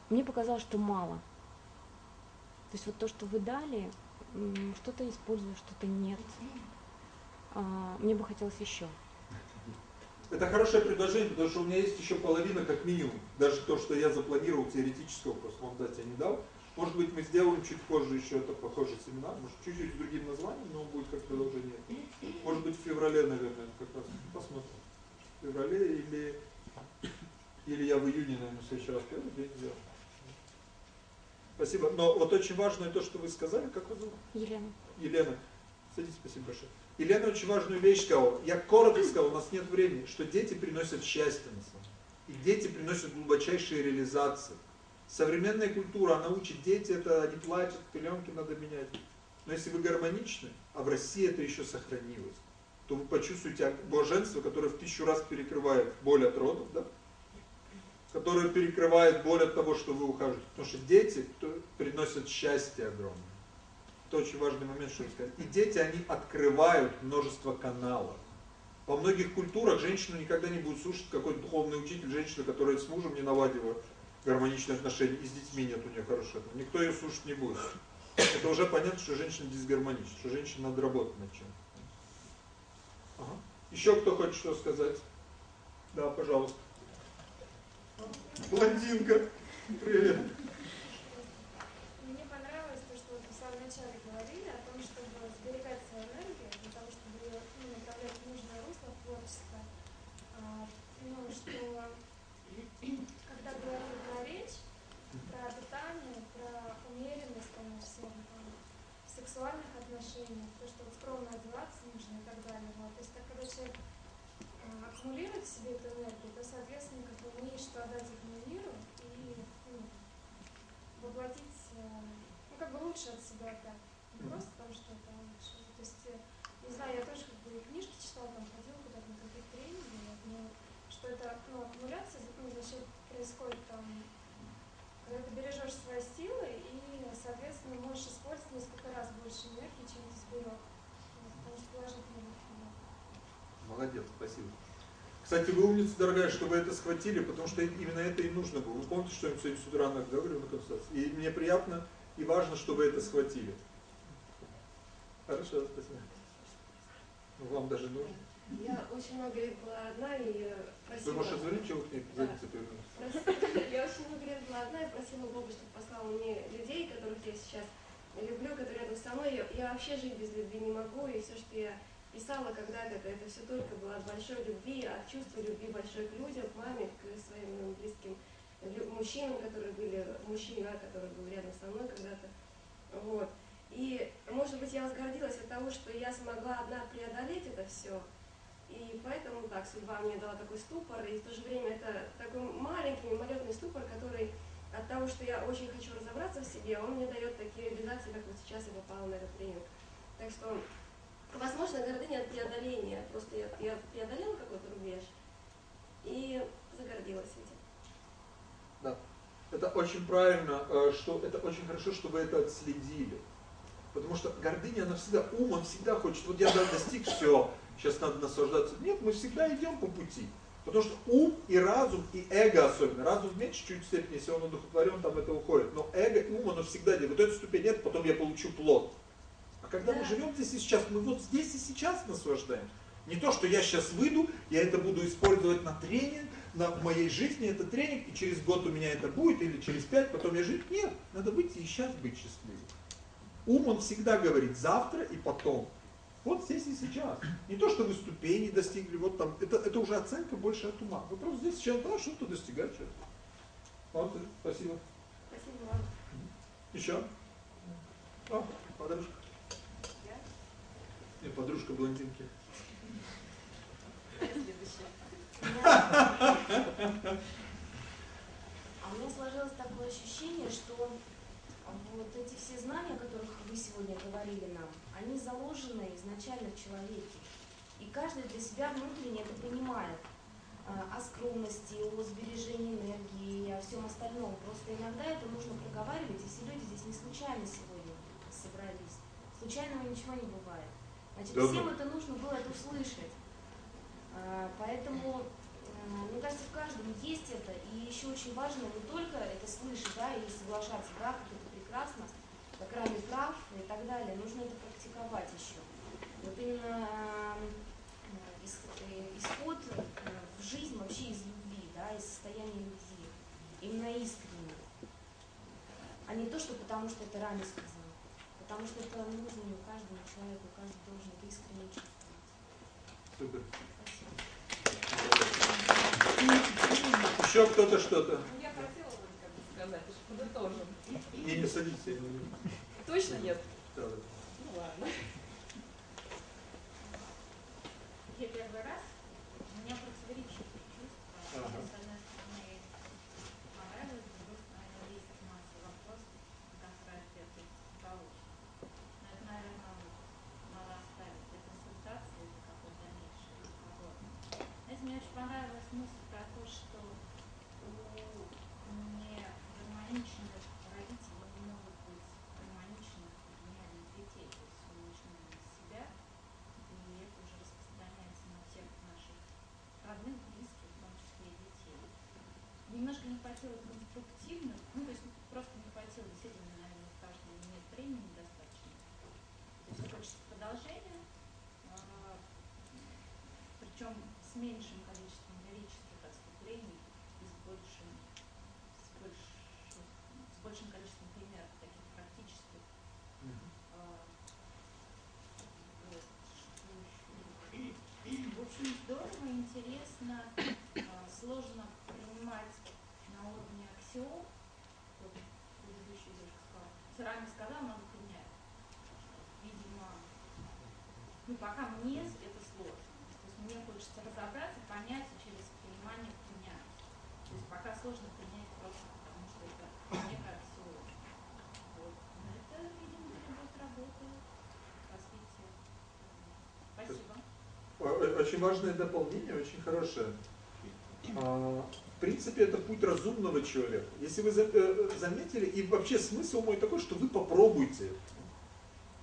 Мне показалось, что мало. То есть вот то, что вы дали, что-то использую, что-то нет. А, Мне бы хотелось еще. Это хорошее предложение, потому что у меня есть еще половина как минимум. Даже то, что я запланировал теоретического, просто вам дать я не дал. Может быть, мы сделаем чуть позже еще это похожий семинар, может чуть-чуть с другим названием, но будет как продолжение. Может быть, в феврале, наверное, как раз. Посмотрим. В феврале или, или я в июне, наверное, в следующий раз первый день сделаю. Спасибо. Но вот очень важное то, что вы сказали, как вы зовут? Елена. Елена. Садитесь, спасибо большое. Елена очень важную вещь сказала. Я коротко сказал, у нас нет времени, что дети приносят счастье на самом деле. И дети приносят глубочайшие реализации. Современная культура, она учит дети, это они плачут, пеленки надо менять. Но если вы гармоничны, а в России это еще сохранилось, то вы почувствуете блаженство, которое в тысячу раз перекрывает боль от родов, да? Которое перекрывает боль от того, что вы ухаживаете. Потому что дети приносят счастье огромное. Это очень важный момент, что сказать. И дети, они открывают множество каналов. Во многих культурах женщину никогда не будет слушать какой-то духовный учитель, женщина, которая с мужем не наладила гармоничные отношения, и с детьми нет у нее хороших. Никто ее слушать не будет. Это уже понятно, что женщина дисгармонична, что женщина надо работать над чем. Ага. Еще кто хочет что сказать? Да, пожалуйста. Блондинка. Привет. Мне понравилось то, что вы в самом начале говорили о том, чтобы сберегать свою энергию, для того, чтобы ее ну, направлять в нужное русло в творчество. А, ну, что когда говорили про речь, про питание, про умеренность, конечно, там, в сексуальных отношениях, то, что вот скромно одеваться нужно и так далее. Вот. То есть так, когда человек а, аккумулирует в себе эту энергию, то, соответственно, как бы умеет что отдать этому миру и ну, воплотить, э, ну, как бы лучше от себя отдать. Не просто потому, что это лучше. То есть, э, не знаю, я тоже как бы книжки читала, там ходила куда-то на какие-то тренинги, но что это, ну, аккумуляция ну, за счет происходит там, когда ты бережешь свои силы и, соответственно, можешь использовать несколько раз больше энергии, чем ты сберег. Потому что положительно влияет. Молодец, спасибо. Кстати, вы умница, дорогая, что вы это схватили, потому что именно это и нужно было. Вы помните, что я сегодня с утра говорю на консультации? И мне приятно и важно, что вы это схватили. Хорошо, спасибо. Ну, вам даже нужно. Я очень много лет была одна и просила... Вы, может, извините, чего к ней Да. Я очень много лет была одна и просила Бога, чтобы послал мне людей, которых я сейчас люблю, которые рядом со мной. Я, я вообще жить без любви не могу, и все, что я писала когда-то, это, это все только было от большой любви, от чувства любви большой к людям, к маме, к своим близким мужчинам, которые были, мужчине, да, который был рядом со мной когда-то. Вот. И, может быть, я возгордилась от того, что я смогла одна преодолеть это все, и поэтому так судьба мне дала такой ступор, и в то же время это такой маленький, мимолетный ступор, который от того, что я очень хочу разобраться в себе, он мне дает такие реализации, как вот сейчас я попала на этот тренинг. Так что, возможно, гордыня от преодоления. Просто я, я преодолела какой-то рубеж и загордилась этим. Да. Это очень правильно, э, что это очень хорошо, что вы это отследили. Потому что гордыня, она всегда, ум, он всегда хочет, вот я да, достиг, все, сейчас надо наслаждаться. Нет, мы всегда идем по пути. Потому что ум и разум, и эго особенно, разум в меньшей чуть степени, если он одухотворен, там это уходит. Но эго и ум, оно всегда делает. Вот эту ступень нет, потом я получу плод. А когда мы живем здесь и сейчас, мы вот здесь и сейчас наслаждаемся. Не то, что я сейчас выйду, я это буду использовать на тренинг, на в моей жизни это тренинг, и через год у меня это будет, или через пять, потом я жить. Нет, надо выйти и сейчас быть счастливым. Ум, он всегда говорит завтра и потом. Вот здесь и сейчас. Не то, что вы ступени достигли, вот там, это, это уже оценка больше от ума. Вы просто здесь сейчас, да, что-то достигаете. Вот, спасибо. Спасибо вам. Еще? О, подружка. Не, подружка блондинки. А у меня сложилось такое ощущение, что вот эти все знания, о которых вы сегодня говорили нам, они заложены изначально в человеке. И каждый для себя внутренне это понимает. А, О скромности, о сбережении энергии и о всем остальном. Просто иногда это нужно проговаривать, и все люди здесь не случайно сегодня собрались. Случайного ничего не бывает. Значит, всем это нужно было это услышать. А, Поэтому, э, мне кажется, в каждом есть это, и еще очень важно не только это слышать, да, или соглашаться, да, как это прекрасно, как равный прав и так далее, нужно это практиковать еще. Вот именно э, э, исход э, в жизнь вообще из любви, да, из состояния любви, именно искренне, а не то, что потому что это Рами сказал, потому что это нужно каждому человеку, каждый должен это искренне чувствовать. Супер. Спасибо. Еще кто-то что-то? Я хотела сказать, подытожим. Не, не садитесь. Точно нет? Да. Ну ладно. Я первый раз, у меня противоречивые чувства. Ага. С одной стороны, понравилось, с другой стороны, есть масса вопросов, до конца ответа получится. Но это, наверное, надо оставить для консультации, для какой-то дальнейший разговор. Знаете, мне очень понравилась мысль про то, что у негармоничных родителей не могут быть гармоничных и гениальных детей. То есть мы начинаем с себя, и это уже распространяется на всех наших родных, близких, в том числе и детей. Немножко не хватило конструктивных, ну, то есть просто не хватило, действительно, наверное, в каждом нет времени достаточно. То есть хочется продолжения, а, причем с меньшим количеством лирических отступлений и с большим, с, больш- с большим количеством примеров таких практических. еще? В общем, здорово, интересно, а, сложно принимать аксиом. Вот предыдущий девушка сказала. Сами сказал, надо принять. Видимо, ну пока мне это сложно. То есть мне хочется разобраться, понять через понимание принять. То есть пока сложно принять просто потому, что это некая аксиома. Вот. Но это, видимо, требует работы, развития. Спасибо. О- о- Очень важное дополнение, очень хорошее. Принципе, это путь разумного человека. Если вы за- э, заметили, и вообще смысл мой такой, что вы попробуйте.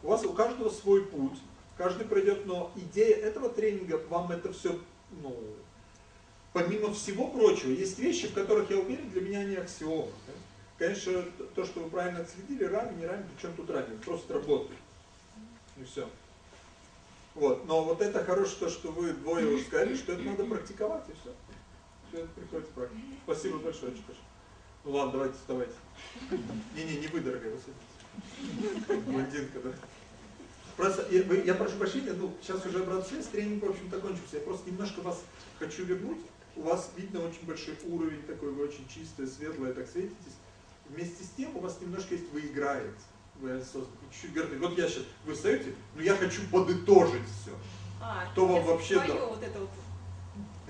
У вас у каждого свой путь, каждый пройдет, но идея этого тренинга, вам это все, ну, помимо всего прочего, есть вещи, в которых я уверен, для меня они аксиомы. да. Конечно, то, что вы правильно отследили, рами, не рами, причем тут разница, просто работает. И все. Вот. Но вот это хорошее, то, что вы двое уже сказали, что это надо практиковать, и все. Приходится практиковать. Спасибо большое, хорошо. Ну ладно, давайте вставайте. Не-не, не вы, дорогая, вы садитесь. Блондинка, да. Просто я, я прошу прощения, ну, сейчас уже связь, тренинг, в общем-то, кончился. Я просто немножко вас хочу вернуть. У вас видно очень большой уровень такой, вы очень чистая, светлая, так светитесь. Вместе с тем у вас немножко есть, вы играете. Вы чуть-чуть горды. Вот я сейчас, вы встаете, но я хочу подытожить все. А, Кто вам вообще вот это вот.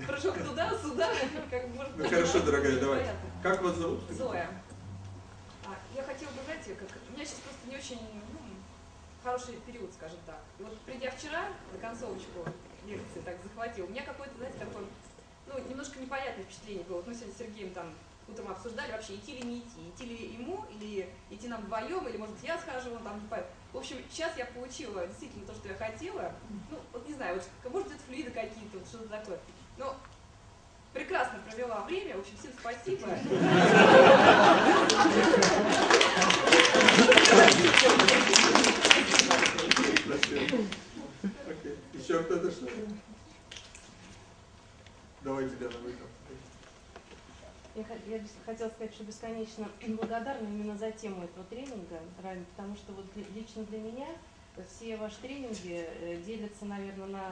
Прыжок туда, сюда, как может Ну хорошо, дорогая. Понятно. Как вас зовут? Зоя. А, я хотела бы, знаете, как у меня сейчас просто не очень ну, хороший период, скажем так. И вот придя вчера на концовочку лекции, так захватил, у меня какое-то, знаете, такое, ну, немножко непонятное впечатление было. Вот мы сегодня с Сергеем там утром обсуждали вообще, идти или не идти. Идти ли ему, или идти нам вдвоем, или, может быть, я схожу, он там не поймет. В общем, сейчас я получила действительно то, что я хотела. Ну, вот не знаю, вот, может это флюиды какие-то, вот что-то такое. Но прекрасно провела время. В общем, всем спасибо. Окей. Еще кто-то что? Давайте, Диана, вы там. Я, я хотела сказать, что бесконечно благодарна именно за тему этого тренинга, Рами, потому что вот лично для меня все ваши тренинги э, делятся, наверное, на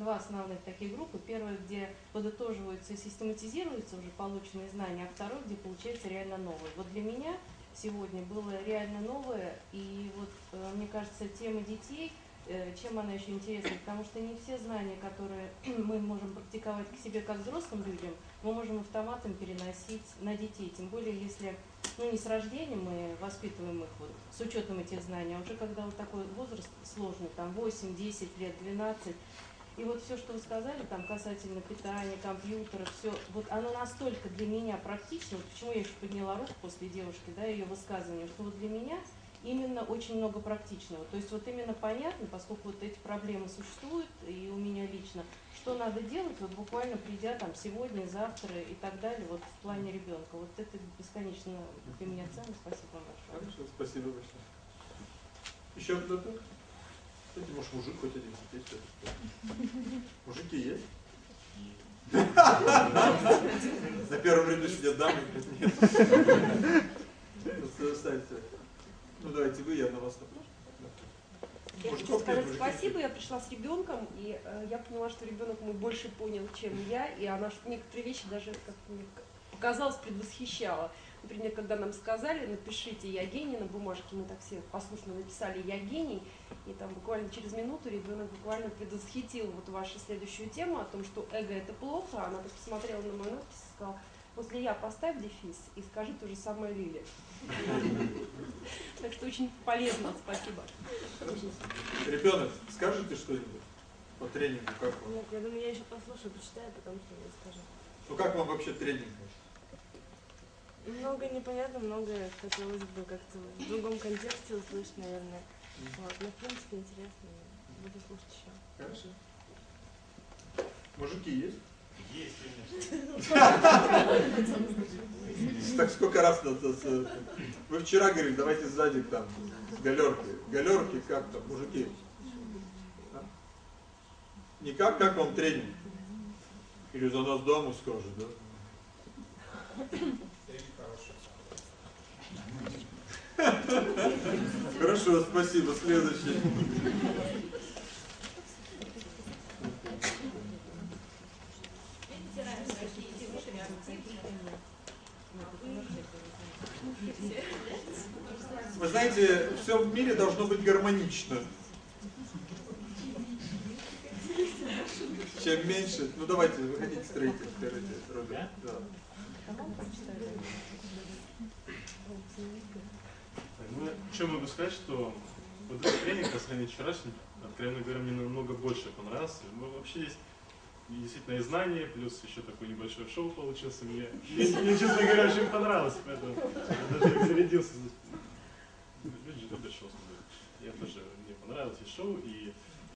два основных таких группы. Первое, где подытоживаются и систематизируются уже полученные знания, а второе, где получается реально новое. Вот для меня сегодня было реально новое, и вот э, мне кажется, тема детей – Э, чем она еще интересна, потому что не все знания, которые мы можем практиковать к себе как взрослым людям, мы можем автоматом переносить на детей, тем более если ну, не с рождения мы воспитываем их вот, с учетом этих знаний, а уже когда вот такой возраст сложный, там 8, 10 лет, 12, и вот все, что вы сказали, там касательно питания, компьютера, все, вот оно настолько для меня практично, почему я еще подняла руку после девушки, да, ее высказывания, что вот для меня именно очень много практичного. То есть вот именно понятно, поскольку вот эти проблемы существуют, и у меня лично, что надо делать, вот буквально придя там сегодня, завтра и так далее, вот в плане ребенка. Вот это бесконечно для меня ценно. Спасибо вам большое. Хорошо, спасибо большое. Еще кто-то? Кстати, может, мужик хоть один есть? Мужики есть? На первом ряду сидят дамы, нет. Ну давайте вы, я на вас напрошу. Я хочу сказать спасибо, я пришла с ребенком, и э, я поняла, что ребенок мой больше понял, чем я, и она некоторые вещи даже, как мне показалось, предвосхищала. Например, когда нам сказали, напишите «я гений» на бумажке, мы так все послушно написали «я гений», и там буквально через минуту ребенок буквально предвосхитил вот вашу следующую тему о том, что эго – это плохо, она так посмотрела на мою надпись и сказала После «я» поставь дефис и скажи то же самое Лиле. Так что очень полезно, спасибо. Ребенок, скажите что-нибудь по тренингу? Как вам? Нет, я думаю, я еще послушаю, почитаю, потом что я скажу. Ну как вам вообще тренинг? Много непонятно, многое хотелось бы как-то в другом контексте услышать, наверное. Вот. Но в принципе интересно, буду слушать еще. Хорошо. Мужики есть? Есть, конечно. Так сколько раз надо... Вы вчера говорили, давайте сзади там, галерки. Галерки как там, мужики? Никак, как вам тренинг? Или за нас дому скажет, да? Хорошо, спасибо. Следующий. Вы знаете, все в мире должно быть гармонично. Чем меньше... Ну давайте, выходите строитель, скажите, Роберт. Да. Ну, что могу сказать, что вот этот тренинг, по сравнению с вчерашним, откровенно говоря, мне намного больше понравился. Мы вообще здесь действительно и знания, плюс еще такое небольшое шоу получился. Мне, мне, честно говоря, очень понравилось, поэтому я даже зарядился. Люди любят шоу смотреть. Я тоже, мне понравилось и шоу, и